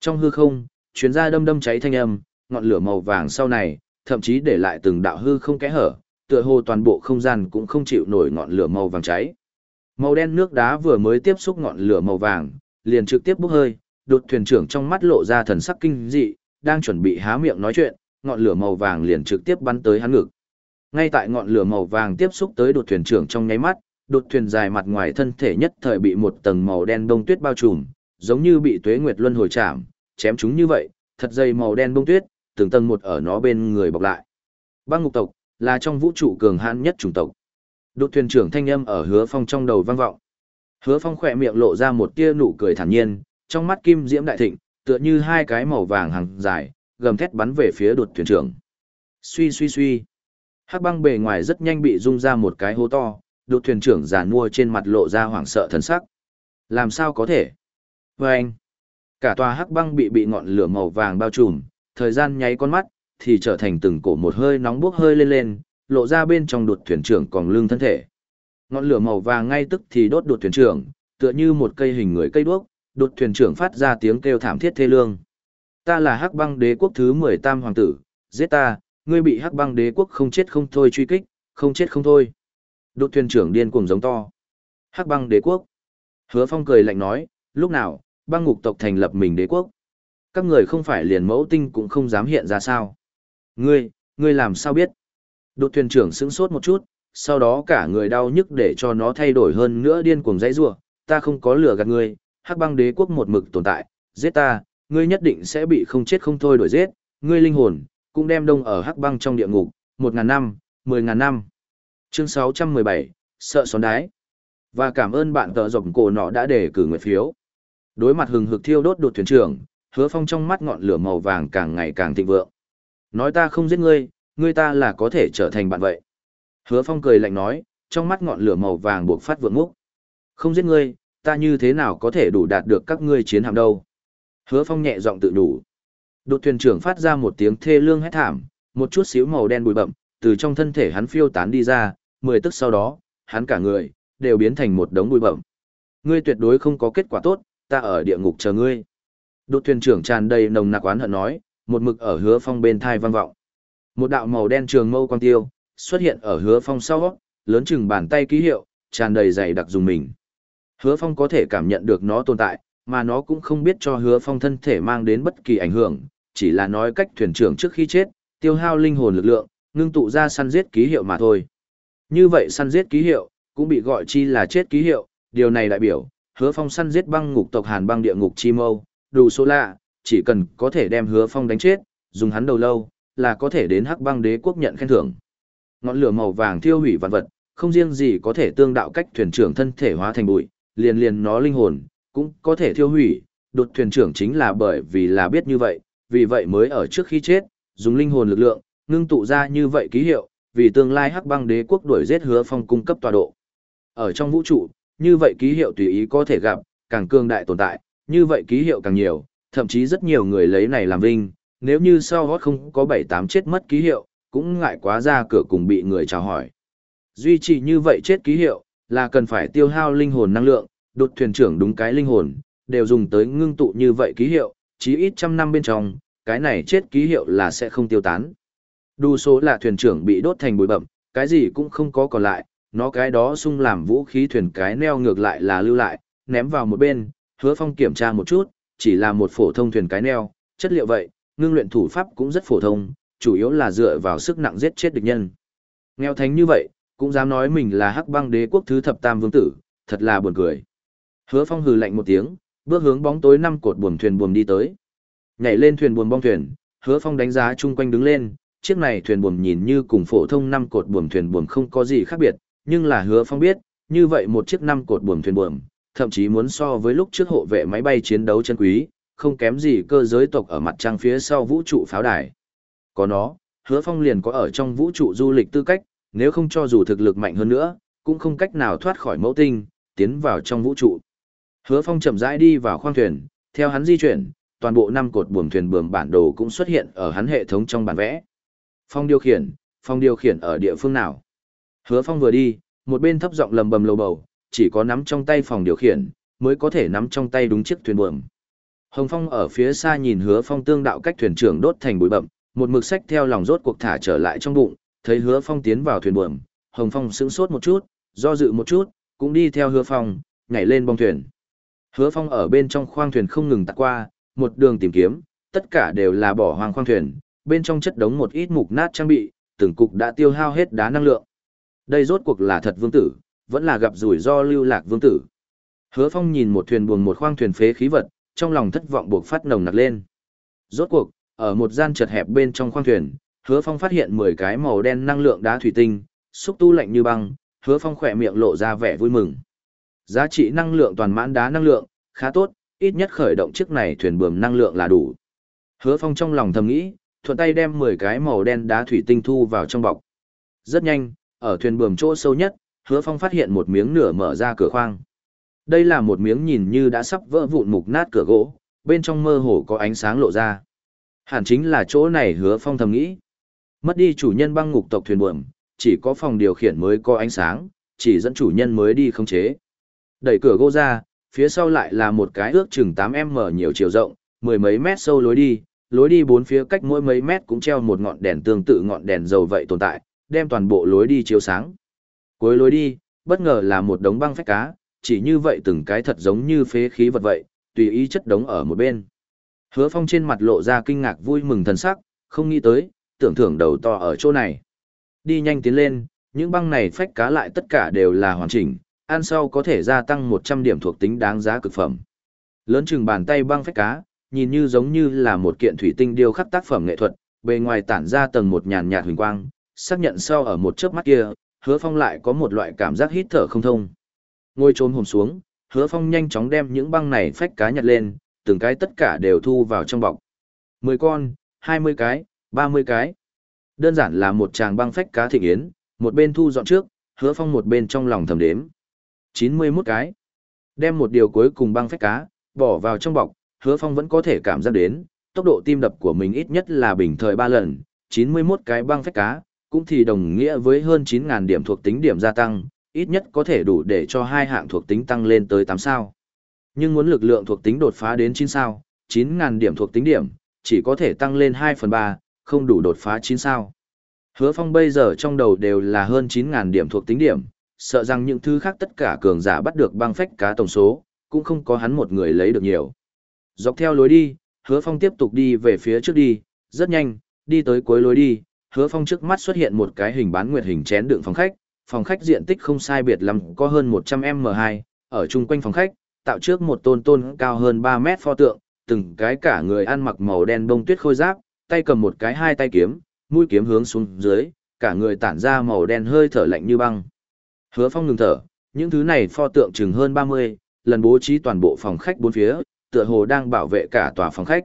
Trong hư không, chuyến ra đâm đâm cháy thanh âm, ngọn lửa màu vàng sau này, thậm chí để lại từng đạo hư không kẽ hở, tựa hồ toàn bộ không gian cũng không chịu nổi ngọn lửa màu vàng cháy. Màu đen nước đá vừa mới tiếp xúc ngọn lửa màu vàng, liền trực tiếp bốc hơi, đột thuyền trưởng trong mắt lộ ra thần sắc kinh dị, đang chuẩn bị há miệng nói chuyện, ngọn lửa màu vàng liền trực tiếp bắn tới hắn ngực. Ngay tại ngọn lửa màu vàng tiếp xúc tới đột thuyền trưởng trong nháy mắt, đột thuyền dài mặt ngoài thân thể nhất thời bị một tầng màu đen bông tuyết bao trùm, giống như bị tuế nguyệt luân hồi chạm, chém chúng như vậy, thật dày màu đen bông tuyết, từng tầng một ở nó bên người bọc lại. Băng ngục tộc là trong vũ trụ cường hãn nhất chủng tộc. Đột thuyền trưởng thanh âm ở Hứa Phong trong đầu vang vọng. Hứa Phong khỏe miệng lộ ra một tia nụ cười thản nhiên, trong mắt kim diễm đại thịnh, tựa như hai cái màu vàng hàng dài, gầm thét bắn về phía đột thuyền trưởng. Suy suy suy. Hắc băng bề ngoài rất nhanh bị rung ra một cái hố to, đột thuyền trưởng giàn mua trên mặt lộ ra hoảng sợ thần sắc. Làm sao có thể? Và anh, cả tòa hắc băng bị bị ngọn lửa màu vàng bao trùm, thời gian nháy con mắt, thì trở thành từng cổ một hơi nóng bốc hơi lên lên, lộ ra bên trong đột thuyền trưởng còn lưng thân thể. Ngọn lửa màu vàng ngay tức thì đốt đột thuyền trưởng, tựa như một cây hình người cây đuốc, đột thuyền trưởng phát ra tiếng kêu thảm thiết thê lương. Ta là hắc băng đế quốc thứ mười tam hoàng tử, giết ta, ngươi bị hắc băng đế quốc không chết không thôi truy kích, không chết không thôi. Đột thuyền trưởng điên cuồng giống to. Hắc băng đế quốc. Hứa phong cười lạnh nói, lúc nào, băng ngục tộc thành lập mình đế quốc. Các người không phải liền mẫu tinh cũng không dám hiện ra sao. Ngươi, ngươi làm sao biết? Đột thuyền trưởng sững sốt một chút, sau đó cả người đau nhức để cho nó thay đổi hơn nữa điên cuồng dãy rủa, ta không có lửa gạt ngươi, Hắc Băng Đế quốc một mực tồn tại, giết ta, ngươi nhất định sẽ bị không chết không thôi đổi giết, ngươi linh hồn, cũng đem đông ở hắc băng trong địa ngục, một ngàn năm, mười ngàn năm. Chương 617, sợ xón đái. Và cảm ơn bạn tợ rộng cổ nọ đã để cử nguyện phiếu. Đối mặt hừng hực thiêu đốt đột thuyền trưởng, hứa phong trong mắt ngọn lửa màu vàng càng ngày càng thịnh vượng. Nói ta không giết ngươi, ngươi ta là có thể trở thành bạn vậy. Hứa phong cười lạnh nói, trong mắt ngọn lửa màu vàng buộc phát vượng múc. Không giết ngươi, ta như thế nào có thể đủ đạt được các ngươi chiến hạm đâu. Hứa phong nhẹ giọng tự đủ. Đột thuyền trưởng phát ra một tiếng thê lương hét thảm, một chút xíu màu đen bụi bậm, từ trong thân thể hắn phiêu tán đi ra, mười tức sau đó, hắn cả người, đều biến thành một đống bụi bẩm. Ngươi tuyệt đối không có kết quả tốt, ta ở địa ngục chờ ngươi. Đột thuyền trưởng tràn đầy nồng nặc oán hận nói, một mực ở hứa phong bên thai vang vọng. Một đạo màu đen trường mâu quang tiêu, xuất hiện ở hứa phong sau, lớn chừng bàn tay ký hiệu, tràn đầy dày đặc dùng mình. Hứa phong có thể cảm nhận được nó tồn tại, mà nó cũng không biết cho hứa phong thân thể mang đến bất kỳ ảnh hưởng, chỉ là nói cách thuyền trưởng trước khi chết, tiêu hao linh hồn lực lượng, ngưng tụ ra săn giết ký hiệu mà thôi. Như vậy săn giết ký hiệu, cũng bị gọi chi là chết ký hiệu, điều này đại biểu, hứa phong săn giết băng ngục tộc hàn băng địa ngục chi mâu, đủ số lạ, chỉ cần có thể đem hứa phong đánh chết, dùng hắn đầu lâu, là có thể đến hắc băng đế quốc nhận khen thưởng. Ngọn lửa màu vàng thiêu hủy vạn vật, không riêng gì có thể tương đạo cách thuyền trưởng thân thể hóa thành bụi, liền liền nó linh hồn, cũng có thể thiêu hủy, đột thuyền trưởng chính là bởi vì là biết như vậy, vì vậy mới ở trước khi chết, dùng linh hồn lực lượng, ngưng tụ ra như vậy ký hiệu, vì tương lai hắc băng đế quốc đuổi giết hứa phong cung cấp tọa độ. Ở trong vũ trụ, như vậy ký hiệu tùy ý có thể gặp, càng cương đại tồn tại, như vậy ký hiệu càng nhiều, thậm chí rất nhiều người lấy này làm vinh, nếu như sau hót không có bảy tám chết mất ký hiệu, cũng ngại quá ra cửa cùng bị người chào hỏi. Duy trì như vậy chết ký hiệu, là cần phải tiêu hao linh hồn năng lượng, đột thuyền trưởng đúng cái linh hồn, đều dùng tới ngưng tụ như vậy ký hiệu, chí ít trăm năm bên trong, cái này chết ký hiệu là sẽ không tiêu tán. Đu số là thuyền trưởng bị đốt thành bụi bậm, cái gì cũng không có còn lại, nó cái đó sung làm vũ khí thuyền cái neo ngược lại là lưu lại, ném vào một bên, hứa phong kiểm tra một chút, chỉ là một phổ thông thuyền cái neo, chất liệu vậy, ngưng luyện thủ pháp cũng rất phổ thông, chủ yếu là dựa vào sức nặng giết chết địch nhân. Nghèo thánh như vậy, cũng dám nói mình là hắc băng đế quốc thứ thập tam vương tử, thật là buồn cười. Hứa phong hừ lạnh một tiếng, bước hướng bóng tối năm cột buồm thuyền buồm đi tới. Nhảy lên thuyền buồm bong thuyền, hứa phong đánh giá chung quanh đứng lên, chiếc này thuyền buồm nhìn như cùng phổ thông năm cột buồm thuyền buồm không có gì khác biệt, nhưng là hứa phong biết, như vậy một chiếc năm cột buồm thuyền buồm, thậm chí muốn so với lúc trước hộ vệ máy bay chiến đấu chân quý, không kém gì cơ giới tộc ở mặt trăng phía sau vũ trụ pháo đài. Có nó, hứa phong liền có ở trong vũ trụ du lịch tư cách, nếu không cho dù thực lực mạnh hơn nữa, cũng không cách nào thoát khỏi mẫu tinh, tiến vào trong vũ trụ. Hứa phong chậm rãi đi vào khoang thuyền, theo hắn di chuyển, toàn bộ năm cột buồm thuyền buồm bản đồ cũng xuất hiện ở hắn hệ thống trong bản vẽ. Phong điều khiển, phong điều khiển ở địa phương nào? Hứa phong vừa đi, một bên thấp giọng lầm bầm lầu bầu, chỉ có nắm trong tay phòng điều khiển, mới có thể nắm trong tay đúng chiếc thuyền buồm. Hồng Phong ở phía xa nhìn Hứa Phong tương đạo cách thuyền trưởng đốt thành bụi bậm, một mực sách theo lòng rốt cuộc thả trở lại trong bụng, thấy Hứa Phong tiến vào thuyền buồm, Hồng Phong sững sốt một chút, do dự một chút, cũng đi theo Hứa Phong, nhảy lên bong thuyền. Hứa Phong ở bên trong khoang thuyền không ngừng tạt qua, một đường tìm kiếm, tất cả đều là bỏ hoang khoang thuyền, bên trong chất đống một ít mục nát trang bị, từng cục đã tiêu hao hết đá năng lượng. Đây rốt cuộc là thật vương tử, vẫn là gặp rủi ro lưu lạc vương tử. Hứa Phong nhìn một thuyền buồng một khoang thuyền phế khí vật, trong lòng thất vọng buộc phát nồng nặc lên. Rốt cuộc, ở một gian chật hẹp bên trong khoang thuyền, Hứa Phong phát hiện 10 cái màu đen năng lượng đá thủy tinh, xúc tu lạnh như băng, Hứa Phong khỏe miệng lộ ra vẻ vui mừng. Giá trị năng lượng toàn mãn đá năng lượng, khá tốt, ít nhất khởi động chiếc này thuyền buồm năng lượng là đủ. Hứa Phong trong lòng thầm nghĩ, thuận tay đem 10 cái màu đen đá thủy tinh thu vào trong bọc. Rất nhanh, ở thuyền bườm chỗ sâu nhất, Hứa Phong phát hiện một miếng nửa mở ra cửa khoang. Đây là một miếng nhìn như đã sắp vỡ vụn mục nát cửa gỗ, bên trong mơ hồ có ánh sáng lộ ra. Hẳn chính là chỗ này Hứa Phong thầm nghĩ. Mất đi chủ nhân băng ngục tộc thuyền bườm, chỉ có phòng điều khiển mới có ánh sáng, chỉ dẫn chủ nhân mới đi khống chế. Đẩy cửa gỗ ra, phía sau lại là một cái ước chừng 8m nhiều chiều rộng, mười mấy mét sâu lối đi, lối đi bốn phía cách mỗi mấy mét cũng treo một ngọn đèn tương tự ngọn đèn dầu vậy tồn tại, đem toàn bộ lối đi chiếu sáng. Cuối lối đi, bất ngờ là một đống băng phách cá, chỉ như vậy từng cái thật giống như phế khí vật vậy, tùy ý chất đống ở một bên. Hứa Phong trên mặt lộ ra kinh ngạc vui mừng thần sắc, không nghĩ tới, tưởng thưởng đầu to ở chỗ này. Đi nhanh tiến lên, những băng này phách cá lại tất cả đều là hoàn chỉnh, ăn sau có thể gia tăng 100 điểm thuộc tính đáng giá cực phẩm. Lớn chừng bàn tay băng phách cá, nhìn như giống như là một kiện thủy tinh điêu khắc tác phẩm nghệ thuật, bề ngoài tản ra tầng một nhàn nhạt huỳnh quang, xác nhận sau ở một chớp mắt kia, hứa phong lại có một loại cảm giác hít thở không thông. Ngồi trốn hồn xuống, hứa phong nhanh chóng đem những băng này phách cá nhặt lên, từng cái tất cả đều thu vào trong bọc. 10 con, 20 cái, 30 cái. Đơn giản là một tràng băng phách cá thịnh yến, một bên thu dọn trước, hứa phong một bên trong lòng thầm đếm. 91 cái. Đem một điều cuối cùng băng phách cá, bỏ vào trong bọc, hứa phong vẫn có thể cảm giác đến, tốc độ tim đập của mình ít nhất là bình thời ba lần, 91 cái băng phách cá, cũng thì đồng nghĩa với hơn 9.000 điểm thuộc tính điểm gia tăng, ít nhất có thể đủ để cho hai hạng thuộc tính tăng lên tới tám sao. Nhưng muốn lực lượng thuộc tính đột phá đến chín sao, 9.000 điểm thuộc tính điểm, chỉ có thể tăng lên hai phần ba không đủ đột phá chín sao. Hứa Phong bây giờ trong đầu đều là hơn 9.000 điểm thuộc tính điểm, sợ rằng những thứ khác tất cả cường giả bắt được băng phách cá tổng số, cũng không có hắn một người lấy được nhiều. Dọc theo lối đi, Hứa Phong tiếp tục đi về phía trước đi, rất nhanh, đi tới cuối lối đi, Hứa Phong trước mắt xuất hiện một cái hình bán nguyệt hình chén đựng phòng khách, phòng khách diện tích không sai biệt lắm, có hơn 100m2, ở chung quanh phòng khách, tạo trước một tôn tôn cao hơn 3 mét pho tượng, từng cái cả người ăn mặc màu đen bông tuyết khôi giáp, tay cầm một cái hai tay kiếm, mũi kiếm hướng xuống dưới, cả người tản ra màu đen hơi thở lạnh như băng. Hứa Phong ngừng thở, những thứ này pho tượng chừng hơn 30, lần bố trí toàn bộ phòng khách bốn phía, tựa hồ đang bảo vệ cả tòa phòng khách.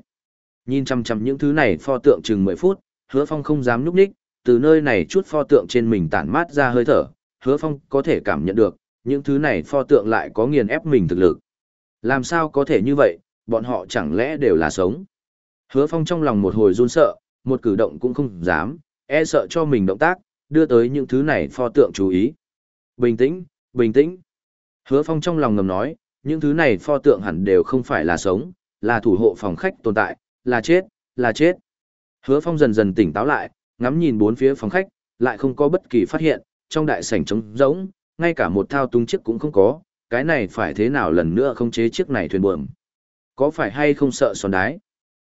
Nhìn chăm chăm những thứ này pho tượng chừng 10 phút, Hứa Phong không dám nhúc nhích, từ nơi này chút pho tượng trên mình tản mát ra hơi thở, Hứa Phong có thể cảm nhận được, những thứ này pho tượng lại có nghiền ép mình thực lực. Làm sao có thể như vậy, bọn họ chẳng lẽ đều là sống? Hứa Phong trong lòng một hồi run sợ, một cử động cũng không dám, e sợ cho mình động tác, đưa tới những thứ này pho tượng chú ý. Bình tĩnh, bình tĩnh. Hứa Phong trong lòng ngầm nói, những thứ này pho tượng hẳn đều không phải là sống, là thủ hộ phòng khách tồn tại, là chết, là chết. Hứa Phong dần dần tỉnh táo lại, ngắm nhìn bốn phía phòng khách, lại không có bất kỳ phát hiện, trong đại sảnh trống rỗng, ngay cả một thao túng chiếc cũng không có, cái này phải thế nào lần nữa không chế chiếc này thuyền buồm. Có phải hay không sợ sòn đái?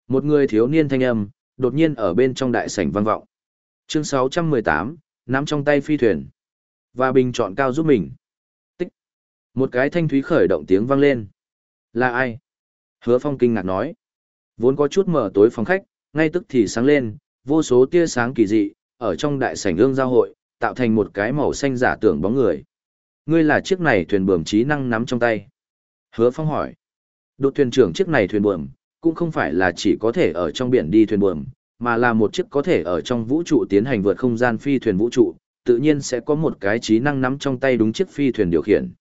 Một người thiếu niên thanh âm, đột nhiên ở bên trong đại sảnh vang vọng. Chương 618, nắm trong tay phi thuyền. Và bình chọn cao giúp mình. Một cái thanh thúy khởi động tiếng vang lên. Là ai? Hứa Phong kinh ngạc nói. Vốn có chút mở tối phòng khách, ngay tức thì sáng lên, vô số tia sáng kỳ dị, ở trong đại sảnh ương giao hội, tạo thành một cái màu xanh giả tưởng bóng người. Ngươi là chiếc này thuyền buồm trí năng nắm trong tay. Hứa Phong hỏi. Đột thuyền trưởng chiếc này thuyền buồm, cũng không phải là chỉ có thể ở trong biển đi thuyền buồm, mà là một chiếc có thể ở trong vũ trụ tiến hành vượt không gian phi thuyền vũ trụ, tự nhiên sẽ có một cái trí năng nắm trong tay đúng chiếc phi thuyền điều khiển.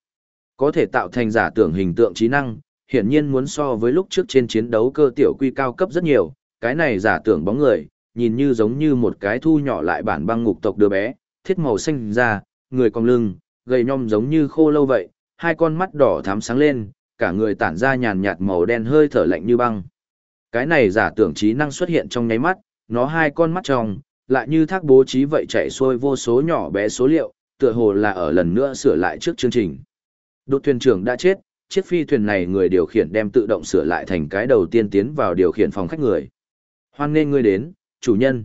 Có thể tạo thành giả tưởng hình tượng trí năng, hiển nhiên muốn so với lúc trước trên chiến đấu cơ tiểu quy cao cấp rất nhiều, cái này giả tưởng bóng người, nhìn như giống như một cái thu nhỏ lại bản băng ngục tộc đứa bé, thiết màu xanh da, người cong lưng, gầy nhom giống như khô lâu vậy, hai con mắt đỏ thắm sáng lên, cả người tản ra nhàn nhạt màu đen hơi thở lạnh như băng. Cái này giả tưởng trí năng xuất hiện trong nháy mắt, nó hai con mắt trong, lại như thác bố trí vậy chạy xuôi vô số nhỏ bé số liệu, tựa hồ là ở lần nữa sửa lại trước chương trình. Đột thuyền trưởng đã chết, chiếc phi thuyền này người điều khiển đem tự động sửa lại thành cái đầu tiên tiến vào điều khiển phòng khách người. Hoan nghênh ngươi đến, chủ nhân.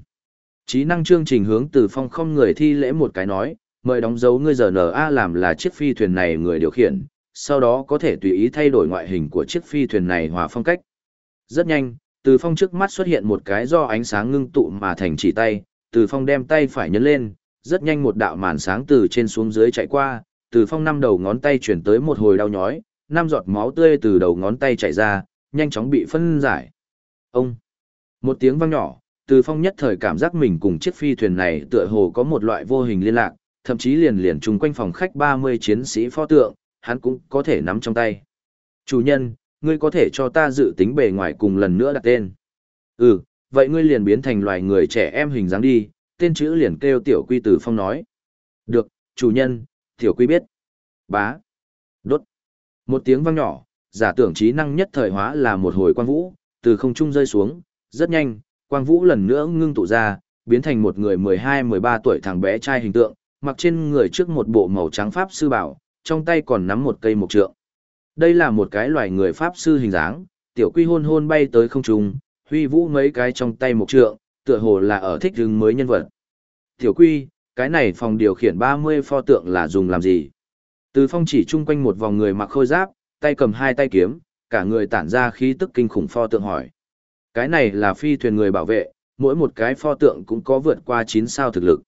Trí năng chương trình hướng từ phong không người thi lễ một cái nói, mời đóng dấu ngươi giờ NA làm là chiếc phi thuyền này người điều khiển, sau đó có thể tùy ý thay đổi ngoại hình của chiếc phi thuyền này hòa phong cách. Rất nhanh, từ phong trước mắt xuất hiện một cái do ánh sáng ngưng tụ mà thành chỉ tay, từ phong đem tay phải nhấn lên, rất nhanh một đạo màn sáng từ trên xuống dưới chạy qua, từ phong năm đầu ngón tay chuyển tới một hồi đau nhói, năm giọt máu tươi từ đầu ngón tay chảy ra, nhanh chóng bị phân giải. Ông! Một tiếng vang nhỏ, từ phong nhất thời cảm giác mình cùng chiếc phi thuyền này tựa hồ có một loại vô hình liên lạc, thậm chí liền liền chung quanh phòng khách 30 chiến sĩ pho tượng, hắn cũng có thể nắm trong tay. Chủ nhân, ngươi có thể cho ta dự tính bề ngoài cùng lần nữa đặt tên. Ừ, vậy ngươi liền biến thành loài người trẻ em hình dáng đi, tên chữ liền kêu tiểu quy từ phong nói. Được, chủ nhân, tiểu quy biết. Bá. Đốt. Một tiếng vang nhỏ, giả tưởng trí năng nhất thời hóa là một hồi quang vũ, từ không trung rơi xuống, rất nhanh, quang vũ lần nữa ngưng tụ ra, biến thành một người 12-13 tuổi thằng bé trai hình tượng, mặc trên người trước một bộ màu trắng pháp sư bảo, trong tay còn nắm một cây mộc trượng. Đây là một cái loài người pháp sư hình dáng, tiểu quy hôn hôn bay tới không trung, huy vũ mấy cái trong tay mộc trượng, tựa hồ là ở thích hứng mới nhân vật. Tiểu quy, cái này phòng điều khiển 30 pho tượng là dùng làm gì? Từ phong chỉ chung quanh một vòng người mặc khôi giáp, tay cầm hai tay kiếm, cả người tản ra khí tức kinh khủng pho tượng hỏi. Cái này là phi thuyền người bảo vệ, mỗi một cái pho tượng cũng có vượt qua 9 sao thực lực.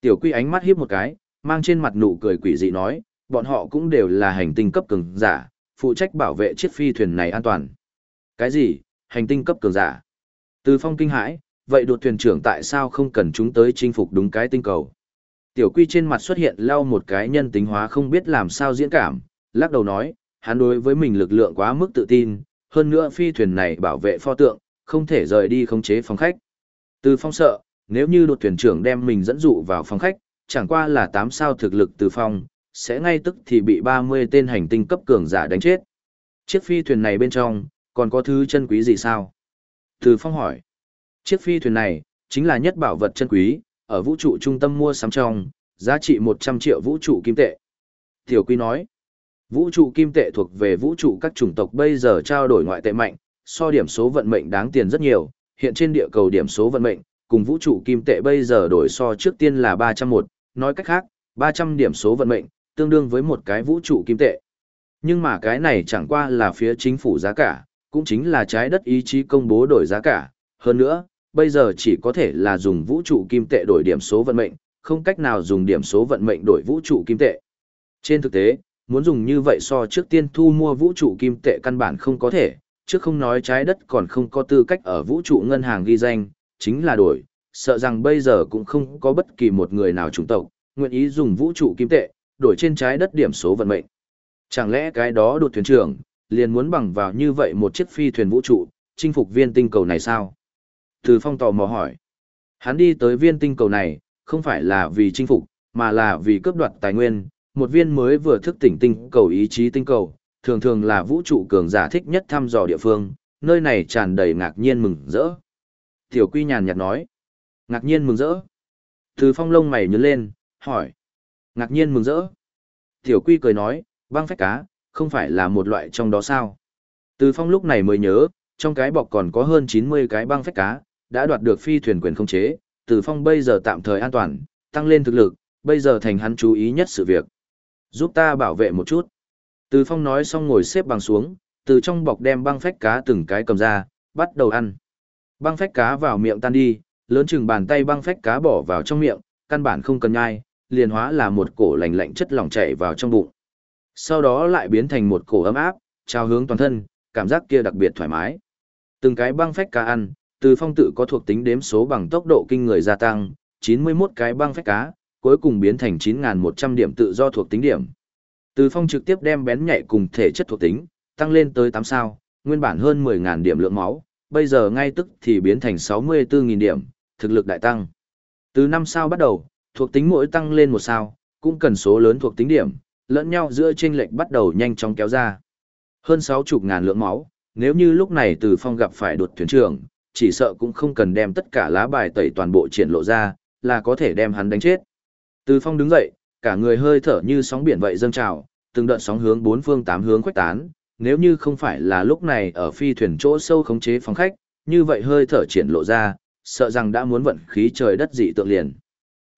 Tiểu quy ánh mắt hiếp một cái, mang trên mặt nụ cười quỷ dị nói, bọn họ cũng đều là hành tinh cấp cường giả, phụ trách bảo vệ chiếc phi thuyền này an toàn. Cái gì? Hành tinh cấp cường giả? Từ phong kinh hãi, vậy đột thuyền trưởng tại sao không cần chúng tới chinh phục đúng cái tinh cầu? Tiểu quy trên mặt xuất hiện lau một cái nhân tính hóa không biết làm sao diễn cảm, lắc đầu nói, hắn đối với mình lực lượng quá mức tự tin, hơn nữa phi thuyền này bảo vệ pho tượng, không thể rời đi khống chế phòng khách. Từ phong sợ, nếu như đột thuyền trưởng đem mình dẫn dụ vào phòng khách, chẳng qua là 8 sao thực lực từ phong, sẽ ngay tức thì bị 30 tên hành tinh cấp cường giả đánh chết. Chiếc phi thuyền này bên trong, còn có thứ chân quý gì sao? Từ phong hỏi. Chiếc phi thuyền này, chính là nhất bảo vật chân quý, ở vũ trụ trung tâm mua sắm trong, giá trị 100 triệu vũ trụ kim tệ. Tiểu Quy nói, vũ trụ kim tệ thuộc về vũ trụ các chủng tộc bây giờ trao đổi ngoại tệ mạnh, so điểm số vận mệnh đáng tiền rất nhiều, hiện trên địa cầu điểm số vận mệnh, cùng vũ trụ kim tệ bây giờ đổi so trước tiên là 301, nói cách khác, 300 điểm số vận mệnh, tương đương với một cái vũ trụ kim tệ. Nhưng mà cái này chẳng qua là phía chính phủ giá cả, cũng chính là trái đất ý chí công bố đổi giá cả. Hơn nữa, bây giờ chỉ có thể là dùng vũ trụ kim tệ đổi điểm số vận mệnh, không cách nào dùng điểm số vận mệnh đổi vũ trụ kim tệ. Trên thực tế, muốn dùng như vậy so trước tiên thu mua vũ trụ kim tệ căn bản không có thể, trước không nói trái đất còn không có tư cách ở vũ trụ ngân hàng ghi danh, chính là đổi, sợ rằng bây giờ cũng không có bất kỳ một người nào chủng tộc, nguyện ý dùng vũ trụ kim tệ, đổi trên trái đất điểm số vận mệnh. Chẳng lẽ cái đó đột thuyền trưởng, liền muốn bằng vào như vậy một chiếc phi thuyền vũ trụ, chinh phục viên tinh cầu này sao? Từ phong tò mò hỏi. Hắn đi tới viên tinh cầu này, không phải là vì chinh phục, mà là vì cướp đoạt tài nguyên. Một viên mới vừa thức tỉnh tinh cầu ý chí tinh cầu, thường thường là vũ trụ cường giả thích nhất thăm dò địa phương, nơi này tràn đầy ngạc nhiên mừng rỡ. Tiểu quy nhàn nhạt nói. Ngạc nhiên mừng rỡ. Từ phong lông mày nhớ lên, hỏi. Ngạc nhiên mừng rỡ. Tiểu quy cười nói, băng phách cá, không phải là một loại trong đó sao. Từ phong lúc này mới nhớ, trong cái bọc còn có hơn 90 cái băng phách cá, đã đoạt được phi thuyền quyền không chế, Từ Phong bây giờ tạm thời an toàn, tăng lên thực lực, bây giờ thành hắn chú ý nhất sự việc. Giúp ta bảo vệ một chút. Từ Phong nói xong ngồi xếp bằng xuống, từ trong bọc đem băng phách cá từng cái cầm ra, bắt đầu ăn. Băng phách cá vào miệng tan đi, lớn chừng bàn tay băng phách cá bỏ vào trong miệng, căn bản không cần nhai, liền hóa là một cổ lạnh lạnh chất lỏng chảy vào trong bụng. Sau đó lại biến thành một cổ ấm áp, trao hướng toàn thân, cảm giác kia đặc biệt thoải mái. Từng cái băng phách cá ăn, từ phong tự có thuộc tính đếm số bằng tốc độ kinh người gia tăng, 91 cái băng phách cá, cuối cùng biến thành 9.100 điểm tự do thuộc tính điểm. Từ phong trực tiếp đem bén nhạy cùng thể chất thuộc tính, tăng lên tới 8 sao, nguyên bản hơn 10.000 điểm lượng máu, bây giờ ngay tức thì biến thành 64.000 điểm, thực lực đại tăng. Từ 5 sao bắt đầu, thuộc tính mỗi tăng lên 1 sao, cũng cần số lớn thuộc tính điểm, lẫn nhau giữa chênh lệch bắt đầu nhanh chóng kéo ra. Hơn 60 ngàn lượng máu, nếu như lúc này Từ Phong gặp phải đột thuyền trưởng, chỉ sợ cũng không cần đem tất cả lá bài tẩy toàn bộ triển lộ ra, là có thể đem hắn đánh chết. Từ Phong đứng dậy, cả người hơi thở như sóng biển vậy dâng trào, từng đợt sóng hướng bốn phương tám hướng khuếch tán, nếu như không phải là lúc này ở phi thuyền chỗ sâu khống chế phóng khách, như vậy hơi thở triển lộ ra, sợ rằng đã muốn vận khí trời đất dị tượng liền.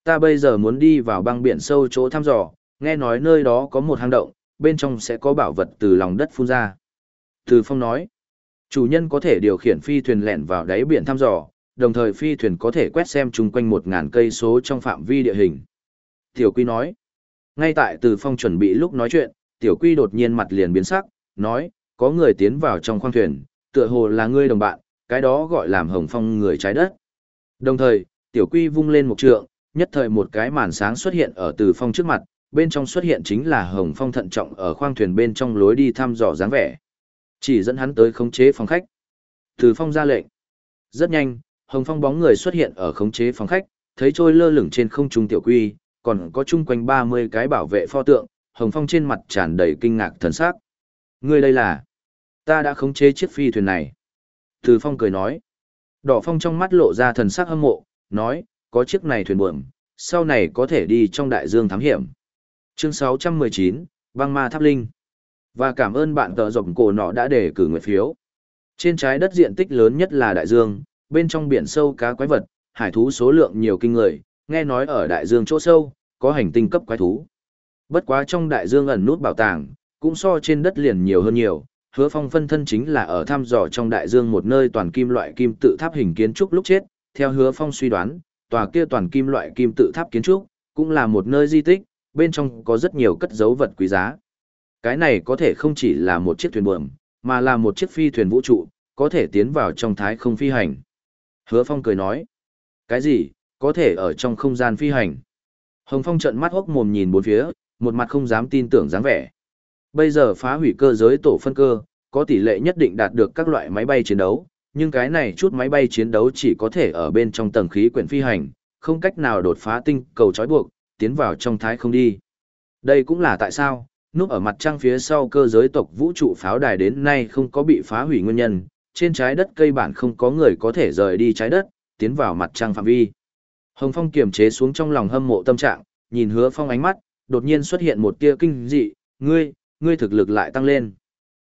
Ta bây giờ muốn đi vào băng biển sâu chỗ thăm dò, nghe nói nơi đó có một hang động, bên trong sẽ có bảo vật từ lòng đất phun ra. Từ Phong nói, chủ nhân có thể điều khiển phi thuyền lẻn vào đáy biển thăm dò, đồng thời phi thuyền có thể quét xem chung quanh 1.000 cây số trong phạm vi địa hình. Tiểu Quy nói, ngay tại Từ Phong chuẩn bị lúc nói chuyện, Tiểu Quy đột nhiên mặt liền biến sắc, nói, có người tiến vào trong khoang thuyền, tựa hồ là ngươi đồng bạn, cái đó gọi làm hồng phong người trái đất. Đồng thời, Tiểu Quy vung lên một trượng, nhất thời một cái màn sáng xuất hiện ở Từ Phong trước mặt, bên trong xuất hiện chính là Hồng Phong thận trọng ở khoang thuyền bên trong lối đi thăm dò dáng vẻ. Chỉ dẫn hắn tới khống chế phòng khách. Từ Phong ra lệnh. Rất nhanh, Hồng Phong bóng người xuất hiện ở khống chế phòng khách, thấy trôi lơ lửng trên không trung tiểu quy, còn có chung quanh 30 cái bảo vệ pho tượng, Hồng Phong trên mặt tràn đầy kinh ngạc thần sắc. Ngươi đây là? Ta đã khống chế chiếc phi thuyền này. Từ Phong cười nói. Đỏ Phong trong mắt lộ ra thần sắc hâm mộ, nói, có chiếc này thuyền buồm, sau này có thể đi trong đại dương thám hiểm. Chương 619, băng ma tháp linh. Và cảm ơn bạn tờ rộng cổ nọ đã để cử nguyện phiếu. Trên trái đất diện tích lớn nhất là đại dương, bên trong biển sâu cá quái vật, hải thú số lượng nhiều kinh người, nghe nói ở đại dương chỗ sâu, có hành tinh cấp quái thú. Bất quá trong đại dương ẩn nút bảo tàng, cũng so trên đất liền nhiều hơn nhiều, hứa phong phân thân chính là ở thăm dò trong đại dương một nơi toàn kim loại kim tự tháp hình kiến trúc lúc chết, theo hứa phong suy đoán, tòa kia toàn kim loại kim tự tháp kiến trúc, cũng là một nơi di tích, bên trong có rất nhiều cất dấu vật quý giá. Cái này có thể không chỉ là một chiếc thuyền buồm, mà là một chiếc phi thuyền vũ trụ, có thể tiến vào trong thái không phi hành. Hứa Phong cười nói, cái gì, có thể ở trong không gian phi hành. Hồng Phong trận mắt hốc mồm nhìn bốn phía, một mặt không dám tin tưởng dáng vẻ. Bây giờ phá hủy cơ giới tổ phân cơ, có tỷ lệ nhất định đạt được các loại máy bay chiến đấu, nhưng cái này chút máy bay chiến đấu chỉ có thể ở bên trong tầng khí quyển phi hành, không cách nào đột phá tinh cầu trói buộc, tiến vào trong thái không đi. Đây cũng là tại sao, núp ở mặt trăng phía sau cơ giới tộc vũ trụ pháo đài đến nay không có bị phá hủy nguyên nhân, trên trái đất cây bản không có người có thể rời đi trái đất, tiến vào mặt trăng phạm vi. Hồng Phong kiềm chế xuống trong lòng hâm mộ tâm trạng, nhìn hứa phong ánh mắt, đột nhiên xuất hiện một tia kinh dị, ngươi, ngươi thực lực lại tăng lên.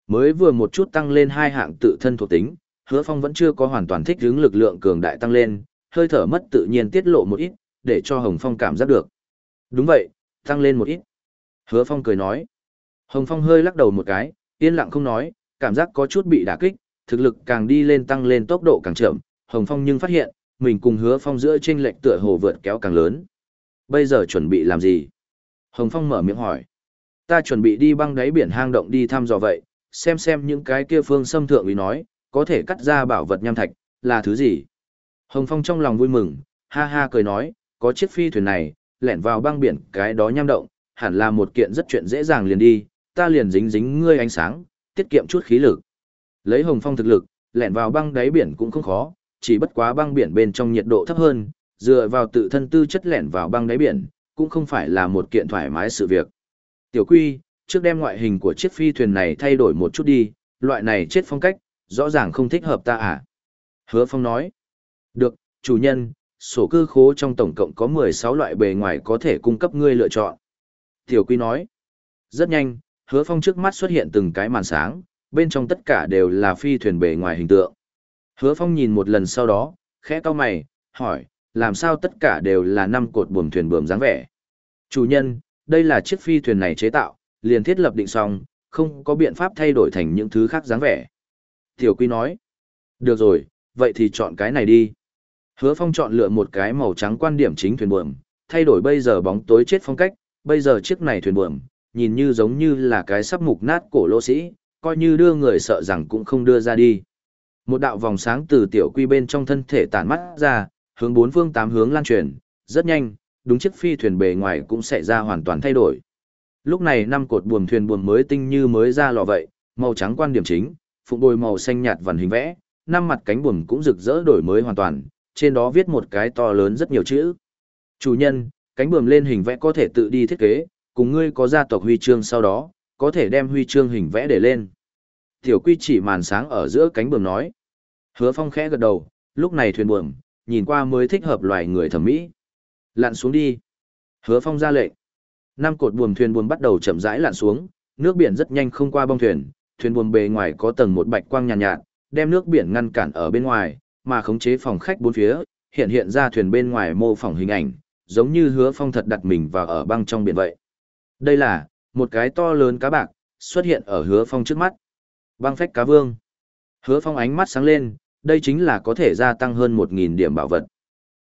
Mới vừa một chút tăng lên hai hạng tự thân thuộc tính, hứa phong vẫn chưa có hoàn toàn thích ứng lực lượng cường đại tăng lên, hơi thở mất tự nhiên tiết lộ một ít, để cho Hồng Phong cảm giác được. Đúng vậy, tăng lên một ít. Hứa Phong cười nói. Hồng Phong hơi lắc đầu một cái, yên lặng không nói, cảm giác có chút bị đả kích, thực lực càng đi lên tăng lên tốc độ càng chậm, Hồng Phong nhưng phát hiện, mình cùng Hứa Phong giữa chênh lệch tựa hồ vượt kéo càng lớn. Bây giờ chuẩn bị làm gì? Hồng Phong mở miệng hỏi. Ta chuẩn bị đi băng đáy biển hang động đi thăm dò vậy, xem xem những cái kia phương xâm thượng ý nói, có thể cắt ra bảo vật nham thạch, là thứ gì? Hồng Phong trong lòng vui mừng, ha ha cười nói, có chiếc phi thuyền này, lẻn vào băng biển cái đó nham động, hẳn là một kiện rất chuyện dễ dàng liền đi, ta liền dính dính ngươi ánh sáng, tiết kiệm chút khí lực. Lấy Hồng Phong thực lực, lẻn vào băng đáy biển cũng không khó, chỉ bất quá băng biển bên trong nhiệt độ thấp hơn, dựa vào tự thân tư chất lẻn vào băng đáy biển, cũng không phải là một kiện thoải mái sự việc. Tiểu Quy, trước đem ngoại hình của chiếc phi thuyền này thay đổi một chút đi, loại này chết phong cách, rõ ràng không thích hợp ta à. Hứa Phong nói, được, chủ nhân, sổ cư khố trong tổng cộng có 16 loại bề ngoài có thể cung cấp ngươi lựa chọn. Tiểu Quy nói, rất nhanh, hứa phong trước mắt xuất hiện từng cái màn sáng, bên trong tất cả đều là phi thuyền bề ngoài hình tượng. Hứa phong nhìn một lần sau đó, khẽ cau mày, hỏi, làm sao tất cả đều là năm cột buồm thuyền buồm dáng vẻ. Chủ nhân, đây là chiếc phi thuyền này chế tạo, liền thiết lập định xong, không có biện pháp thay đổi thành những thứ khác dáng vẻ. Tiểu Quy nói, được rồi, vậy thì chọn cái này đi. Hứa Phong chọn lựa một cái màu trắng quan điểm chính thuyền buồm, thay đổi bây giờ bóng tối chết phong cách, bây giờ chiếc này thuyền buồm, nhìn như giống như là cái sắp mục nát cổ lỗ sĩ, coi như đưa người sợ rằng cũng không đưa ra đi. Một đạo vòng sáng từ tiểu quy bên trong thân thể tản mắt ra, hướng bốn phương tám hướng lan truyền, rất nhanh, đúng chiếc phi thuyền bề ngoài cũng sẽ ra hoàn toàn thay đổi. Lúc này năm cột buồm thuyền buồm mới tinh như mới ra lò vậy, màu trắng quan điểm chính, phụng bồi màu xanh nhạt vằn hình vẽ, năm mặt cánh buồm cũng rực rỡ đổi mới hoàn toàn, trên đó viết một cái to lớn rất nhiều chữ. Chủ nhân, cánh buồm lên hình vẽ có thể tự đi thiết kế, cùng ngươi có gia tộc huy chương sau đó, có thể đem huy chương hình vẽ để lên. Tiểu quy chỉ màn sáng ở giữa cánh buồm nói. Hứa phong khẽ gật đầu, lúc này thuyền buồm, nhìn qua mới thích hợp loài người thẩm mỹ. Lặn xuống đi. Hứa phong ra lệnh. Năm cột buồm thuyền buồm bắt đầu chậm rãi lặn xuống, nước biển rất nhanh không qua bong thuyền, thuyền buồm bề ngoài có tầng một bạch quang nhàn nhạt, nhạt, đem nước biển ngăn cản ở bên ngoài, mà khống chế phòng khách bốn phía, hiện hiện ra thuyền bên ngoài mô phỏng hình ảnh, giống như hứa phong thật đặt mình vào ở băng trong biển vậy. Đây là, một cái to lớn cá bạc, xuất hiện ở hứa phong trước mắt. Băng phách cá vương. Hứa phong ánh mắt sáng lên, đây chính là có thể gia tăng hơn 1.000 điểm bảo vật.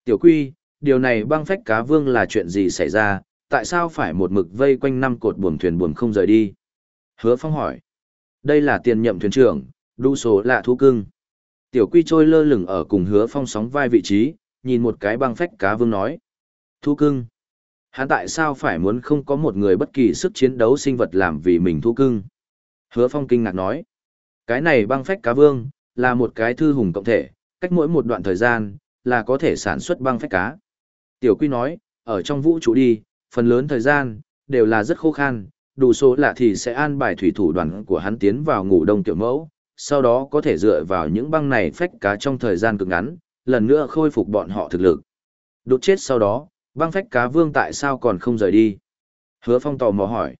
Tiểu quy, điều này băng phách cá vương là chuyện gì xảy ra, tại sao phải một mực vây quanh năm cột buồm thuyền buồm không rời đi? Hứa phong hỏi. Đây là tiền nhậm thuyền trưởng, đu số lạ thú cưng. Tiểu quy trôi lơ lửng ở cùng hứa phong sóng vai vị trí, nhìn một cái băng phách cá vương nói. Thu cưng. Hắn tại sao phải muốn không có một người bất kỳ sức chiến đấu sinh vật làm vì mình thu cưng? Hứa phong kinh ngạc nói. Cái này băng phách cá vương, là một cái thư hùng cộng thể, cách mỗi một đoạn thời gian, là có thể sản xuất băng phách cá. Tiểu quy nói, ở trong vũ trụ đi, phần lớn thời gian, đều là rất khô khan, đủ số lạ thì sẽ an bài thủy thủ đoàn của hắn tiến vào ngủ đông tiểu mẫu, sau đó có thể dựa vào những băng này phách cá trong thời gian cực ngắn, lần nữa khôi phục bọn họ thực lực. Đột chết sau đó, băng phách cá vương tại sao còn không rời đi? Hứa phong tò mò hỏi.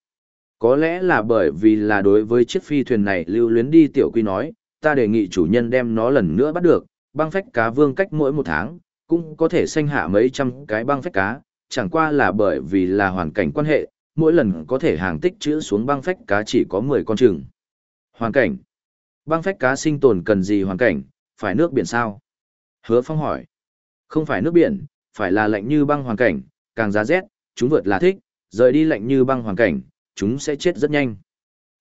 Có lẽ là bởi vì là đối với chiếc phi thuyền này lưu luyến đi tiểu quy nói, ta đề nghị chủ nhân đem nó lần nữa bắt được, băng phách cá vương cách mỗi một tháng, cũng có thể sanh hạ mấy trăm cái băng phách cá, chẳng qua là bởi vì là hoàn cảnh quan hệ, mỗi lần có thể hàng tích chữ xuống băng phách cá chỉ có 10 con chừng. Hoàn cảnh. Băng phách cá sinh tồn cần gì hoàn cảnh, phải nước biển sao? Hứa Phong hỏi. Không phải nước biển, phải là lạnh như băng hoàn cảnh, càng giá rét, chúng vượt là thích, rời đi lạnh như băng hoàn cảnh, chúng sẽ chết rất nhanh.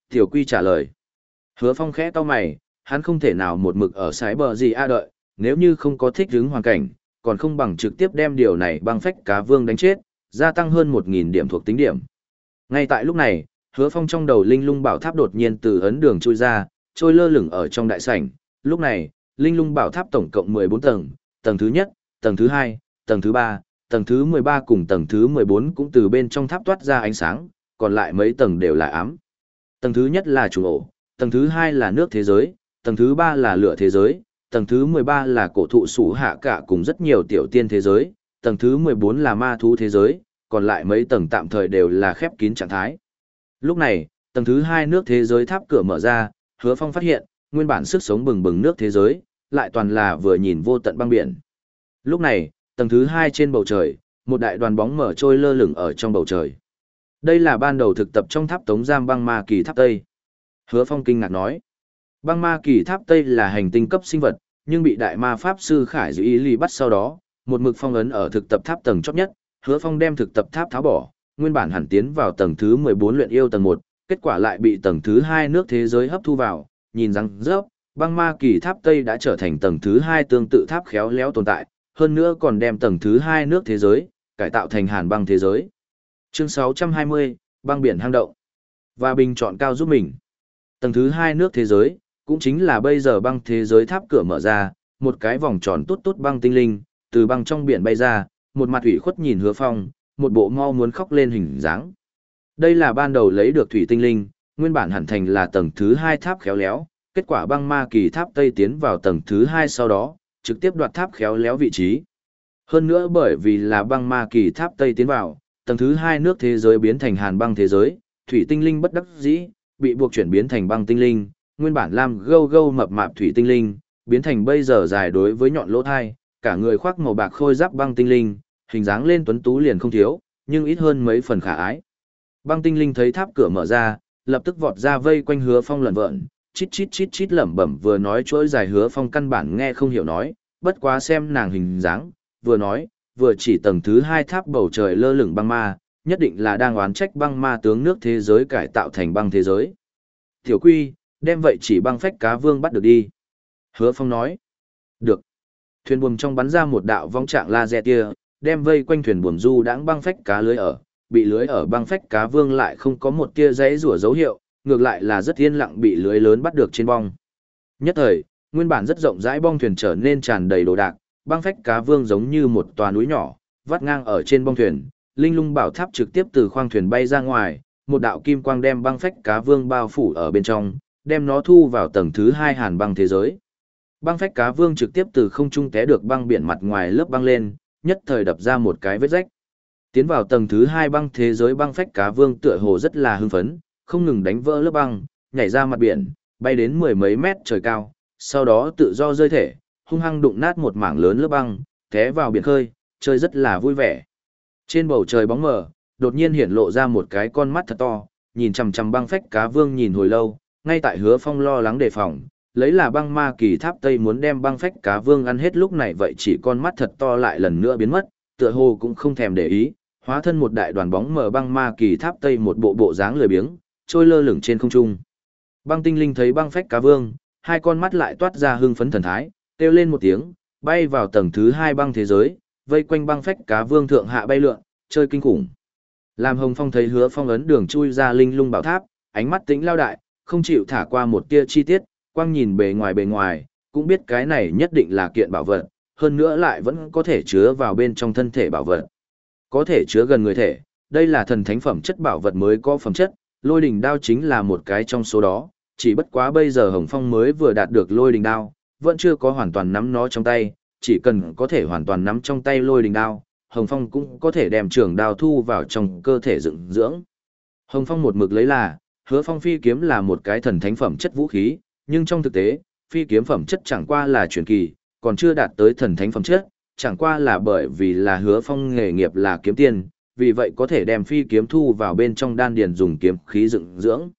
Tiểu Quy trả lời. Hứa Phong khẽ to mày, hắn không thể nào một mực ở sái bờ gì a đợi, nếu như không có thích ứng hoàn cảnh, còn không bằng trực tiếp đem điều này băng phách cá vương đánh chết, gia tăng hơn 1.000 điểm thuộc tính điểm. Ngay tại lúc này, hứa phong trong đầu linh lung bảo tháp đột nhiên từ ấn đường trôi ra, trôi lơ lửng ở trong đại sảnh. Lúc này, linh lung bảo tháp tổng cộng 14 tầng, tầng thứ nhất, tầng thứ hai, tầng thứ ba, tầng thứ 13 cùng tầng thứ 14 cũng từ bên trong tháp toát ra ánh sáng, còn lại mấy tầng đều là ám. Tầng thứ nhất là trùng ổ, tầng thứ hai là nước thế giới, tầng thứ ba là lửa thế giới, tầng thứ 13 là cổ thụ sủ hạ cả cùng rất nhiều tiểu tiên thế giới, tầng thứ 14 là ma thú thế giới, còn lại mấy tầng tạm thời đều là khép kín trạng thái. Lúc này, tầng thứ hai nước thế giới tháp cửa mở ra, hứa phong phát hiện, nguyên bản sức sống bừng bừng nước thế giới, lại toàn là vừa nhìn vô tận băng biển. Lúc này, tầng thứ hai trên bầu trời, một đại đoàn bóng mở trôi lơ lửng ở trong bầu trời. Đây là ban đầu thực tập trong tháp tống giam băng ma kỳ tháp Tây. Hứa phong kinh ngạc nói, băng ma kỳ tháp Tây là hành tinh cấp sinh vật, nhưng bị đại ma pháp sư khải giữ ý bắt sau đó, một mực phong ấn ở thực tập tháp tầng chót nhất, hứa phong đem thực tập tháp tháo bỏ, nguyên bản hẳn tiến vào tầng thứ 14 luyện yêu tầng 1, kết quả lại bị tầng thứ 2 nước thế giới hấp thu vào, nhìn rằng rớp, băng ma kỳ tháp Tây đã trở thành tầng thứ 2 tương tự tháp khéo léo tồn tại, hơn nữa còn đem tầng thứ hai nước thế giới, cải tạo thành hàn băng thế giới. Chương 620, băng biển hang động. Và bình chọn cao giúp mình. Tầng thứ hai nước thế giới, cũng chính là bây giờ băng thế giới tháp cửa mở ra, một cái vòng tròn tốt tốt băng tinh linh, từ băng trong biển bay ra, một mặt ủy khuất nhìn hứa phong, một bộ mau muốn khóc lên hình dáng. Đây là ban đầu lấy được thủy tinh linh, nguyên bản hẳn thành là tầng thứ hai tháp khéo léo, kết quả băng ma kỳ tháp Tây tiến vào tầng thứ hai sau đó, trực tiếp đoạt tháp khéo léo vị trí. Hơn nữa bởi vì là băng ma kỳ tháp Tây tiến vào, tầng thứ hai nước thế giới biến thành hàn băng thế giới, thủy tinh linh bất đắc dĩ, bị buộc chuyển biến thành băng tinh linh, nguyên bản làm gâu gâu mập mạp thủy tinh linh, biến thành bây giờ dài đối với nhọn lỗ thai, cả người khoác màu bạc khôi giáp băng tinh linh, hình dáng lên tuấn tú liền không thiếu, nhưng ít hơn mấy phần khả ái. Băng tinh linh thấy tháp cửa mở ra, lập tức vọt ra vây quanh hứa phong lẩn vợn, chít chít chít chít lẩm bẩm vừa nói chuỗi dài hứa phong căn bản nghe không hiểu nói, bất quá xem nàng hình dáng, vừa nói, vừa chỉ tầng thứ hai tháp bầu trời lơ lửng băng ma, nhất định là đang oán trách băng ma tướng nước thế giới cải tạo thành băng thế giới. Tiểu quy, đem vậy chỉ băng phách cá vương bắt được đi. Hứa phong nói, được. Thuyền buồm trong bắn ra một đạo vong trạng laser tia, đem vây quanh thuyền buồm du đãng băng phách cá lưới ở, bị lưới ở băng phách cá vương lại không có một tia giấy rủa dấu hiệu, ngược lại là rất yên lặng bị lưới lớn bắt được trên bong. Nhất thời, nguyên bản rất rộng rãi bong thuyền trở nên tràn đầy đồ đạc, băng phách cá vương giống như một tòa núi nhỏ, vắt ngang ở trên bong thuyền, linh lung bảo tháp trực tiếp từ khoang thuyền bay ra ngoài, một đạo kim quang đem băng phách cá vương bao phủ ở bên trong, đem nó thu vào tầng thứ hai hàn băng thế giới. Băng phách cá vương trực tiếp từ không trung té được băng biển mặt ngoài lớp băng lên, nhất thời đập ra một cái vết rách. Tiến vào tầng thứ hai băng thế giới băng phách cá vương tựa hồ rất là hưng phấn, không ngừng đánh vỡ lớp băng, nhảy ra mặt biển, bay đến mười mấy mét trời cao, sau đó tự do rơi thể, hung hăng đụng nát một mảng lớn lớp băng, té vào biển khơi, chơi rất là vui vẻ. Trên bầu trời bóng mờ, đột nhiên hiện lộ ra một cái con mắt thật to, nhìn chằm chằm băng phách cá vương nhìn hồi lâu, ngay tại hứa phong lo lắng đề phòng, lấy là băng ma kỳ tháp Tây muốn đem băng phách cá vương ăn hết lúc này vậy chỉ con mắt thật to lại lần nữa biến mất, tựa hồ cũng không thèm để ý, hóa thân một đại đoàn bóng mờ băng ma kỳ tháp Tây một bộ bộ dáng lười biếng, trôi lơ lửng trên không trung. Băng tinh linh thấy băng phách cá vương, hai con mắt lại toát ra hưng phấn thần thái, kêu lên một tiếng, bay vào tầng thứ hai băng thế giới, vây quanh băng phách cá vương thượng hạ bay lượn, chơi kinh khủng. Làm Hồng Phong thấy hứa phong ấn đường chui ra linh lung bảo tháp, ánh mắt tĩnh lao đại, không chịu thả qua một tia chi tiết, quang nhìn bề ngoài bề ngoài, cũng biết cái này nhất định là kiện bảo vật, hơn nữa lại vẫn có thể chứa vào bên trong thân thể bảo vật. Có thể chứa gần người thể, đây là thần thánh phẩm chất bảo vật mới có phẩm chất, lôi đình đao chính là một cái trong số đó, chỉ bất quá bây giờ Hồng Phong mới vừa đạt được lôi đình đao, vẫn chưa có hoàn toàn nắm nó trong tay, chỉ cần có thể hoàn toàn nắm trong tay lôi đình đao, Hồng Phong cũng có thể đem trường đao thu vào trong cơ thể dựng dưỡng. Hồng Phong một mực lấy là, hứa phong phi kiếm là một cái thần thánh phẩm chất vũ khí, nhưng trong thực tế, phi kiếm phẩm chất chẳng qua là truyền kỳ, còn chưa đạt tới thần thánh phẩm chất, chẳng qua là bởi vì là hứa phong nghề nghiệp là kiếm tiền, vì vậy có thể đem phi kiếm thu vào bên trong đan điền dùng kiếm khí dựng dưỡng.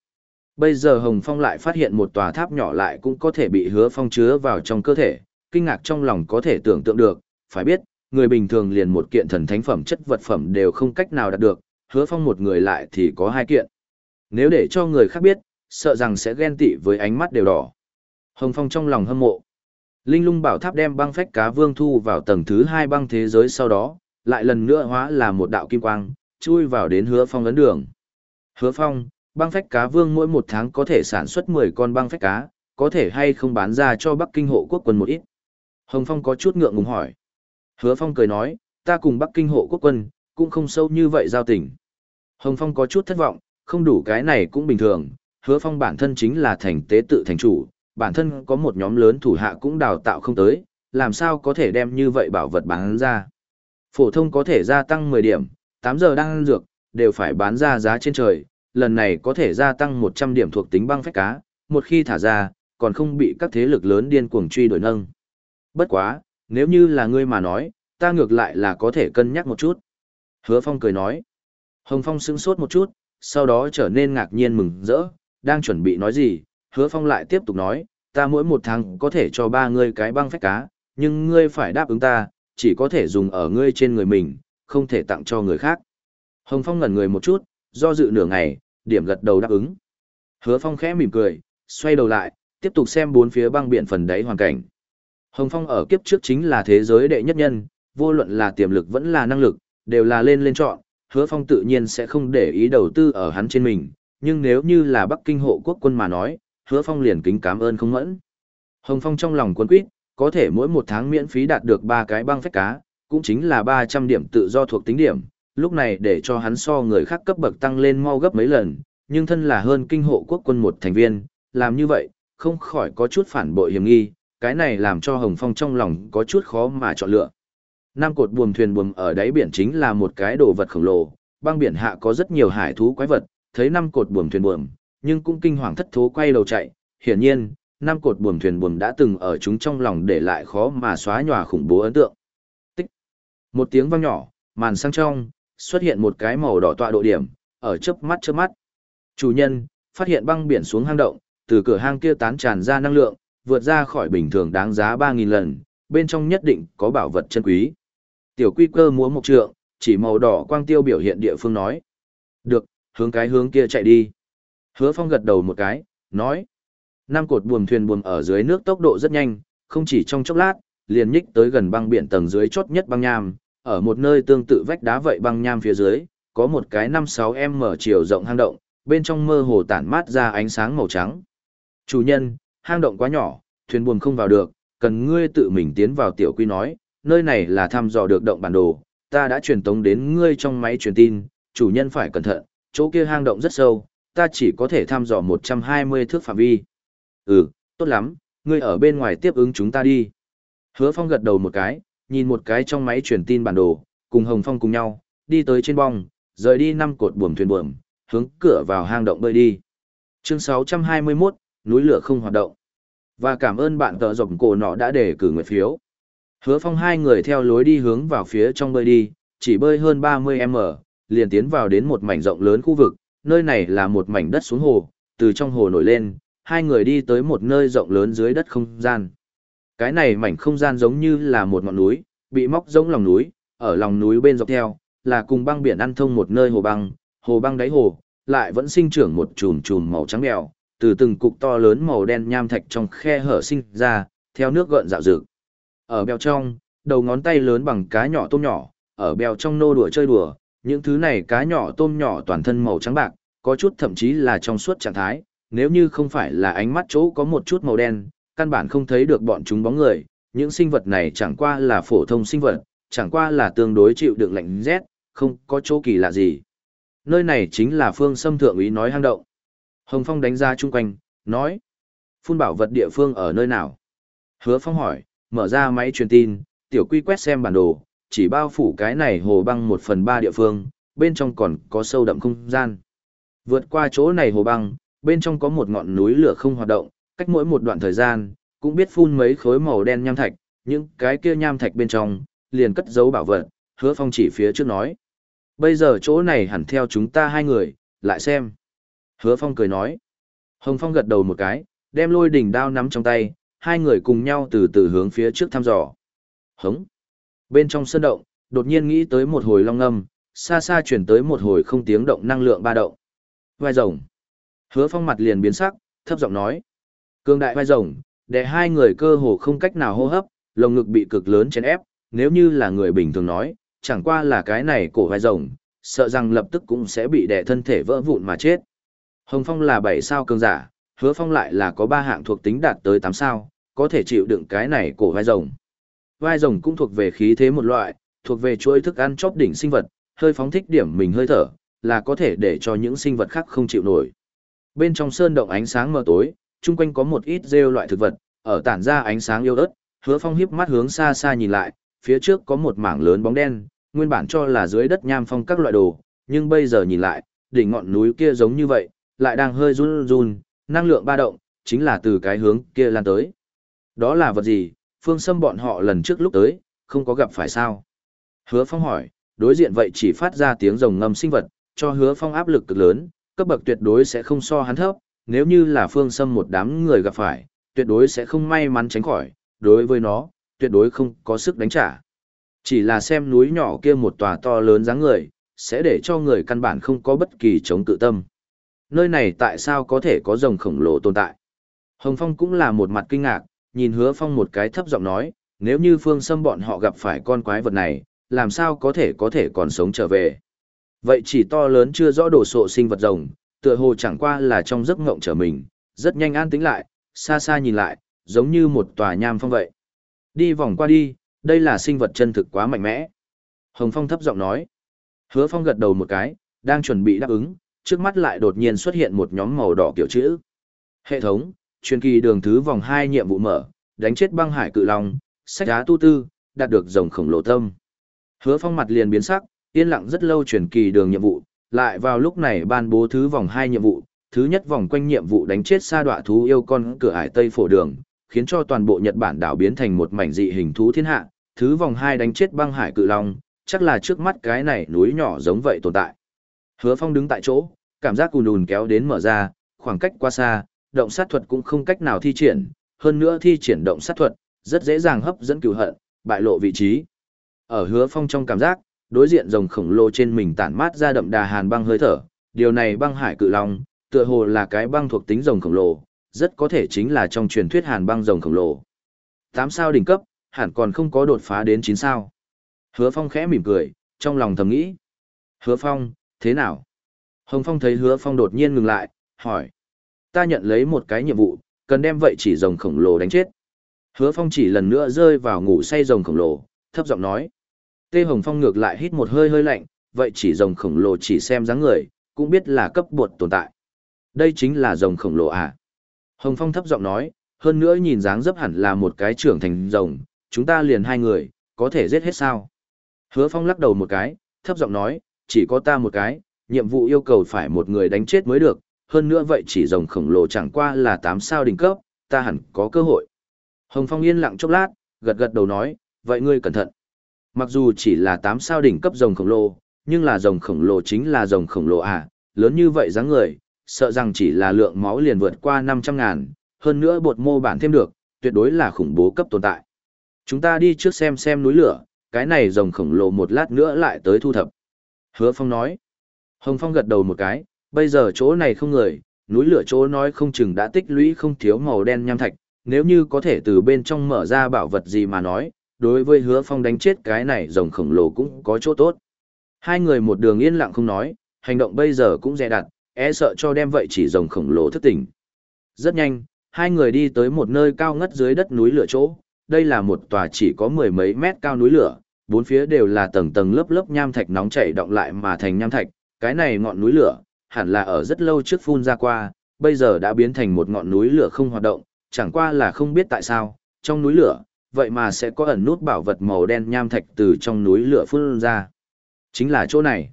Bây giờ Hồng Phong lại phát hiện một tòa tháp nhỏ lại cũng có thể bị hứa phong chứa vào trong cơ thể, kinh ngạc trong lòng có thể tưởng tượng được, phải biết, người bình thường liền một kiện thần thánh phẩm chất vật phẩm đều không cách nào đạt được, hứa phong một người lại thì có hai kiện. Nếu để cho người khác biết, sợ rằng sẽ ghen tị với ánh mắt đều đỏ. Hồng Phong trong lòng hâm mộ. Linh lung bảo tháp đem băng phách cá vương thu vào tầng thứ hai băng thế giới sau đó, lại lần nữa hóa là một đạo kim quang, chui vào đến hứa phong ấn đường. Hứa phong, băng phách cá vương mỗi một tháng có thể sản xuất 10 con băng phách cá, có thể hay không bán ra cho Bắc Kinh hộ quốc quân một ít. Hồng Phong có chút ngượng ngùng hỏi. Hứa Phong cười nói, ta cùng Bắc Kinh hộ quốc quân, cũng không sâu như vậy giao tình. Hồng Phong có chút thất vọng, không đủ cái này cũng bình thường, Hứa Phong bản thân chính là thành tế tự thành chủ, bản thân có một nhóm lớn thủ hạ cũng đào tạo không tới, làm sao có thể đem như vậy bảo vật bán ra. Phổ thông có thể gia tăng 10 điểm, 8 giờ đang ăn dược, đều phải bán ra giá trên trời, lần này có thể gia tăng 100 điểm thuộc tính băng phách cá, một khi thả ra, còn không bị các thế lực lớn điên cuồng truy đuổi nâng. Bất quá, nếu như là ngươi mà nói, ta ngược lại là có thể cân nhắc một chút. Hứa Phong cười nói. Hồng Phong sững sốt một chút, sau đó trở nên ngạc nhiên mừng rỡ, đang chuẩn bị nói gì, Hứa Phong lại tiếp tục nói, ta mỗi một tháng có thể cho ba ngươi cái băng phách cá, nhưng ngươi phải đáp ứng ta, chỉ có thể dùng ở ngươi trên người mình, không thể tặng cho người khác. Hồng Phong ngẩn người một chút, do dự nửa ngày, điểm gật đầu đáp ứng. Hứa Phong khẽ mỉm cười, xoay đầu lại, tiếp tục xem bốn phía băng biển phần đáy hoàn cảnh. Hồng Phong ở kiếp trước chính là thế giới đệ nhất nhân, vô luận là tiềm lực vẫn là năng lực, đều là lên lên chọn, Hứa Phong tự nhiên sẽ không để ý đầu tư ở hắn trên mình, nhưng nếu như là Bắc Kinh hộ quốc quân mà nói, Hứa Phong liền kính cảm ơn không mẫn. Hồng Phong trong lòng quân quyết, có thể mỗi một tháng miễn phí đạt được ba cái băng phách cá, cũng chính là 300 điểm tự do thuộc tính điểm, lúc này để cho hắn so người khác cấp bậc tăng lên mau gấp mấy lần, nhưng thân là hơn kinh hộ quốc quân một thành viên, làm như vậy, không khỏi có chút phản bội hiểm nghi, cái này làm cho Hồng Phong trong lòng có chút khó mà chọn lựa. Nam cột buồm thuyền buồm ở đáy biển chính là một cái đồ vật khổng lồ, băng biển hạ có rất nhiều hải thú quái vật, thấy năm cột buồm thuyền buồm, nhưng cũng kinh hoàng thất thố quay đầu chạy, hiển nhiên, năm cột buồm thuyền buồm đã từng ở chúng trong lòng để lại khó mà xóa nhòa khủng bố ấn tượng. Tích. Một tiếng vang nhỏ, màn sang trong, xuất hiện một cái màu đỏ tọa độ điểm, ở chớp mắt chớp mắt. Chủ nhân, phát hiện băng biển xuống hang động, từ cửa hang kia tán tràn ra năng lượng, vượt ra khỏi bình thường đáng giá 3.000 lần, bên trong nhất định có bảo vật chân quý. Tiểu quy cơ múa một trượng, chỉ màu đỏ quang tiêu biểu hiện địa phương nói. Được, hướng cái hướng kia chạy đi. Hứa phong gật đầu một cái, nói. Năm cột buồm thuyền buồm ở dưới nước tốc độ rất nhanh, không chỉ trong chốc lát, liền nhích tới gần băng biển tầng dưới chốt nhất băng nham, ở một nơi tương tự vách đá vậy băng nham phía dưới, có một cái 5-6 m chiều rộng hang động, bên trong mơ hồ tản mát ra ánh sáng màu trắng. Chủ nhân, hang động quá nhỏ, thuyền buồm không vào được, cần ngươi tự mình tiến vào tiểu quy nói, nơi này là thăm dò được động bản đồ, ta đã truyền tống đến ngươi trong máy truyền tin, chủ nhân phải cẩn thận, chỗ kia hang động rất sâu, ta chỉ có thể thăm dò 120 thước phạm vi. Ừ, tốt lắm, ngươi ở bên ngoài tiếp ứng chúng ta đi. Hứa Phong gật đầu một cái, nhìn một cái trong máy truyền tin bản đồ, cùng Hồng Phong cùng nhau, đi tới trên bong, rời đi năm cột buồm thuyền buồm, hướng cửa vào hang động bơi đi. Chương 621, núi lửa không hoạt động. Và cảm ơn bạn tờ rộng cổ nọ đã để cử nguyện phiếu. Hứa Phong hai người theo lối đi hướng vào phía trong bơi đi, chỉ bơi hơn 30m, liền tiến vào đến một mảnh rộng lớn khu vực, nơi này là một mảnh đất xuống hồ, từ trong hồ nổi lên, hai người đi tới một nơi rộng lớn dưới đất không gian. Cái này mảnh không gian giống như là một ngọn núi, bị móc giống lòng núi, ở lòng núi bên dọc theo, là cùng băng biển ăn thông một nơi hồ băng, hồ băng đáy hồ, lại vẫn sinh trưởng một chùm chùm màu trắng bèo, từ từng cục to lớn màu đen nham thạch trong khe hở sinh ra, theo nước gợn dạo dực. Ở bèo trong, đầu ngón tay lớn bằng cá nhỏ tôm nhỏ, ở bèo trong nô đùa chơi đùa, những thứ này cá nhỏ tôm nhỏ toàn thân màu trắng bạc, có chút thậm chí là trong suốt trạng thái, nếu như không phải là ánh mắt chỗ có một chút màu đen, căn bản không thấy được bọn chúng bóng người, những sinh vật này chẳng qua là phổ thông sinh vật, chẳng qua là tương đối chịu đựng lạnh rét, không có chỗ kỳ lạ gì. Nơi này chính là phương xâm thượng Ý nói hang động. Hồng Phong đánh ra chung quanh, nói. Phun bảo vật địa phương ở nơi nào? Hứa Phong hỏi, mở ra máy truyền tin, tiểu quy quét xem bản đồ, chỉ bao phủ cái này hồ băng một phần ba địa phương, bên trong còn có sâu đậm không gian. Vượt qua chỗ này hồ băng, bên trong có một ngọn núi lửa không hoạt động, cách mỗi một đoạn thời gian, cũng biết phun mấy khối màu đen nham thạch, những cái kia nham thạch bên trong, liền cất giấu bảo vật, hứa phong chỉ phía trước nói. Bây giờ chỗ này hẳn theo chúng ta hai người, lại xem. Hứa phong cười nói. Hồng Phong gật đầu một cái, đem lôi đỉnh đao nắm trong tay, hai người cùng nhau từ từ hướng phía trước thăm dò. Hống. Bên trong sơn động, đột nhiên nghĩ tới một hồi long âm, xa xa chuyển tới một hồi không tiếng động năng lượng ba động. Vai rồng. Hứa phong mặt liền biến sắc, thấp giọng nói. Cương đại vai rồng, để hai người cơ hồ không cách nào hô hấp, lồng ngực bị cực lớn chèn ép, nếu như là người bình thường nói, chẳng qua là cái này cổ vai rồng, sợ rằng lập tức cũng sẽ bị đè thân thể vỡ vụn mà chết. Hồng Phong là 7 sao cường giả, Hứa Phong lại là có 3 hạng thuộc tính đạt tới 8 sao, có thể chịu đựng cái này cổ vai rồng. Vai rồng cũng thuộc về khí thế một loại, thuộc về chuỗi thức ăn chóp đỉnh sinh vật, hơi phóng thích điểm mình hơi thở, là có thể để cho những sinh vật khác không chịu nổi. Bên trong sơn động ánh sáng mờ tối, chung quanh có một ít rêu loại thực vật, ở tản ra ánh sáng yêu ớt, hứa phong hiếp mắt hướng xa xa nhìn lại, phía trước có một mảng lớn bóng đen, nguyên bản cho là dưới đất nham phong các loại đồ, nhưng bây giờ nhìn lại, đỉnh ngọn núi kia giống như vậy, lại đang hơi run run, năng lượng ba động, chính là từ cái hướng kia lan tới. Đó là vật gì, phương xâm bọn họ lần trước lúc tới, không có gặp phải sao? Hứa phong hỏi, đối diện vậy chỉ phát ra tiếng rồng ngâm sinh vật, cho hứa phong áp lực cực lớn, cấp bậc tuyệt đối sẽ không so hắn thấp, nếu như là phương xâm một đám người gặp phải, tuyệt đối sẽ không may mắn tránh khỏi, đối với nó, tuyệt đối không có sức đánh trả. Chỉ là xem núi nhỏ kia một tòa to lớn dáng người, sẽ để cho người căn bản không có bất kỳ chống cự tâm. Nơi này tại sao có thể có rồng khổng lồ tồn tại? Hồng Phong cũng là một mặt kinh ngạc, nhìn hứa phong một cái thấp giọng nói, nếu như phương xâm bọn họ gặp phải con quái vật này, làm sao có thể có thể còn sống trở về. Vậy chỉ to lớn chưa rõ đổ sộ sinh vật rồng, tựa hồ chẳng qua là trong giấc ngộng trở mình, rất nhanh an tĩnh lại, xa xa nhìn lại, giống như một tòa nham phong vậy. Đi vòng qua đi, đây là sinh vật chân thực quá mạnh mẽ. Hồng Phong thấp giọng nói. Hứa Phong gật đầu một cái, đang chuẩn bị đáp ứng, trước mắt lại đột nhiên xuất hiện một nhóm màu đỏ kiểu chữ. Hệ thống, truyền kỳ đường thứ vòng 2 nhiệm vụ mở, đánh chết băng hải cự long, sách giá tu tư, đạt được rồng khổng lồ tâm. Hứa Phong mặt liền biến sắc, yên lặng rất lâu truyền kỳ đường nhiệm vụ, lại vào lúc này ban bố thứ vòng 2 nhiệm vụ, thứ nhất vòng quanh nhiệm vụ đánh chết sa đọa thú yêu con cửa ải Tây phổ đường, khiến cho toàn bộ Nhật Bản đảo biến thành một mảnh dị hình thú thiên hạ, thứ vòng 2 đánh chết băng hải cự long, chắc là trước mắt cái này núi nhỏ giống vậy tồn tại. Hứa Phong đứng tại chỗ, cảm giác cùn đùn kéo đến mở ra, khoảng cách quá xa, động sát thuật cũng không cách nào thi triển, hơn nữa thi triển động sát thuật, rất dễ dàng hấp dẫn cửu hận, bại lộ vị trí. Ở hứa phong trong cảm giác, đối diện rồng khổng lồ trên mình tản mát ra đậm đà hàn băng hơi thở, điều này băng hải cự long, tựa hồ là cái băng thuộc tính rồng khổng lồ, rất có thể chính là trong truyền thuyết hàn băng rồng khổng lồ. Tám sao đỉnh cấp, hẳn còn không có đột phá đến chín sao. Hứa Phong khẽ mỉm cười, trong lòng thầm nghĩ. Hứa Phong, thế nào? Hồng Phong thấy Hứa Phong đột nhiên ngừng lại, hỏi. Ta nhận lấy một cái nhiệm vụ, cần đem vậy chỉ rồng khổng lồ đánh chết. Hứa Phong chỉ lần nữa rơi vào ngủ say rồng khổng lồ, thấp giọng nói. Tê Hồng Phong ngược lại hít một hơi hơi lạnh, vậy chỉ rồng khổng lồ chỉ xem dáng người, cũng biết là cấp bột tồn tại. Đây chính là rồng khổng lồ à? Hồng Phong thấp giọng nói, hơn nữa nhìn dáng dấp hẳn là một cái trưởng thành rồng, chúng ta liền hai người, có thể giết hết sao? Hứa Phong lắc đầu một cái, thấp giọng nói, chỉ có ta một cái, nhiệm vụ yêu cầu phải một người đánh chết mới được, hơn nữa vậy chỉ rồng khổng lồ chẳng qua là 8 sao đỉnh cấp, ta hẳn có cơ hội. Hồng Phong yên lặng chốc lát, gật gật đầu nói, vậy ngươi cẩn thận. Mặc dù chỉ là 8 sao đỉnh cấp rồng khổng lồ, nhưng là rồng khổng lồ chính là rồng khổng lồ à, lớn như vậy dáng người, sợ rằng chỉ là lượng máu liền vượt qua 500 ngàn, hơn nữa bột mô bản thêm được, tuyệt đối là khủng bố cấp tồn tại. Chúng ta đi trước xem xem núi lửa, cái này rồng khổng lồ một lát nữa lại tới thu thập. Hứa Phong nói. Hồng Phong gật đầu một cái, bây giờ chỗ này không người, núi lửa chỗ nói không chừng đã tích lũy không thiếu màu đen nham thạch, nếu như có thể từ bên trong mở ra bảo vật gì mà nói, đối với hứa phong đánh chết cái này rồng khổng lồ cũng có chỗ tốt. Hai người một đường yên lặng không nói, hành động bây giờ cũng dè đặt, e sợ cho đem vậy chỉ rồng khổng lồ thức tỉnh. Rất nhanh, hai người đi tới một nơi cao ngất dưới đất núi lửa chỗ, đây là một tòa chỉ có mười mấy mét cao núi lửa, bốn phía đều là tầng tầng lớp lớp nham thạch nóng chảy động lại mà thành nham thạch, cái này ngọn núi lửa, hẳn là ở rất lâu trước phun ra qua, bây giờ đã biến thành một ngọn núi lửa không hoạt động, chẳng qua là không biết tại sao, trong núi lửa, vậy mà sẽ có ẩn nút bảo vật màu đen nham thạch từ trong núi lửa phun ra. Chính là chỗ này.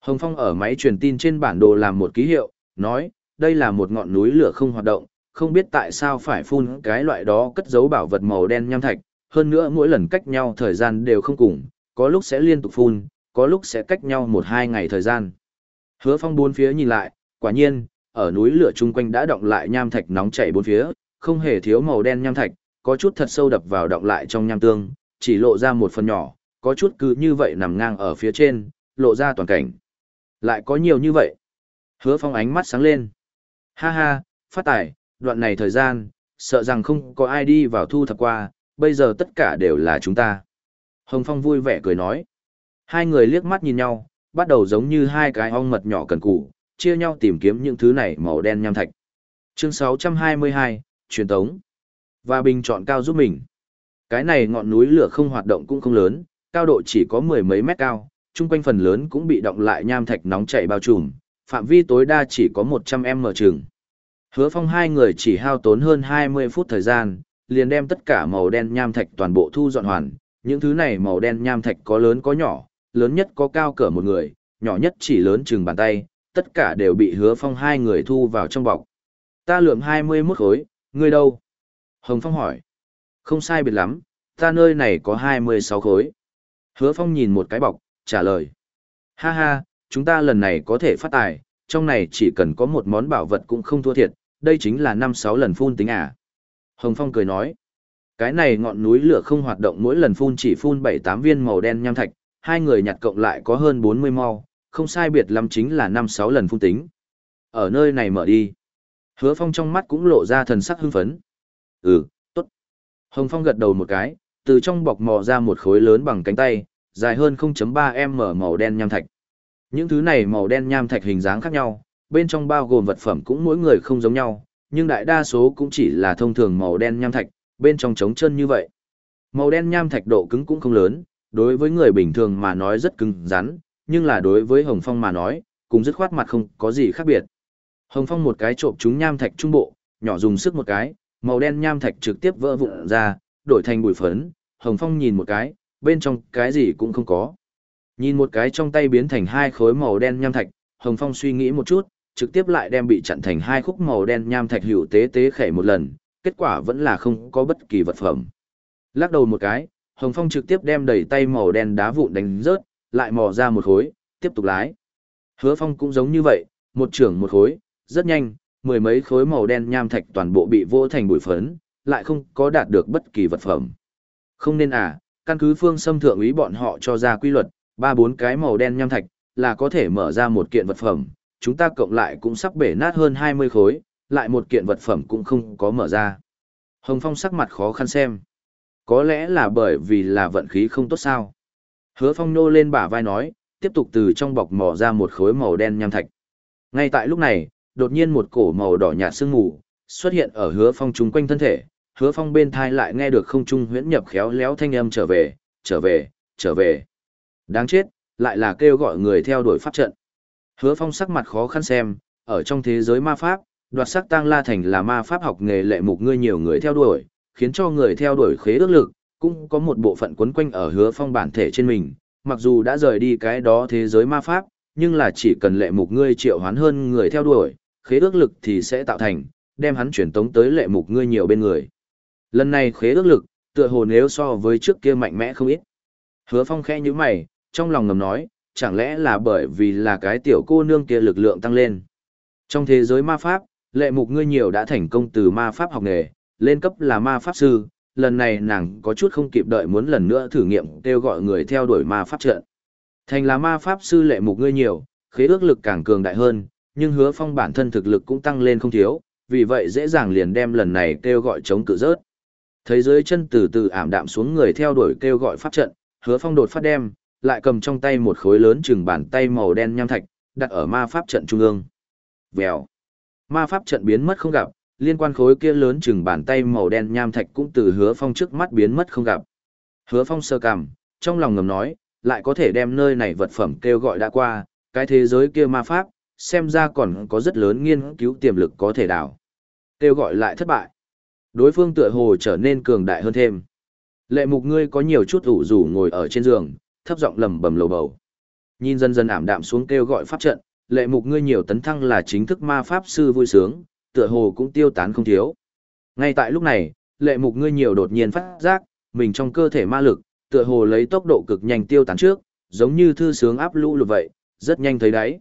Hồng Phong ở máy truyền tin trên bản đồ làm một ký hiệu, nói, đây là một ngọn núi lửa không hoạt động, không biết tại sao phải phun cái loại đó cất giấu bảo vật màu đen nham thạch, hơn nữa mỗi lần cách nhau thời gian đều không cùng, có lúc sẽ liên tục phun, có lúc sẽ cách nhau một hai ngày thời gian. Hứa Phong bốn phía nhìn lại, quả nhiên, ở núi lửa chung quanh đã động lại nham thạch nóng chảy bốn phía, không hề thiếu màu đen nham thạch, có chút thật sâu đập vào động lại trong nham tương, chỉ lộ ra một phần nhỏ, có chút cứ như vậy nằm ngang ở phía trên, lộ ra toàn cảnh. Lại có nhiều như vậy. Hứa phong ánh mắt sáng lên. Ha ha, phát tài, đoạn này thời gian, sợ rằng không có ai đi vào thu thập qua, bây giờ tất cả đều là chúng ta. Hồng Phong vui vẻ cười nói. Hai người liếc mắt nhìn nhau, bắt đầu giống như hai cái ong mật nhỏ cần củ, chia nhau tìm kiếm những thứ này màu đen nham thạch. Chương 622, truyền tống. Và bình chọn cao giúp mình. Cái này ngọn núi lửa không hoạt động cũng không lớn, cao độ chỉ có mười mấy mét cao, chung quanh phần lớn cũng bị động lại nham thạch nóng chảy bao trùm, phạm vi tối đa chỉ có 100m trường. Hứa phong hai người chỉ hao tốn hơn 20 phút thời gian, liền đem tất cả màu đen nham thạch toàn bộ thu dọn hoàn. Những thứ này màu đen nham thạch có lớn có nhỏ, lớn nhất có cao cỡ một người, nhỏ nhất chỉ lớn chừng bàn tay, tất cả đều bị hứa phong hai người thu vào trong bọc. Ta lượm 21 khối, ngươi đâu? Hồng Phong hỏi. Không sai biệt lắm, ta nơi này có 26 khối. Hứa Phong nhìn một cái bọc, trả lời. Ha ha, chúng ta lần này có thể phát tài, trong này chỉ cần có một món bảo vật cũng không thua thiệt, đây chính là 5-6 lần phun tính à. Hồng Phong cười nói. Cái này ngọn núi lửa không hoạt động mỗi lần phun chỉ phun 7-8 viên màu đen nham thạch, hai người nhặt cộng lại có hơn 40 mau, không sai biệt lắm chính là 5-6 lần phun tính. Ở nơi này mở đi. Hứa Phong trong mắt cũng lộ ra thần sắc hưng phấn. Ừ, tốt. Hồng Phong gật đầu một cái, từ trong bọc mò ra một khối lớn bằng cánh tay, dài hơn 0.3m màu đen nham thạch. Những thứ này màu đen nham thạch hình dáng khác nhau, bên trong bao gồm vật phẩm cũng mỗi người không giống nhau, nhưng đại đa số cũng chỉ là thông thường màu đen nham thạch, bên trong trống chân như vậy. Màu đen nham thạch độ cứng cũng không lớn, đối với người bình thường mà nói rất cứng rắn, nhưng là đối với Hồng Phong mà nói, cũng dứt khoát mặt không có gì khác biệt. Hồng Phong một cái trộm chúng nham thạch trung bộ, nhỏ dùng sức một cái, màu đen nham thạch trực tiếp vỡ vụn ra, đổi thành bụi phấn, Hồng Phong nhìn một cái, bên trong cái gì cũng không có. Nhìn một cái trong tay biến thành hai khối màu đen nham thạch, Hồng Phong suy nghĩ một chút, trực tiếp lại đem bị chặn thành hai khúc màu đen nham thạch hữu tế tế khẻ một lần, kết quả vẫn là không có bất kỳ vật phẩm. Lắc đầu một cái, Hồng Phong trực tiếp đem đầy tay màu đen đá vụn đánh rớt, lại mò ra một khối, tiếp tục lái. Hứa Phong cũng giống như vậy, một trưởng một khối, rất nhanh, mười mấy khối màu đen nham thạch toàn bộ bị vô thành bụi phấn, lại không có đạt được bất kỳ vật phẩm. Không nên à, căn cứ phương xâm thượng ý bọn họ cho ra quy luật, ba bốn cái màu đen nham thạch, là có thể mở ra một kiện vật phẩm, chúng ta cộng lại cũng sắp bể nát hơn 20 khối, lại một kiện vật phẩm cũng không có mở ra. Hồng Phong sắc mặt khó khăn xem. Có lẽ là bởi vì là vận khí không tốt sao. Hứa Phong nô lên bả vai nói, tiếp tục từ trong bọc mò ra một khối màu đen nham thạch. Ngay tại lúc này, đột nhiên một cổ màu đỏ nhạt sương mù xuất hiện ở Hứa Phong chung quanh thân thể, Hứa Phong bên thai lại nghe được không trung huyễn nhập khéo léo thanh âm trở về, trở về, trở về. Đáng chết, lại là kêu gọi người theo đuổi pháp trận. Hứa Phong sắc mặt khó khăn xem, ở trong thế giới ma pháp, đoạt sắc tăng la thành là ma pháp học nghề lệ mục ngươi nhiều người theo đuổi, khiến cho người theo đuổi khế ước lực, cũng có một bộ phận quấn quanh ở Hứa Phong bản thể trên mình, mặc dù đã rời đi cái đó thế giới ma pháp, nhưng là chỉ cần lệ mục ngươi triệu hoán hơn người theo đuổi, khế ước lực thì sẽ tạo thành, đem hắn chuyển tống tới lệ mục ngươi nhiều bên người. Lần này khế ước lực, tựa hồ nếu so với trước kia mạnh mẽ không ít. Hứa Phong khẽ như mày, trong lòng ngầm nói, chẳng lẽ là bởi vì là cái tiểu cô nương kia lực lượng tăng lên. Trong thế giới ma pháp, lệ mục ngươi nhiều đã thành công từ ma pháp học nghề, lên cấp là ma pháp sư, lần này nàng có chút không kịp đợi muốn lần nữa thử nghiệm kêu gọi người theo đuổi ma pháp trận. Thành là ma pháp sư lệ mục ngươi nhiều, khế ước lực càng cường đại hơn, nhưng hứa phong bản thân thực lực cũng tăng lên không thiếu, vì vậy dễ dàng liền đem lần này kêu gọi chống cự rớt. Thấy dưới chân từ từ ảm đạm xuống người theo đuổi kêu gọi pháp trận, hứa phong đột phát đem, lại cầm trong tay một khối lớn chừng bàn tay màu đen nham thạch, đặt ở ma pháp trận trung ương. Vèo. Ma pháp trận biến mất không gặp, liên quan khối kia lớn chừng bàn tay màu đen nham thạch cũng từ hứa phong trước mắt biến mất không gặp. Hứa phong sơ cảm, trong lòng ngầm nói, lại có thể đem nơi này vật phẩm kêu gọi đã qua, cái thế giới kia ma pháp, xem ra còn có rất lớn nghiên cứu tiềm lực có thể đảo. Kêu gọi lại thất bại. Đối phương tựa hồ trở nên cường đại hơn thêm. Lệ mục ngươi có nhiều chút ủ rủ ngồi ở trên giường, thấp giọng lầm bầm lầu bầu. Nhìn dần dần ảm đạm xuống kêu gọi pháp trận, lệ mục ngươi nhiều tấn thăng là chính thức ma pháp sư vui sướng, tựa hồ cũng tiêu tán không thiếu. Ngay tại lúc này, lệ mục ngươi nhiều đột nhiên phát giác, mình trong cơ thể ma lực, tựa hồ lấy tốc độ cực nhanh tiêu tán trước, giống như thư sướng áp lũ lụt vậy, rất nhanh thấy đấy.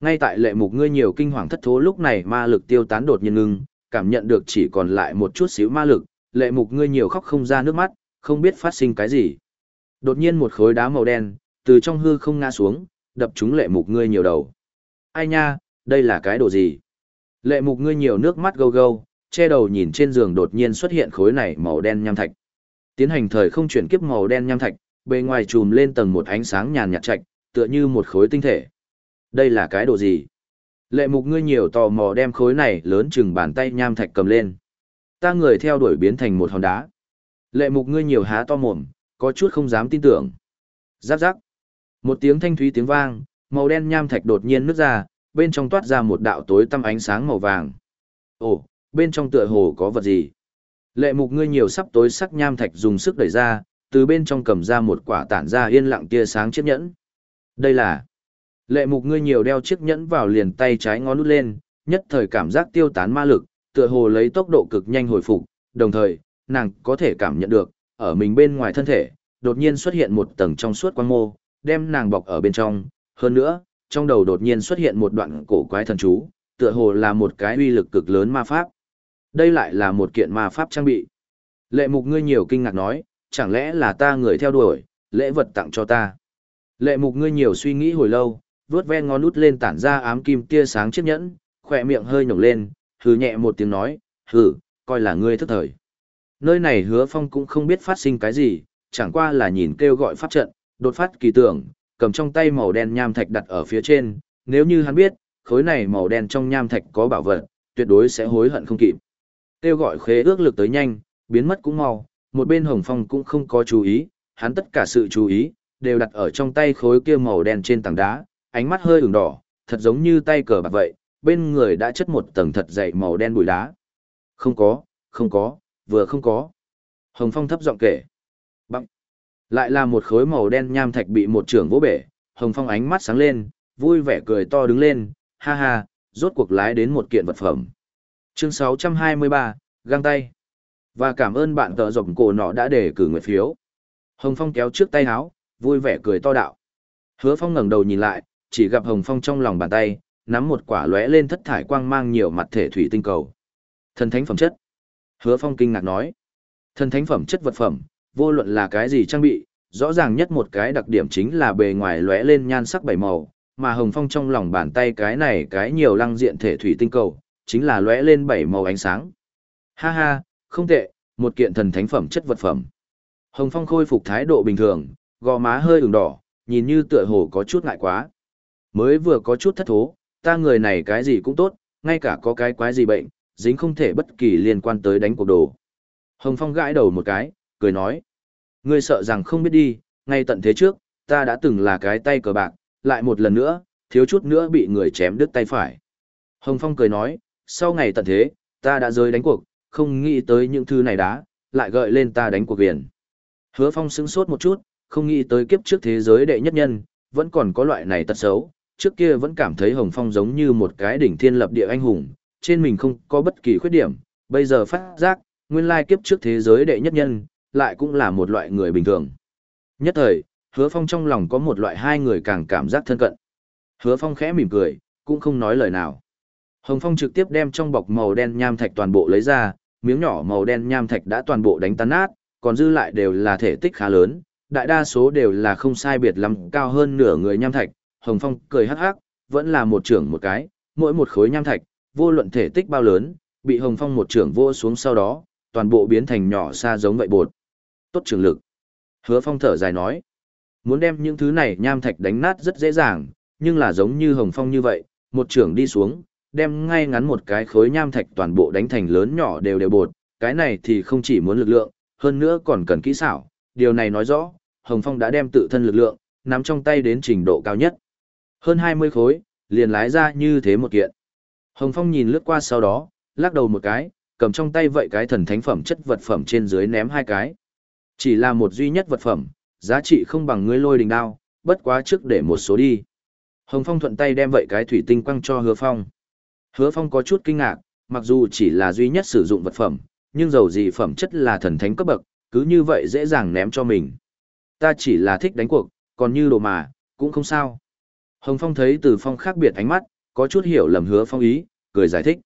Ngay tại lệ mục ngươi nhiều kinh hoàng thất thố lúc này ma lực tiêu tán đột nhiên ngưng, cảm nhận được chỉ còn lại một chút xíu ma lực, lệ mục ngươi nhiều khóc không ra nước mắt, không biết phát sinh cái gì. Đột nhiên một khối đá màu đen, từ trong hư không ngã xuống, đập trúng lệ mục ngươi nhiều đầu. Ai nha, đây là cái đồ gì? Lệ mục ngươi nhiều nước mắt gâu gâu, che đầu nhìn trên giường đột nhiên xuất hiện khối này màu đen nham thạch. Tiến hành thời không chuyển kiếp màu đen nham thạch, bề ngoài trùm lên tầng một ánh sáng nhàn nhạt chạch, tựa như một khối tinh thể. Đây là cái đồ gì? Lệ mục ngươi nhiều tò mò đem khối này lớn chừng bàn tay nham thạch cầm lên. Ta người theo đuổi biến thành một hòn đá. Lệ mục ngươi nhiều há to mồm, có chút không dám tin tưởng. Giáp giáp. Một tiếng thanh thúy tiếng vang, màu đen nham thạch đột nhiên nứt ra, bên trong toát ra một đạo tối tăm ánh sáng màu vàng. Ồ, bên trong tựa hồ có vật gì? Lệ mục ngươi nhiều sắp tối sắc nham thạch dùng sức đẩy ra, từ bên trong cầm ra một quả tản ra yên lặng tia sáng chiếc nhẫn. Đây là Lệ mục ngươi nhiều đeo chiếc nhẫn vào liền tay trái ngón nút lên, nhất thời cảm giác tiêu tán ma lực, tựa hồ lấy tốc độ cực nhanh hồi phục, đồng thời, nàng có thể cảm nhận được, ở mình bên ngoài thân thể, đột nhiên xuất hiện một tầng trong suốt quang mô, đem nàng bọc ở bên trong, hơn nữa, trong đầu đột nhiên xuất hiện một đoạn cổ quái thần chú, tựa hồ là một cái uy lực cực lớn ma pháp. Đây lại là một kiện ma pháp trang bị. Lệ mục ngươi nhiều kinh ngạc nói, chẳng lẽ là ta người theo đuổi, lễ vật tặng cho ta. Lệ mục ngươi nhiều suy nghĩ hồi lâu, vuốt ve ngón út lên tản ra ám kim tia sáng chiếc nhẫn, khỏe miệng hơi nhổng lên, hừ nhẹ một tiếng nói, hừ, coi là ngươi thức thời. Nơi này hứa phong cũng không biết phát sinh cái gì, chẳng qua là nhìn kêu gọi pháp trận, đột phát kỳ tưởng, cầm trong tay màu đen nham thạch đặt ở phía trên, nếu như hắn biết, khối này màu đen trong nham thạch có bảo vật, tuyệt đối sẽ hối hận không kịp. Kêu gọi khế ước lực tới nhanh, biến mất cũng mau, một bên hồng phong cũng không có chú ý, hắn tất cả sự chú ý, đều đặt ở trong tay khối kia màu đen trên tảng đá, ánh mắt hơi ửng đỏ, thật giống như tay cờ bạc vậy, bên người đã chất một tầng thật dày màu đen bụi đá. Không có, không có, vừa không có. Hồng Phong thấp giọng kể. Bằng. Lại là một khối màu đen nham thạch bị một trưởng vỗ bể, Hồng Phong ánh mắt sáng lên, vui vẻ cười to đứng lên, ha ha, rốt cuộc lái đến một kiện vật phẩm. Chương 623, găng tay. Và cảm ơn bạn tờ rộng cổ nọ đã để cử nguyện phiếu. Hồng Phong kéo trước tay áo, vui vẻ cười to đạo. Hứa Phong ngẩng đầu nhìn lại, chỉ gặp Hồng Phong trong lòng bàn tay, nắm một quả lóe lên thất thải quang mang nhiều mặt thể thủy tinh cầu. Thần thánh phẩm chất. Hứa Phong kinh ngạc nói. Thần thánh phẩm chất vật phẩm, vô luận là cái gì trang bị, rõ ràng nhất một cái đặc điểm chính là bề ngoài lóe lên nhan sắc bảy màu, mà Hồng Phong trong lòng bàn tay cái này cái nhiều lăng diện thể thủy tinh cầu, chính là lóe lên bảy màu ánh sáng. Ha ha, không tệ, một kiện thần thánh phẩm chất vật phẩm. Hồng Phong khôi phục thái độ bình thường, gò má hơi ửng đỏ, nhìn như tựa hồ có chút ngại quá. Mới vừa có chút thất thố, ta người này cái gì cũng tốt, ngay cả có cái quái gì bệnh, dính không thể bất kỳ liên quan tới đánh cuộc đồ. Hồng Phong gãi đầu một cái, cười nói. Ngươi sợ rằng không biết đi, ngay tận thế trước, ta đã từng là cái tay cờ bạc, lại một lần nữa, thiếu chút nữa bị người chém đứt tay phải. Hồng Phong cười nói, sau ngày tận thế, ta đã rơi đánh cuộc, không nghĩ tới những thứ này đã, lại gợi lên ta đánh cuộc viện. Hứa Phong sững sốt một chút, không nghĩ tới kiếp trước thế giới đệ nhất nhân, vẫn còn có loại này tật xấu, trước kia vẫn cảm thấy Hồng Phong giống như một cái đỉnh thiên lập địa anh hùng, trên mình không có bất kỳ khuyết điểm, bây giờ phát giác, nguyên lai kiếp trước thế giới đệ nhất nhân, lại cũng là một loại người bình thường. Nhất thời, hứa phong trong lòng có một loại hai người càng cảm giác thân cận. Hứa phong khẽ mỉm cười, cũng không nói lời nào. Hồng phong trực tiếp đem trong bọc màu đen nham thạch toàn bộ lấy ra, miếng nhỏ màu đen nham thạch đã toàn bộ đánh tan nát, còn dư lại đều là thể tích khá lớn, đại đa số đều là không sai biệt lắm cao hơn nửa người nham thạch, Hồng Phong cười hắc hắc, vẫn là một trưởng một cái, mỗi một khối nham thạch, vô luận thể tích bao lớn, bị Hồng Phong một trưởng vô xuống sau đó, toàn bộ biến thành nhỏ xa giống vậy bột. Tốt trường lực. Hứa Phong thở dài nói, muốn đem những thứ này nham thạch đánh nát rất dễ dàng, nhưng là giống như Hồng Phong như vậy, một trưởng đi xuống, đem ngay ngắn một cái khối nham thạch toàn bộ đánh thành lớn nhỏ đều đều bột, cái này thì không chỉ muốn lực lượng, hơn nữa còn cần kỹ xảo, điều này nói rõ, Hồng Phong đã đem tự thân lực lượng, nắm trong tay đến trình độ cao nhất. Hơn 20 khối, liền lái ra như thế một kiện. Hồng Phong nhìn lướt qua sau đó, lắc đầu một cái, cầm trong tay vậy cái thần thánh phẩm chất vật phẩm trên dưới ném hai cái. Chỉ là một duy nhất vật phẩm, giá trị không bằng ngươi lôi đình đao, bất quá trước để một số đi. Hồng Phong thuận tay đem vậy cái thủy tinh quăng cho Hứa Phong. Hứa Phong có chút kinh ngạc, mặc dù chỉ là duy nhất sử dụng vật phẩm, nhưng dầu gì phẩm chất là thần thánh cấp bậc, cứ như vậy dễ dàng ném cho mình. Ta chỉ là thích đánh cuộc, còn như đồ mà, cũng không sao. Hồng Phong thấy Từ Phong khác biệt ánh mắt, có chút hiểu lầm hứa Phong ý, cười giải thích.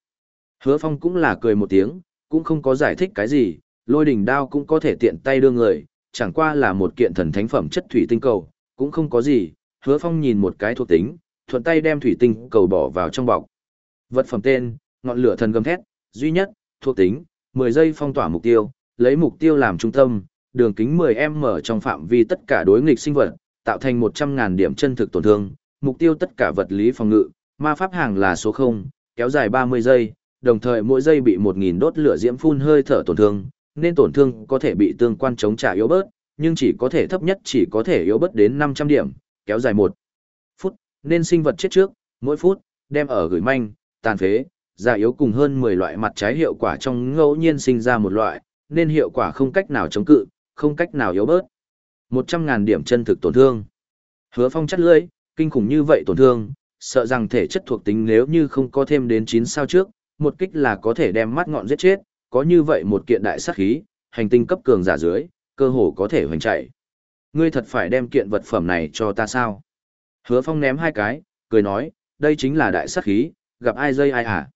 Hứa Phong cũng là cười một tiếng, cũng không có giải thích cái gì, lôi đỉnh đao cũng có thể tiện tay đưa người, chẳng qua là một kiện thần thánh phẩm chất thủy tinh cầu, cũng không có gì, hứa Phong nhìn một cái thuộc tính, thuận tay đem thủy tinh cầu bỏ vào trong bọc. Vật phẩm tên, ngọn lửa thần gầm thét, duy nhất, thuộc tính, 10 giây phong tỏa mục tiêu, lấy mục tiêu làm trung tâm, đường kính 10m trong phạm vi tất cả đối nghịch sinh vật, tạo thành 100.000 điểm chân thực tổn thương, mục tiêu tất cả vật lý phòng ngự, ma pháp hàng là số 0, kéo dài 30 giây, đồng thời mỗi giây bị 1000 đốt lửa diễm phun hơi thở tổn thương, nên tổn thương có thể bị tương quan chống trả yếu bớt, nhưng chỉ có thể thấp nhất chỉ có thể yếu bớt đến 500 điểm, kéo dài 1 phút, nên sinh vật chết trước, mỗi phút, đem ở gửi manh, tàn phế, già yếu cùng hơn 10 loại mặt trái hiệu quả trong ngẫu nhiên sinh ra một loại, nên hiệu quả không cách nào chống cự, không cách nào yếu bớt. 100.000 điểm chân thực tổn thương. Hứa phong chắt lưỡi, kinh khủng như vậy tổn thương, sợ rằng thể chất thuộc tính nếu như không có thêm đến 9 sao trước, một kích là có thể đem mắt ngọn giết chết, có như vậy một kiện đại sát khí, hành tinh cấp cường giả dưới, cơ hồ có thể hoành chạy. Ngươi thật phải đem kiện vật phẩm này cho ta sao? Hứa phong ném hai cái, cười nói, đây chính là đại sát khí, gặp ai dây ai hả?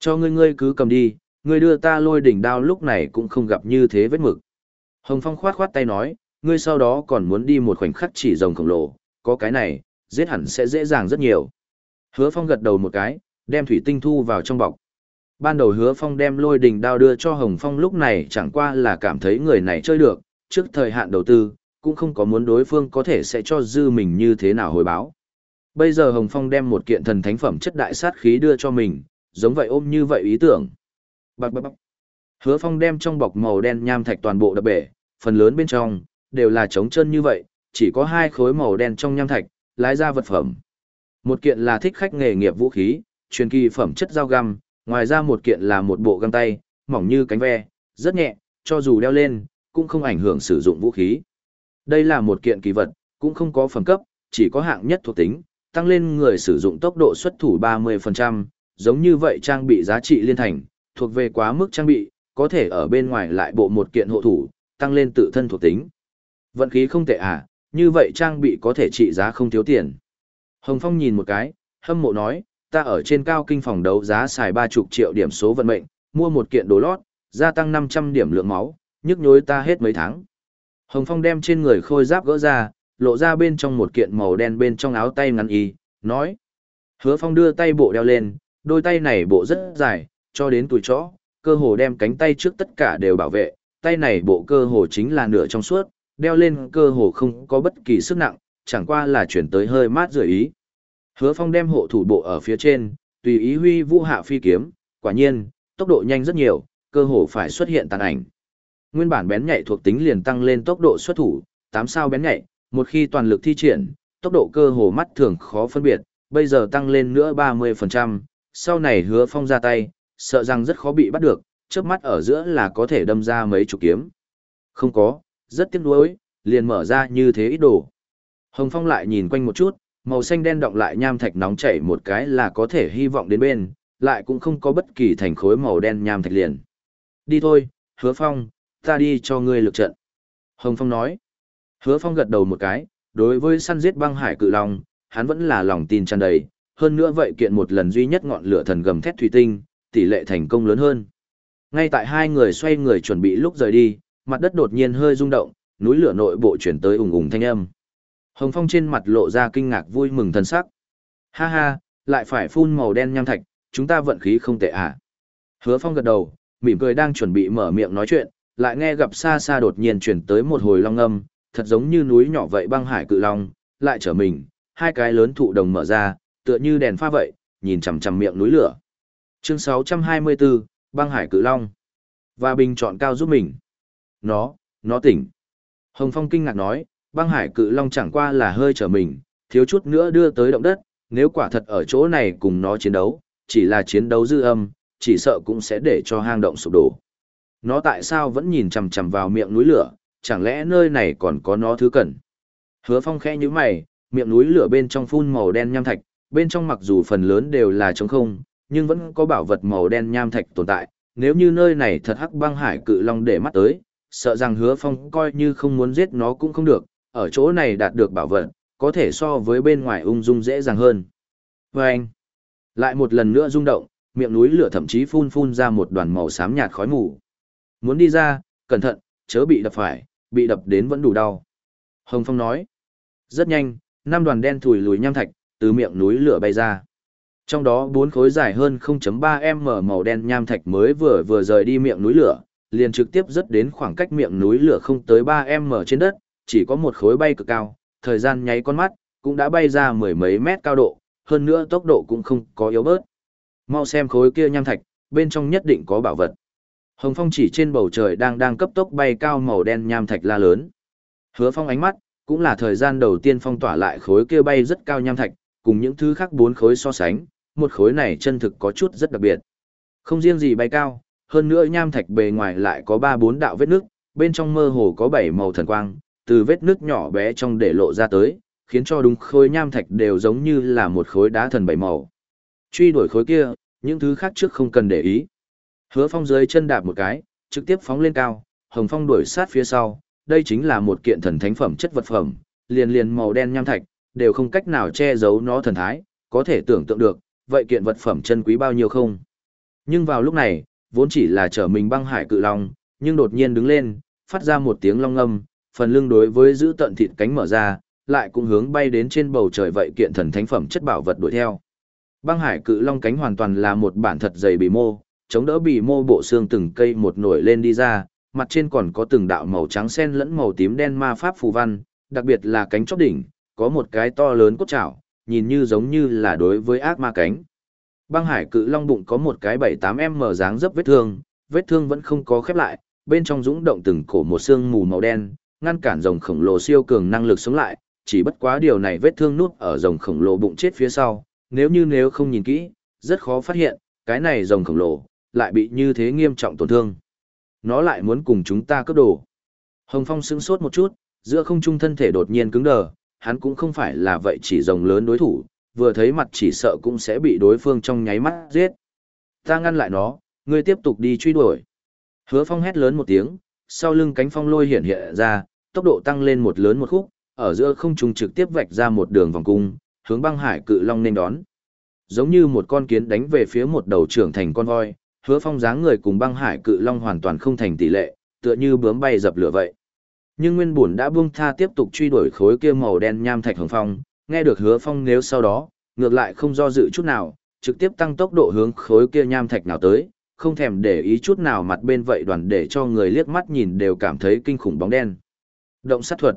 Cho ngươi ngươi cứ cầm đi, ngươi đưa ta lôi đỉnh đao lúc này cũng không gặp như thế vết mực. Hồng Phong khoát khoát tay nói, ngươi sau đó còn muốn đi một khoảnh khắc chỉ rồng khổng lồ, có cái này, giết hẳn sẽ dễ dàng rất nhiều. Hứa Phong gật đầu một cái, đem thủy tinh thu vào trong bọc. Ban đầu Hứa Phong đem lôi đỉnh đao đưa cho Hồng Phong lúc này chẳng qua là cảm thấy người này chơi được, trước thời hạn đầu tư, cũng không có muốn đối phương có thể sẽ cho dư mình như thế nào hồi báo. Bây giờ Hồng Phong đem một kiện thần thánh phẩm chất đại sát khí đưa cho mình, giống vậy ôm như vậy ý tưởng. Bạc bạc bạc. Hứa Phong đem trong bọc màu đen nham thạch toàn bộ đập bể, phần lớn bên trong đều là trống chân như vậy, chỉ có hai khối màu đen trong nham thạch, lái ra vật phẩm. Một kiện là thích khách nghề nghiệp vũ khí, truyền kỳ phẩm chất dao găm, ngoài ra một kiện là một bộ găng tay, mỏng như cánh ve, rất nhẹ, cho dù đeo lên, cũng không ảnh hưởng sử dụng vũ khí. Đây là một kiện kỳ vật, cũng không có phẩm cấp, chỉ có hạng nhất thuộc tính, tăng lên người sử dụng tốc độ xuất thủ 30%, giống như vậy trang bị giá trị liên thành, thuộc về quá mức trang bị, có thể ở bên ngoài lại bộ một kiện hộ thủ, tăng lên tự thân thuộc tính. Vận khí không tệ à, như vậy trang bị có thể trị giá không thiếu tiền. Hồng Phong nhìn một cái, hâm mộ nói, ta ở trên cao kinh phòng đấu giá xài 30 triệu điểm số vận mệnh, mua một kiện đồ lót, gia tăng 500 điểm lượng máu, nhức nhối ta hết mấy tháng. Hồng Phong đem trên người khôi giáp gỡ ra, lộ ra bên trong một kiện màu đen bên trong áo tay ngắn y, nói. Hứa Phong đưa tay bộ đeo lên, đôi tay này bộ rất dài, cho đến tuổi chó, cơ hồ đem cánh tay trước tất cả đều bảo vệ, tay này bộ cơ hồ chính là nửa trong suốt, đeo lên cơ hồ không có bất kỳ sức nặng, chẳng qua là chuyển tới hơi mát rời ý. Hứa Phong đem hộ thủ bộ ở phía trên, tùy ý huy vũ hạ phi kiếm, quả nhiên, tốc độ nhanh rất nhiều, cơ hồ phải xuất hiện tàn ảnh. Nguyên bản bén nhạy thuộc tính liền tăng lên tốc độ xuất thủ, 8 sao bén nhạy, một khi toàn lực thi triển, tốc độ cơ hồ mắt thường khó phân biệt, bây giờ tăng lên nữa 30%, sau này hứa phong ra tay, sợ rằng rất khó bị bắt được, chớp mắt ở giữa là có thể đâm ra mấy chục kiếm. Không có, rất tiếc nuối, liền mở ra như thế ít đồ. Hồng Phong lại nhìn quanh một chút, màu xanh đen động lại nham thạch nóng chảy một cái là có thể hy vọng đến bên, lại cũng không có bất kỳ thành khối màu đen nham thạch liền. Đi thôi, hứa phong, ta đi cho ngươi lực trận. Hồng Phong nói. Hứa Phong gật đầu một cái, đối với săn giết băng hải cự long, hắn vẫn là lòng tin tràn đầy, hơn nữa vậy kiện một lần duy nhất ngọn lửa thần gầm thét thủy tinh, tỷ lệ thành công lớn hơn. Ngay tại hai người xoay người chuẩn bị lúc rời đi, mặt đất đột nhiên hơi rung động, núi lửa nội bộ chuyển tới ùng ùng thanh âm. Hồng Phong trên mặt lộ ra kinh ngạc vui mừng thần sắc. Ha ha, lại phải phun màu đen nham thạch, chúng ta vận khí không tệ à. Hứa Phong gật đầu, mỉm cười đang chuẩn bị mở miệng nói chuyện, lại nghe gặp xa xa đột nhiên chuyển tới một hồi long âm, thật giống như núi nhỏ vậy băng hải cự long, lại trở mình, hai cái lớn thụ đồng mở ra, tựa như đèn pha vậy, nhìn chằm chằm miệng núi lửa. Chương 624, băng hải cự long. Và bình chọn cao giúp mình. Nó, nó tỉnh. Hồng Phong kinh ngạc nói, băng hải cự long chẳng qua là hơi trở mình, thiếu chút nữa đưa tới động đất, nếu quả thật ở chỗ này cùng nó chiến đấu, chỉ là chiến đấu dư âm, chỉ sợ cũng sẽ để cho hang động sụp đổ. Nó tại sao vẫn nhìn chằm chằm vào miệng núi lửa, chẳng lẽ nơi này còn có nó thứ cần? Hứa Phong khẽ như mày, miệng núi lửa bên trong phun màu đen nham thạch, bên trong mặc dù phần lớn đều là trống không, nhưng vẫn có bảo vật màu đen nham thạch tồn tại. Nếu như nơi này thật hắc băng hải cự long để mắt tới, sợ rằng hứa phong coi như không muốn giết nó cũng không được, ở chỗ này đạt được bảo vật, có thể so với bên ngoài ung dung dễ dàng hơn. Và anh, lại một lần nữa rung động, miệng núi lửa thậm chí phun phun ra một đoàn màu xám nhạt khói mù. Muốn đi ra, cẩn thận, chớ bị đập phải, bị đập đến vẫn đủ đau. Hồng Phong nói. Rất nhanh, năm đoàn đen thùi lùi nham thạch, từ miệng núi lửa bay ra. Trong đó bốn khối dài hơn 0.3m màu đen nham thạch mới vừa vừa rời đi miệng núi lửa, liền trực tiếp rất đến khoảng cách miệng núi lửa không tới 3m trên đất, chỉ có một khối bay cực cao, thời gian nháy con mắt, cũng đã bay ra mười mấy mét cao độ, hơn nữa tốc độ cũng không có yếu bớt. Mau xem khối kia nham thạch, bên trong nhất định có bảo vật. Hồng Phong chỉ trên bầu trời đang đang cấp tốc bay cao màu đen nham thạch la lớn. Hứa Phong ánh mắt, cũng là thời gian đầu tiên phong tỏa lại khối kia bay rất cao nham thạch, cùng những thứ khác bốn khối so sánh, một khối này chân thực có chút rất đặc biệt. Không riêng gì bay cao, hơn nữa nham thạch bề ngoài lại có ba bốn đạo vết nước, bên trong mơ hồ có bảy màu thần quang, từ vết nước nhỏ bé trong để lộ ra tới, khiến cho đúng khối nham thạch đều giống như là một khối đá thần bảy màu. Truy đuổi khối kia, những thứ khác trước không cần để ý. Hứa Phong dưới chân đạp một cái, trực tiếp phóng lên cao, Hồng Phong đuổi sát phía sau, đây chính là một kiện thần thánh phẩm chất vật phẩm, liền liền màu đen nham thạch, đều không cách nào che giấu nó thần thái, có thể tưởng tượng được, vậy kiện vật phẩm chân quý bao nhiêu không. Nhưng vào lúc này, vốn chỉ là trở mình băng hải cự long, nhưng đột nhiên đứng lên, phát ra một tiếng long âm, phần lưng đối với giữ tận thịt cánh mở ra, lại cũng hướng bay đến trên bầu trời vậy kiện thần thánh phẩm chất bảo vật đuổi theo. Băng hải cự long cánh hoàn toàn là một bản thật dày bì mô, chống đỡ bì mô bộ xương từng cây một nổi lên đi ra, mặt trên còn có từng đạo màu trắng xen lẫn màu tím đen ma pháp phù văn, đặc biệt là cánh chóp đỉnh, có một cái to lớn cốt chảo, nhìn như giống như là đối với ác ma cánh. Băng hải cự long bụng có một cái 7-8m dáng dấp vết thương, vết thương vẫn không có khép lại, bên trong dũng động từng cổ một xương mù màu đen, ngăn cản rồng khổng lồ siêu cường năng lực sống lại, chỉ bất quá điều này vết thương nút ở rồng khổng lồ bụng chết phía sau, nếu như nếu không nhìn kỹ, rất khó phát hiện, cái này rồng khổng lồ, lại bị như thế nghiêm trọng tổn thương. Nó lại muốn cùng chúng ta cướp đồ. Hồng Phong sững sốt một chút, giữa không trung thân thể đột nhiên cứng đờ, hắn cũng không phải là vậy chỉ rồng lớn đối thủ, vừa thấy mặt chỉ sợ cũng sẽ bị đối phương trong nháy mắt giết. Ta ngăn lại nó, ngươi tiếp tục đi truy đuổi. Hứa Phong hét lớn một tiếng, sau lưng cánh phong lôi hiện hiện ra, tốc độ tăng lên một lớn một khúc, ở giữa không trung trực tiếp vạch ra một đường vòng cung, hướng băng hải cự long nên đón. Giống như một con kiến đánh về phía một đầu trưởng thành con voi, hứa phong dáng người cùng băng hải cự long hoàn toàn không thành tỷ lệ, tựa như bướm bay dập lửa vậy. Nhưng nguyên bổn đã buông tha tiếp tục truy đuổi khối kia màu đen nham thạch hồng phong, nghe được hứa phong nếu sau đó, ngược lại không do dự chút nào, trực tiếp tăng tốc độ hướng khối kia nham thạch nào tới, không thèm để ý chút nào mặt bên vậy đoàn để cho người liếc mắt nhìn đều cảm thấy kinh khủng bóng đen. Động sát thuật.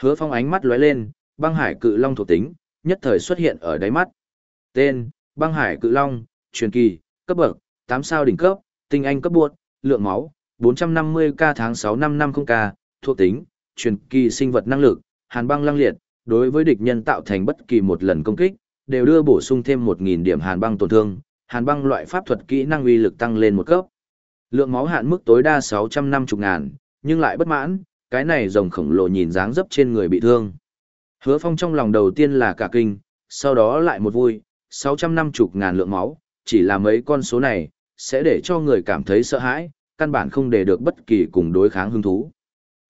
Hứa phong ánh mắt lóe lên, băng hải cự long thuộc tính, nhất thời xuất hiện ở đáy mắt. Tên, băng hải cự long, truyền kỳ, cấp bậc, 8 sao đỉnh cấp, tinh anh cấp buộc, lượng máu, 450k tháng 6 năm 50k, thuộc tính, truyền kỳ sinh vật năng lực, hàn băng lăng liệt, đối với địch nhân tạo thành bất kỳ một lần công kích, đều đưa bổ sung thêm 1.000 điểm hàn băng tổn thương, hàn băng loại pháp thuật kỹ năng uy lực tăng lên một cấp. Lượng máu hạn mức tối đa 650 ngàn, nhưng lại bất mãn, cái này rồng khổng lồ nhìn dáng dấp trên người bị thương. Hứa Phong trong lòng đầu tiên là cả kinh, sau đó lại một vui, 650 ngàn lượng máu, chỉ là mấy con số này, sẽ để cho người cảm thấy sợ hãi, căn bản không để được bất kỳ cùng đối kháng hứng thú.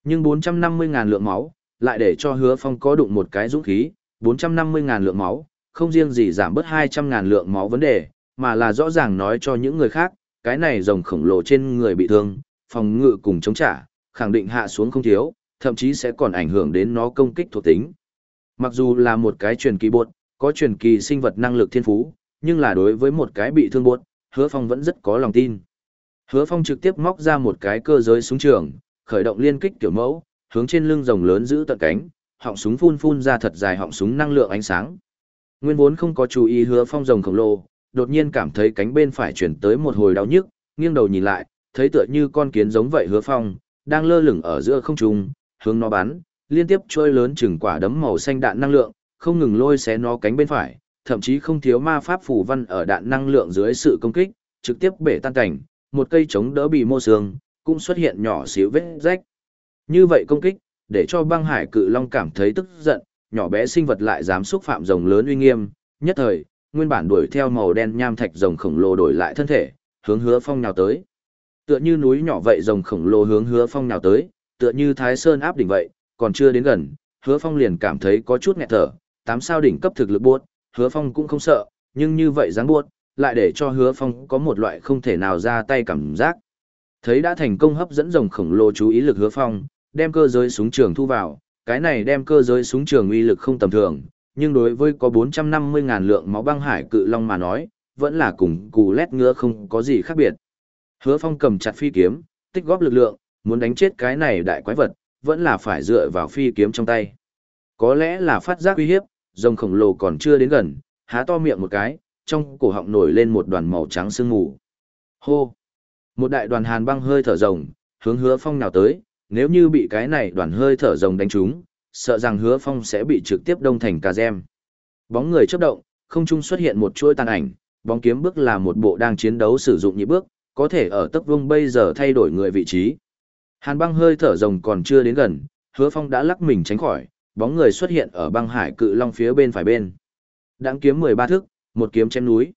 Nhưng 450 ngàn lượng máu, lại để cho hứa phong có đụng một cái dũng khí, 450 ngàn lượng máu, không riêng gì giảm bớt 200 ngàn lượng máu vấn đề, mà là rõ ràng nói cho những người khác, cái này rồng khổng lồ trên người bị thương, phòng ngự cùng chống trả, khẳng định hạ xuống không thiếu, thậm chí sẽ còn ảnh hưởng đến nó công kích thuộc tính. Mặc dù là một cái truyền kỳ bột, có truyền kỳ sinh vật năng lực thiên phú, nhưng là đối với một cái bị thương bột, hứa phong vẫn rất có lòng tin. Hứa phong trực tiếp móc ra một cái cơ giới súng trường, khởi động liên kích kiểu mẫu, hướng trên lưng rồng lớn giữ tận cánh, họng súng phun phun ra thật dài họng súng năng lượng ánh sáng. Nguyên vốn không có chú ý hứa phong rồng khổng lồ, đột nhiên cảm thấy cánh bên phải chuyển tới một hồi đau nhức, nghiêng đầu nhìn lại, thấy tựa như con kiến giống vậy hứa phong, đang lơ lửng ở giữa không trung, hướng nó bắn, liên tiếp trôi lớn chừng quả đấm màu xanh đạn năng lượng, không ngừng lôi xé nó cánh bên phải, thậm chí không thiếu ma pháp phù văn ở đạn năng lượng dưới sự công kích, trực tiếp bể tan cảnh, một cây chống đỡ bị mô xương, cũng xuất hiện nhỏ xíu vết rách. Như vậy công kích, để cho băng hải cự long cảm thấy tức giận, nhỏ bé sinh vật lại dám xúc phạm rồng lớn uy nghiêm, nhất thời, nguyên bản đuổi theo màu đen nham thạch rồng khổng lồ đổi lại thân thể, hướng hứa phong nhào tới. Tựa như núi nhỏ vậy rồng khổng lồ hướng hứa phong nhào tới, tựa như thái sơn áp đỉnh vậy, còn chưa đến gần, hứa phong liền cảm thấy có chút nghẹt thở, tám sao đỉnh cấp thực lực buốt, hứa phong cũng không sợ, nhưng như vậy dáng buốt, lại để cho hứa phong có một loại không thể nào ra tay cảm giác. Thấy đã thành công hấp dẫn rồng khổng lồ chú ý lực hứa phong, đem cơ giới súng trường thu vào, cái này đem cơ giới súng trường uy lực không tầm thường, nhưng đối với có 450.000 lượng máu băng hải cự long mà nói, vẫn là cùng cù lét ngựa không có gì khác biệt. Hứa phong cầm chặt phi kiếm, tích góp lực lượng, muốn đánh chết cái này đại quái vật, vẫn là phải dựa vào phi kiếm trong tay. Có lẽ là phát giác uy hiếp, rồng khổng lồ còn chưa đến gần, há to miệng một cái, trong cổ họng nổi lên một đoàn màu trắng sương mù. Hô! Một đại đoàn hàn băng hơi thở rồng, hướng hứa phong nào tới, nếu như bị cái này đoàn hơi thở rồng đánh trúng, sợ rằng hứa phong sẽ bị trực tiếp đông thành cà gem. Bóng người chấp động, không trung xuất hiện một chuỗi tàn ảnh, bóng kiếm bước là một bộ đang chiến đấu sử dụng nhị bước, có thể ở tấc vung bây giờ thay đổi người vị trí. Hàn băng hơi thở rồng còn chưa đến gần, hứa phong đã lắc mình tránh khỏi, bóng người xuất hiện ở băng hải cự long phía bên phải bên. Đáng kiếm 13 thước, một kiếm chém núi.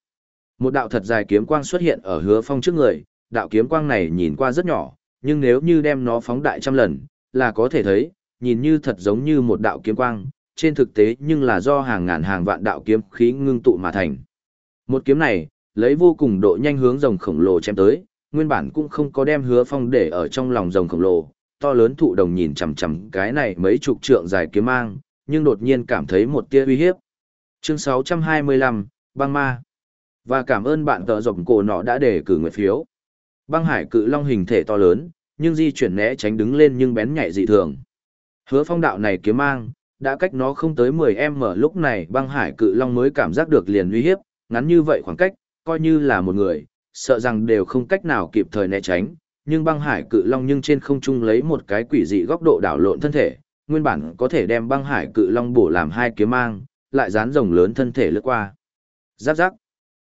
Một đạo thật dài kiếm quang xuất hiện ở hứa phong trước người, đạo kiếm quang này nhìn qua rất nhỏ, nhưng nếu như đem nó phóng đại trăm lần, là có thể thấy, nhìn như thật giống như một đạo kiếm quang, trên thực tế nhưng là do hàng ngàn hàng vạn đạo kiếm khí ngưng tụ mà thành. Một kiếm này, lấy vô cùng độ nhanh hướng rồng khổng lồ chém tới, nguyên bản cũng không có đem hứa phong để ở trong lòng rồng khổng lồ, to lớn thụ đồng nhìn chằm chằm cái này mấy chục trượng dài kiếm mang, nhưng đột nhiên cảm thấy một tia uy hiếp. Chương 625, băng ma. Và cảm ơn bạn tờ rộng cổ nọ đã để cử nguyện phiếu. Băng hải cự long hình thể to lớn, nhưng di chuyển né tránh đứng lên nhưng bén nhạy dị thường. Hứa phong đạo này kiếm mang, đã cách nó không tới 10m lúc này băng hải cự long mới cảm giác được liền uy hiếp, ngắn như vậy khoảng cách, coi như là một người, sợ rằng đều không cách nào kịp thời né tránh, nhưng băng hải cự long nhưng trên không trung lấy một cái quỷ dị góc độ đảo lộn thân thể, nguyên bản có thể đem băng hải cự long bổ làm hai kiếm mang, lại dán rồng lớn thân thể lướt qua. Giáp giáp.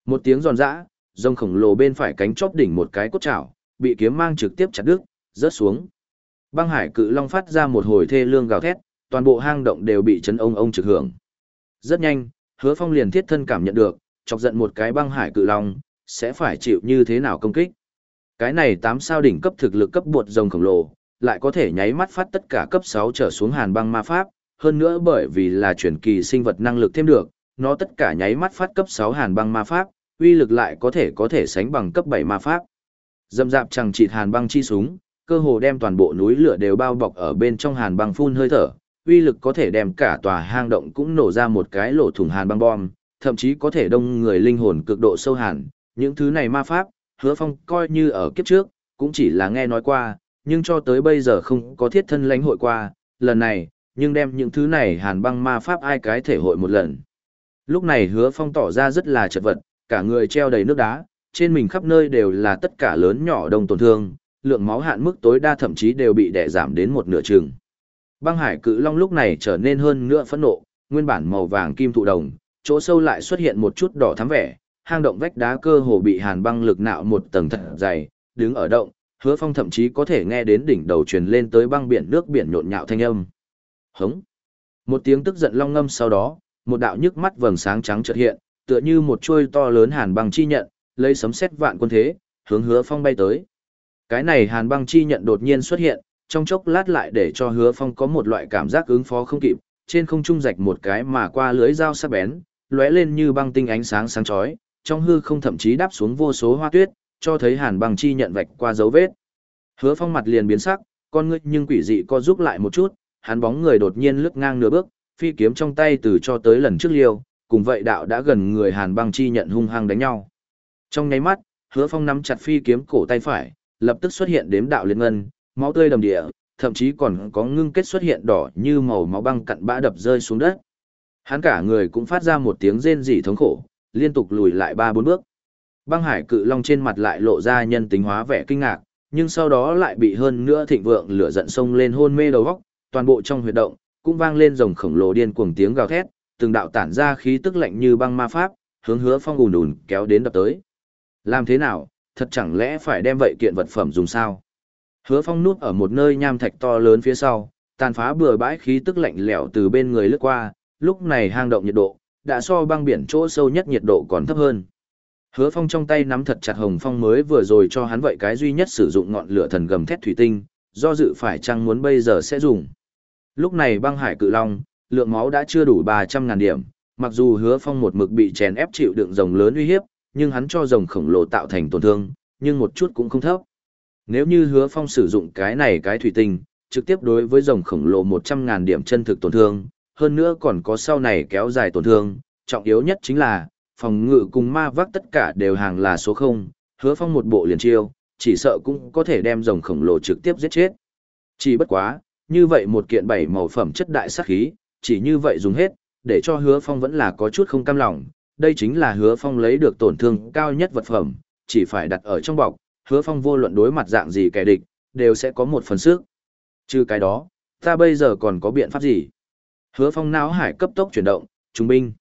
Một tiếng giòn giã, rồng khổng lồ bên phải cánh chóp đỉnh một cái cốt chảo, bị kiếm mang trực tiếp chặt đứt, rớt xuống. Băng hải cự long phát ra một hồi thê lương gào thét, toàn bộ hang động đều bị chấn ông ông trực hưởng. Rất nhanh, hứa phong liền thiết thân cảm nhận được, chọc giận một cái băng hải cự long, sẽ phải chịu như thế nào công kích. Cái này 8 sao đỉnh cấp thực lực cấp bột rồng khổng lồ, lại có thể nháy mắt phát tất cả cấp 6 trở xuống hàn băng ma pháp, hơn nữa bởi vì là chuyển kỳ sinh vật năng lực thêm được, nó tất cả nháy mắt phát cấp 6 hàn băng ma pháp, uy lực lại có thể có thể sánh bằng cấp 7 ma pháp. Dâm dạp chẳng chịt hàn băng chi súng, cơ hồ đem toàn bộ núi lửa đều bao bọc ở bên trong hàn băng phun hơi thở, uy lực có thể đem cả tòa hang động cũng nổ ra một cái lỗ thủng hàn băng bom, thậm chí có thể đông người linh hồn cực độ sâu hàn, những thứ này ma pháp, hứa phong coi như ở kiếp trước, cũng chỉ là nghe nói qua, nhưng cho tới bây giờ không có thiết thân lãnh hội qua, lần này, nhưng đem những thứ này hàn băng ma pháp ai cái thể hội một lần. Lúc này hứa phong tỏ ra rất là chật vật, cả người treo đầy nước đá, trên mình khắp nơi đều là tất cả lớn nhỏ đông tổn thương, lượng máu hạn mức tối đa thậm chí đều bị đè giảm đến một nửa chừng. Băng hải cự long lúc này trở nên hơn nữa phẫn nộ, nguyên bản màu vàng kim thụ đồng, chỗ sâu lại xuất hiện một chút đỏ thắm vẻ, hang động vách đá cơ hồ bị hàn băng lực nạo một tầng thật dày, đứng ở động, hứa phong thậm chí có thể nghe đến đỉnh đầu truyền lên tới băng biển nước biển nhộn nhạo thanh âm. Hống! Một tiếng tức giận long ngâm sau đó, một đạo nhức mắt vầng sáng trắng chợt hiện, tựa như một chuôi to lớn hàn băng chi nhận, lấy sấm sét vạn quân thế, hướng hứa phong bay tới. Cái này hàn băng chi nhận đột nhiên xuất hiện, trong chốc lát lại để cho hứa phong có một loại cảm giác ứng phó không kịp, trên không trung rạch một cái mà qua lưới dao sắc bén, lóe lên như băng tinh ánh sáng sáng chói, trong hư không thậm chí đáp xuống vô số hoa tuyết, cho thấy hàn băng chi nhận vạch qua dấu vết. Hứa phong mặt liền biến sắc, con ngươi nhưng quỷ dị co giúp lại một chút, hắn bóng người đột nhiên lướt ngang nửa bước, phi kiếm trong tay từ cho tới lần trước liều cùng vậy đạo đã gần người hàn băng chi nhận hung hăng đánh nhau. Trong nháy mắt, hứa phong nắm chặt phi kiếm cổ tay phải, lập tức xuất hiện đếm đạo liên ngân, máu tươi đầm địa, thậm chí còn có ngưng kết xuất hiện đỏ như màu máu băng cặn bã đập rơi xuống đất. Hắn cả người cũng phát ra một tiếng rên rỉ thống khổ, liên tục lùi lại ba bốn bước. Băng hải cự long trên mặt lại lộ ra nhân tính hóa vẻ kinh ngạc, nhưng sau đó lại bị hơn nữa thịnh vượng lửa giận sông lên hôn mê đầu góc, toàn bộ trong huyệt động, cũng vang lên rồng khổng lồ điên cuồng tiếng gào thét, từng đạo tản ra khí tức lạnh như băng ma pháp, hướng hứa phong ùn ùn kéo đến đập tới. Làm thế nào, thật chẳng lẽ phải đem vậy kiện vật phẩm dùng sao? Hứa phong nuốt ở một nơi nham thạch to lớn phía sau, tàn phá bừa bãi khí tức lạnh lẽo từ bên người lướt qua, lúc này hang động nhiệt độ, đã so băng biển chỗ sâu nhất nhiệt độ còn thấp hơn. Hứa Phong trong tay nắm thật chặt Hồng Phong mới vừa rồi cho hắn vậy cái duy nhất sử dụng ngọn lửa thần gầm thét thủy tinh, do dự phải chăng muốn bây giờ sẽ dùng. Lúc này băng hải cự long, lượng máu đã chưa đủ 300.000 điểm, mặc dù hứa phong một mực bị chèn ép chịu đựng rồng lớn uy hiếp, nhưng hắn cho rồng khổng lồ tạo thành tổn thương, nhưng một chút cũng không thấp. Nếu như hứa phong sử dụng cái này cái thủy tinh, trực tiếp đối với rồng khổng lồ 100.000 điểm chân thực tổn thương, hơn nữa còn có sau này kéo dài tổn thương, trọng yếu nhất chính là, phòng ngự cùng ma vác tất cả đều hàng là số 0, hứa phong một bộ liền chiêu, chỉ sợ cũng có thể đem rồng khổng lồ trực tiếp giết chết. Chỉ bất quá, như vậy một kiện bảy màu phẩm chất đại sát khí, chỉ như vậy dùng hết, để cho hứa phong vẫn là có chút không cam lòng, đây chính là hứa phong lấy được tổn thương cao nhất vật phẩm, chỉ phải đặt ở trong bọc, hứa phong vô luận đối mặt dạng gì kẻ địch, đều sẽ có một phần sức. Trừ cái đó, ta bây giờ còn có biện pháp gì? Hứa phong não hải cấp tốc chuyển động, trung binh.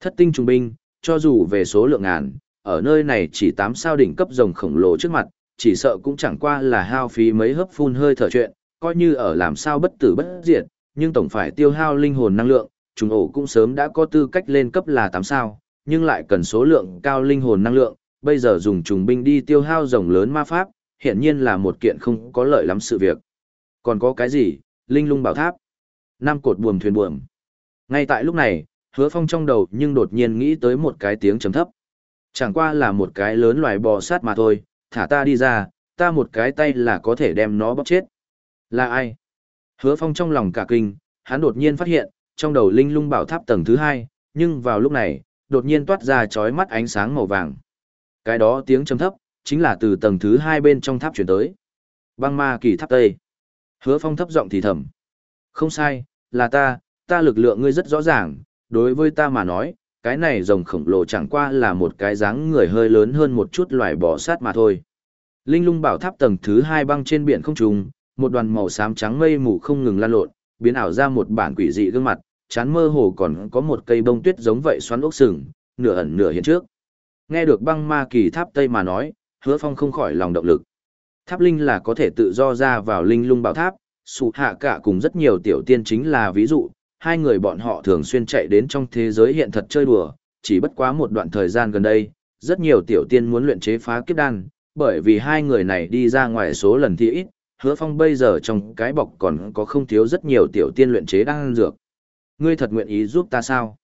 Thất tinh trung binh, cho dù về số lượng ngàn, ở nơi này chỉ 8 sao đỉnh cấp rồng khổng lồ trước mặt, chỉ sợ cũng chẳng qua là hao phí mấy hấp phun hơi thở chuyện, coi như ở làm sao bất tử bất diệt, nhưng tổng phải tiêu hao linh hồn năng lượng, trùng ổ cũng sớm đã có tư cách lên cấp là 8 sao, nhưng lại cần số lượng cao linh hồn năng lượng, bây giờ dùng trùng binh đi tiêu hao rồng lớn ma pháp, hiện nhiên là một kiện không có lợi lắm sự việc. Còn có cái gì? Linh lung bảo tháp. Năm cột buồm thuyền buồm. Ngay tại lúc này, hứa phong trong đầu nhưng đột nhiên nghĩ tới một cái tiếng trầm thấp. Chẳng qua là một cái lớn loài bò sát mà thôi, thả ta đi ra, ta một cái tay là có thể đem nó bóp chết. Là ai? Hứa phong trong lòng cả kinh, hắn đột nhiên phát hiện, trong đầu linh lung bảo tháp tầng thứ hai, nhưng vào lúc này, đột nhiên toát ra chói mắt ánh sáng màu vàng. Cái đó tiếng trầm thấp, chính là từ tầng thứ hai bên trong tháp chuyển tới. Băng ma kỳ tháp tây. Hứa phong thấp giọng thì thầm. Không sai, là ta, ta lực lượng ngươi rất rõ ràng, đối với ta mà nói, cái này rồng khổng lồ chẳng qua là một cái dáng người hơi lớn hơn một chút loài bò sát mà thôi. Linh lung bảo tháp tầng thứ hai băng trên biển không trùng, một đoàn màu xám trắng mây mù không ngừng lan lộn, biến ảo ra một bản quỷ dị gương mặt, chán mơ hồ còn có một cây bông tuyết giống vậy xoắn ốc sừng, nửa ẩn nửa hiện trước. Nghe được băng ma kỳ tháp Tây mà nói, hứa phong không khỏi lòng động lực. Tháp linh là có thể tự do ra vào linh lung bảo tháp, sụ hạ cả cùng rất nhiều tiểu tiên chính là ví dụ, hai người bọn họ thường xuyên chạy đến trong thế giới hiện thật chơi đùa, chỉ bất quá một đoạn thời gian gần đây, rất nhiều tiểu tiên muốn luyện chế phá kiếp đan, bởi vì hai người này đi ra ngoài số lần thì ít, hứa phong bây giờ trong cái bọc còn có không thiếu rất nhiều tiểu tiên luyện chế đang ăn dược. Ngươi thật nguyện ý giúp ta sao?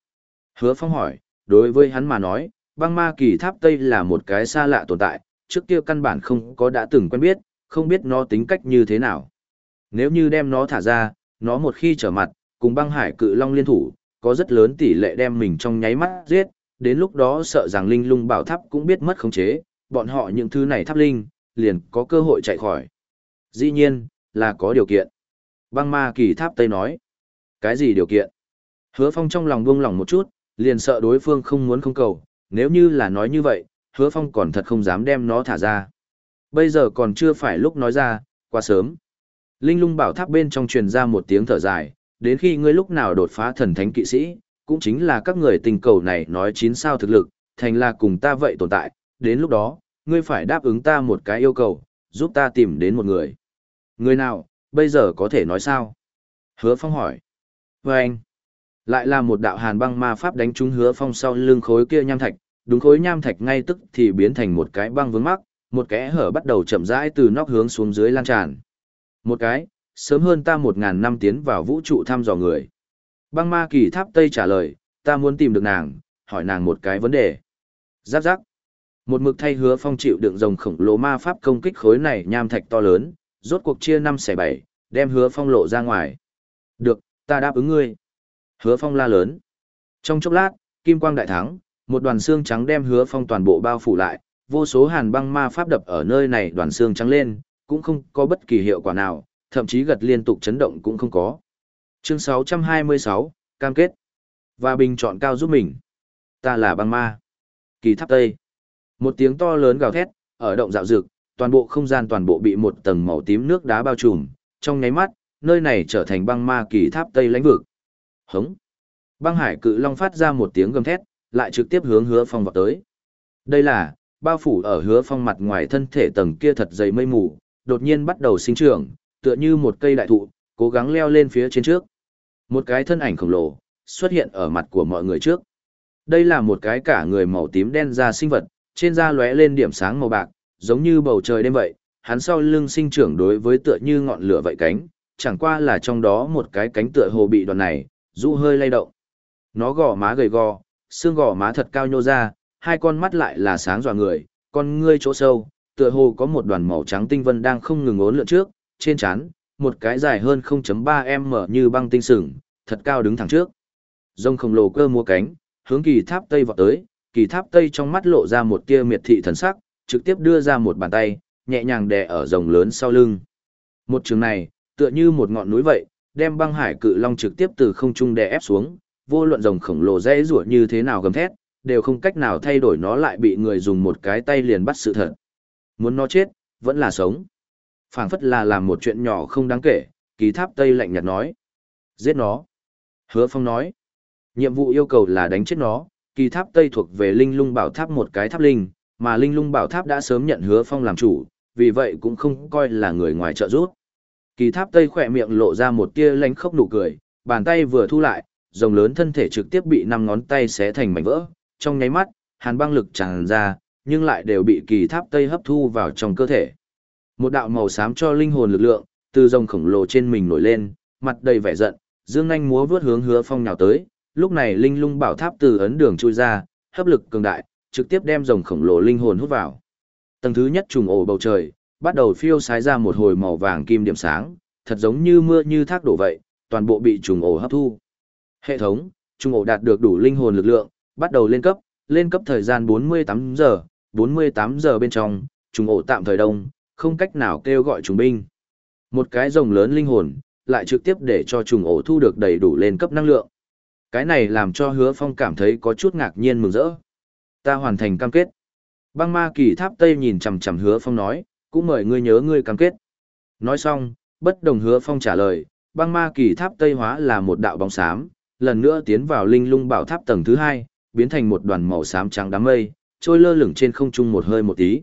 Hứa phong hỏi, đối với hắn mà nói, băng ma kỳ tháp Tây là một cái xa lạ tồn tại, trước kia căn bản không có đã từng quen biết, không biết nó tính cách như thế nào. Nếu như đem nó thả ra, nó một khi trở mặt, cùng băng hải cự long liên thủ, có rất lớn tỷ lệ đem mình trong nháy mắt giết, đến lúc đó sợ rằng linh lung bảo tháp cũng biết mất khống chế, bọn họ những thứ này tháp linh, liền có cơ hội chạy khỏi. Dĩ nhiên, là có điều kiện. Băng ma kỳ tháp Tây nói. Cái gì điều kiện? Hứa phong trong lòng buông lỏng một chút, liền sợ đối phương không muốn không cầu, nếu như là nói như vậy, hứa phong còn thật không dám đem nó thả ra. Bây giờ còn chưa phải lúc nói ra, quá sớm. Linh lung bảo tháp bên trong truyền ra một tiếng thở dài, đến khi ngươi lúc nào đột phá thần thánh kỵ sĩ, cũng chính là các người tình cầu này nói chín sao thực lực, thành là cùng ta vậy tồn tại, đến lúc đó, ngươi phải đáp ứng ta một cái yêu cầu, giúp ta tìm đến một người. Người nào, bây giờ có thể nói sao? Hứa Phong hỏi. Và anh, lại là một đạo hàn băng ma pháp đánh trúng Hứa Phong sau lưng khối kia nham thạch, đúng khối nham thạch ngay tức thì biến thành một cái băng vướng mắc, một kẽ hở bắt đầu chậm rãi từ nóc hướng xuống dưới lan tràn. Một cái, sớm hơn ta một ngàn năm tiến vào vũ trụ thăm dò người. Băng ma kỳ tháp Tây trả lời, ta muốn tìm được nàng, hỏi nàng một cái vấn đề. Giáp giáp. Một mực thay hứa phong chịu đựng rồng khổng lồ ma pháp công kích khối này nham thạch to lớn, rốt cuộc chia năm xẻ bảy, đem hứa phong lộ ra ngoài. Được, ta đáp ứng ngươi. Hứa phong la lớn. Trong chốc lát, kim quang đại thắng, một đoàn xương trắng đem hứa phong toàn bộ bao phủ lại, vô số hàn băng ma pháp đập ở nơi này đoàn xương trắng lên, cũng không có bất kỳ hiệu quả nào, thậm chí gật liên tục chấn động cũng không có. Chương 626, cam kết. Và bình chọn cao giúp mình. Ta là băng ma. Kỳ tháp Tây. Một tiếng to lớn gào thét, ở động dạo dực, toàn bộ không gian toàn bộ bị một tầng màu tím nước đá bao trùm, trong nháy mắt, nơi này trở thành băng ma kỳ tháp Tây lãnh vực. Hống. Băng hải cự long phát ra một tiếng gầm thét, lại trực tiếp hướng hứa phong vào tới. Đây là, bao phủ ở hứa phong mặt ngoài thân thể tầng kia thật dày mây mù, đột nhiên bắt đầu sinh trưởng, tựa như một cây đại thụ, cố gắng leo lên phía trên trước. Một cái thân ảnh khổng lồ, xuất hiện ở mặt của mọi người trước. Đây là một cái cả người màu tím đen da sinh vật, trên da lóe lên điểm sáng màu bạc, giống như bầu trời đêm vậy, hắn sau lưng sinh trưởng đối với tựa như ngọn lửa vậy cánh, chẳng qua là trong đó một cái cánh tựa hồ bị đoạn này, rũ hơi lay động. Nó gò má gầy gò, xương gò má thật cao nhô ra, hai con mắt lại là sáng dọa người, con ngươi chỗ sâu, tựa hồ có một đoàn màu trắng tinh vân đang không ngừng ốn lượn trước, trên trán, một cái dài hơn 0.3m như băng tinh sừng, thật cao đứng thẳng trước. Rông khổng lồ cơ mua cánh, hướng kỳ tháp tây vọt tới, kỳ tháp tây trong mắt lộ ra một tia miệt thị thần sắc, trực tiếp đưa ra một bàn tay, nhẹ nhàng đè ở rồng lớn sau lưng. Một trường này, tựa như một ngọn núi vậy, đem băng hải cự long trực tiếp từ không trung đè ép xuống, vô luận rồng khổng lồ dễ rủa như thế nào gầm thét, đều không cách nào thay đổi nó lại bị người dùng một cái tay liền bắt sự thật. Muốn nó chết, vẫn là sống. phảng phất là làm một chuyện nhỏ không đáng kể, kỳ tháp Tây lạnh nhạt nói. Giết nó. Hứa Phong nói. Nhiệm vụ yêu cầu là đánh chết nó, kỳ tháp Tây thuộc về linh lung bảo tháp một cái tháp linh, mà linh lung bảo tháp đã sớm nhận Hứa Phong làm chủ, vì vậy cũng không coi là người ngoài trợ giúp. Kỳ tháp Tây khỏe miệng lộ ra một tia lánh khóc nụ cười, bàn tay vừa thu lại, rồng lớn thân thể trực tiếp bị năm ngón tay xé thành mảnh vỡ, trong nháy mắt, hàn băng lực tràn ra, nhưng lại đều bị kỳ tháp tây hấp thu vào trong cơ thể. Một đạo màu xám cho linh hồn lực lượng, từ rồng khổng lồ trên mình nổi lên, mặt đầy vẻ giận, dương anh múa vớt hướng hứa phong nhào tới, lúc này linh lung bảo tháp từ ấn đường chui ra, hấp lực cường đại, trực tiếp đem rồng khổng lồ linh hồn hút vào. Tầng thứ nhất trùng ổ bầu trời, bắt đầu phiêu sái ra một hồi màu vàng kim điểm sáng, thật giống như mưa như thác đổ vậy, toàn bộ bị trùng ổ hấp thu. Hệ thống, trùng ổ đạt được đủ linh hồn lực lượng, bắt đầu lên cấp, lên cấp thời gian 48 giờ, 48 giờ bên trong, trùng ổ tạm thời đông, không cách nào kêu gọi trùng binh. Một cái rồng lớn linh hồn, lại trực tiếp để cho trùng ổ thu được đầy đủ lên cấp năng lượng. Cái này làm cho hứa phong cảm thấy có chút ngạc nhiên mừng rỡ. Ta hoàn thành cam kết. Băng ma kỳ tháp Tây nhìn chằm chằm hứa phong nói, cũng mời ngươi nhớ ngươi cam kết. Nói xong, bất đồng hứa phong trả lời, băng ma kỳ tháp Tây hóa là một đạo bóng xám, lần nữa tiến vào linh lung bảo tháp tầng thứ hai, biến thành một đoàn màu xám trắng đám mây, trôi lơ lửng trên không trung một hơi một tí.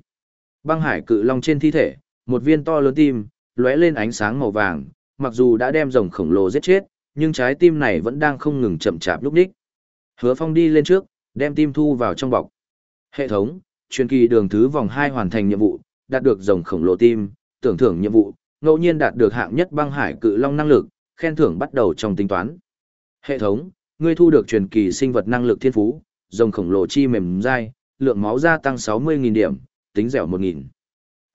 Băng hải cự long trên thi thể, một viên to lớn tim, lóe lên ánh sáng màu vàng, mặc dù đã đem rồng khổng lồ giết chết, nhưng trái tim này vẫn đang không ngừng chậm chạp lúc đích. Hứa Phong đi lên trước, đem tim thu vào trong bọc. Hệ thống, truyền kỳ đường thứ vòng 2 hoàn thành nhiệm vụ, đạt được rồng khổng lồ tim, tưởng thưởng nhiệm vụ, ngẫu nhiên đạt được hạng nhất băng hải cự long năng lực, khen thưởng bắt đầu trong tính toán. Hệ thống, ngươi thu được truyền kỳ sinh vật năng lực thiên phú, rồng khổng lồ chi mềm dai, lượng máu gia tăng 60.000 điểm, tính dẻo 1.000.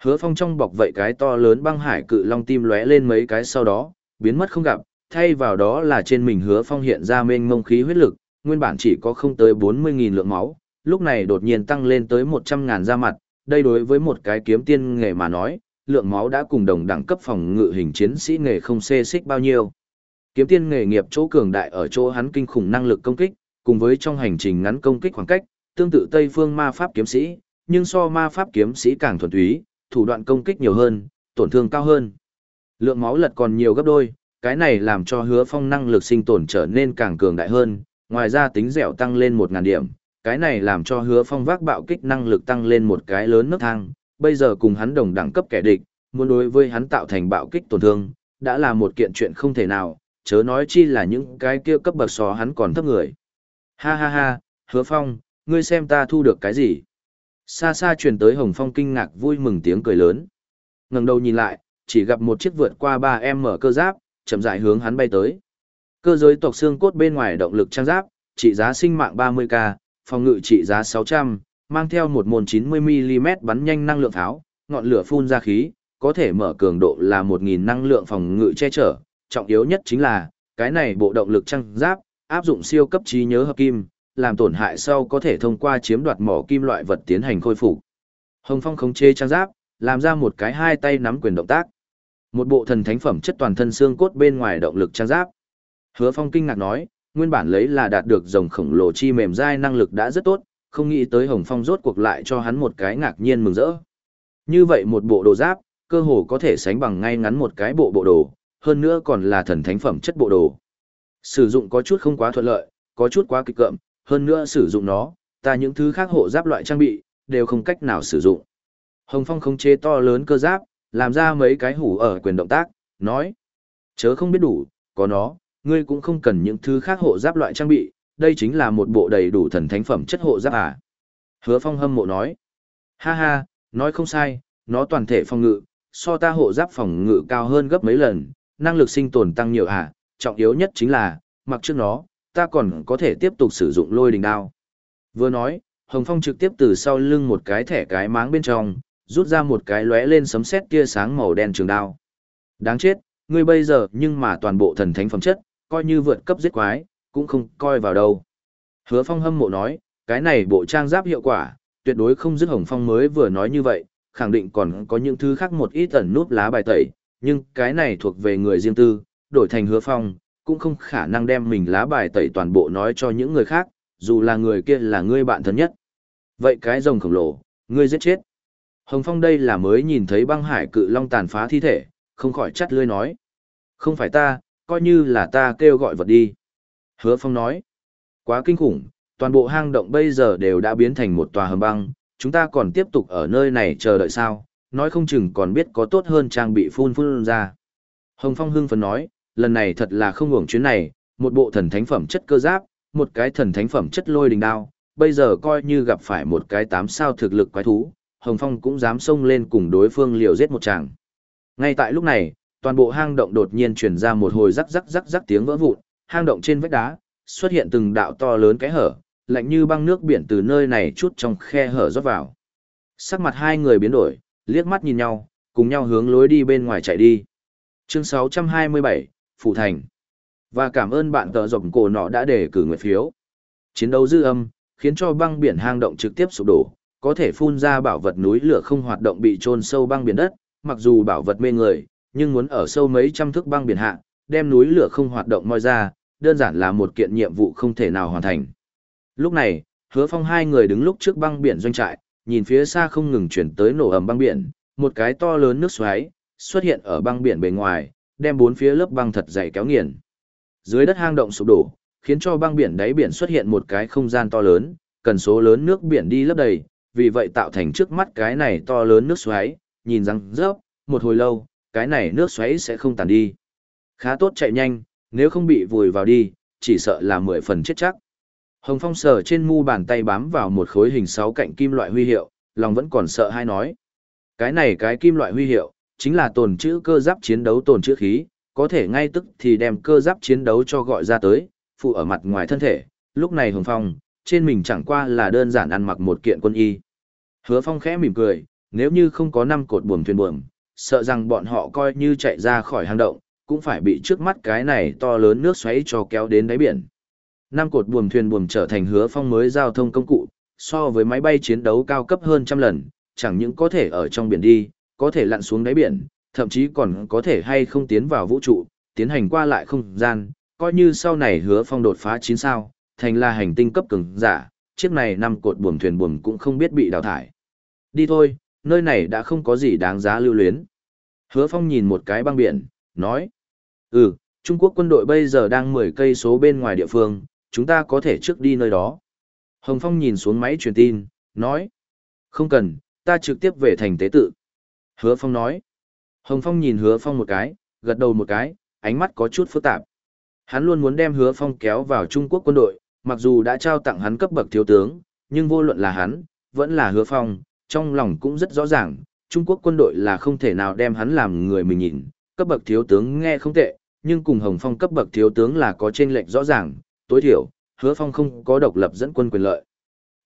Hứa phong trong bọc vậy cái to lớn băng hải cự long tim lóe lên mấy cái sau đó, biến mất không gặp, thay vào đó là trên mình hứa phong hiện ra mênh mông khí huyết lực, nguyên bản chỉ có không tới 40.000 lượng máu, lúc này đột nhiên tăng lên tới 100.000 ra mặt, đây đối với một cái kiếm tiên nghề mà nói, lượng máu đã cùng đồng đẳng cấp phòng ngự hình chiến sĩ nghề không xê xích bao nhiêu. Kiếm tiên nghề nghiệp chỗ cường đại ở chỗ hắn kinh khủng năng lực công kích, cùng với trong hành trình ngắn công kích khoảng cách, tương tự Tây phương ma pháp kiếm sĩ, nhưng so ma pháp kiếm sĩ càng thuần túy, thủ đoạn công kích nhiều hơn, tổn thương cao hơn. Lượng máu lật còn nhiều gấp đôi, cái này làm cho hứa phong năng lực sinh tồn trở nên càng cường đại hơn, ngoài ra tính dẻo tăng lên 1.000 điểm, cái này làm cho hứa phong vác bạo kích năng lực tăng lên một cái lớn nấc thang, bây giờ cùng hắn đồng đẳng cấp kẻ địch, muốn đối với hắn tạo thành bạo kích tổn thương, đã là một kiện chuyện không thể nào, chớ nói chi là những cái kia cấp bậc so hắn còn thấp người. Ha ha ha, hứa phong, ngươi xem ta thu được cái gì? Xa xa truyền tới Hồng Phong kinh ngạc vui mừng tiếng cười lớn. ngẩng đầu nhìn lại, chỉ gặp một chiếc vượt qua 3 em mở cơ giáp, chậm rãi hướng hắn bay tới. Cơ giới tộc xương cốt bên ngoài động lực trang giáp, trị giá sinh mạng 30k, phòng ngự trị giá 600, mang theo một môn 90mm bắn nhanh năng lượng tháo, ngọn lửa phun ra khí, có thể mở cường độ là 1000 năng lượng phòng ngự che chở, trọng yếu nhất chính là, cái này bộ động lực trang giáp, áp dụng siêu cấp trí nhớ hợp kim, làm tổn hại sau có thể thông qua chiếm đoạt mỏ kim loại vật tiến hành khôi phục. Hồng Phong khống chế trang giáp, làm ra một cái hai tay nắm quyền động tác. Một bộ thần thánh phẩm chất toàn thân xương cốt bên ngoài động lực trang giáp. Hứa Phong kinh ngạc nói, nguyên bản lấy là đạt được rồng khổng lồ chi mềm dai năng lực đã rất tốt, không nghĩ tới Hồng Phong rốt cuộc lại cho hắn một cái ngạc nhiên mừng rỡ. Như vậy một bộ đồ giáp, cơ hồ có thể sánh bằng ngay ngắn một cái bộ bộ đồ, hơn nữa còn là thần thánh phẩm chất bộ đồ. Sử dụng có chút không quá thuận lợi, có chút quá kịch cợm, hơn nữa sử dụng nó, ta những thứ khác hộ giáp loại trang bị, đều không cách nào sử dụng. Hồng Phong khống chế to lớn cơ giáp, làm ra mấy cái hủ ở quyền động tác, nói. Chớ không biết đủ, có nó, ngươi cũng không cần những thứ khác hộ giáp loại trang bị, đây chính là một bộ đầy đủ thần thánh phẩm chất hộ giáp à. Hứa Phong hâm mộ nói. Ha ha, nói không sai, nó toàn thể phòng ngự, so ta hộ giáp phòng ngự cao hơn gấp mấy lần, năng lực sinh tồn tăng nhiều à, trọng yếu nhất chính là, mặc trước nó, ta còn có thể tiếp tục sử dụng lôi đình đao. Vừa nói, Hồng Phong trực tiếp từ sau lưng một cái thẻ cái máng bên trong, rút ra một cái lóe lên sấm sét tia sáng màu đen trường đao. Đáng chết, ngươi bây giờ nhưng mà toàn bộ thần thánh phẩm chất, coi như vượt cấp giết quái, cũng không coi vào đâu. Hứa Phong hâm mộ nói, cái này bộ trang giáp hiệu quả, tuyệt đối không dứt Hồng Phong mới vừa nói như vậy, khẳng định còn có những thứ khác một ít ẩn núp lá bài tẩy, nhưng cái này thuộc về người riêng tư, đổi thành Hứa Phong, cũng không khả năng đem mình lá bài tẩy toàn bộ nói cho những người khác, dù là người kia là người bạn thân nhất. Vậy cái rồng khổng lồ, ngươi giết chết. Hồng Phong đây là mới nhìn thấy băng hải cự long tàn phá thi thể, không khỏi chắt lưỡi nói. Không phải ta, coi như là ta kêu gọi vật đi. Hứa Phong nói. Quá kinh khủng, toàn bộ hang động bây giờ đều đã biến thành một tòa hầm băng, chúng ta còn tiếp tục ở nơi này chờ đợi sao, nói không chừng còn biết có tốt hơn trang bị phun phun ra. Hồng Phong hưng phấn nói, lần này thật là không hưởng chuyến này, một bộ thần thánh phẩm chất cơ giáp, một cái thần thánh phẩm chất lôi đình đao, bây giờ coi như gặp phải một cái tám sao thực lực quái thú, Hồng Phong cũng dám xông lên cùng đối phương liều giết một chàng. Ngay tại lúc này, toàn bộ hang động đột nhiên truyền ra một hồi rắc rắc rắc rắc tiếng vỡ vụn, hang động trên vách đá xuất hiện từng đạo to lớn cái hở, lạnh như băng nước biển từ nơi này chút trong khe hở rót vào. Sắc mặt hai người biến đổi, liếc mắt nhìn nhau, cùng nhau hướng lối đi bên ngoài chạy đi. Chương 627, Phủ Thành. Và cảm ơn bạn tờ rộng cổ nọ đã để cử nguyện phiếu. Chiến đấu dư âm, khiến cho băng biển hang động trực tiếp sụp đổ, có thể phun ra bảo vật núi lửa không hoạt động bị chôn sâu băng biển đất, mặc dù bảo vật mê người, nhưng muốn ở sâu mấy trăm thước băng biển hạ, đem núi lửa không hoạt động moi ra, đơn giản là một kiện nhiệm vụ không thể nào hoàn thành. Lúc này, hứa phong hai người đứng lúc trước băng biển doanh trại, nhìn phía xa không ngừng chuyển tới nổ ầm băng biển, một cái to lớn nước xoáy, xuất hiện ở băng biển bề ngoài, đem bốn phía lớp băng thật dày kéo nghiền. Dưới đất hang động sụp đổ, khiến cho băng biển đáy biển xuất hiện một cái không gian to lớn, cần số lớn nước biển đi lấp đầy, vì vậy tạo thành trước mắt cái này to lớn nước xoáy, nhìn răng rớp, một hồi lâu, cái này nước xoáy sẽ không tàn đi. Khá tốt chạy nhanh, nếu không bị vùi vào đi, chỉ sợ là mười phần chết chắc. Hồng Phong sờ trên mu bàn tay bám vào một khối hình sáu cạnh kim loại huy hiệu, lòng vẫn còn sợ hai nói. Cái này cái kim loại huy hiệu, chính là tồn trữ cơ giáp chiến đấu tồn trữ khí, có thể ngay tức thì đem cơ giáp chiến đấu cho gọi ra tới, phụ ở mặt ngoài thân thể. Lúc này Hồng Phong, trên mình chẳng qua là đơn giản ăn mặc một kiện quân y. Hứa Phong khẽ mỉm cười, nếu như không có năm cột buồm thuyền buồm, sợ rằng bọn họ coi như chạy ra khỏi hang động, cũng phải bị trước mắt cái này to lớn nước xoáy cho kéo đến đáy biển. Năm cột buồm thuyền buồm trở thành hứa phong mới giao thông công cụ, so với máy bay chiến đấu cao cấp hơn trăm lần, chẳng những có thể ở trong biển đi, có thể lặn xuống đáy biển, thậm chí còn có thể hay không tiến vào vũ trụ, tiến hành qua lại không gian, coi như sau này hứa phong đột phá chín sao, thành là hành tinh cấp cường giả, chiếc này năm cột buồm thuyền buồm cũng không biết bị đào thải. Đi thôi, nơi này đã không có gì đáng giá lưu luyến. Hứa Phong nhìn một cái băng biển, nói. Ừ, Trung Quốc quân đội bây giờ đang 10 cây số bên ngoài địa phương, chúng ta có thể trước đi nơi đó. Hồng Phong nhìn xuống máy truyền tin, nói. Không cần, ta trực tiếp về thành tế tự. Hứa Phong nói. Hồng Phong nhìn Hứa Phong một cái, gật đầu một cái, ánh mắt có chút phức tạp. Hắn luôn muốn đem Hứa Phong kéo vào Trung Quốc quân đội, mặc dù đã trao tặng hắn cấp bậc thiếu tướng, nhưng vô luận là hắn, vẫn là Hứa Phong, trong lòng cũng rất rõ ràng, Trung Quốc quân đội là không thể nào đem hắn làm người mình nhìn, cấp bậc thiếu tướng nghe không tệ, nhưng cùng Hồng Phong cấp bậc thiếu tướng là có chênh lệch rõ ràng, tối thiểu, Hứa Phong không có độc lập dẫn quân quyền lợi.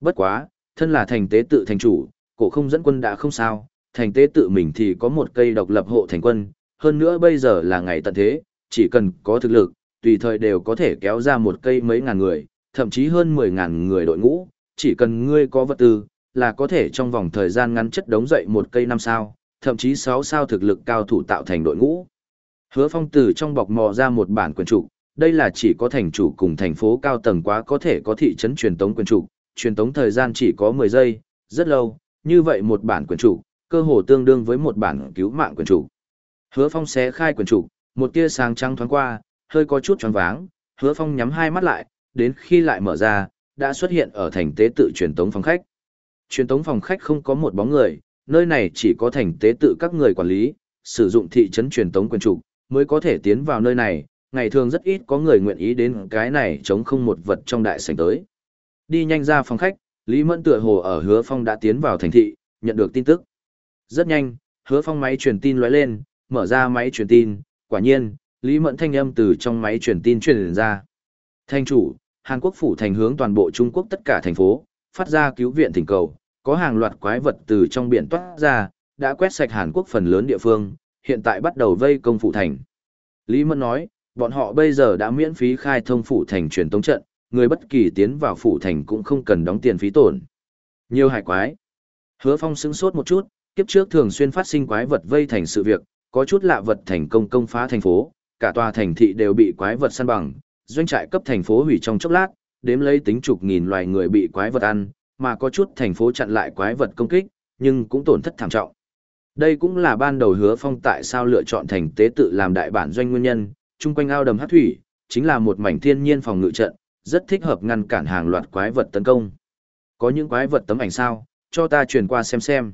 Bất quá, thân là thành tế tự thành chủ, cổ không dẫn quân đã không sao, thành tế tự mình thì có một cây độc lập hộ thành quân, hơn nữa bây giờ là ngày tận thế, chỉ cần có thực lực, tùy thời đều có thể kéo ra một cây mấy ngàn người, thậm chí hơn mười ngàn người đội ngũ, chỉ cần ngươi có vật tư, là có thể trong vòng thời gian ngắn chất đống dậy một cây năm sao, thậm chí sáu sao thực lực cao thủ tạo thành đội ngũ. Hứa Phong từ trong bọc mò ra một bản quyền trục, đây là chỉ có thành chủ cùng thành phố cao tầng quá có thể có thị trấn truyền tống quyền trục, truyền tống thời gian chỉ có 10 giây, rất lâu, như vậy một bản quyền trục, cơ hồ tương đương với một bản cứu mạng quyền trục. Hứa Phong xé khai quyền trục, một tia sáng trắng thoáng qua, hơi có chút choáng váng, Hứa Phong nhắm hai mắt lại, đến khi lại mở ra, đã xuất hiện ở thành tế tự truyền tống phòng khách. Truyền tống phòng khách không có một bóng người, nơi này chỉ có thành tế tự các người quản lý, sử dụng thị trấn truyền tống quyền trục, mới có thể tiến vào nơi này, ngày thường rất ít có người nguyện ý đến cái này chống không một vật trong đại sảnh tới. Đi nhanh ra phòng khách, Lý Mẫn tựa hồ ở Hứa Phong đã tiến vào thành thị, nhận được tin tức. Rất nhanh, Hứa Phong máy truyền tin lóe lên, mở ra máy truyền tin, quả nhiên, Lý Mẫn thanh âm từ trong máy truyền tin truyền ra. Thanh chủ, Hàn Quốc phủ thành hướng toàn bộ Trung Quốc tất cả thành phố, phát ra cứu viện thỉnh cầu, có hàng loạt quái vật từ trong biển toát ra, đã quét sạch Hàn Quốc phần lớn địa phương, hiện tại bắt đầu vây công phủ thành. Lý Mẫn nói, bọn họ bây giờ đã miễn phí khai thông phủ thành truyền tống trận, người bất kỳ tiến vào phủ thành cũng không cần đóng tiền phí tổn. Nhiều hải quái. Hứa Phong sững sốt một chút, kiếp trước thường xuyên phát sinh quái vật vây thành sự việc, có chút lạ vật thành công công phá thành phố, cả tòa thành thị đều bị quái vật săn bằng, doanh trại cấp thành phố hủy trong chốc lát, đếm lấy tính chục nghìn loài người bị quái vật ăn, mà có chút thành phố chặn lại quái vật công kích, nhưng cũng tổn thất thảm trọng. Đây cũng là ban đầu hứa phong tại sao lựa chọn thành tế tự làm đại bản doanh nguyên nhân, chung quanh ao đầm hát thủy, chính là một mảnh thiên nhiên phòng ngự trận, rất thích hợp ngăn cản hàng loạt quái vật tấn công. Có những quái vật tấm ảnh sao, cho ta truyền qua xem xem.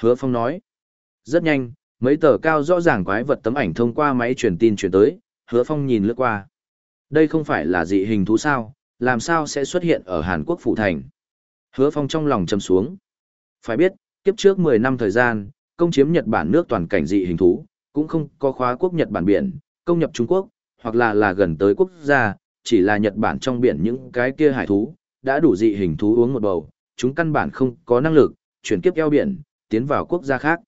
Hứa phong nói. Rất nhanh, mấy tờ cao rõ ràng quái vật tấm ảnh thông qua máy truyền tin truyền tới, hứa phong nhìn lướt qua. Đây không phải là dị hình thú sao, làm sao sẽ xuất hiện ở Hàn Quốc phủ thành. Hứa phong trong lòng chầm xuống. Phải biết, kiếp trước 10 năm thời gian, công chiếm Nhật Bản nước toàn cảnh dị hình thú, cũng không có khóa quốc Nhật Bản biển, công nhập Trung Quốc, hoặc là là gần tới quốc gia, chỉ là Nhật Bản trong biển những cái kia hải thú, đã đủ dị hình thú uống một bầu, chúng căn bản không có năng lực, chuyển kiếp eo biển, tiến vào quốc gia khác.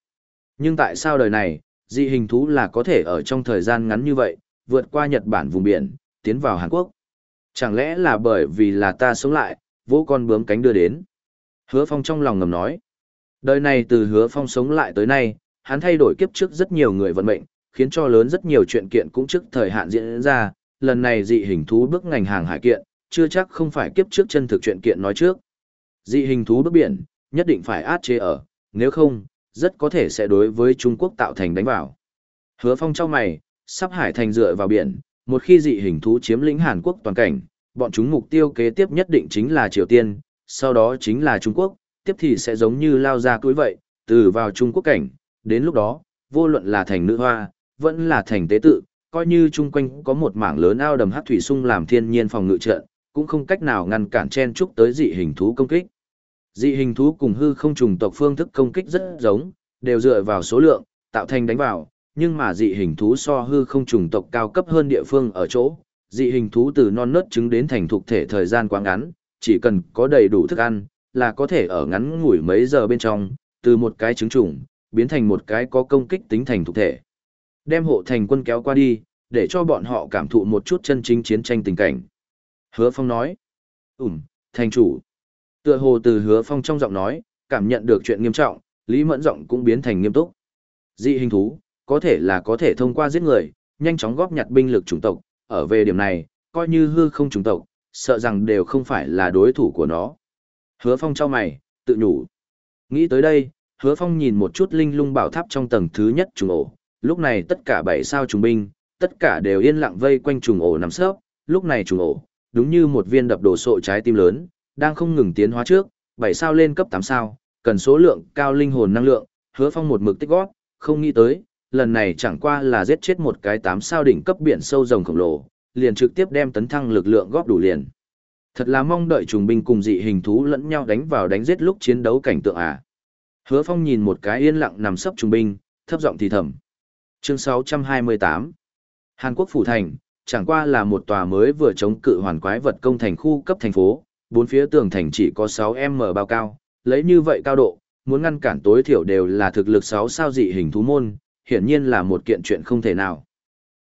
Nhưng tại sao đời này, dị hình thú là có thể ở trong thời gian ngắn như vậy, vượt qua Nhật Bản vùng biển, tiến vào Hàn Quốc? Chẳng lẽ là bởi vì là ta sống lại, vỗ con bướm cánh đưa đến? Hứa Phong trong lòng ngầm nói. Đời này từ hứa Phong sống lại tới nay, hắn thay đổi kiếp trước rất nhiều người vận mệnh, khiến cho lớn rất nhiều chuyện kiện cũng trước thời hạn diễn ra, lần này dị hình thú bước ngành hàng hải kiện, chưa chắc không phải kiếp trước chân thực chuyện kiện nói trước. Dị hình thú bước biển, nhất định phải át chế ở, nếu không, rất có thể sẽ đối với Trung Quốc tạo thành đánh vào. Hứa Phong trong mày, sắp hải thành dựa vào biển, một khi dị hình thú chiếm lĩnh Hàn Quốc toàn cảnh, bọn chúng mục tiêu kế tiếp nhất định chính là Triều Tiên, sau đó chính là Trung Quốc, tiếp thì sẽ giống như lao ra cuối vậy, từ vào Trung Quốc cảnh, đến lúc đó, vô luận là thành nữ hoa, vẫn là thành tế tự, coi như chung quanh có một mảng lớn ao đầm hát thủy sung làm thiên nhiên phòng ngự trận, cũng không cách nào ngăn cản chen chúc tới dị hình thú công kích. Dị hình thú cùng hư không trùng tộc phương thức công kích rất giống, đều dựa vào số lượng, tạo thành đánh vào, nhưng mà dị hình thú so hư không trùng tộc cao cấp hơn địa phương ở chỗ, dị hình thú từ non nớt trứng đến thành thục thể thời gian quá ngắn, chỉ cần có đầy đủ thức ăn, là có thể ở ngắn ngủi mấy giờ bên trong, từ một cái trứng trùng, biến thành một cái có công kích tính thành thục thể. Đem hộ thành quân kéo qua đi, để cho bọn họ cảm thụ một chút chân chính chiến tranh tình cảnh. Hứa Phong nói, ủm, thành chủ. Tựa hồ từ hứa Phong trong giọng nói, cảm nhận được chuyện nghiêm trọng, Lý Mẫn giọng cũng biến thành nghiêm túc. Dị hình thú, có thể là có thể thông qua giết người, nhanh chóng góp nhặt binh lực chủng tộc, ở về điểm này, coi như hư không chủng tộc, sợ rằng đều không phải là đối thủ của nó. Hứa Phong trao mày, tự nhủ. Nghĩ tới đây, Hứa Phong nhìn một chút linh lung bảo tháp trong tầng thứ nhất trùng ổ, lúc này tất cả bảy sao trùng binh, tất cả đều yên lặng vây quanh trùng ổ nằm sấp, lúc này trùng ổ, đúng như một viên đập đổ sộ trái tim lớn, đang không ngừng tiến hóa trước, bảy sao lên cấp tám sao, cần số lượng cao linh hồn năng lượng, Hứa Phong một mực tích góp, không nghĩ tới, lần này chẳng qua là giết chết một cái tám sao đỉnh cấp biển sâu rồng khổng lồ, liền trực tiếp đem tấn thăng lực lượng góp đủ liền. Thật là mong đợi trùng binh cùng dị hình thú lẫn nhau đánh vào đánh giết lúc chiến đấu cảnh tượng à. Hứa Phong nhìn một cái yên lặng nằm sấp trùng binh, thấp giọng thì thầm. Chương 628 Hàn Quốc Phủ Thành, chẳng qua là một tòa mới vừa chống cự hoàn quái vật công thành khu cấp thành phố, bốn phía tường thành chỉ có 6m bao cao, lấy như vậy cao độ, muốn ngăn cản tối thiểu đều là thực lực 6 sao dị hình thú môn, hiển nhiên là một kiện chuyện không thể nào.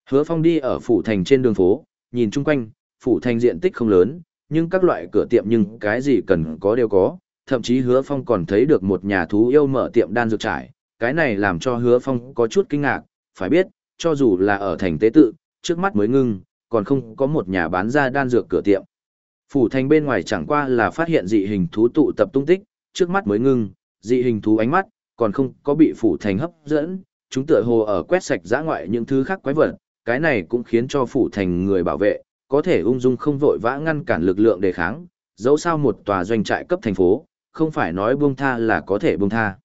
Hứa Phong đi ở phủ thành trên đường phố, nhìn chung quanh, phủ thành diện tích không lớn, nhưng các loại cửa tiệm nhưng cái gì cần có đều có, thậm chí Hứa Phong còn thấy được một nhà thú yêu mở tiệm đan dược trải, cái này làm cho Hứa Phong có chút kinh ngạc, phải biết, cho dù là ở thành tế tự, trước mắt mới ngưng, còn không có một nhà bán ra đan dược cửa tiệm. Phủ thành bên ngoài chẳng qua là phát hiện dị hình thú tụ tập tung tích, trước mắt mới ngưng, dị hình thú ánh mắt, còn không có bị phủ thành hấp dẫn, chúng tựa hồ ở quét sạch giã ngoại những thứ khác quái vật, cái này cũng khiến cho phủ thành người bảo vệ, có thể ung dung không vội vã ngăn cản lực lượng đề kháng, dẫu sao một tòa doanh trại cấp thành phố, không phải nói buông tha là có thể buông tha.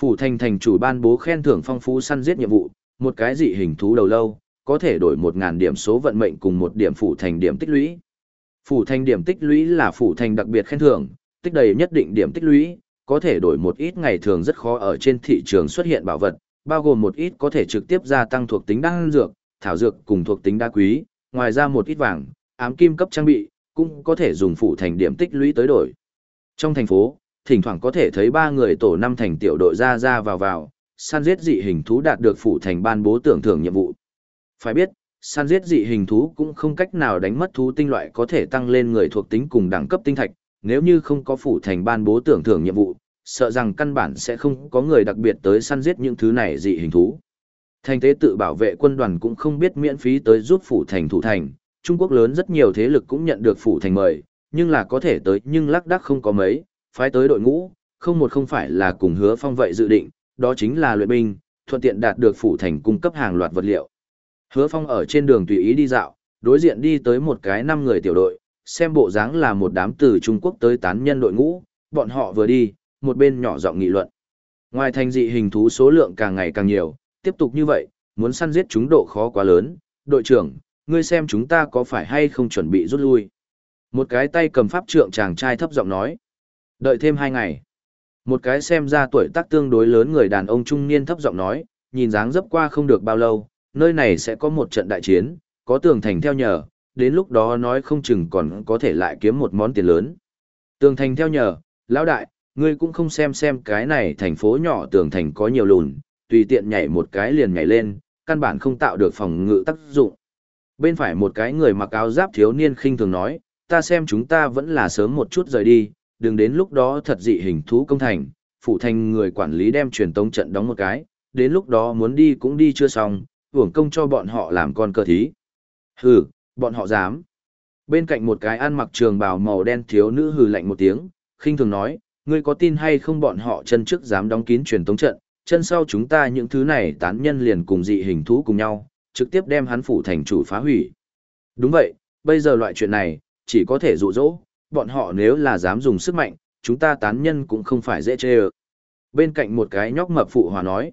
Phủ thành thành chủ ban bố khen thưởng phong phú săn giết nhiệm vụ, một cái dị hình thú đầu lâu, có thể đổi một ngàn điểm số vận mệnh cùng một điểm phủ thành điểm tích lũy. Phủ thành điểm tích lũy là phủ thành đặc biệt khen thưởng, tích đầy nhất định điểm tích lũy, có thể đổi một ít ngày thường rất khó ở trên thị trường xuất hiện bảo vật, bao gồm một ít có thể trực tiếp gia tăng thuộc tính đan dược, thảo dược cùng thuộc tính đa quý, ngoài ra một ít vàng, ám kim cấp trang bị, cũng có thể dùng phụ thành điểm tích lũy tới đổi. Trong thành phố, thỉnh thoảng có thể thấy ba người tổ năm thành tiểu đội ra ra vào vào, săn giết dị hình thú đạt được phụ thành ban bố tưởng thưởng nhiệm vụ. Phải biết, săn giết dị hình thú cũng không cách nào đánh mất thú tinh loại có thể tăng lên người thuộc tính cùng đẳng cấp tinh thạch, nếu như không có phụ thành ban bố tưởng thưởng nhiệm vụ, sợ rằng căn bản sẽ không có người đặc biệt tới săn giết những thứ này dị hình thú. Thành thế tự bảo vệ quân đoàn cũng không biết miễn phí tới giúp phủ thành thủ thành, Trung Quốc lớn rất nhiều thế lực cũng nhận được phủ thành mời, nhưng là có thể tới nhưng lắc đắc không có mấy, phái tới đội ngũ, không một không phải là cùng hứa phong vậy dự định, đó chính là luyện binh, thuận tiện đạt được phủ thành cung cấp hàng loạt vật liệu. Hứa phong ở trên đường tùy ý đi dạo, đối diện đi tới một cái năm người tiểu đội, xem bộ dáng là một đám từ Trung Quốc tới tán nhân đội ngũ, bọn họ vừa đi, một bên nhỏ giọng nghị luận. Ngoài thành dị hình thú số lượng càng ngày càng nhiều, tiếp tục như vậy, muốn săn giết chúng độ khó quá lớn, đội trưởng, ngươi xem chúng ta có phải hay không chuẩn bị rút lui. Một cái tay cầm pháp trượng chàng trai thấp giọng nói. Đợi thêm hai ngày. Một cái xem ra tuổi tác tương đối lớn người đàn ông trung niên thấp giọng nói, nhìn dáng dấp qua không được bao lâu, nơi này sẽ có một trận đại chiến, có tường thành theo nhờ, đến lúc đó nói không chừng còn có thể lại kiếm một món tiền lớn. Tường thành theo nhờ, lão đại, ngươi cũng không xem xem cái này thành phố nhỏ tường thành có nhiều lùn, tùy tiện nhảy một cái liền nhảy lên, căn bản không tạo được phòng ngự tác dụng. Bên phải một cái người mặc áo giáp thiếu niên khinh thường nói, ta xem chúng ta vẫn là sớm một chút rời đi, đừng đến lúc đó thật dị hình thú công thành, phụ thành người quản lý đem truyền tống trận đóng một cái, đến lúc đó muốn đi cũng đi chưa xong, hưởng công cho bọn họ làm con cờ thí. Hừ, bọn họ dám. Bên cạnh một cái ăn mặc trường bào màu đen thiếu nữ hừ lạnh một tiếng, khinh thường nói, ngươi có tin hay không bọn họ chân trước dám đóng kín truyền tống trận, chân sau chúng ta những thứ này tán nhân liền cùng dị hình thú cùng nhau, trực tiếp đem hắn phủ thành chủ phá hủy. Đúng vậy, bây giờ loại chuyện này, chỉ có thể dụ dỗ, bọn họ nếu là dám dùng sức mạnh, chúng ta tán nhân cũng không phải dễ chê ơ. Bên cạnh một cái nhóc mập phụ hòa nói,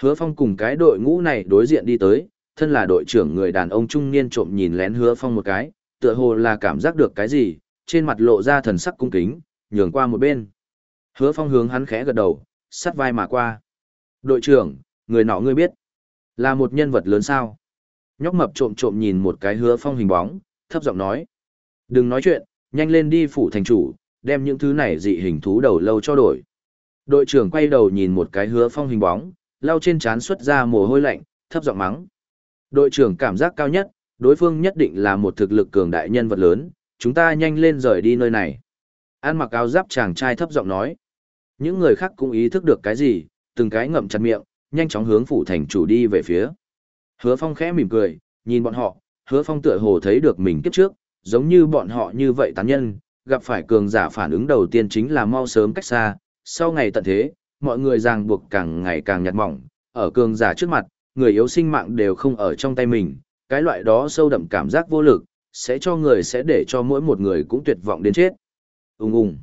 hứa phong cùng cái đội ngũ này đối diện đi tới, thân là đội trưởng người đàn ông trung niên trộm nhìn lén hứa phong một cái, tựa hồ là cảm giác được cái gì, trên mặt lộ ra thần sắc cung kính, nhường qua một bên. Hứa phong hướng hắn khẽ gật đầu, sắt vai mà qua. Đội trưởng, người nọ ngươi biết, là một nhân vật lớn sao? Nhóc mập trộm trộm nhìn một cái hứa phong hình bóng, thấp giọng nói. Đừng nói chuyện, nhanh lên đi phủ thành chủ, đem những thứ này dị hình thú đầu lâu cho đổi. Đội trưởng quay đầu nhìn một cái hứa phong hình bóng, lau trên trán xuất ra mồ hôi lạnh, thấp giọng mắng. Đội trưởng cảm giác cao nhất, đối phương nhất định là một thực lực cường đại nhân vật lớn, chúng ta nhanh lên rời đi nơi này. An mặc áo giáp chàng trai thấp giọng nói. Những người khác cũng ý thức được cái gì, từng cái ngậm chặt miệng, nhanh chóng hướng phủ thành chủ đi về phía. Hứa Phong khẽ mỉm cười, nhìn bọn họ, Hứa Phong tựa hồ thấy được mình kiếp trước, giống như bọn họ như vậy tán nhân, gặp phải cường giả phản ứng đầu tiên chính là mau sớm cách xa, sau ngày tận thế, mọi người ràng buộc càng ngày càng nhạt mỏng, ở cường giả trước mặt, người yếu sinh mạng đều không ở trong tay mình, cái loại đó sâu đậm cảm giác vô lực, sẽ cho người sẽ để cho mỗi một người cũng tuyệt vọng đến chết. Ùng ùng.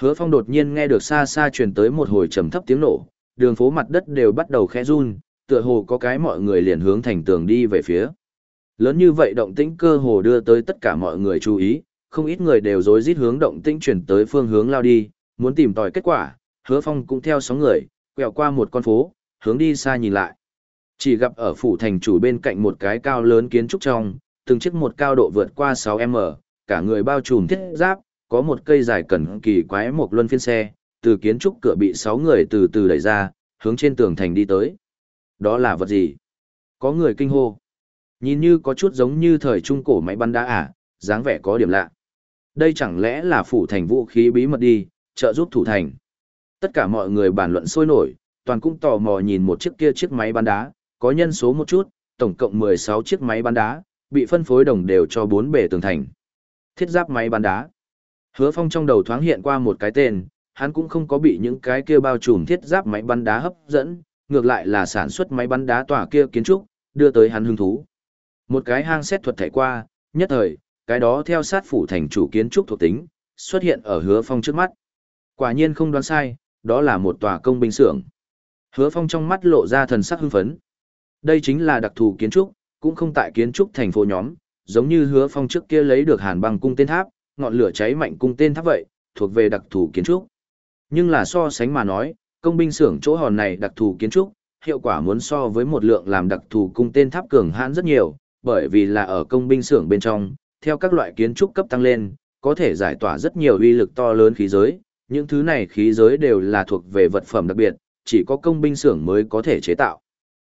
Hứa Phong đột nhiên nghe được xa xa truyền tới một hồi trầm thấp tiếng nổ, đường phố mặt đất đều bắt đầu khẽ run, tựa hồ có cái mọi người liền hướng thành tường đi về phía. Lớn như vậy động tĩnh cơ hồ đưa tới tất cả mọi người chú ý, không ít người đều rối rít hướng động tĩnh chuyển tới phương hướng lao đi, muốn tìm tòi kết quả, hứa phong cũng theo sóng người, quẹo qua một con phố, hướng đi xa nhìn lại. Chỉ gặp ở phủ thành chủ bên cạnh một cái cao lớn kiến trúc trong, từng chiếc một cao độ vượt qua 6m, cả người bao trùm thiết giáp, có một cây dài cẩn kỳ quái một luân phiên xe, từ kiến trúc cửa bị 6 người từ từ đẩy ra, hướng trên tường thành đi tới. Đó là vật gì? Có người kinh hô. Nhìn như có chút giống như thời trung cổ máy bắn đá à, dáng vẻ có điểm lạ. Đây chẳng lẽ là phủ thành vũ khí bí mật đi, trợ giúp thủ thành. Tất cả mọi người bàn luận sôi nổi, toàn cũng tò mò nhìn một chiếc kia chiếc máy bắn đá, có nhân số một chút, tổng cộng 16 chiếc máy bắn đá, bị phân phối đồng đều cho bốn bề tường thành. Thiết giáp máy bắn đá. Hứa Phong trong đầu thoáng hiện qua một cái tên, hắn cũng không có bị những cái kia bao trùm thiết giáp máy bắn đá hấp dẫn, ngược lại là sản xuất máy bắn đá tỏa kia kiến trúc, đưa tới hắn hứng thú. Một cái hang xét thuật thảy qua, nhất thời, cái đó theo sát phủ thành chủ kiến trúc thuộc tính, xuất hiện ở hứa phong trước mắt. Quả nhiên không đoán sai, đó là một tòa công binh xưởng. Hứa phong trong mắt lộ ra thần sắc hưng phấn. Đây chính là đặc thù kiến trúc, cũng không tại kiến trúc thành phố nhóm, giống như hứa phong trước kia lấy được hàn băng cung tên tháp, ngọn lửa cháy mạnh cung tên tháp vậy, thuộc về đặc thù kiến trúc. Nhưng là so sánh mà nói, công binh xưởng chỗ hòn này đặc thù kiến trúc, hiệu quả muốn so với một lượng làm đặc thù cung tên tháp cường hãn rất nhiều, bởi vì là ở công binh xưởng bên trong, theo các loại kiến trúc cấp tăng lên, có thể giải tỏa rất nhiều uy lực to lớn khí giới, những thứ này khí giới đều là thuộc về vật phẩm đặc biệt, chỉ có công binh xưởng mới có thể chế tạo.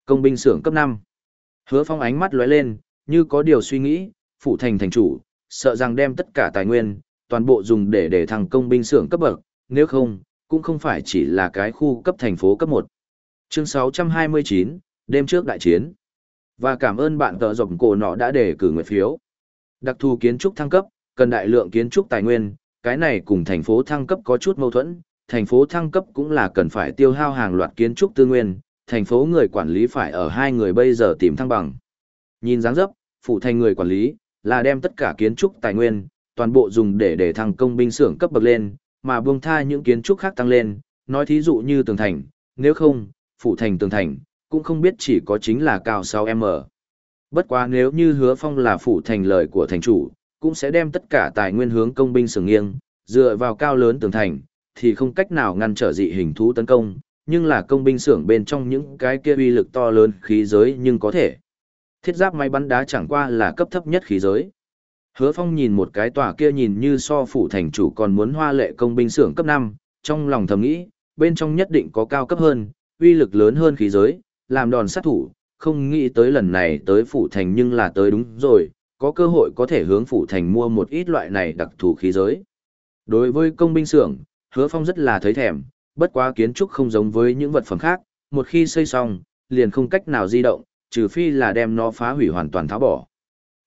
Công binh xưởng cấp 5. Hứa Phong ánh mắt lóe lên, như có điều suy nghĩ, phụ thành thành chủ, sợ rằng đem tất cả tài nguyên, toàn bộ dùng để để thằng công binh xưởng cấp bậc, nếu không, cũng không phải chỉ là cái khu cấp thành phố cấp 1. Chương 629, đêm trước đại chiến. Và cảm ơn bạn tờ rộng cổ nọ đã để cử nguyện phiếu. Đặc thù kiến trúc thăng cấp, cần đại lượng kiến trúc tài nguyên, cái này cùng thành phố thăng cấp có chút mâu thuẫn, thành phố thăng cấp cũng là cần phải tiêu hao hàng loạt kiến trúc tư nguyên, thành phố người quản lý phải ở hai người bây giờ tìm thăng bằng. Nhìn dáng dấp, phụ thành người quản lý, là đem tất cả kiến trúc tài nguyên, toàn bộ dùng để để thăng công binh xưởng cấp bậc lên, mà buông tha những kiến trúc khác tăng lên, nói thí dụ như tường thành, nếu không, phụ thành tường thành, cũng không biết chỉ có chính là cao 6m. Bất quá nếu như hứa phong là phụ thành lời của thành chủ, cũng sẽ đem tất cả tài nguyên hướng công binh sừng nghiêng, dựa vào cao lớn tường thành, thì không cách nào ngăn trở dị hình thú tấn công, nhưng là công binh xưởng bên trong những cái kia uy lực to lớn khí giới nhưng có thể. Thiết giáp máy bắn đá chẳng qua là cấp thấp nhất khí giới. Hứa Phong nhìn một cái tòa kia nhìn như so phủ thành chủ còn muốn hoa lệ công binh xưởng cấp 5, trong lòng thầm nghĩ, bên trong nhất định có cao cấp hơn, uy lực lớn hơn khí giới, làm đòn sát thủ, không nghĩ tới lần này tới phủ thành nhưng là tới đúng rồi, có cơ hội có thể hướng phủ thành mua một ít loại này đặc thù khí giới. Đối với công binh xưởng, Hứa Phong rất là thấy thèm, bất quá kiến trúc không giống với những vật phẩm khác, một khi xây xong, liền không cách nào di động, trừ phi là đem nó phá hủy hoàn toàn tháo bỏ.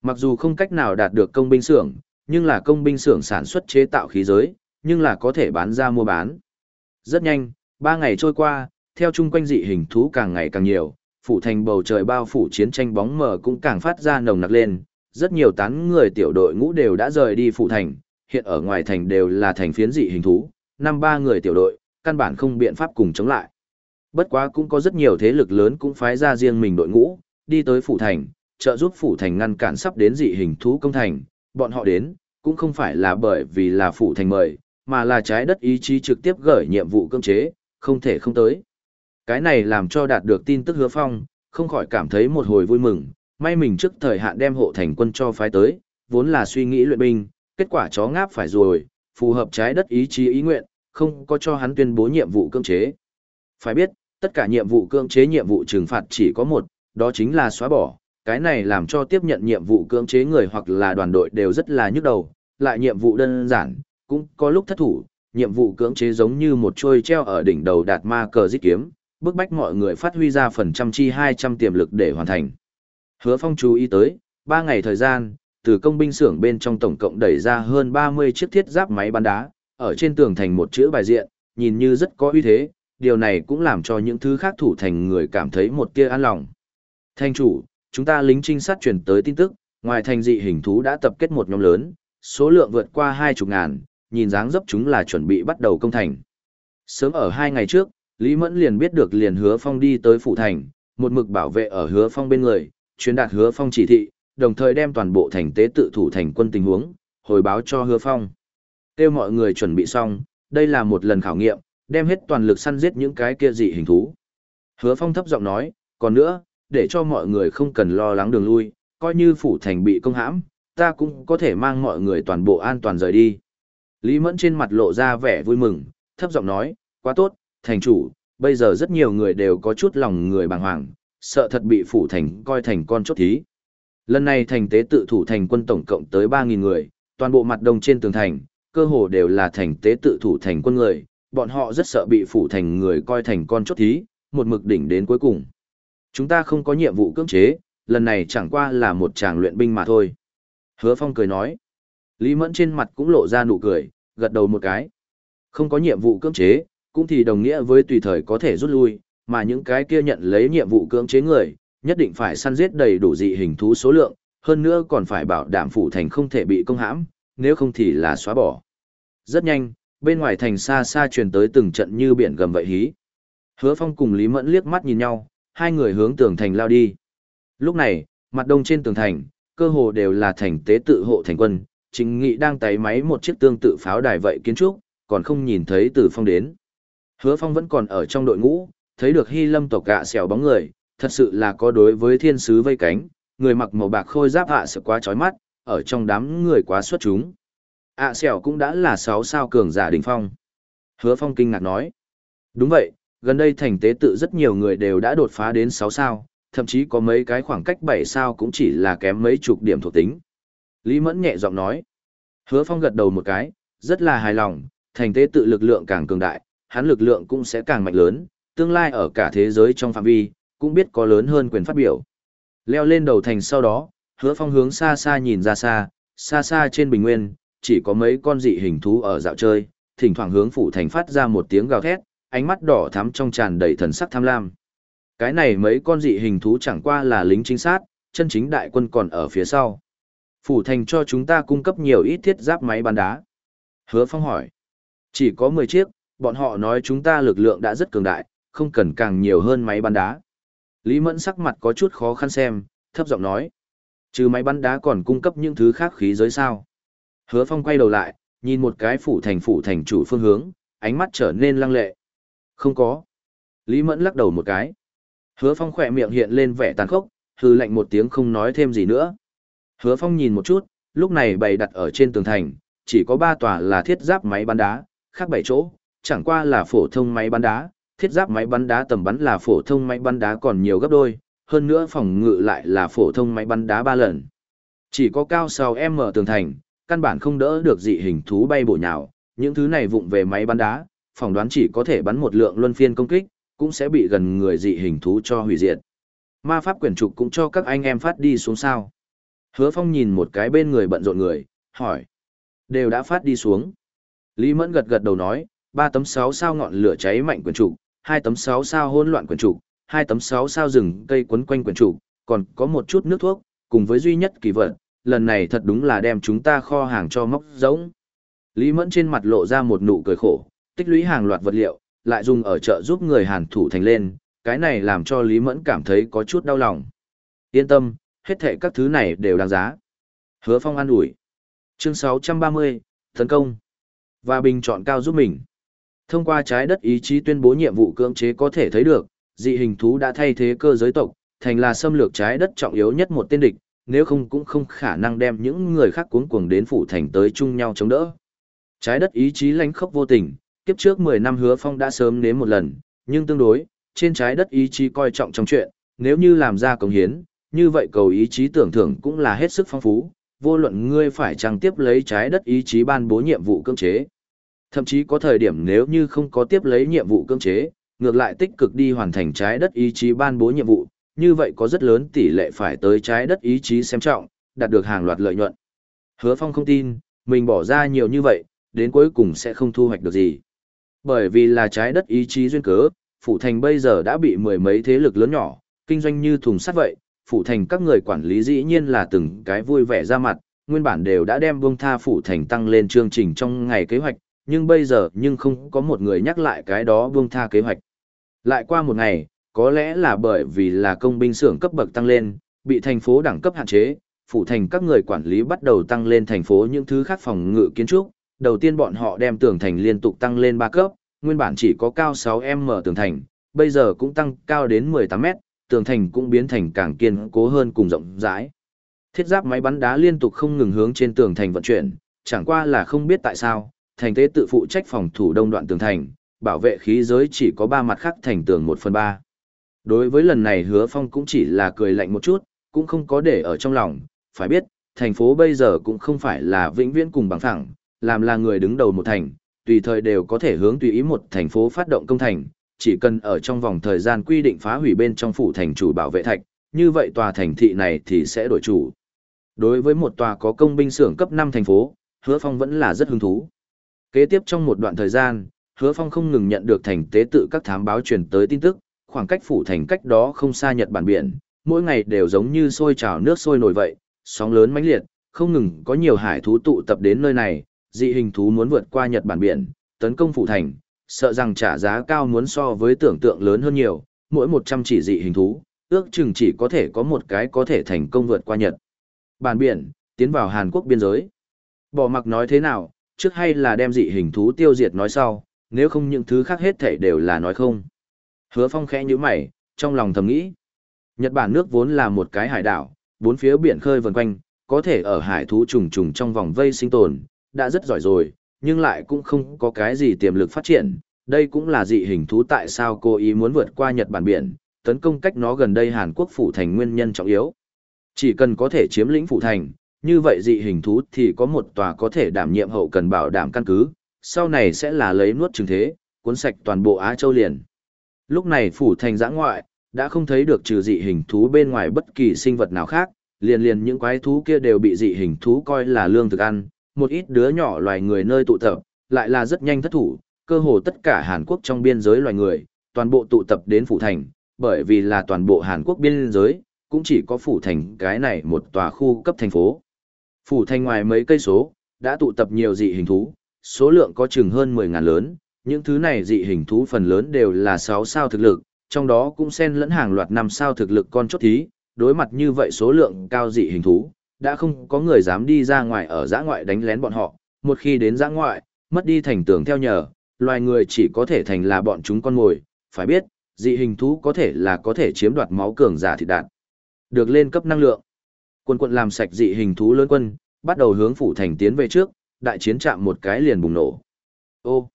Mặc dù không cách nào đạt được công binh xưởng, nhưng là công binh xưởng sản xuất chế tạo khí giới, nhưng là có thể bán ra mua bán. Rất nhanh, ba ngày trôi qua, theo chung quanh dị hình thú càng ngày càng nhiều, phủ thành bầu trời bao phủ chiến tranh bóng mờ cũng càng phát ra nồng nặc lên, rất nhiều tán người tiểu đội ngũ đều đã rời đi phủ thành, hiện ở ngoài thành đều là thành phiến dị hình thú, năm ba người tiểu đội, căn bản không biện pháp cùng chống lại. Bất quá cũng có rất nhiều thế lực lớn cũng phái ra riêng mình đội ngũ, đi tới phủ thành, trợ giúp phủ thành ngăn cản sắp đến dị hình thú công thành, bọn họ đến, cũng không phải là bởi vì là phủ thành mời, mà là trái đất ý chí trực tiếp gửi nhiệm vụ cưỡng chế, không thể không tới. Cái này làm cho đạt được tin tức hứa phong, không khỏi cảm thấy một hồi vui mừng, may mình trước thời hạn đem hộ thành quân cho phái tới, vốn là suy nghĩ luyện binh, kết quả chó ngáp phải rồi, phù hợp trái đất ý chí ý nguyện, không có cho hắn tuyên bố nhiệm vụ cưỡng chế. Phải biết, tất cả nhiệm vụ cưỡng chế nhiệm vụ trừng phạt chỉ có một, đó chính là xóa bỏ. Cái này làm cho tiếp nhận nhiệm vụ cưỡng chế người hoặc là đoàn đội đều rất là nhức đầu, lại nhiệm vụ đơn giản, cũng có lúc thất thủ, nhiệm vụ cưỡng chế giống như một trôi treo ở đỉnh đầu đạt ma cờ giết kiếm, bức bách mọi người phát huy ra phần trăm chi 200 tiềm lực để hoàn thành. Hứa Phong chú ý tới, 3 ngày thời gian, từ công binh xưởng bên trong tổng cộng đẩy ra hơn 30 chiếc thiết giáp máy bắn đá, ở trên tường thành một chữ bài diện, nhìn như rất có uy thế, điều này cũng làm cho những thứ khác thủ thành người cảm thấy một tia an lòng. Thanh chủ, chúng ta lính trinh sát truyền tới tin tức, ngoài thành dị hình thú đã tập kết một nhóm lớn, số lượng vượt qua hai chục ngàn, nhìn dáng dấp chúng là chuẩn bị bắt đầu công thành. Sớm ở hai ngày trước, Lý Mẫn liền biết được liền hứa phong đi tới phủ thành, một mực bảo vệ ở hứa phong bên người, truyền đạt hứa phong chỉ thị, đồng thời đem toàn bộ thành tế tự thủ thành quân tình huống, hồi báo cho hứa phong. Kêu mọi người chuẩn bị xong, đây là một lần khảo nghiệm, đem hết toàn lực săn giết những cái kia dị hình thú. Hứa phong thấp giọng nói, còn nữa, để cho mọi người không cần lo lắng đường lui, coi như phủ thành bị công hãm, ta cũng có thể mang mọi người toàn bộ an toàn rời đi. Lý Mẫn trên mặt lộ ra vẻ vui mừng, thấp giọng nói, quá tốt, thành chủ, bây giờ rất nhiều người đều có chút lòng người bàng hoàng, sợ thật bị phủ thành coi thành con chốt thí. Lần này thành tế tự thủ thành quân tổng cộng tới 3.000 người, toàn bộ mặt đông trên tường thành, cơ hồ đều là thành tế tự thủ thành quân người, bọn họ rất sợ bị phủ thành người coi thành con chốt thí, một mực đỉnh đến cuối cùng. Chúng ta không có nhiệm vụ cưỡng chế, lần này chẳng qua là một tràng luyện binh mà thôi. Hứa Phong cười nói. Lý Mẫn trên mặt cũng lộ ra nụ cười, gật đầu một cái. Không có nhiệm vụ cưỡng chế, cũng thì đồng nghĩa với tùy thời có thể rút lui, mà những cái kia nhận lấy nhiệm vụ cưỡng chế người, nhất định phải săn giết đầy đủ dị hình thú số lượng, hơn nữa còn phải bảo đảm phủ thành không thể bị công hãm, nếu không thì là xóa bỏ. Rất nhanh, bên ngoài thành xa xa truyền tới từng trận như biển gầm vậy hí. Hứa Phong cùng Lý Mẫn liếc mắt nhìn nhau, hai người hướng tường thành lao đi. Lúc này, mặt đông trên tường thành, cơ hồ đều là thành tế tự hộ thành quân, chính nghị đang tay máy một chiếc tương tự pháo đài vậy kiến trúc, còn không nhìn thấy Từ Phong đến. Hứa Phong vẫn còn ở trong đội ngũ, thấy được hy lâm tộc gạ xẻo bóng người, thật sự là có đối với thiên sứ vây cánh, người mặc màu bạc khôi giáp hạ sự quá chói mắt, ở trong đám người quá xuất chúng ạ xẻo cũng đã là sáu sao cường giả đỉnh phong. Hứa phong kinh ngạc nói. Đúng vậy, gần đây thành tế tự rất nhiều người đều đã đột phá đến sáu sao, thậm chí có mấy cái khoảng cách bảy sao cũng chỉ là kém mấy chục điểm thuộc tính. Lý Mẫn nhẹ giọng nói. Hứa Phong gật đầu một cái, rất là hài lòng, thành tế tự lực lượng càng cường đại, hắn lực lượng cũng sẽ càng mạnh lớn, tương lai ở cả thế giới trong phạm vi, cũng biết có lớn hơn quyền phát biểu. Leo lên đầu thành sau đó, hứa phong hướng xa xa nhìn ra xa, xa xa trên bình nguyên, chỉ có mấy con dị hình thú ở dạo chơi, thỉnh thoảng hướng phủ thành phát ra một tiếng gào thét, ánh mắt đỏ thắm trong tràn đầy thần sắc tham lam. Cái này mấy con dị hình thú chẳng qua là lính chính sát, chân chính đại quân còn ở phía sau. Phủ thành cho chúng ta cung cấp nhiều ít thiết giáp máy bắn đá. Hứa Phong hỏi. Chỉ có 10 chiếc, bọn họ nói chúng ta lực lượng đã rất cường đại, không cần càng nhiều hơn máy bắn đá. Lý Mẫn sắc mặt có chút khó khăn xem, thấp giọng nói. Trừ máy bắn đá còn cung cấp những thứ khác khí giới sao. Hứa Phong quay đầu lại, nhìn một cái phủ thành phủ thành chủ phương hướng, ánh mắt trở nên lăng lệ. Không có. Lý Mẫn lắc đầu một cái. Hứa Phong khỏe miệng hiện lên vẻ tàn khốc, hừ lạnh một tiếng không nói thêm gì nữa. Hứa Phong nhìn một chút, lúc này bày đặt ở trên tường thành, chỉ có ba tòa là thiết giáp máy bắn đá, khác bảy chỗ, chẳng qua là phổ thông máy bắn đá, thiết giáp máy bắn đá tầm bắn là phổ thông máy bắn đá còn nhiều gấp đôi, hơn nữa phòng ngự lại là phổ thông máy bắn đá ba lần. Chỉ có cao sau M tường thành, căn bản không đỡ được dị hình thú bay bổ nhào, những thứ này vụng về máy bắn đá, phỏng đoán chỉ có thể bắn một lượng luân phiên công kích, cũng sẽ bị gần người dị hình thú cho hủy diệt. Ma pháp quyển trục cũng cho các anh em phát đi xuống sao. Hứa Phong nhìn một cái bên người bận rộn người, hỏi. Đều đã phát đi xuống. Lý Mẫn gật gật đầu nói, ba tấm sáu sao ngọn lửa cháy mạnh quyển trục, hai tấm sáu sao hỗn loạn quyển trục, hai tấm sáu sao rừng cây quấn quanh quyển trục, còn có một chút nước thuốc, cùng với duy nhất kỳ vật, lần này thật đúng là đem chúng ta kho hàng cho móc giống. Lý Mẫn trên mặt lộ ra một nụ cười khổ, tích lũy hàng loạt vật liệu, lại dùng ở chợ giúp người Hàn thủ thành lên, cái này làm cho Lý Mẫn cảm thấy có chút đau lòng. Yên tâm, hết thệ các thứ này đều đáng giá. Hứa Phong an ủi. Chương 630, tấn công. Và bình chọn cao giúp mình. Thông qua trái đất ý chí tuyên bố nhiệm vụ cưỡng chế có thể thấy được, dị hình thú đã thay thế cơ giới tộc, thành là xâm lược trái đất trọng yếu nhất một tên địch, nếu không cũng không khả năng đem những người khác cuống cuồng đến phủ thành tới chung nhau chống đỡ. Trái đất ý chí lãnh khốc vô tình, kiếp trước 10 năm hứa phong đã sớm nếm một lần, nhưng tương đối, trên trái đất ý chí coi trọng trong chuyện, nếu như làm ra công hiến, như vậy cầu ý chí tưởng thưởng cũng là hết sức phong phú, vô luận ngươi phải chăng tiếp lấy trái đất ý chí ban bố nhiệm vụ cưỡng chế. Thậm chí có thời điểm nếu như không có tiếp lấy nhiệm vụ cưỡng chế, ngược lại tích cực đi hoàn thành trái đất ý chí ban bố nhiệm vụ, như vậy có rất lớn tỷ lệ phải tới trái đất ý chí xem trọng, đạt được hàng loạt lợi nhuận. Hứa Phong không tin, mình bỏ ra nhiều như vậy, đến cuối cùng sẽ không thu hoạch được gì. Bởi vì là trái đất ý chí duyên cớ, phủ thành bây giờ đã bị mười mấy thế lực lớn nhỏ, kinh doanh như thùng sắt vậy, phủ thành các người quản lý dĩ nhiên là từng cái vui vẻ ra mặt, nguyên bản đều đã đem buông tha phủ thành tăng lên chương trình trong ngày kế hoạch, nhưng bây giờ nhưng không có một người nhắc lại cái đó buông tha kế hoạch. Lại qua một ngày, có lẽ là bởi vì là công binh xưởng cấp bậc tăng lên, bị thành phố đẳng cấp hạn chế, phủ thành các người quản lý bắt đầu tăng lên thành phố những thứ khác phòng ngự kiến trúc. Đầu tiên bọn họ đem tường thành liên tục tăng lên 3 cấp, nguyên bản chỉ có cao 6m tường thành, bây giờ cũng tăng cao đến 18 mét, tường thành cũng biến thành càng kiên cố hơn cùng rộng rãi. Thiết giáp máy bắn đá liên tục không ngừng hướng trên tường thành vận chuyển, chẳng qua là không biết tại sao, thành tế tự phụ trách phòng thủ đông đoạn tường thành, bảo vệ khí giới chỉ có ba mặt khác thành tường 1 phần 3. Đối với lần này hứa phong cũng chỉ là cười lạnh một chút, cũng không có để ở trong lòng, phải biết, thành phố bây giờ cũng không phải là vĩnh viễn cùng bằng phẳng, làm là người đứng đầu một thành, tùy thời đều có thể hướng tùy ý một thành phố phát động công thành, chỉ cần ở trong vòng thời gian quy định phá hủy bên trong phủ thành chủ bảo vệ thạch, như vậy tòa thành thị này thì sẽ đổi chủ. Đối với một tòa có công binh xưởng cấp 5 thành phố, Hứa Phong vẫn là rất hứng thú. Kế tiếp trong một đoạn thời gian, Hứa Phong không ngừng nhận được thành tế tự các thám báo truyền tới tin tức, khoảng cách phủ thành cách đó không xa Nhật Bản biển, mỗi ngày đều giống như sôi trào nước sôi nổi vậy, sóng lớn mãnh liệt, không ngừng có nhiều hải thú tụ tập đến nơi này, dị hình thú muốn vượt qua Nhật Bản biển, tấn công phủ thành, sợ rằng trả giá cao muốn so với tưởng tượng lớn hơn nhiều, mỗi 100 chỉ dị hình thú, ước chừng chỉ có thể có một cái có thể thành công vượt qua Nhật. Bản biển, tiến vào Hàn Quốc biên giới. Bỏ mặc nói thế nào, trước hay là đem dị hình thú tiêu diệt nói sau, nếu không những thứ khác hết thảy đều là nói không. Hứa Phong khẽ nhíu mày, trong lòng thầm nghĩ. Nhật Bản nước vốn là một cái hải đảo, bốn phía biển khơi vần quanh, có thể ở hải thú trùng trùng trong vòng vây sinh tồn, đã rất giỏi rồi, nhưng lại cũng không có cái gì tiềm lực phát triển. Đây cũng là dị hình thú tại sao cô ý muốn vượt qua Nhật Bản biển, tấn công cách nó gần đây Hàn Quốc phủ thành nguyên nhân trọng yếu. Chỉ cần có thể chiếm lĩnh phủ thành, như vậy dị hình thú thì có một tòa có thể đảm nhiệm hậu cần bảo đảm căn cứ, sau này sẽ là lấy nuốt trừng thế, cuốn sạch toàn bộ Á Châu liền. Lúc này phủ thành giã ngoại, đã không thấy được trừ dị hình thú bên ngoài bất kỳ sinh vật nào khác, liền liền những quái thú kia đều bị dị hình thú coi là lương thực ăn, một ít đứa nhỏ loài người nơi tụ tập, lại là rất nhanh thất thủ, cơ hồ tất cả Hàn Quốc trong biên giới loài người, toàn bộ tụ tập đến phủ thành, bởi vì là toàn bộ Hàn Quốc biên giới, cũng chỉ có phủ thành cái này một tòa khu cấp thành phố. Phủ thành ngoài mấy cây số, đã tụ tập nhiều dị hình thú, số lượng có chừng hơn 10 ngàn lớn, những thứ này dị hình thú phần lớn đều là 6 sao thực lực, trong đó cũng xen lẫn hàng loạt 5 sao thực lực con chốt thí, đối mặt như vậy số lượng cao dị hình thú, đã không có người dám đi ra ngoài ở giã ngoại đánh lén bọn họ, một khi đến giã ngoại, mất đi thành tường theo nhờ, loài người chỉ có thể thành là bọn chúng con mồi, phải biết, dị hình thú có thể là có thể chiếm đoạt máu cường giả thịt đạn. Được lên cấp năng lượng. Quân quận làm sạch dị hình thú lớn quân, bắt đầu hướng phủ thành tiến về trước, đại chiến chạm một cái liền bùng nổ. Ô!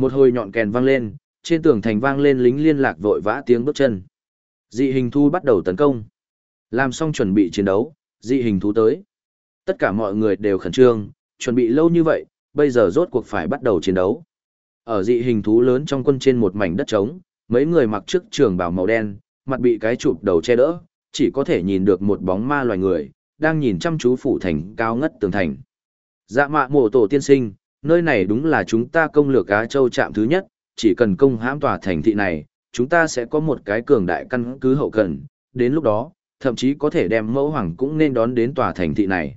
Một hồi nhọn kèn vang lên, trên tường thành vang lên lính liên lạc vội vã tiếng bước chân. Dị hình thú bắt đầu tấn công. Làm xong chuẩn bị chiến đấu, dị hình thú tới. Tất cả mọi người đều khẩn trương, chuẩn bị lâu như vậy, bây giờ rốt cuộc phải bắt đầu chiến đấu. Ở dị hình thú lớn trong quân trên một mảnh đất trống, mấy người mặc trước trường bào màu đen, mặt bị cái chụp đầu che đỡ, chỉ có thể nhìn được một bóng ma loài người, đang nhìn chăm chú phủ thành cao ngất tường thành. Dạ mạ mộ tổ tiên sinh, nơi này đúng là chúng ta công lược Á Châu trạm thứ nhất, chỉ cần công hãm tòa thành thị này, chúng ta sẽ có một cái cường đại căn cứ hậu cần, đến lúc đó, thậm chí có thể đem mẫu hoàng cũng nên đón đến tòa thành thị này.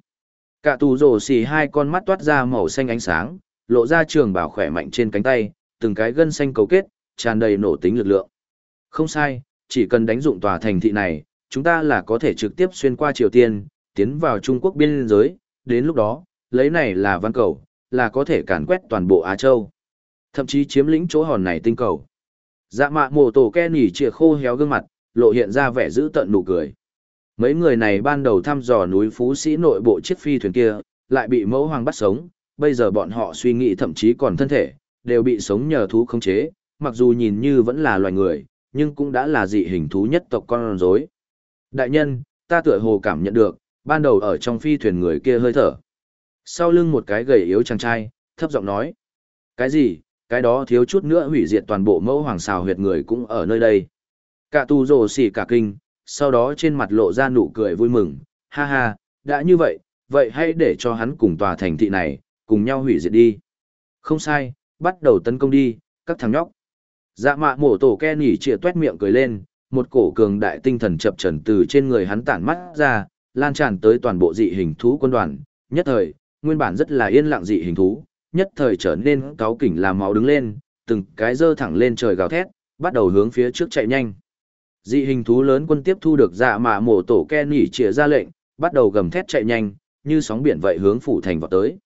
Cả tù rổ xì hai con mắt toát ra màu xanh ánh sáng, lộ ra trường bảo khỏe mạnh trên cánh tay, từng cái gân xanh cấu kết, tràn đầy nổ tính lực lượng. Không sai, chỉ cần đánh dụng tòa thành thị này, chúng ta là có thể trực tiếp xuyên qua Triều Tiên, tiến vào Trung Quốc biên giới, đến lúc đó, lấy này là văn cầu, là có thể càn quét toàn bộ Á Châu. Thậm chí chiếm lĩnh chỗ hòn này tinh cầu. Dạ mạ mồ tổ ke nỉ chìa khô héo gương mặt, lộ hiện ra vẻ giữ tận nụ cười. Mấy người này ban đầu thăm dò núi Phú Sĩ nội bộ chiếc phi thuyền kia, lại bị mẫu hoàng bắt sống, bây giờ bọn họ suy nghĩ thậm chí còn thân thể, đều bị sống nhờ thú khống chế, mặc dù nhìn như vẫn là loài người, nhưng cũng đã là dị hình thú nhất tộc con rối. Đại nhân, ta tựa hồ cảm nhận được, ban đầu ở trong phi thuyền người kia hơi thở. Sau lưng một cái gầy yếu chàng trai, thấp giọng nói. Cái gì, cái đó thiếu chút nữa hủy diệt toàn bộ mẫu hoàng xào huyệt người cũng ở nơi đây. Cả tu rồ xỉ cả kinh, sau đó trên mặt lộ ra nụ cười vui mừng, ha ha, đã như vậy, vậy hãy để cho hắn cùng tòa thành thị này, cùng nhau hủy diệt đi. Không sai, bắt đầu tấn công đi, các thằng nhóc. Dạ mạ mổ tổ ke nỉ chìa tuét miệng cười lên, một cổ cường đại tinh thần chập trần từ trên người hắn tản mắt ra, lan tràn tới toàn bộ dị hình thú quân đoàn, nhất thời, nguyên bản rất là yên lặng dị hình thú, nhất thời trở nên cáo kỉnh làm máu đứng lên, từng cái dơ thẳng lên trời gào thét, bắt đầu hướng phía trước chạy nhanh. Dị hình thú lớn quân tiếp thu được dạ mạ mổ tổ ke nhỉ chĩa ra lệnh, bắt đầu gầm thét chạy nhanh, như sóng biển vậy hướng phủ thành vào tới.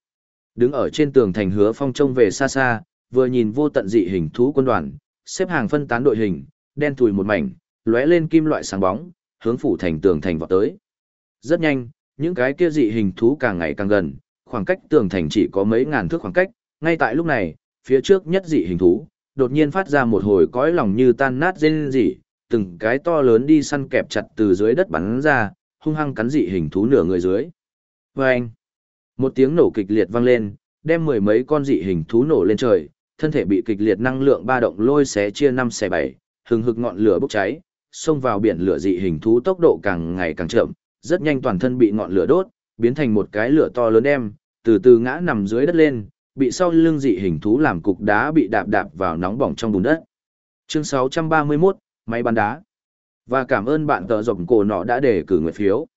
Đứng ở trên tường thành hứa phong trông về xa xa, vừa nhìn vô tận dị hình thú quân đoàn, xếp hàng phân tán đội hình, đen thùi một mảnh, lóe lên kim loại sáng bóng, hướng phủ thành tường thành vào tới. Rất nhanh, những cái kia dị hình thú càng ngày càng gần, khoảng cách tường thành chỉ có mấy ngàn thước khoảng cách, ngay tại lúc này, phía trước nhất dị hình thú, đột nhiên phát ra một hồi cõi lòng như tan nát rên rỉ, từng cái to lớn đi săn kẹp chặt từ dưới đất bắn ra, hung hăng cắn dị hình thú nửa người dưới. Vâng! Một tiếng nổ kịch liệt vang lên, đem mười mấy con dị hình thú nổ lên trời, thân thể bị kịch liệt năng lượng ba động lôi xé chia năm xẻ bảy, hừng hực ngọn lửa bốc cháy, xông vào biển lửa dị hình thú tốc độ càng ngày càng chậm, rất nhanh toàn thân bị ngọn lửa đốt, biến thành một cái lửa to lớn đem, từ từ ngã nằm dưới đất lên, bị sau lưng dị hình thú làm cục đá bị đạp đạp vào nóng bỏng trong bùn đất. Chương 631, máy bắn đá. Và cảm ơn bạn tờ rộng cổ nọ đã để cử nguyện phiếu.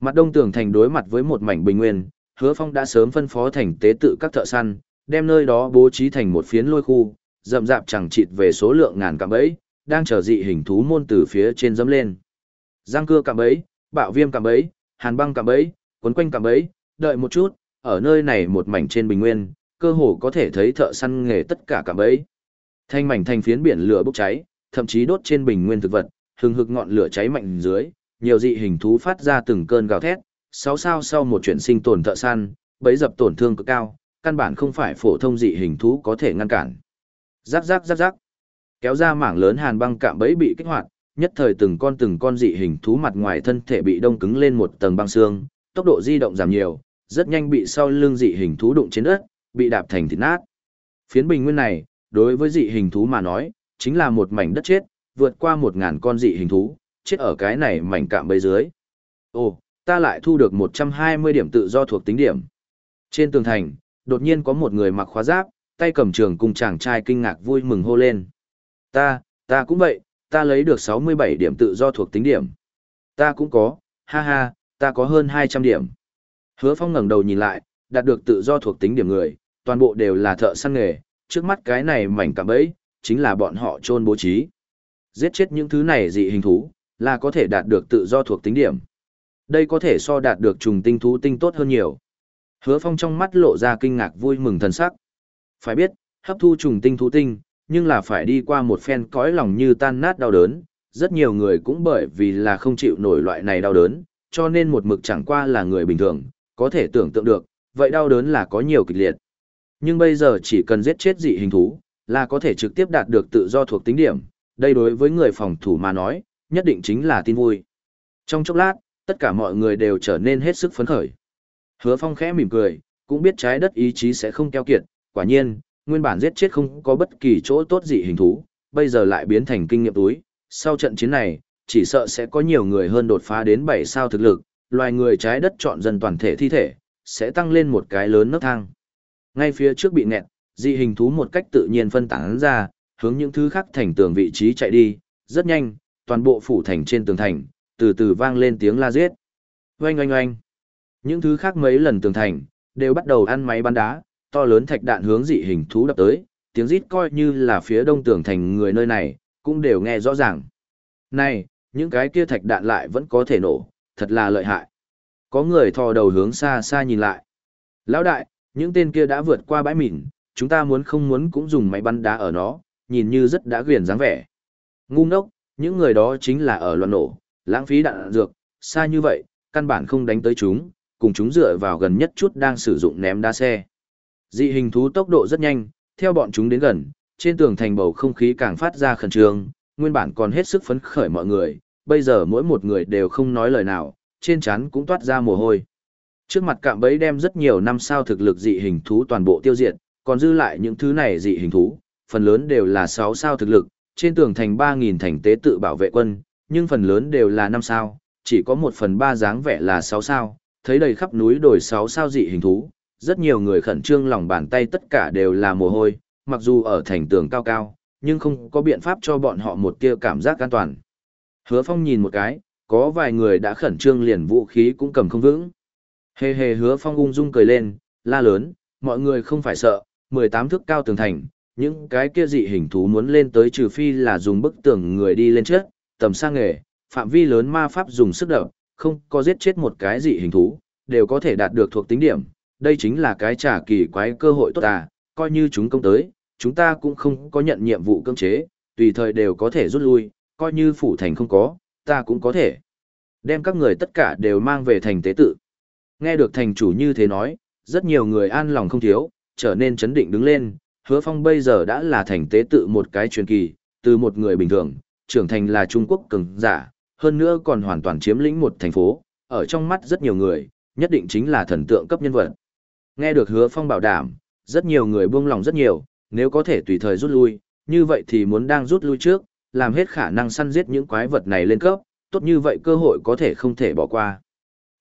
Mặt đông tường thành đối mặt với một mảnh bình nguyên, hứa phong đã sớm phân phó thành tế tự các thợ săn, đem nơi đó bố trí thành một phiến lôi khu, rậm rạp chẳng chịt về số lượng ngàn cạm bẫy, đang chờ dị hình thú môn từ phía trên dẫm lên. Giang cưa cạm bẫy, bạo viêm cạm bẫy, hàn băng cạm bẫy, quấn quanh cạm bẫy, đợi một chút, ở nơi này một mảnh trên bình nguyên, cơ hồ có thể thấy thợ săn nghề tất cả cạm bẫy. Thanh mảnh thành phiến biển lửa bốc cháy, thậm chí đốt trên bình nguyên thực vật, hừng hực ngọn lửa cháy mạnh dưới, nhiều dị hình thú phát ra từng cơn gào thét, sáu sao sau một chuyện sinh tồn thợ săn, bấy dập tổn thương cực cao, căn bản không phải phổ thông dị hình thú có thể ngăn cản. Rắc rắc rắc rắc. Kéo ra mảng lớn hàn băng cạm bẫy bị kích hoạt, nhất thời từng con từng con dị hình thú mặt ngoài thân thể bị đông cứng lên một tầng băng xương, tốc độ di động giảm nhiều, rất nhanh bị sau lưng dị hình thú đụng trên đất, bị đạp thành thịt nát. Phiến bình nguyên này, đối với dị hình thú mà nói, chính là một mảnh đất chết, vượt qua một ngàn con dị hình thú, chết ở cái này mảnh cạm bẫy dưới. Ồ, ta lại thu được 120 điểm tự do thuộc tính điểm. Trên tường thành, đột nhiên có một người mặc khóa giáp, tay cầm trường cùng chàng trai kinh ngạc vui mừng hô lên. Ta, ta cũng vậy, ta lấy được 67 điểm tự do thuộc tính điểm. Ta cũng có, ha ha, ta có hơn 200 điểm. Hứa Phong ngẩng đầu nhìn lại, đạt được tự do thuộc tính điểm người, toàn bộ đều là thợ săn nghề, trước mắt cái này mảnh cạm bẫy, chính là bọn họ trôn bố trí. Giết chết những thứ này dị hình thú, là có thể đạt được tự do thuộc tính điểm. Đây có thể so đạt được trùng tinh thú tinh tốt hơn nhiều. Hứa Phong trong mắt lộ ra kinh ngạc vui mừng thần sắc. Phải biết, hấp thu trùng tinh thú tinh, nhưng là phải đi qua một phen cõi lòng như tan nát đau đớn, rất nhiều người cũng bởi vì là không chịu nổi loại này đau đớn, cho nên một mực chẳng qua là người bình thường, có thể tưởng tượng được, vậy đau đớn là có nhiều kịch liệt. Nhưng bây giờ chỉ cần giết chết dị hình thú, là có thể trực tiếp đạt được tự do thuộc tính điểm, đây đối với người phòng thủ mà nói, nhất định chính là tin vui. Trong chốc lát, tất cả mọi người đều trở nên hết sức phấn khởi. Hứa Phong khẽ mỉm cười, cũng biết trái đất ý chí sẽ không keo kiệt, quả nhiên, nguyên bản giết chết không có bất kỳ chỗ tốt dị hình thú, bây giờ lại biến thành kinh nghiệm túi. Sau trận chiến này, chỉ sợ sẽ có nhiều người hơn đột phá đến 7 sao thực lực, loài người trái đất chọn dần toàn thể thi thể, sẽ tăng lên một cái lớn nấc thang. Ngay phía trước bị nẹt, dị hình thú một cách tự nhiên phân tán ra, hướng những thứ khác thành tường vị trí chạy đi, rất nhanh, toàn bộ phủ thành trên tường thành, từ từ vang lên tiếng la giết. Oanh oanh oanh. Những thứ khác mấy lần tường thành, đều bắt đầu ăn máy bắn đá, to lớn thạch đạn hướng dị hình thú đập tới, tiếng rít coi như là phía đông tường thành người nơi này, cũng đều nghe rõ ràng. Này, những cái kia thạch đạn lại vẫn có thể nổ, thật là lợi hại. Có người thò đầu hướng xa xa nhìn lại. Lão đại, những tên kia đã vượt qua bãi mìn, chúng ta muốn không muốn cũng dùng máy bắn đá ở nó, nhìn như rất đã quyền dáng vẻ. Ngu ngốc, những người đó chính là ở loạn nổ, lãng phí đạn dược, xa như vậy, căn bản không đánh tới chúng, cùng chúng dựa vào gần nhất chút đang sử dụng ném đá xe. Dị hình thú tốc độ rất nhanh, theo bọn chúng đến gần, trên tường thành bầu không khí càng phát ra khẩn trương, nguyên bản còn hết sức phấn khởi mọi người, bây giờ mỗi một người đều không nói lời nào, trên trán cũng toát ra mồ hôi. Trước mặt cạm bẫy đem rất nhiều năm sao thực lực dị hình thú toàn bộ tiêu diệt, còn dư lại những thứ này dị hình thú, phần lớn đều là 6 sao thực lực, trên tường thành 3.000 thành tế tự bảo vệ quân, nhưng phần lớn đều là 5 sao, chỉ có 1 phần 3 dáng vẻ là 6 sao, thấy đầy khắp núi đồi 6 sao dị hình thú, rất nhiều người khẩn trương lòng bàn tay tất cả đều là mồ hôi, mặc dù ở thành tường cao cao, nhưng không có biện pháp cho bọn họ một tia cảm giác an toàn. Hứa Phong nhìn một cái, có vài người đã khẩn trương liền vũ khí cũng cầm không vững. Hề hề Hứa Phong ung dung cười lên, la lớn, mọi người không phải sợ, 18 thước cao tường thành, những cái kia dị hình thú muốn lên tới trừ phi là dùng bức tường người đi lên trước, tầm sang nghề, phạm vi lớn ma pháp dùng sức đập, không có giết chết một cái dị hình thú, đều có thể đạt được thuộc tính điểm, đây chính là cái trả kỳ quái cơ hội tốt à, coi như chúng công tới, chúng ta cũng không có nhận nhiệm vụ cưỡng chế, tùy thời đều có thể rút lui, coi như phủ thành không có, ta cũng có thể. Đem các người tất cả đều mang về thành tế tự. Nghe được thành chủ như thế nói, rất nhiều người an lòng không thiếu, trở nên chấn định đứng lên, hứa phong bây giờ đã là thành tế tự một cái truyền kỳ, từ một người bình thường, trưởng thành là Trung Quốc cường giả, hơn nữa còn hoàn toàn chiếm lĩnh một thành phố, ở trong mắt rất nhiều người, nhất định chính là thần tượng cấp nhân vật. Nghe được hứa phong bảo đảm, rất nhiều người buông lòng rất nhiều, nếu có thể tùy thời rút lui, như vậy thì muốn đang rút lui trước, làm hết khả năng săn giết những quái vật này lên cấp, tốt như vậy cơ hội có thể không thể bỏ qua.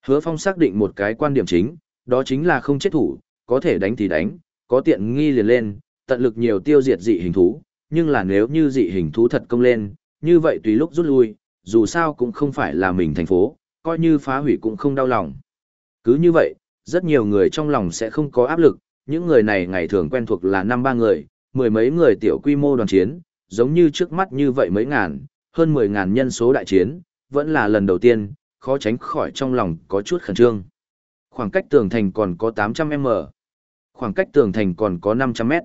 Hứa phong xác định một cái quan điểm chính, đó chính là không chết thủ, có thể đánh thì đánh, có tiện nghi liền lên, tận lực nhiều tiêu diệt dị hình thú, nhưng là nếu như dị hình thú thật công lên, như vậy tùy lúc rút lui, dù sao cũng không phải là mình thành phố, coi như phá hủy cũng không đau lòng. Cứ như vậy, rất nhiều người trong lòng sẽ không có áp lực, những người này ngày thường quen thuộc là năm ba người, mười mấy người tiểu quy mô đoàn chiến, giống như trước mắt như vậy mấy ngàn, hơn mười ngàn nhân số đại chiến, vẫn là lần đầu tiên, khó tránh khỏi trong lòng có chút khẩn trương. Khoảng cách tường thành còn có 800m. Khoảng cách tường thành còn có 500m.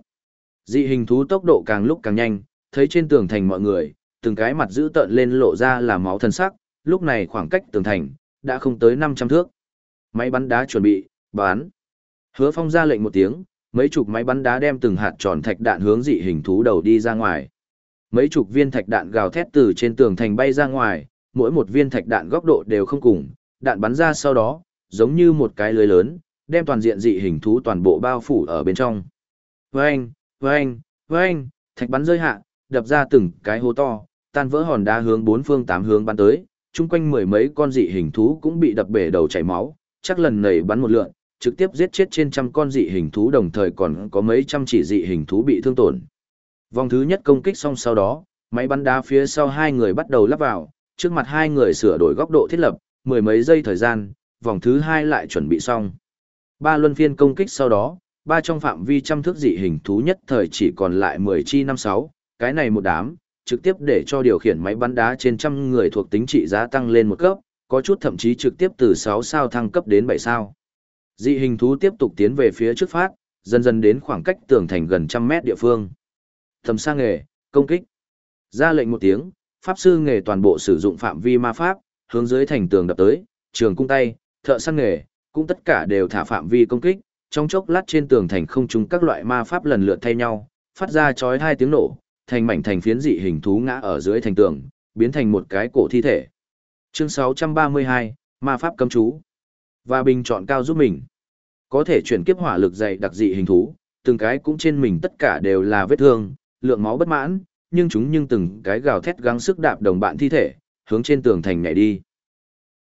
Dị hình thú tốc độ càng lúc càng nhanh, thấy trên tường thành mọi người, từng cái mặt giữ tợn lên lộ ra là máu thân sắc, lúc này khoảng cách tường thành, đã không tới 500 thước. Máy bắn đá chuẩn bị, bắn. Hứa Phong ra lệnh một tiếng, mấy chục máy bắn đá đem từng hạt tròn thạch đạn hướng dị hình thú đầu đi ra ngoài. Mấy chục viên thạch đạn gào thét từ trên tường thành bay ra ngoài, mỗi một viên thạch đạn góc độ đều không cùng, đạn bắn ra sau đó, giống như một cái lưới lớn, đem toàn diện dị hình thú toàn bộ bao phủ ở bên trong. Vâng, vâng, vâng, thạch bắn rơi hạ, đập ra từng cái hố to, tan vỡ hòn đá hướng bốn phương tám hướng bắn tới, chung quanh mười mấy con dị hình thú cũng bị đập bể đầu chảy máu, chắc lần này bắn một lượn, trực tiếp giết chết trên trăm con dị hình thú đồng thời còn có mấy trăm chỉ dị hình thú bị thương tổn. Vòng thứ nhất công kích xong sau đó, máy bắn đá phía sau hai người bắt đầu lắp vào, trước mặt hai người sửa đổi góc độ thiết lập, mười mấy giây thời gian, vòng thứ hai lại chuẩn bị xong. Ba luân phiên công kích sau đó, ba trong phạm vi trăm thước dị hình thú nhất thời chỉ còn lại 10 chi năm sáu, cái này một đám, trực tiếp để cho điều khiển máy bắn đá trên trăm người thuộc tính trị giá tăng lên một cấp, có chút thậm chí trực tiếp từ 6 sao thăng cấp đến 7 sao. Dị hình thú tiếp tục tiến về phía trước phát, dần dần đến khoảng cách tường thành gần trăm mét địa phương. Thầm sang nghề, công kích. Ra lệnh một tiếng, pháp sư nghề toàn bộ sử dụng phạm vi ma pháp, hướng dưới thành tường đập tới, trường cung tay, thợ săn nghề, cũng tất cả đều thả phạm vi công kích, trong chốc lát trên tường thành không trung các loại ma pháp lần lượt thay nhau, phát ra chói hai tiếng nổ, thành mảnh thành phiến dị hình thú ngã ở dưới thành tường, biến thành một cái cổ thi thể. Chương 632, ma pháp cấm chú. Và bình chọn cao giúp mình. Có thể chuyển kiếp hỏa lực dày đặc dị hình thú, từng cái cũng trên mình tất cả đều là vết thương, lượng máu bất mãn, nhưng chúng nhưng từng cái gào thét gắng sức đạp đồng bạn thi thể, hướng trên tường thành nhảy đi.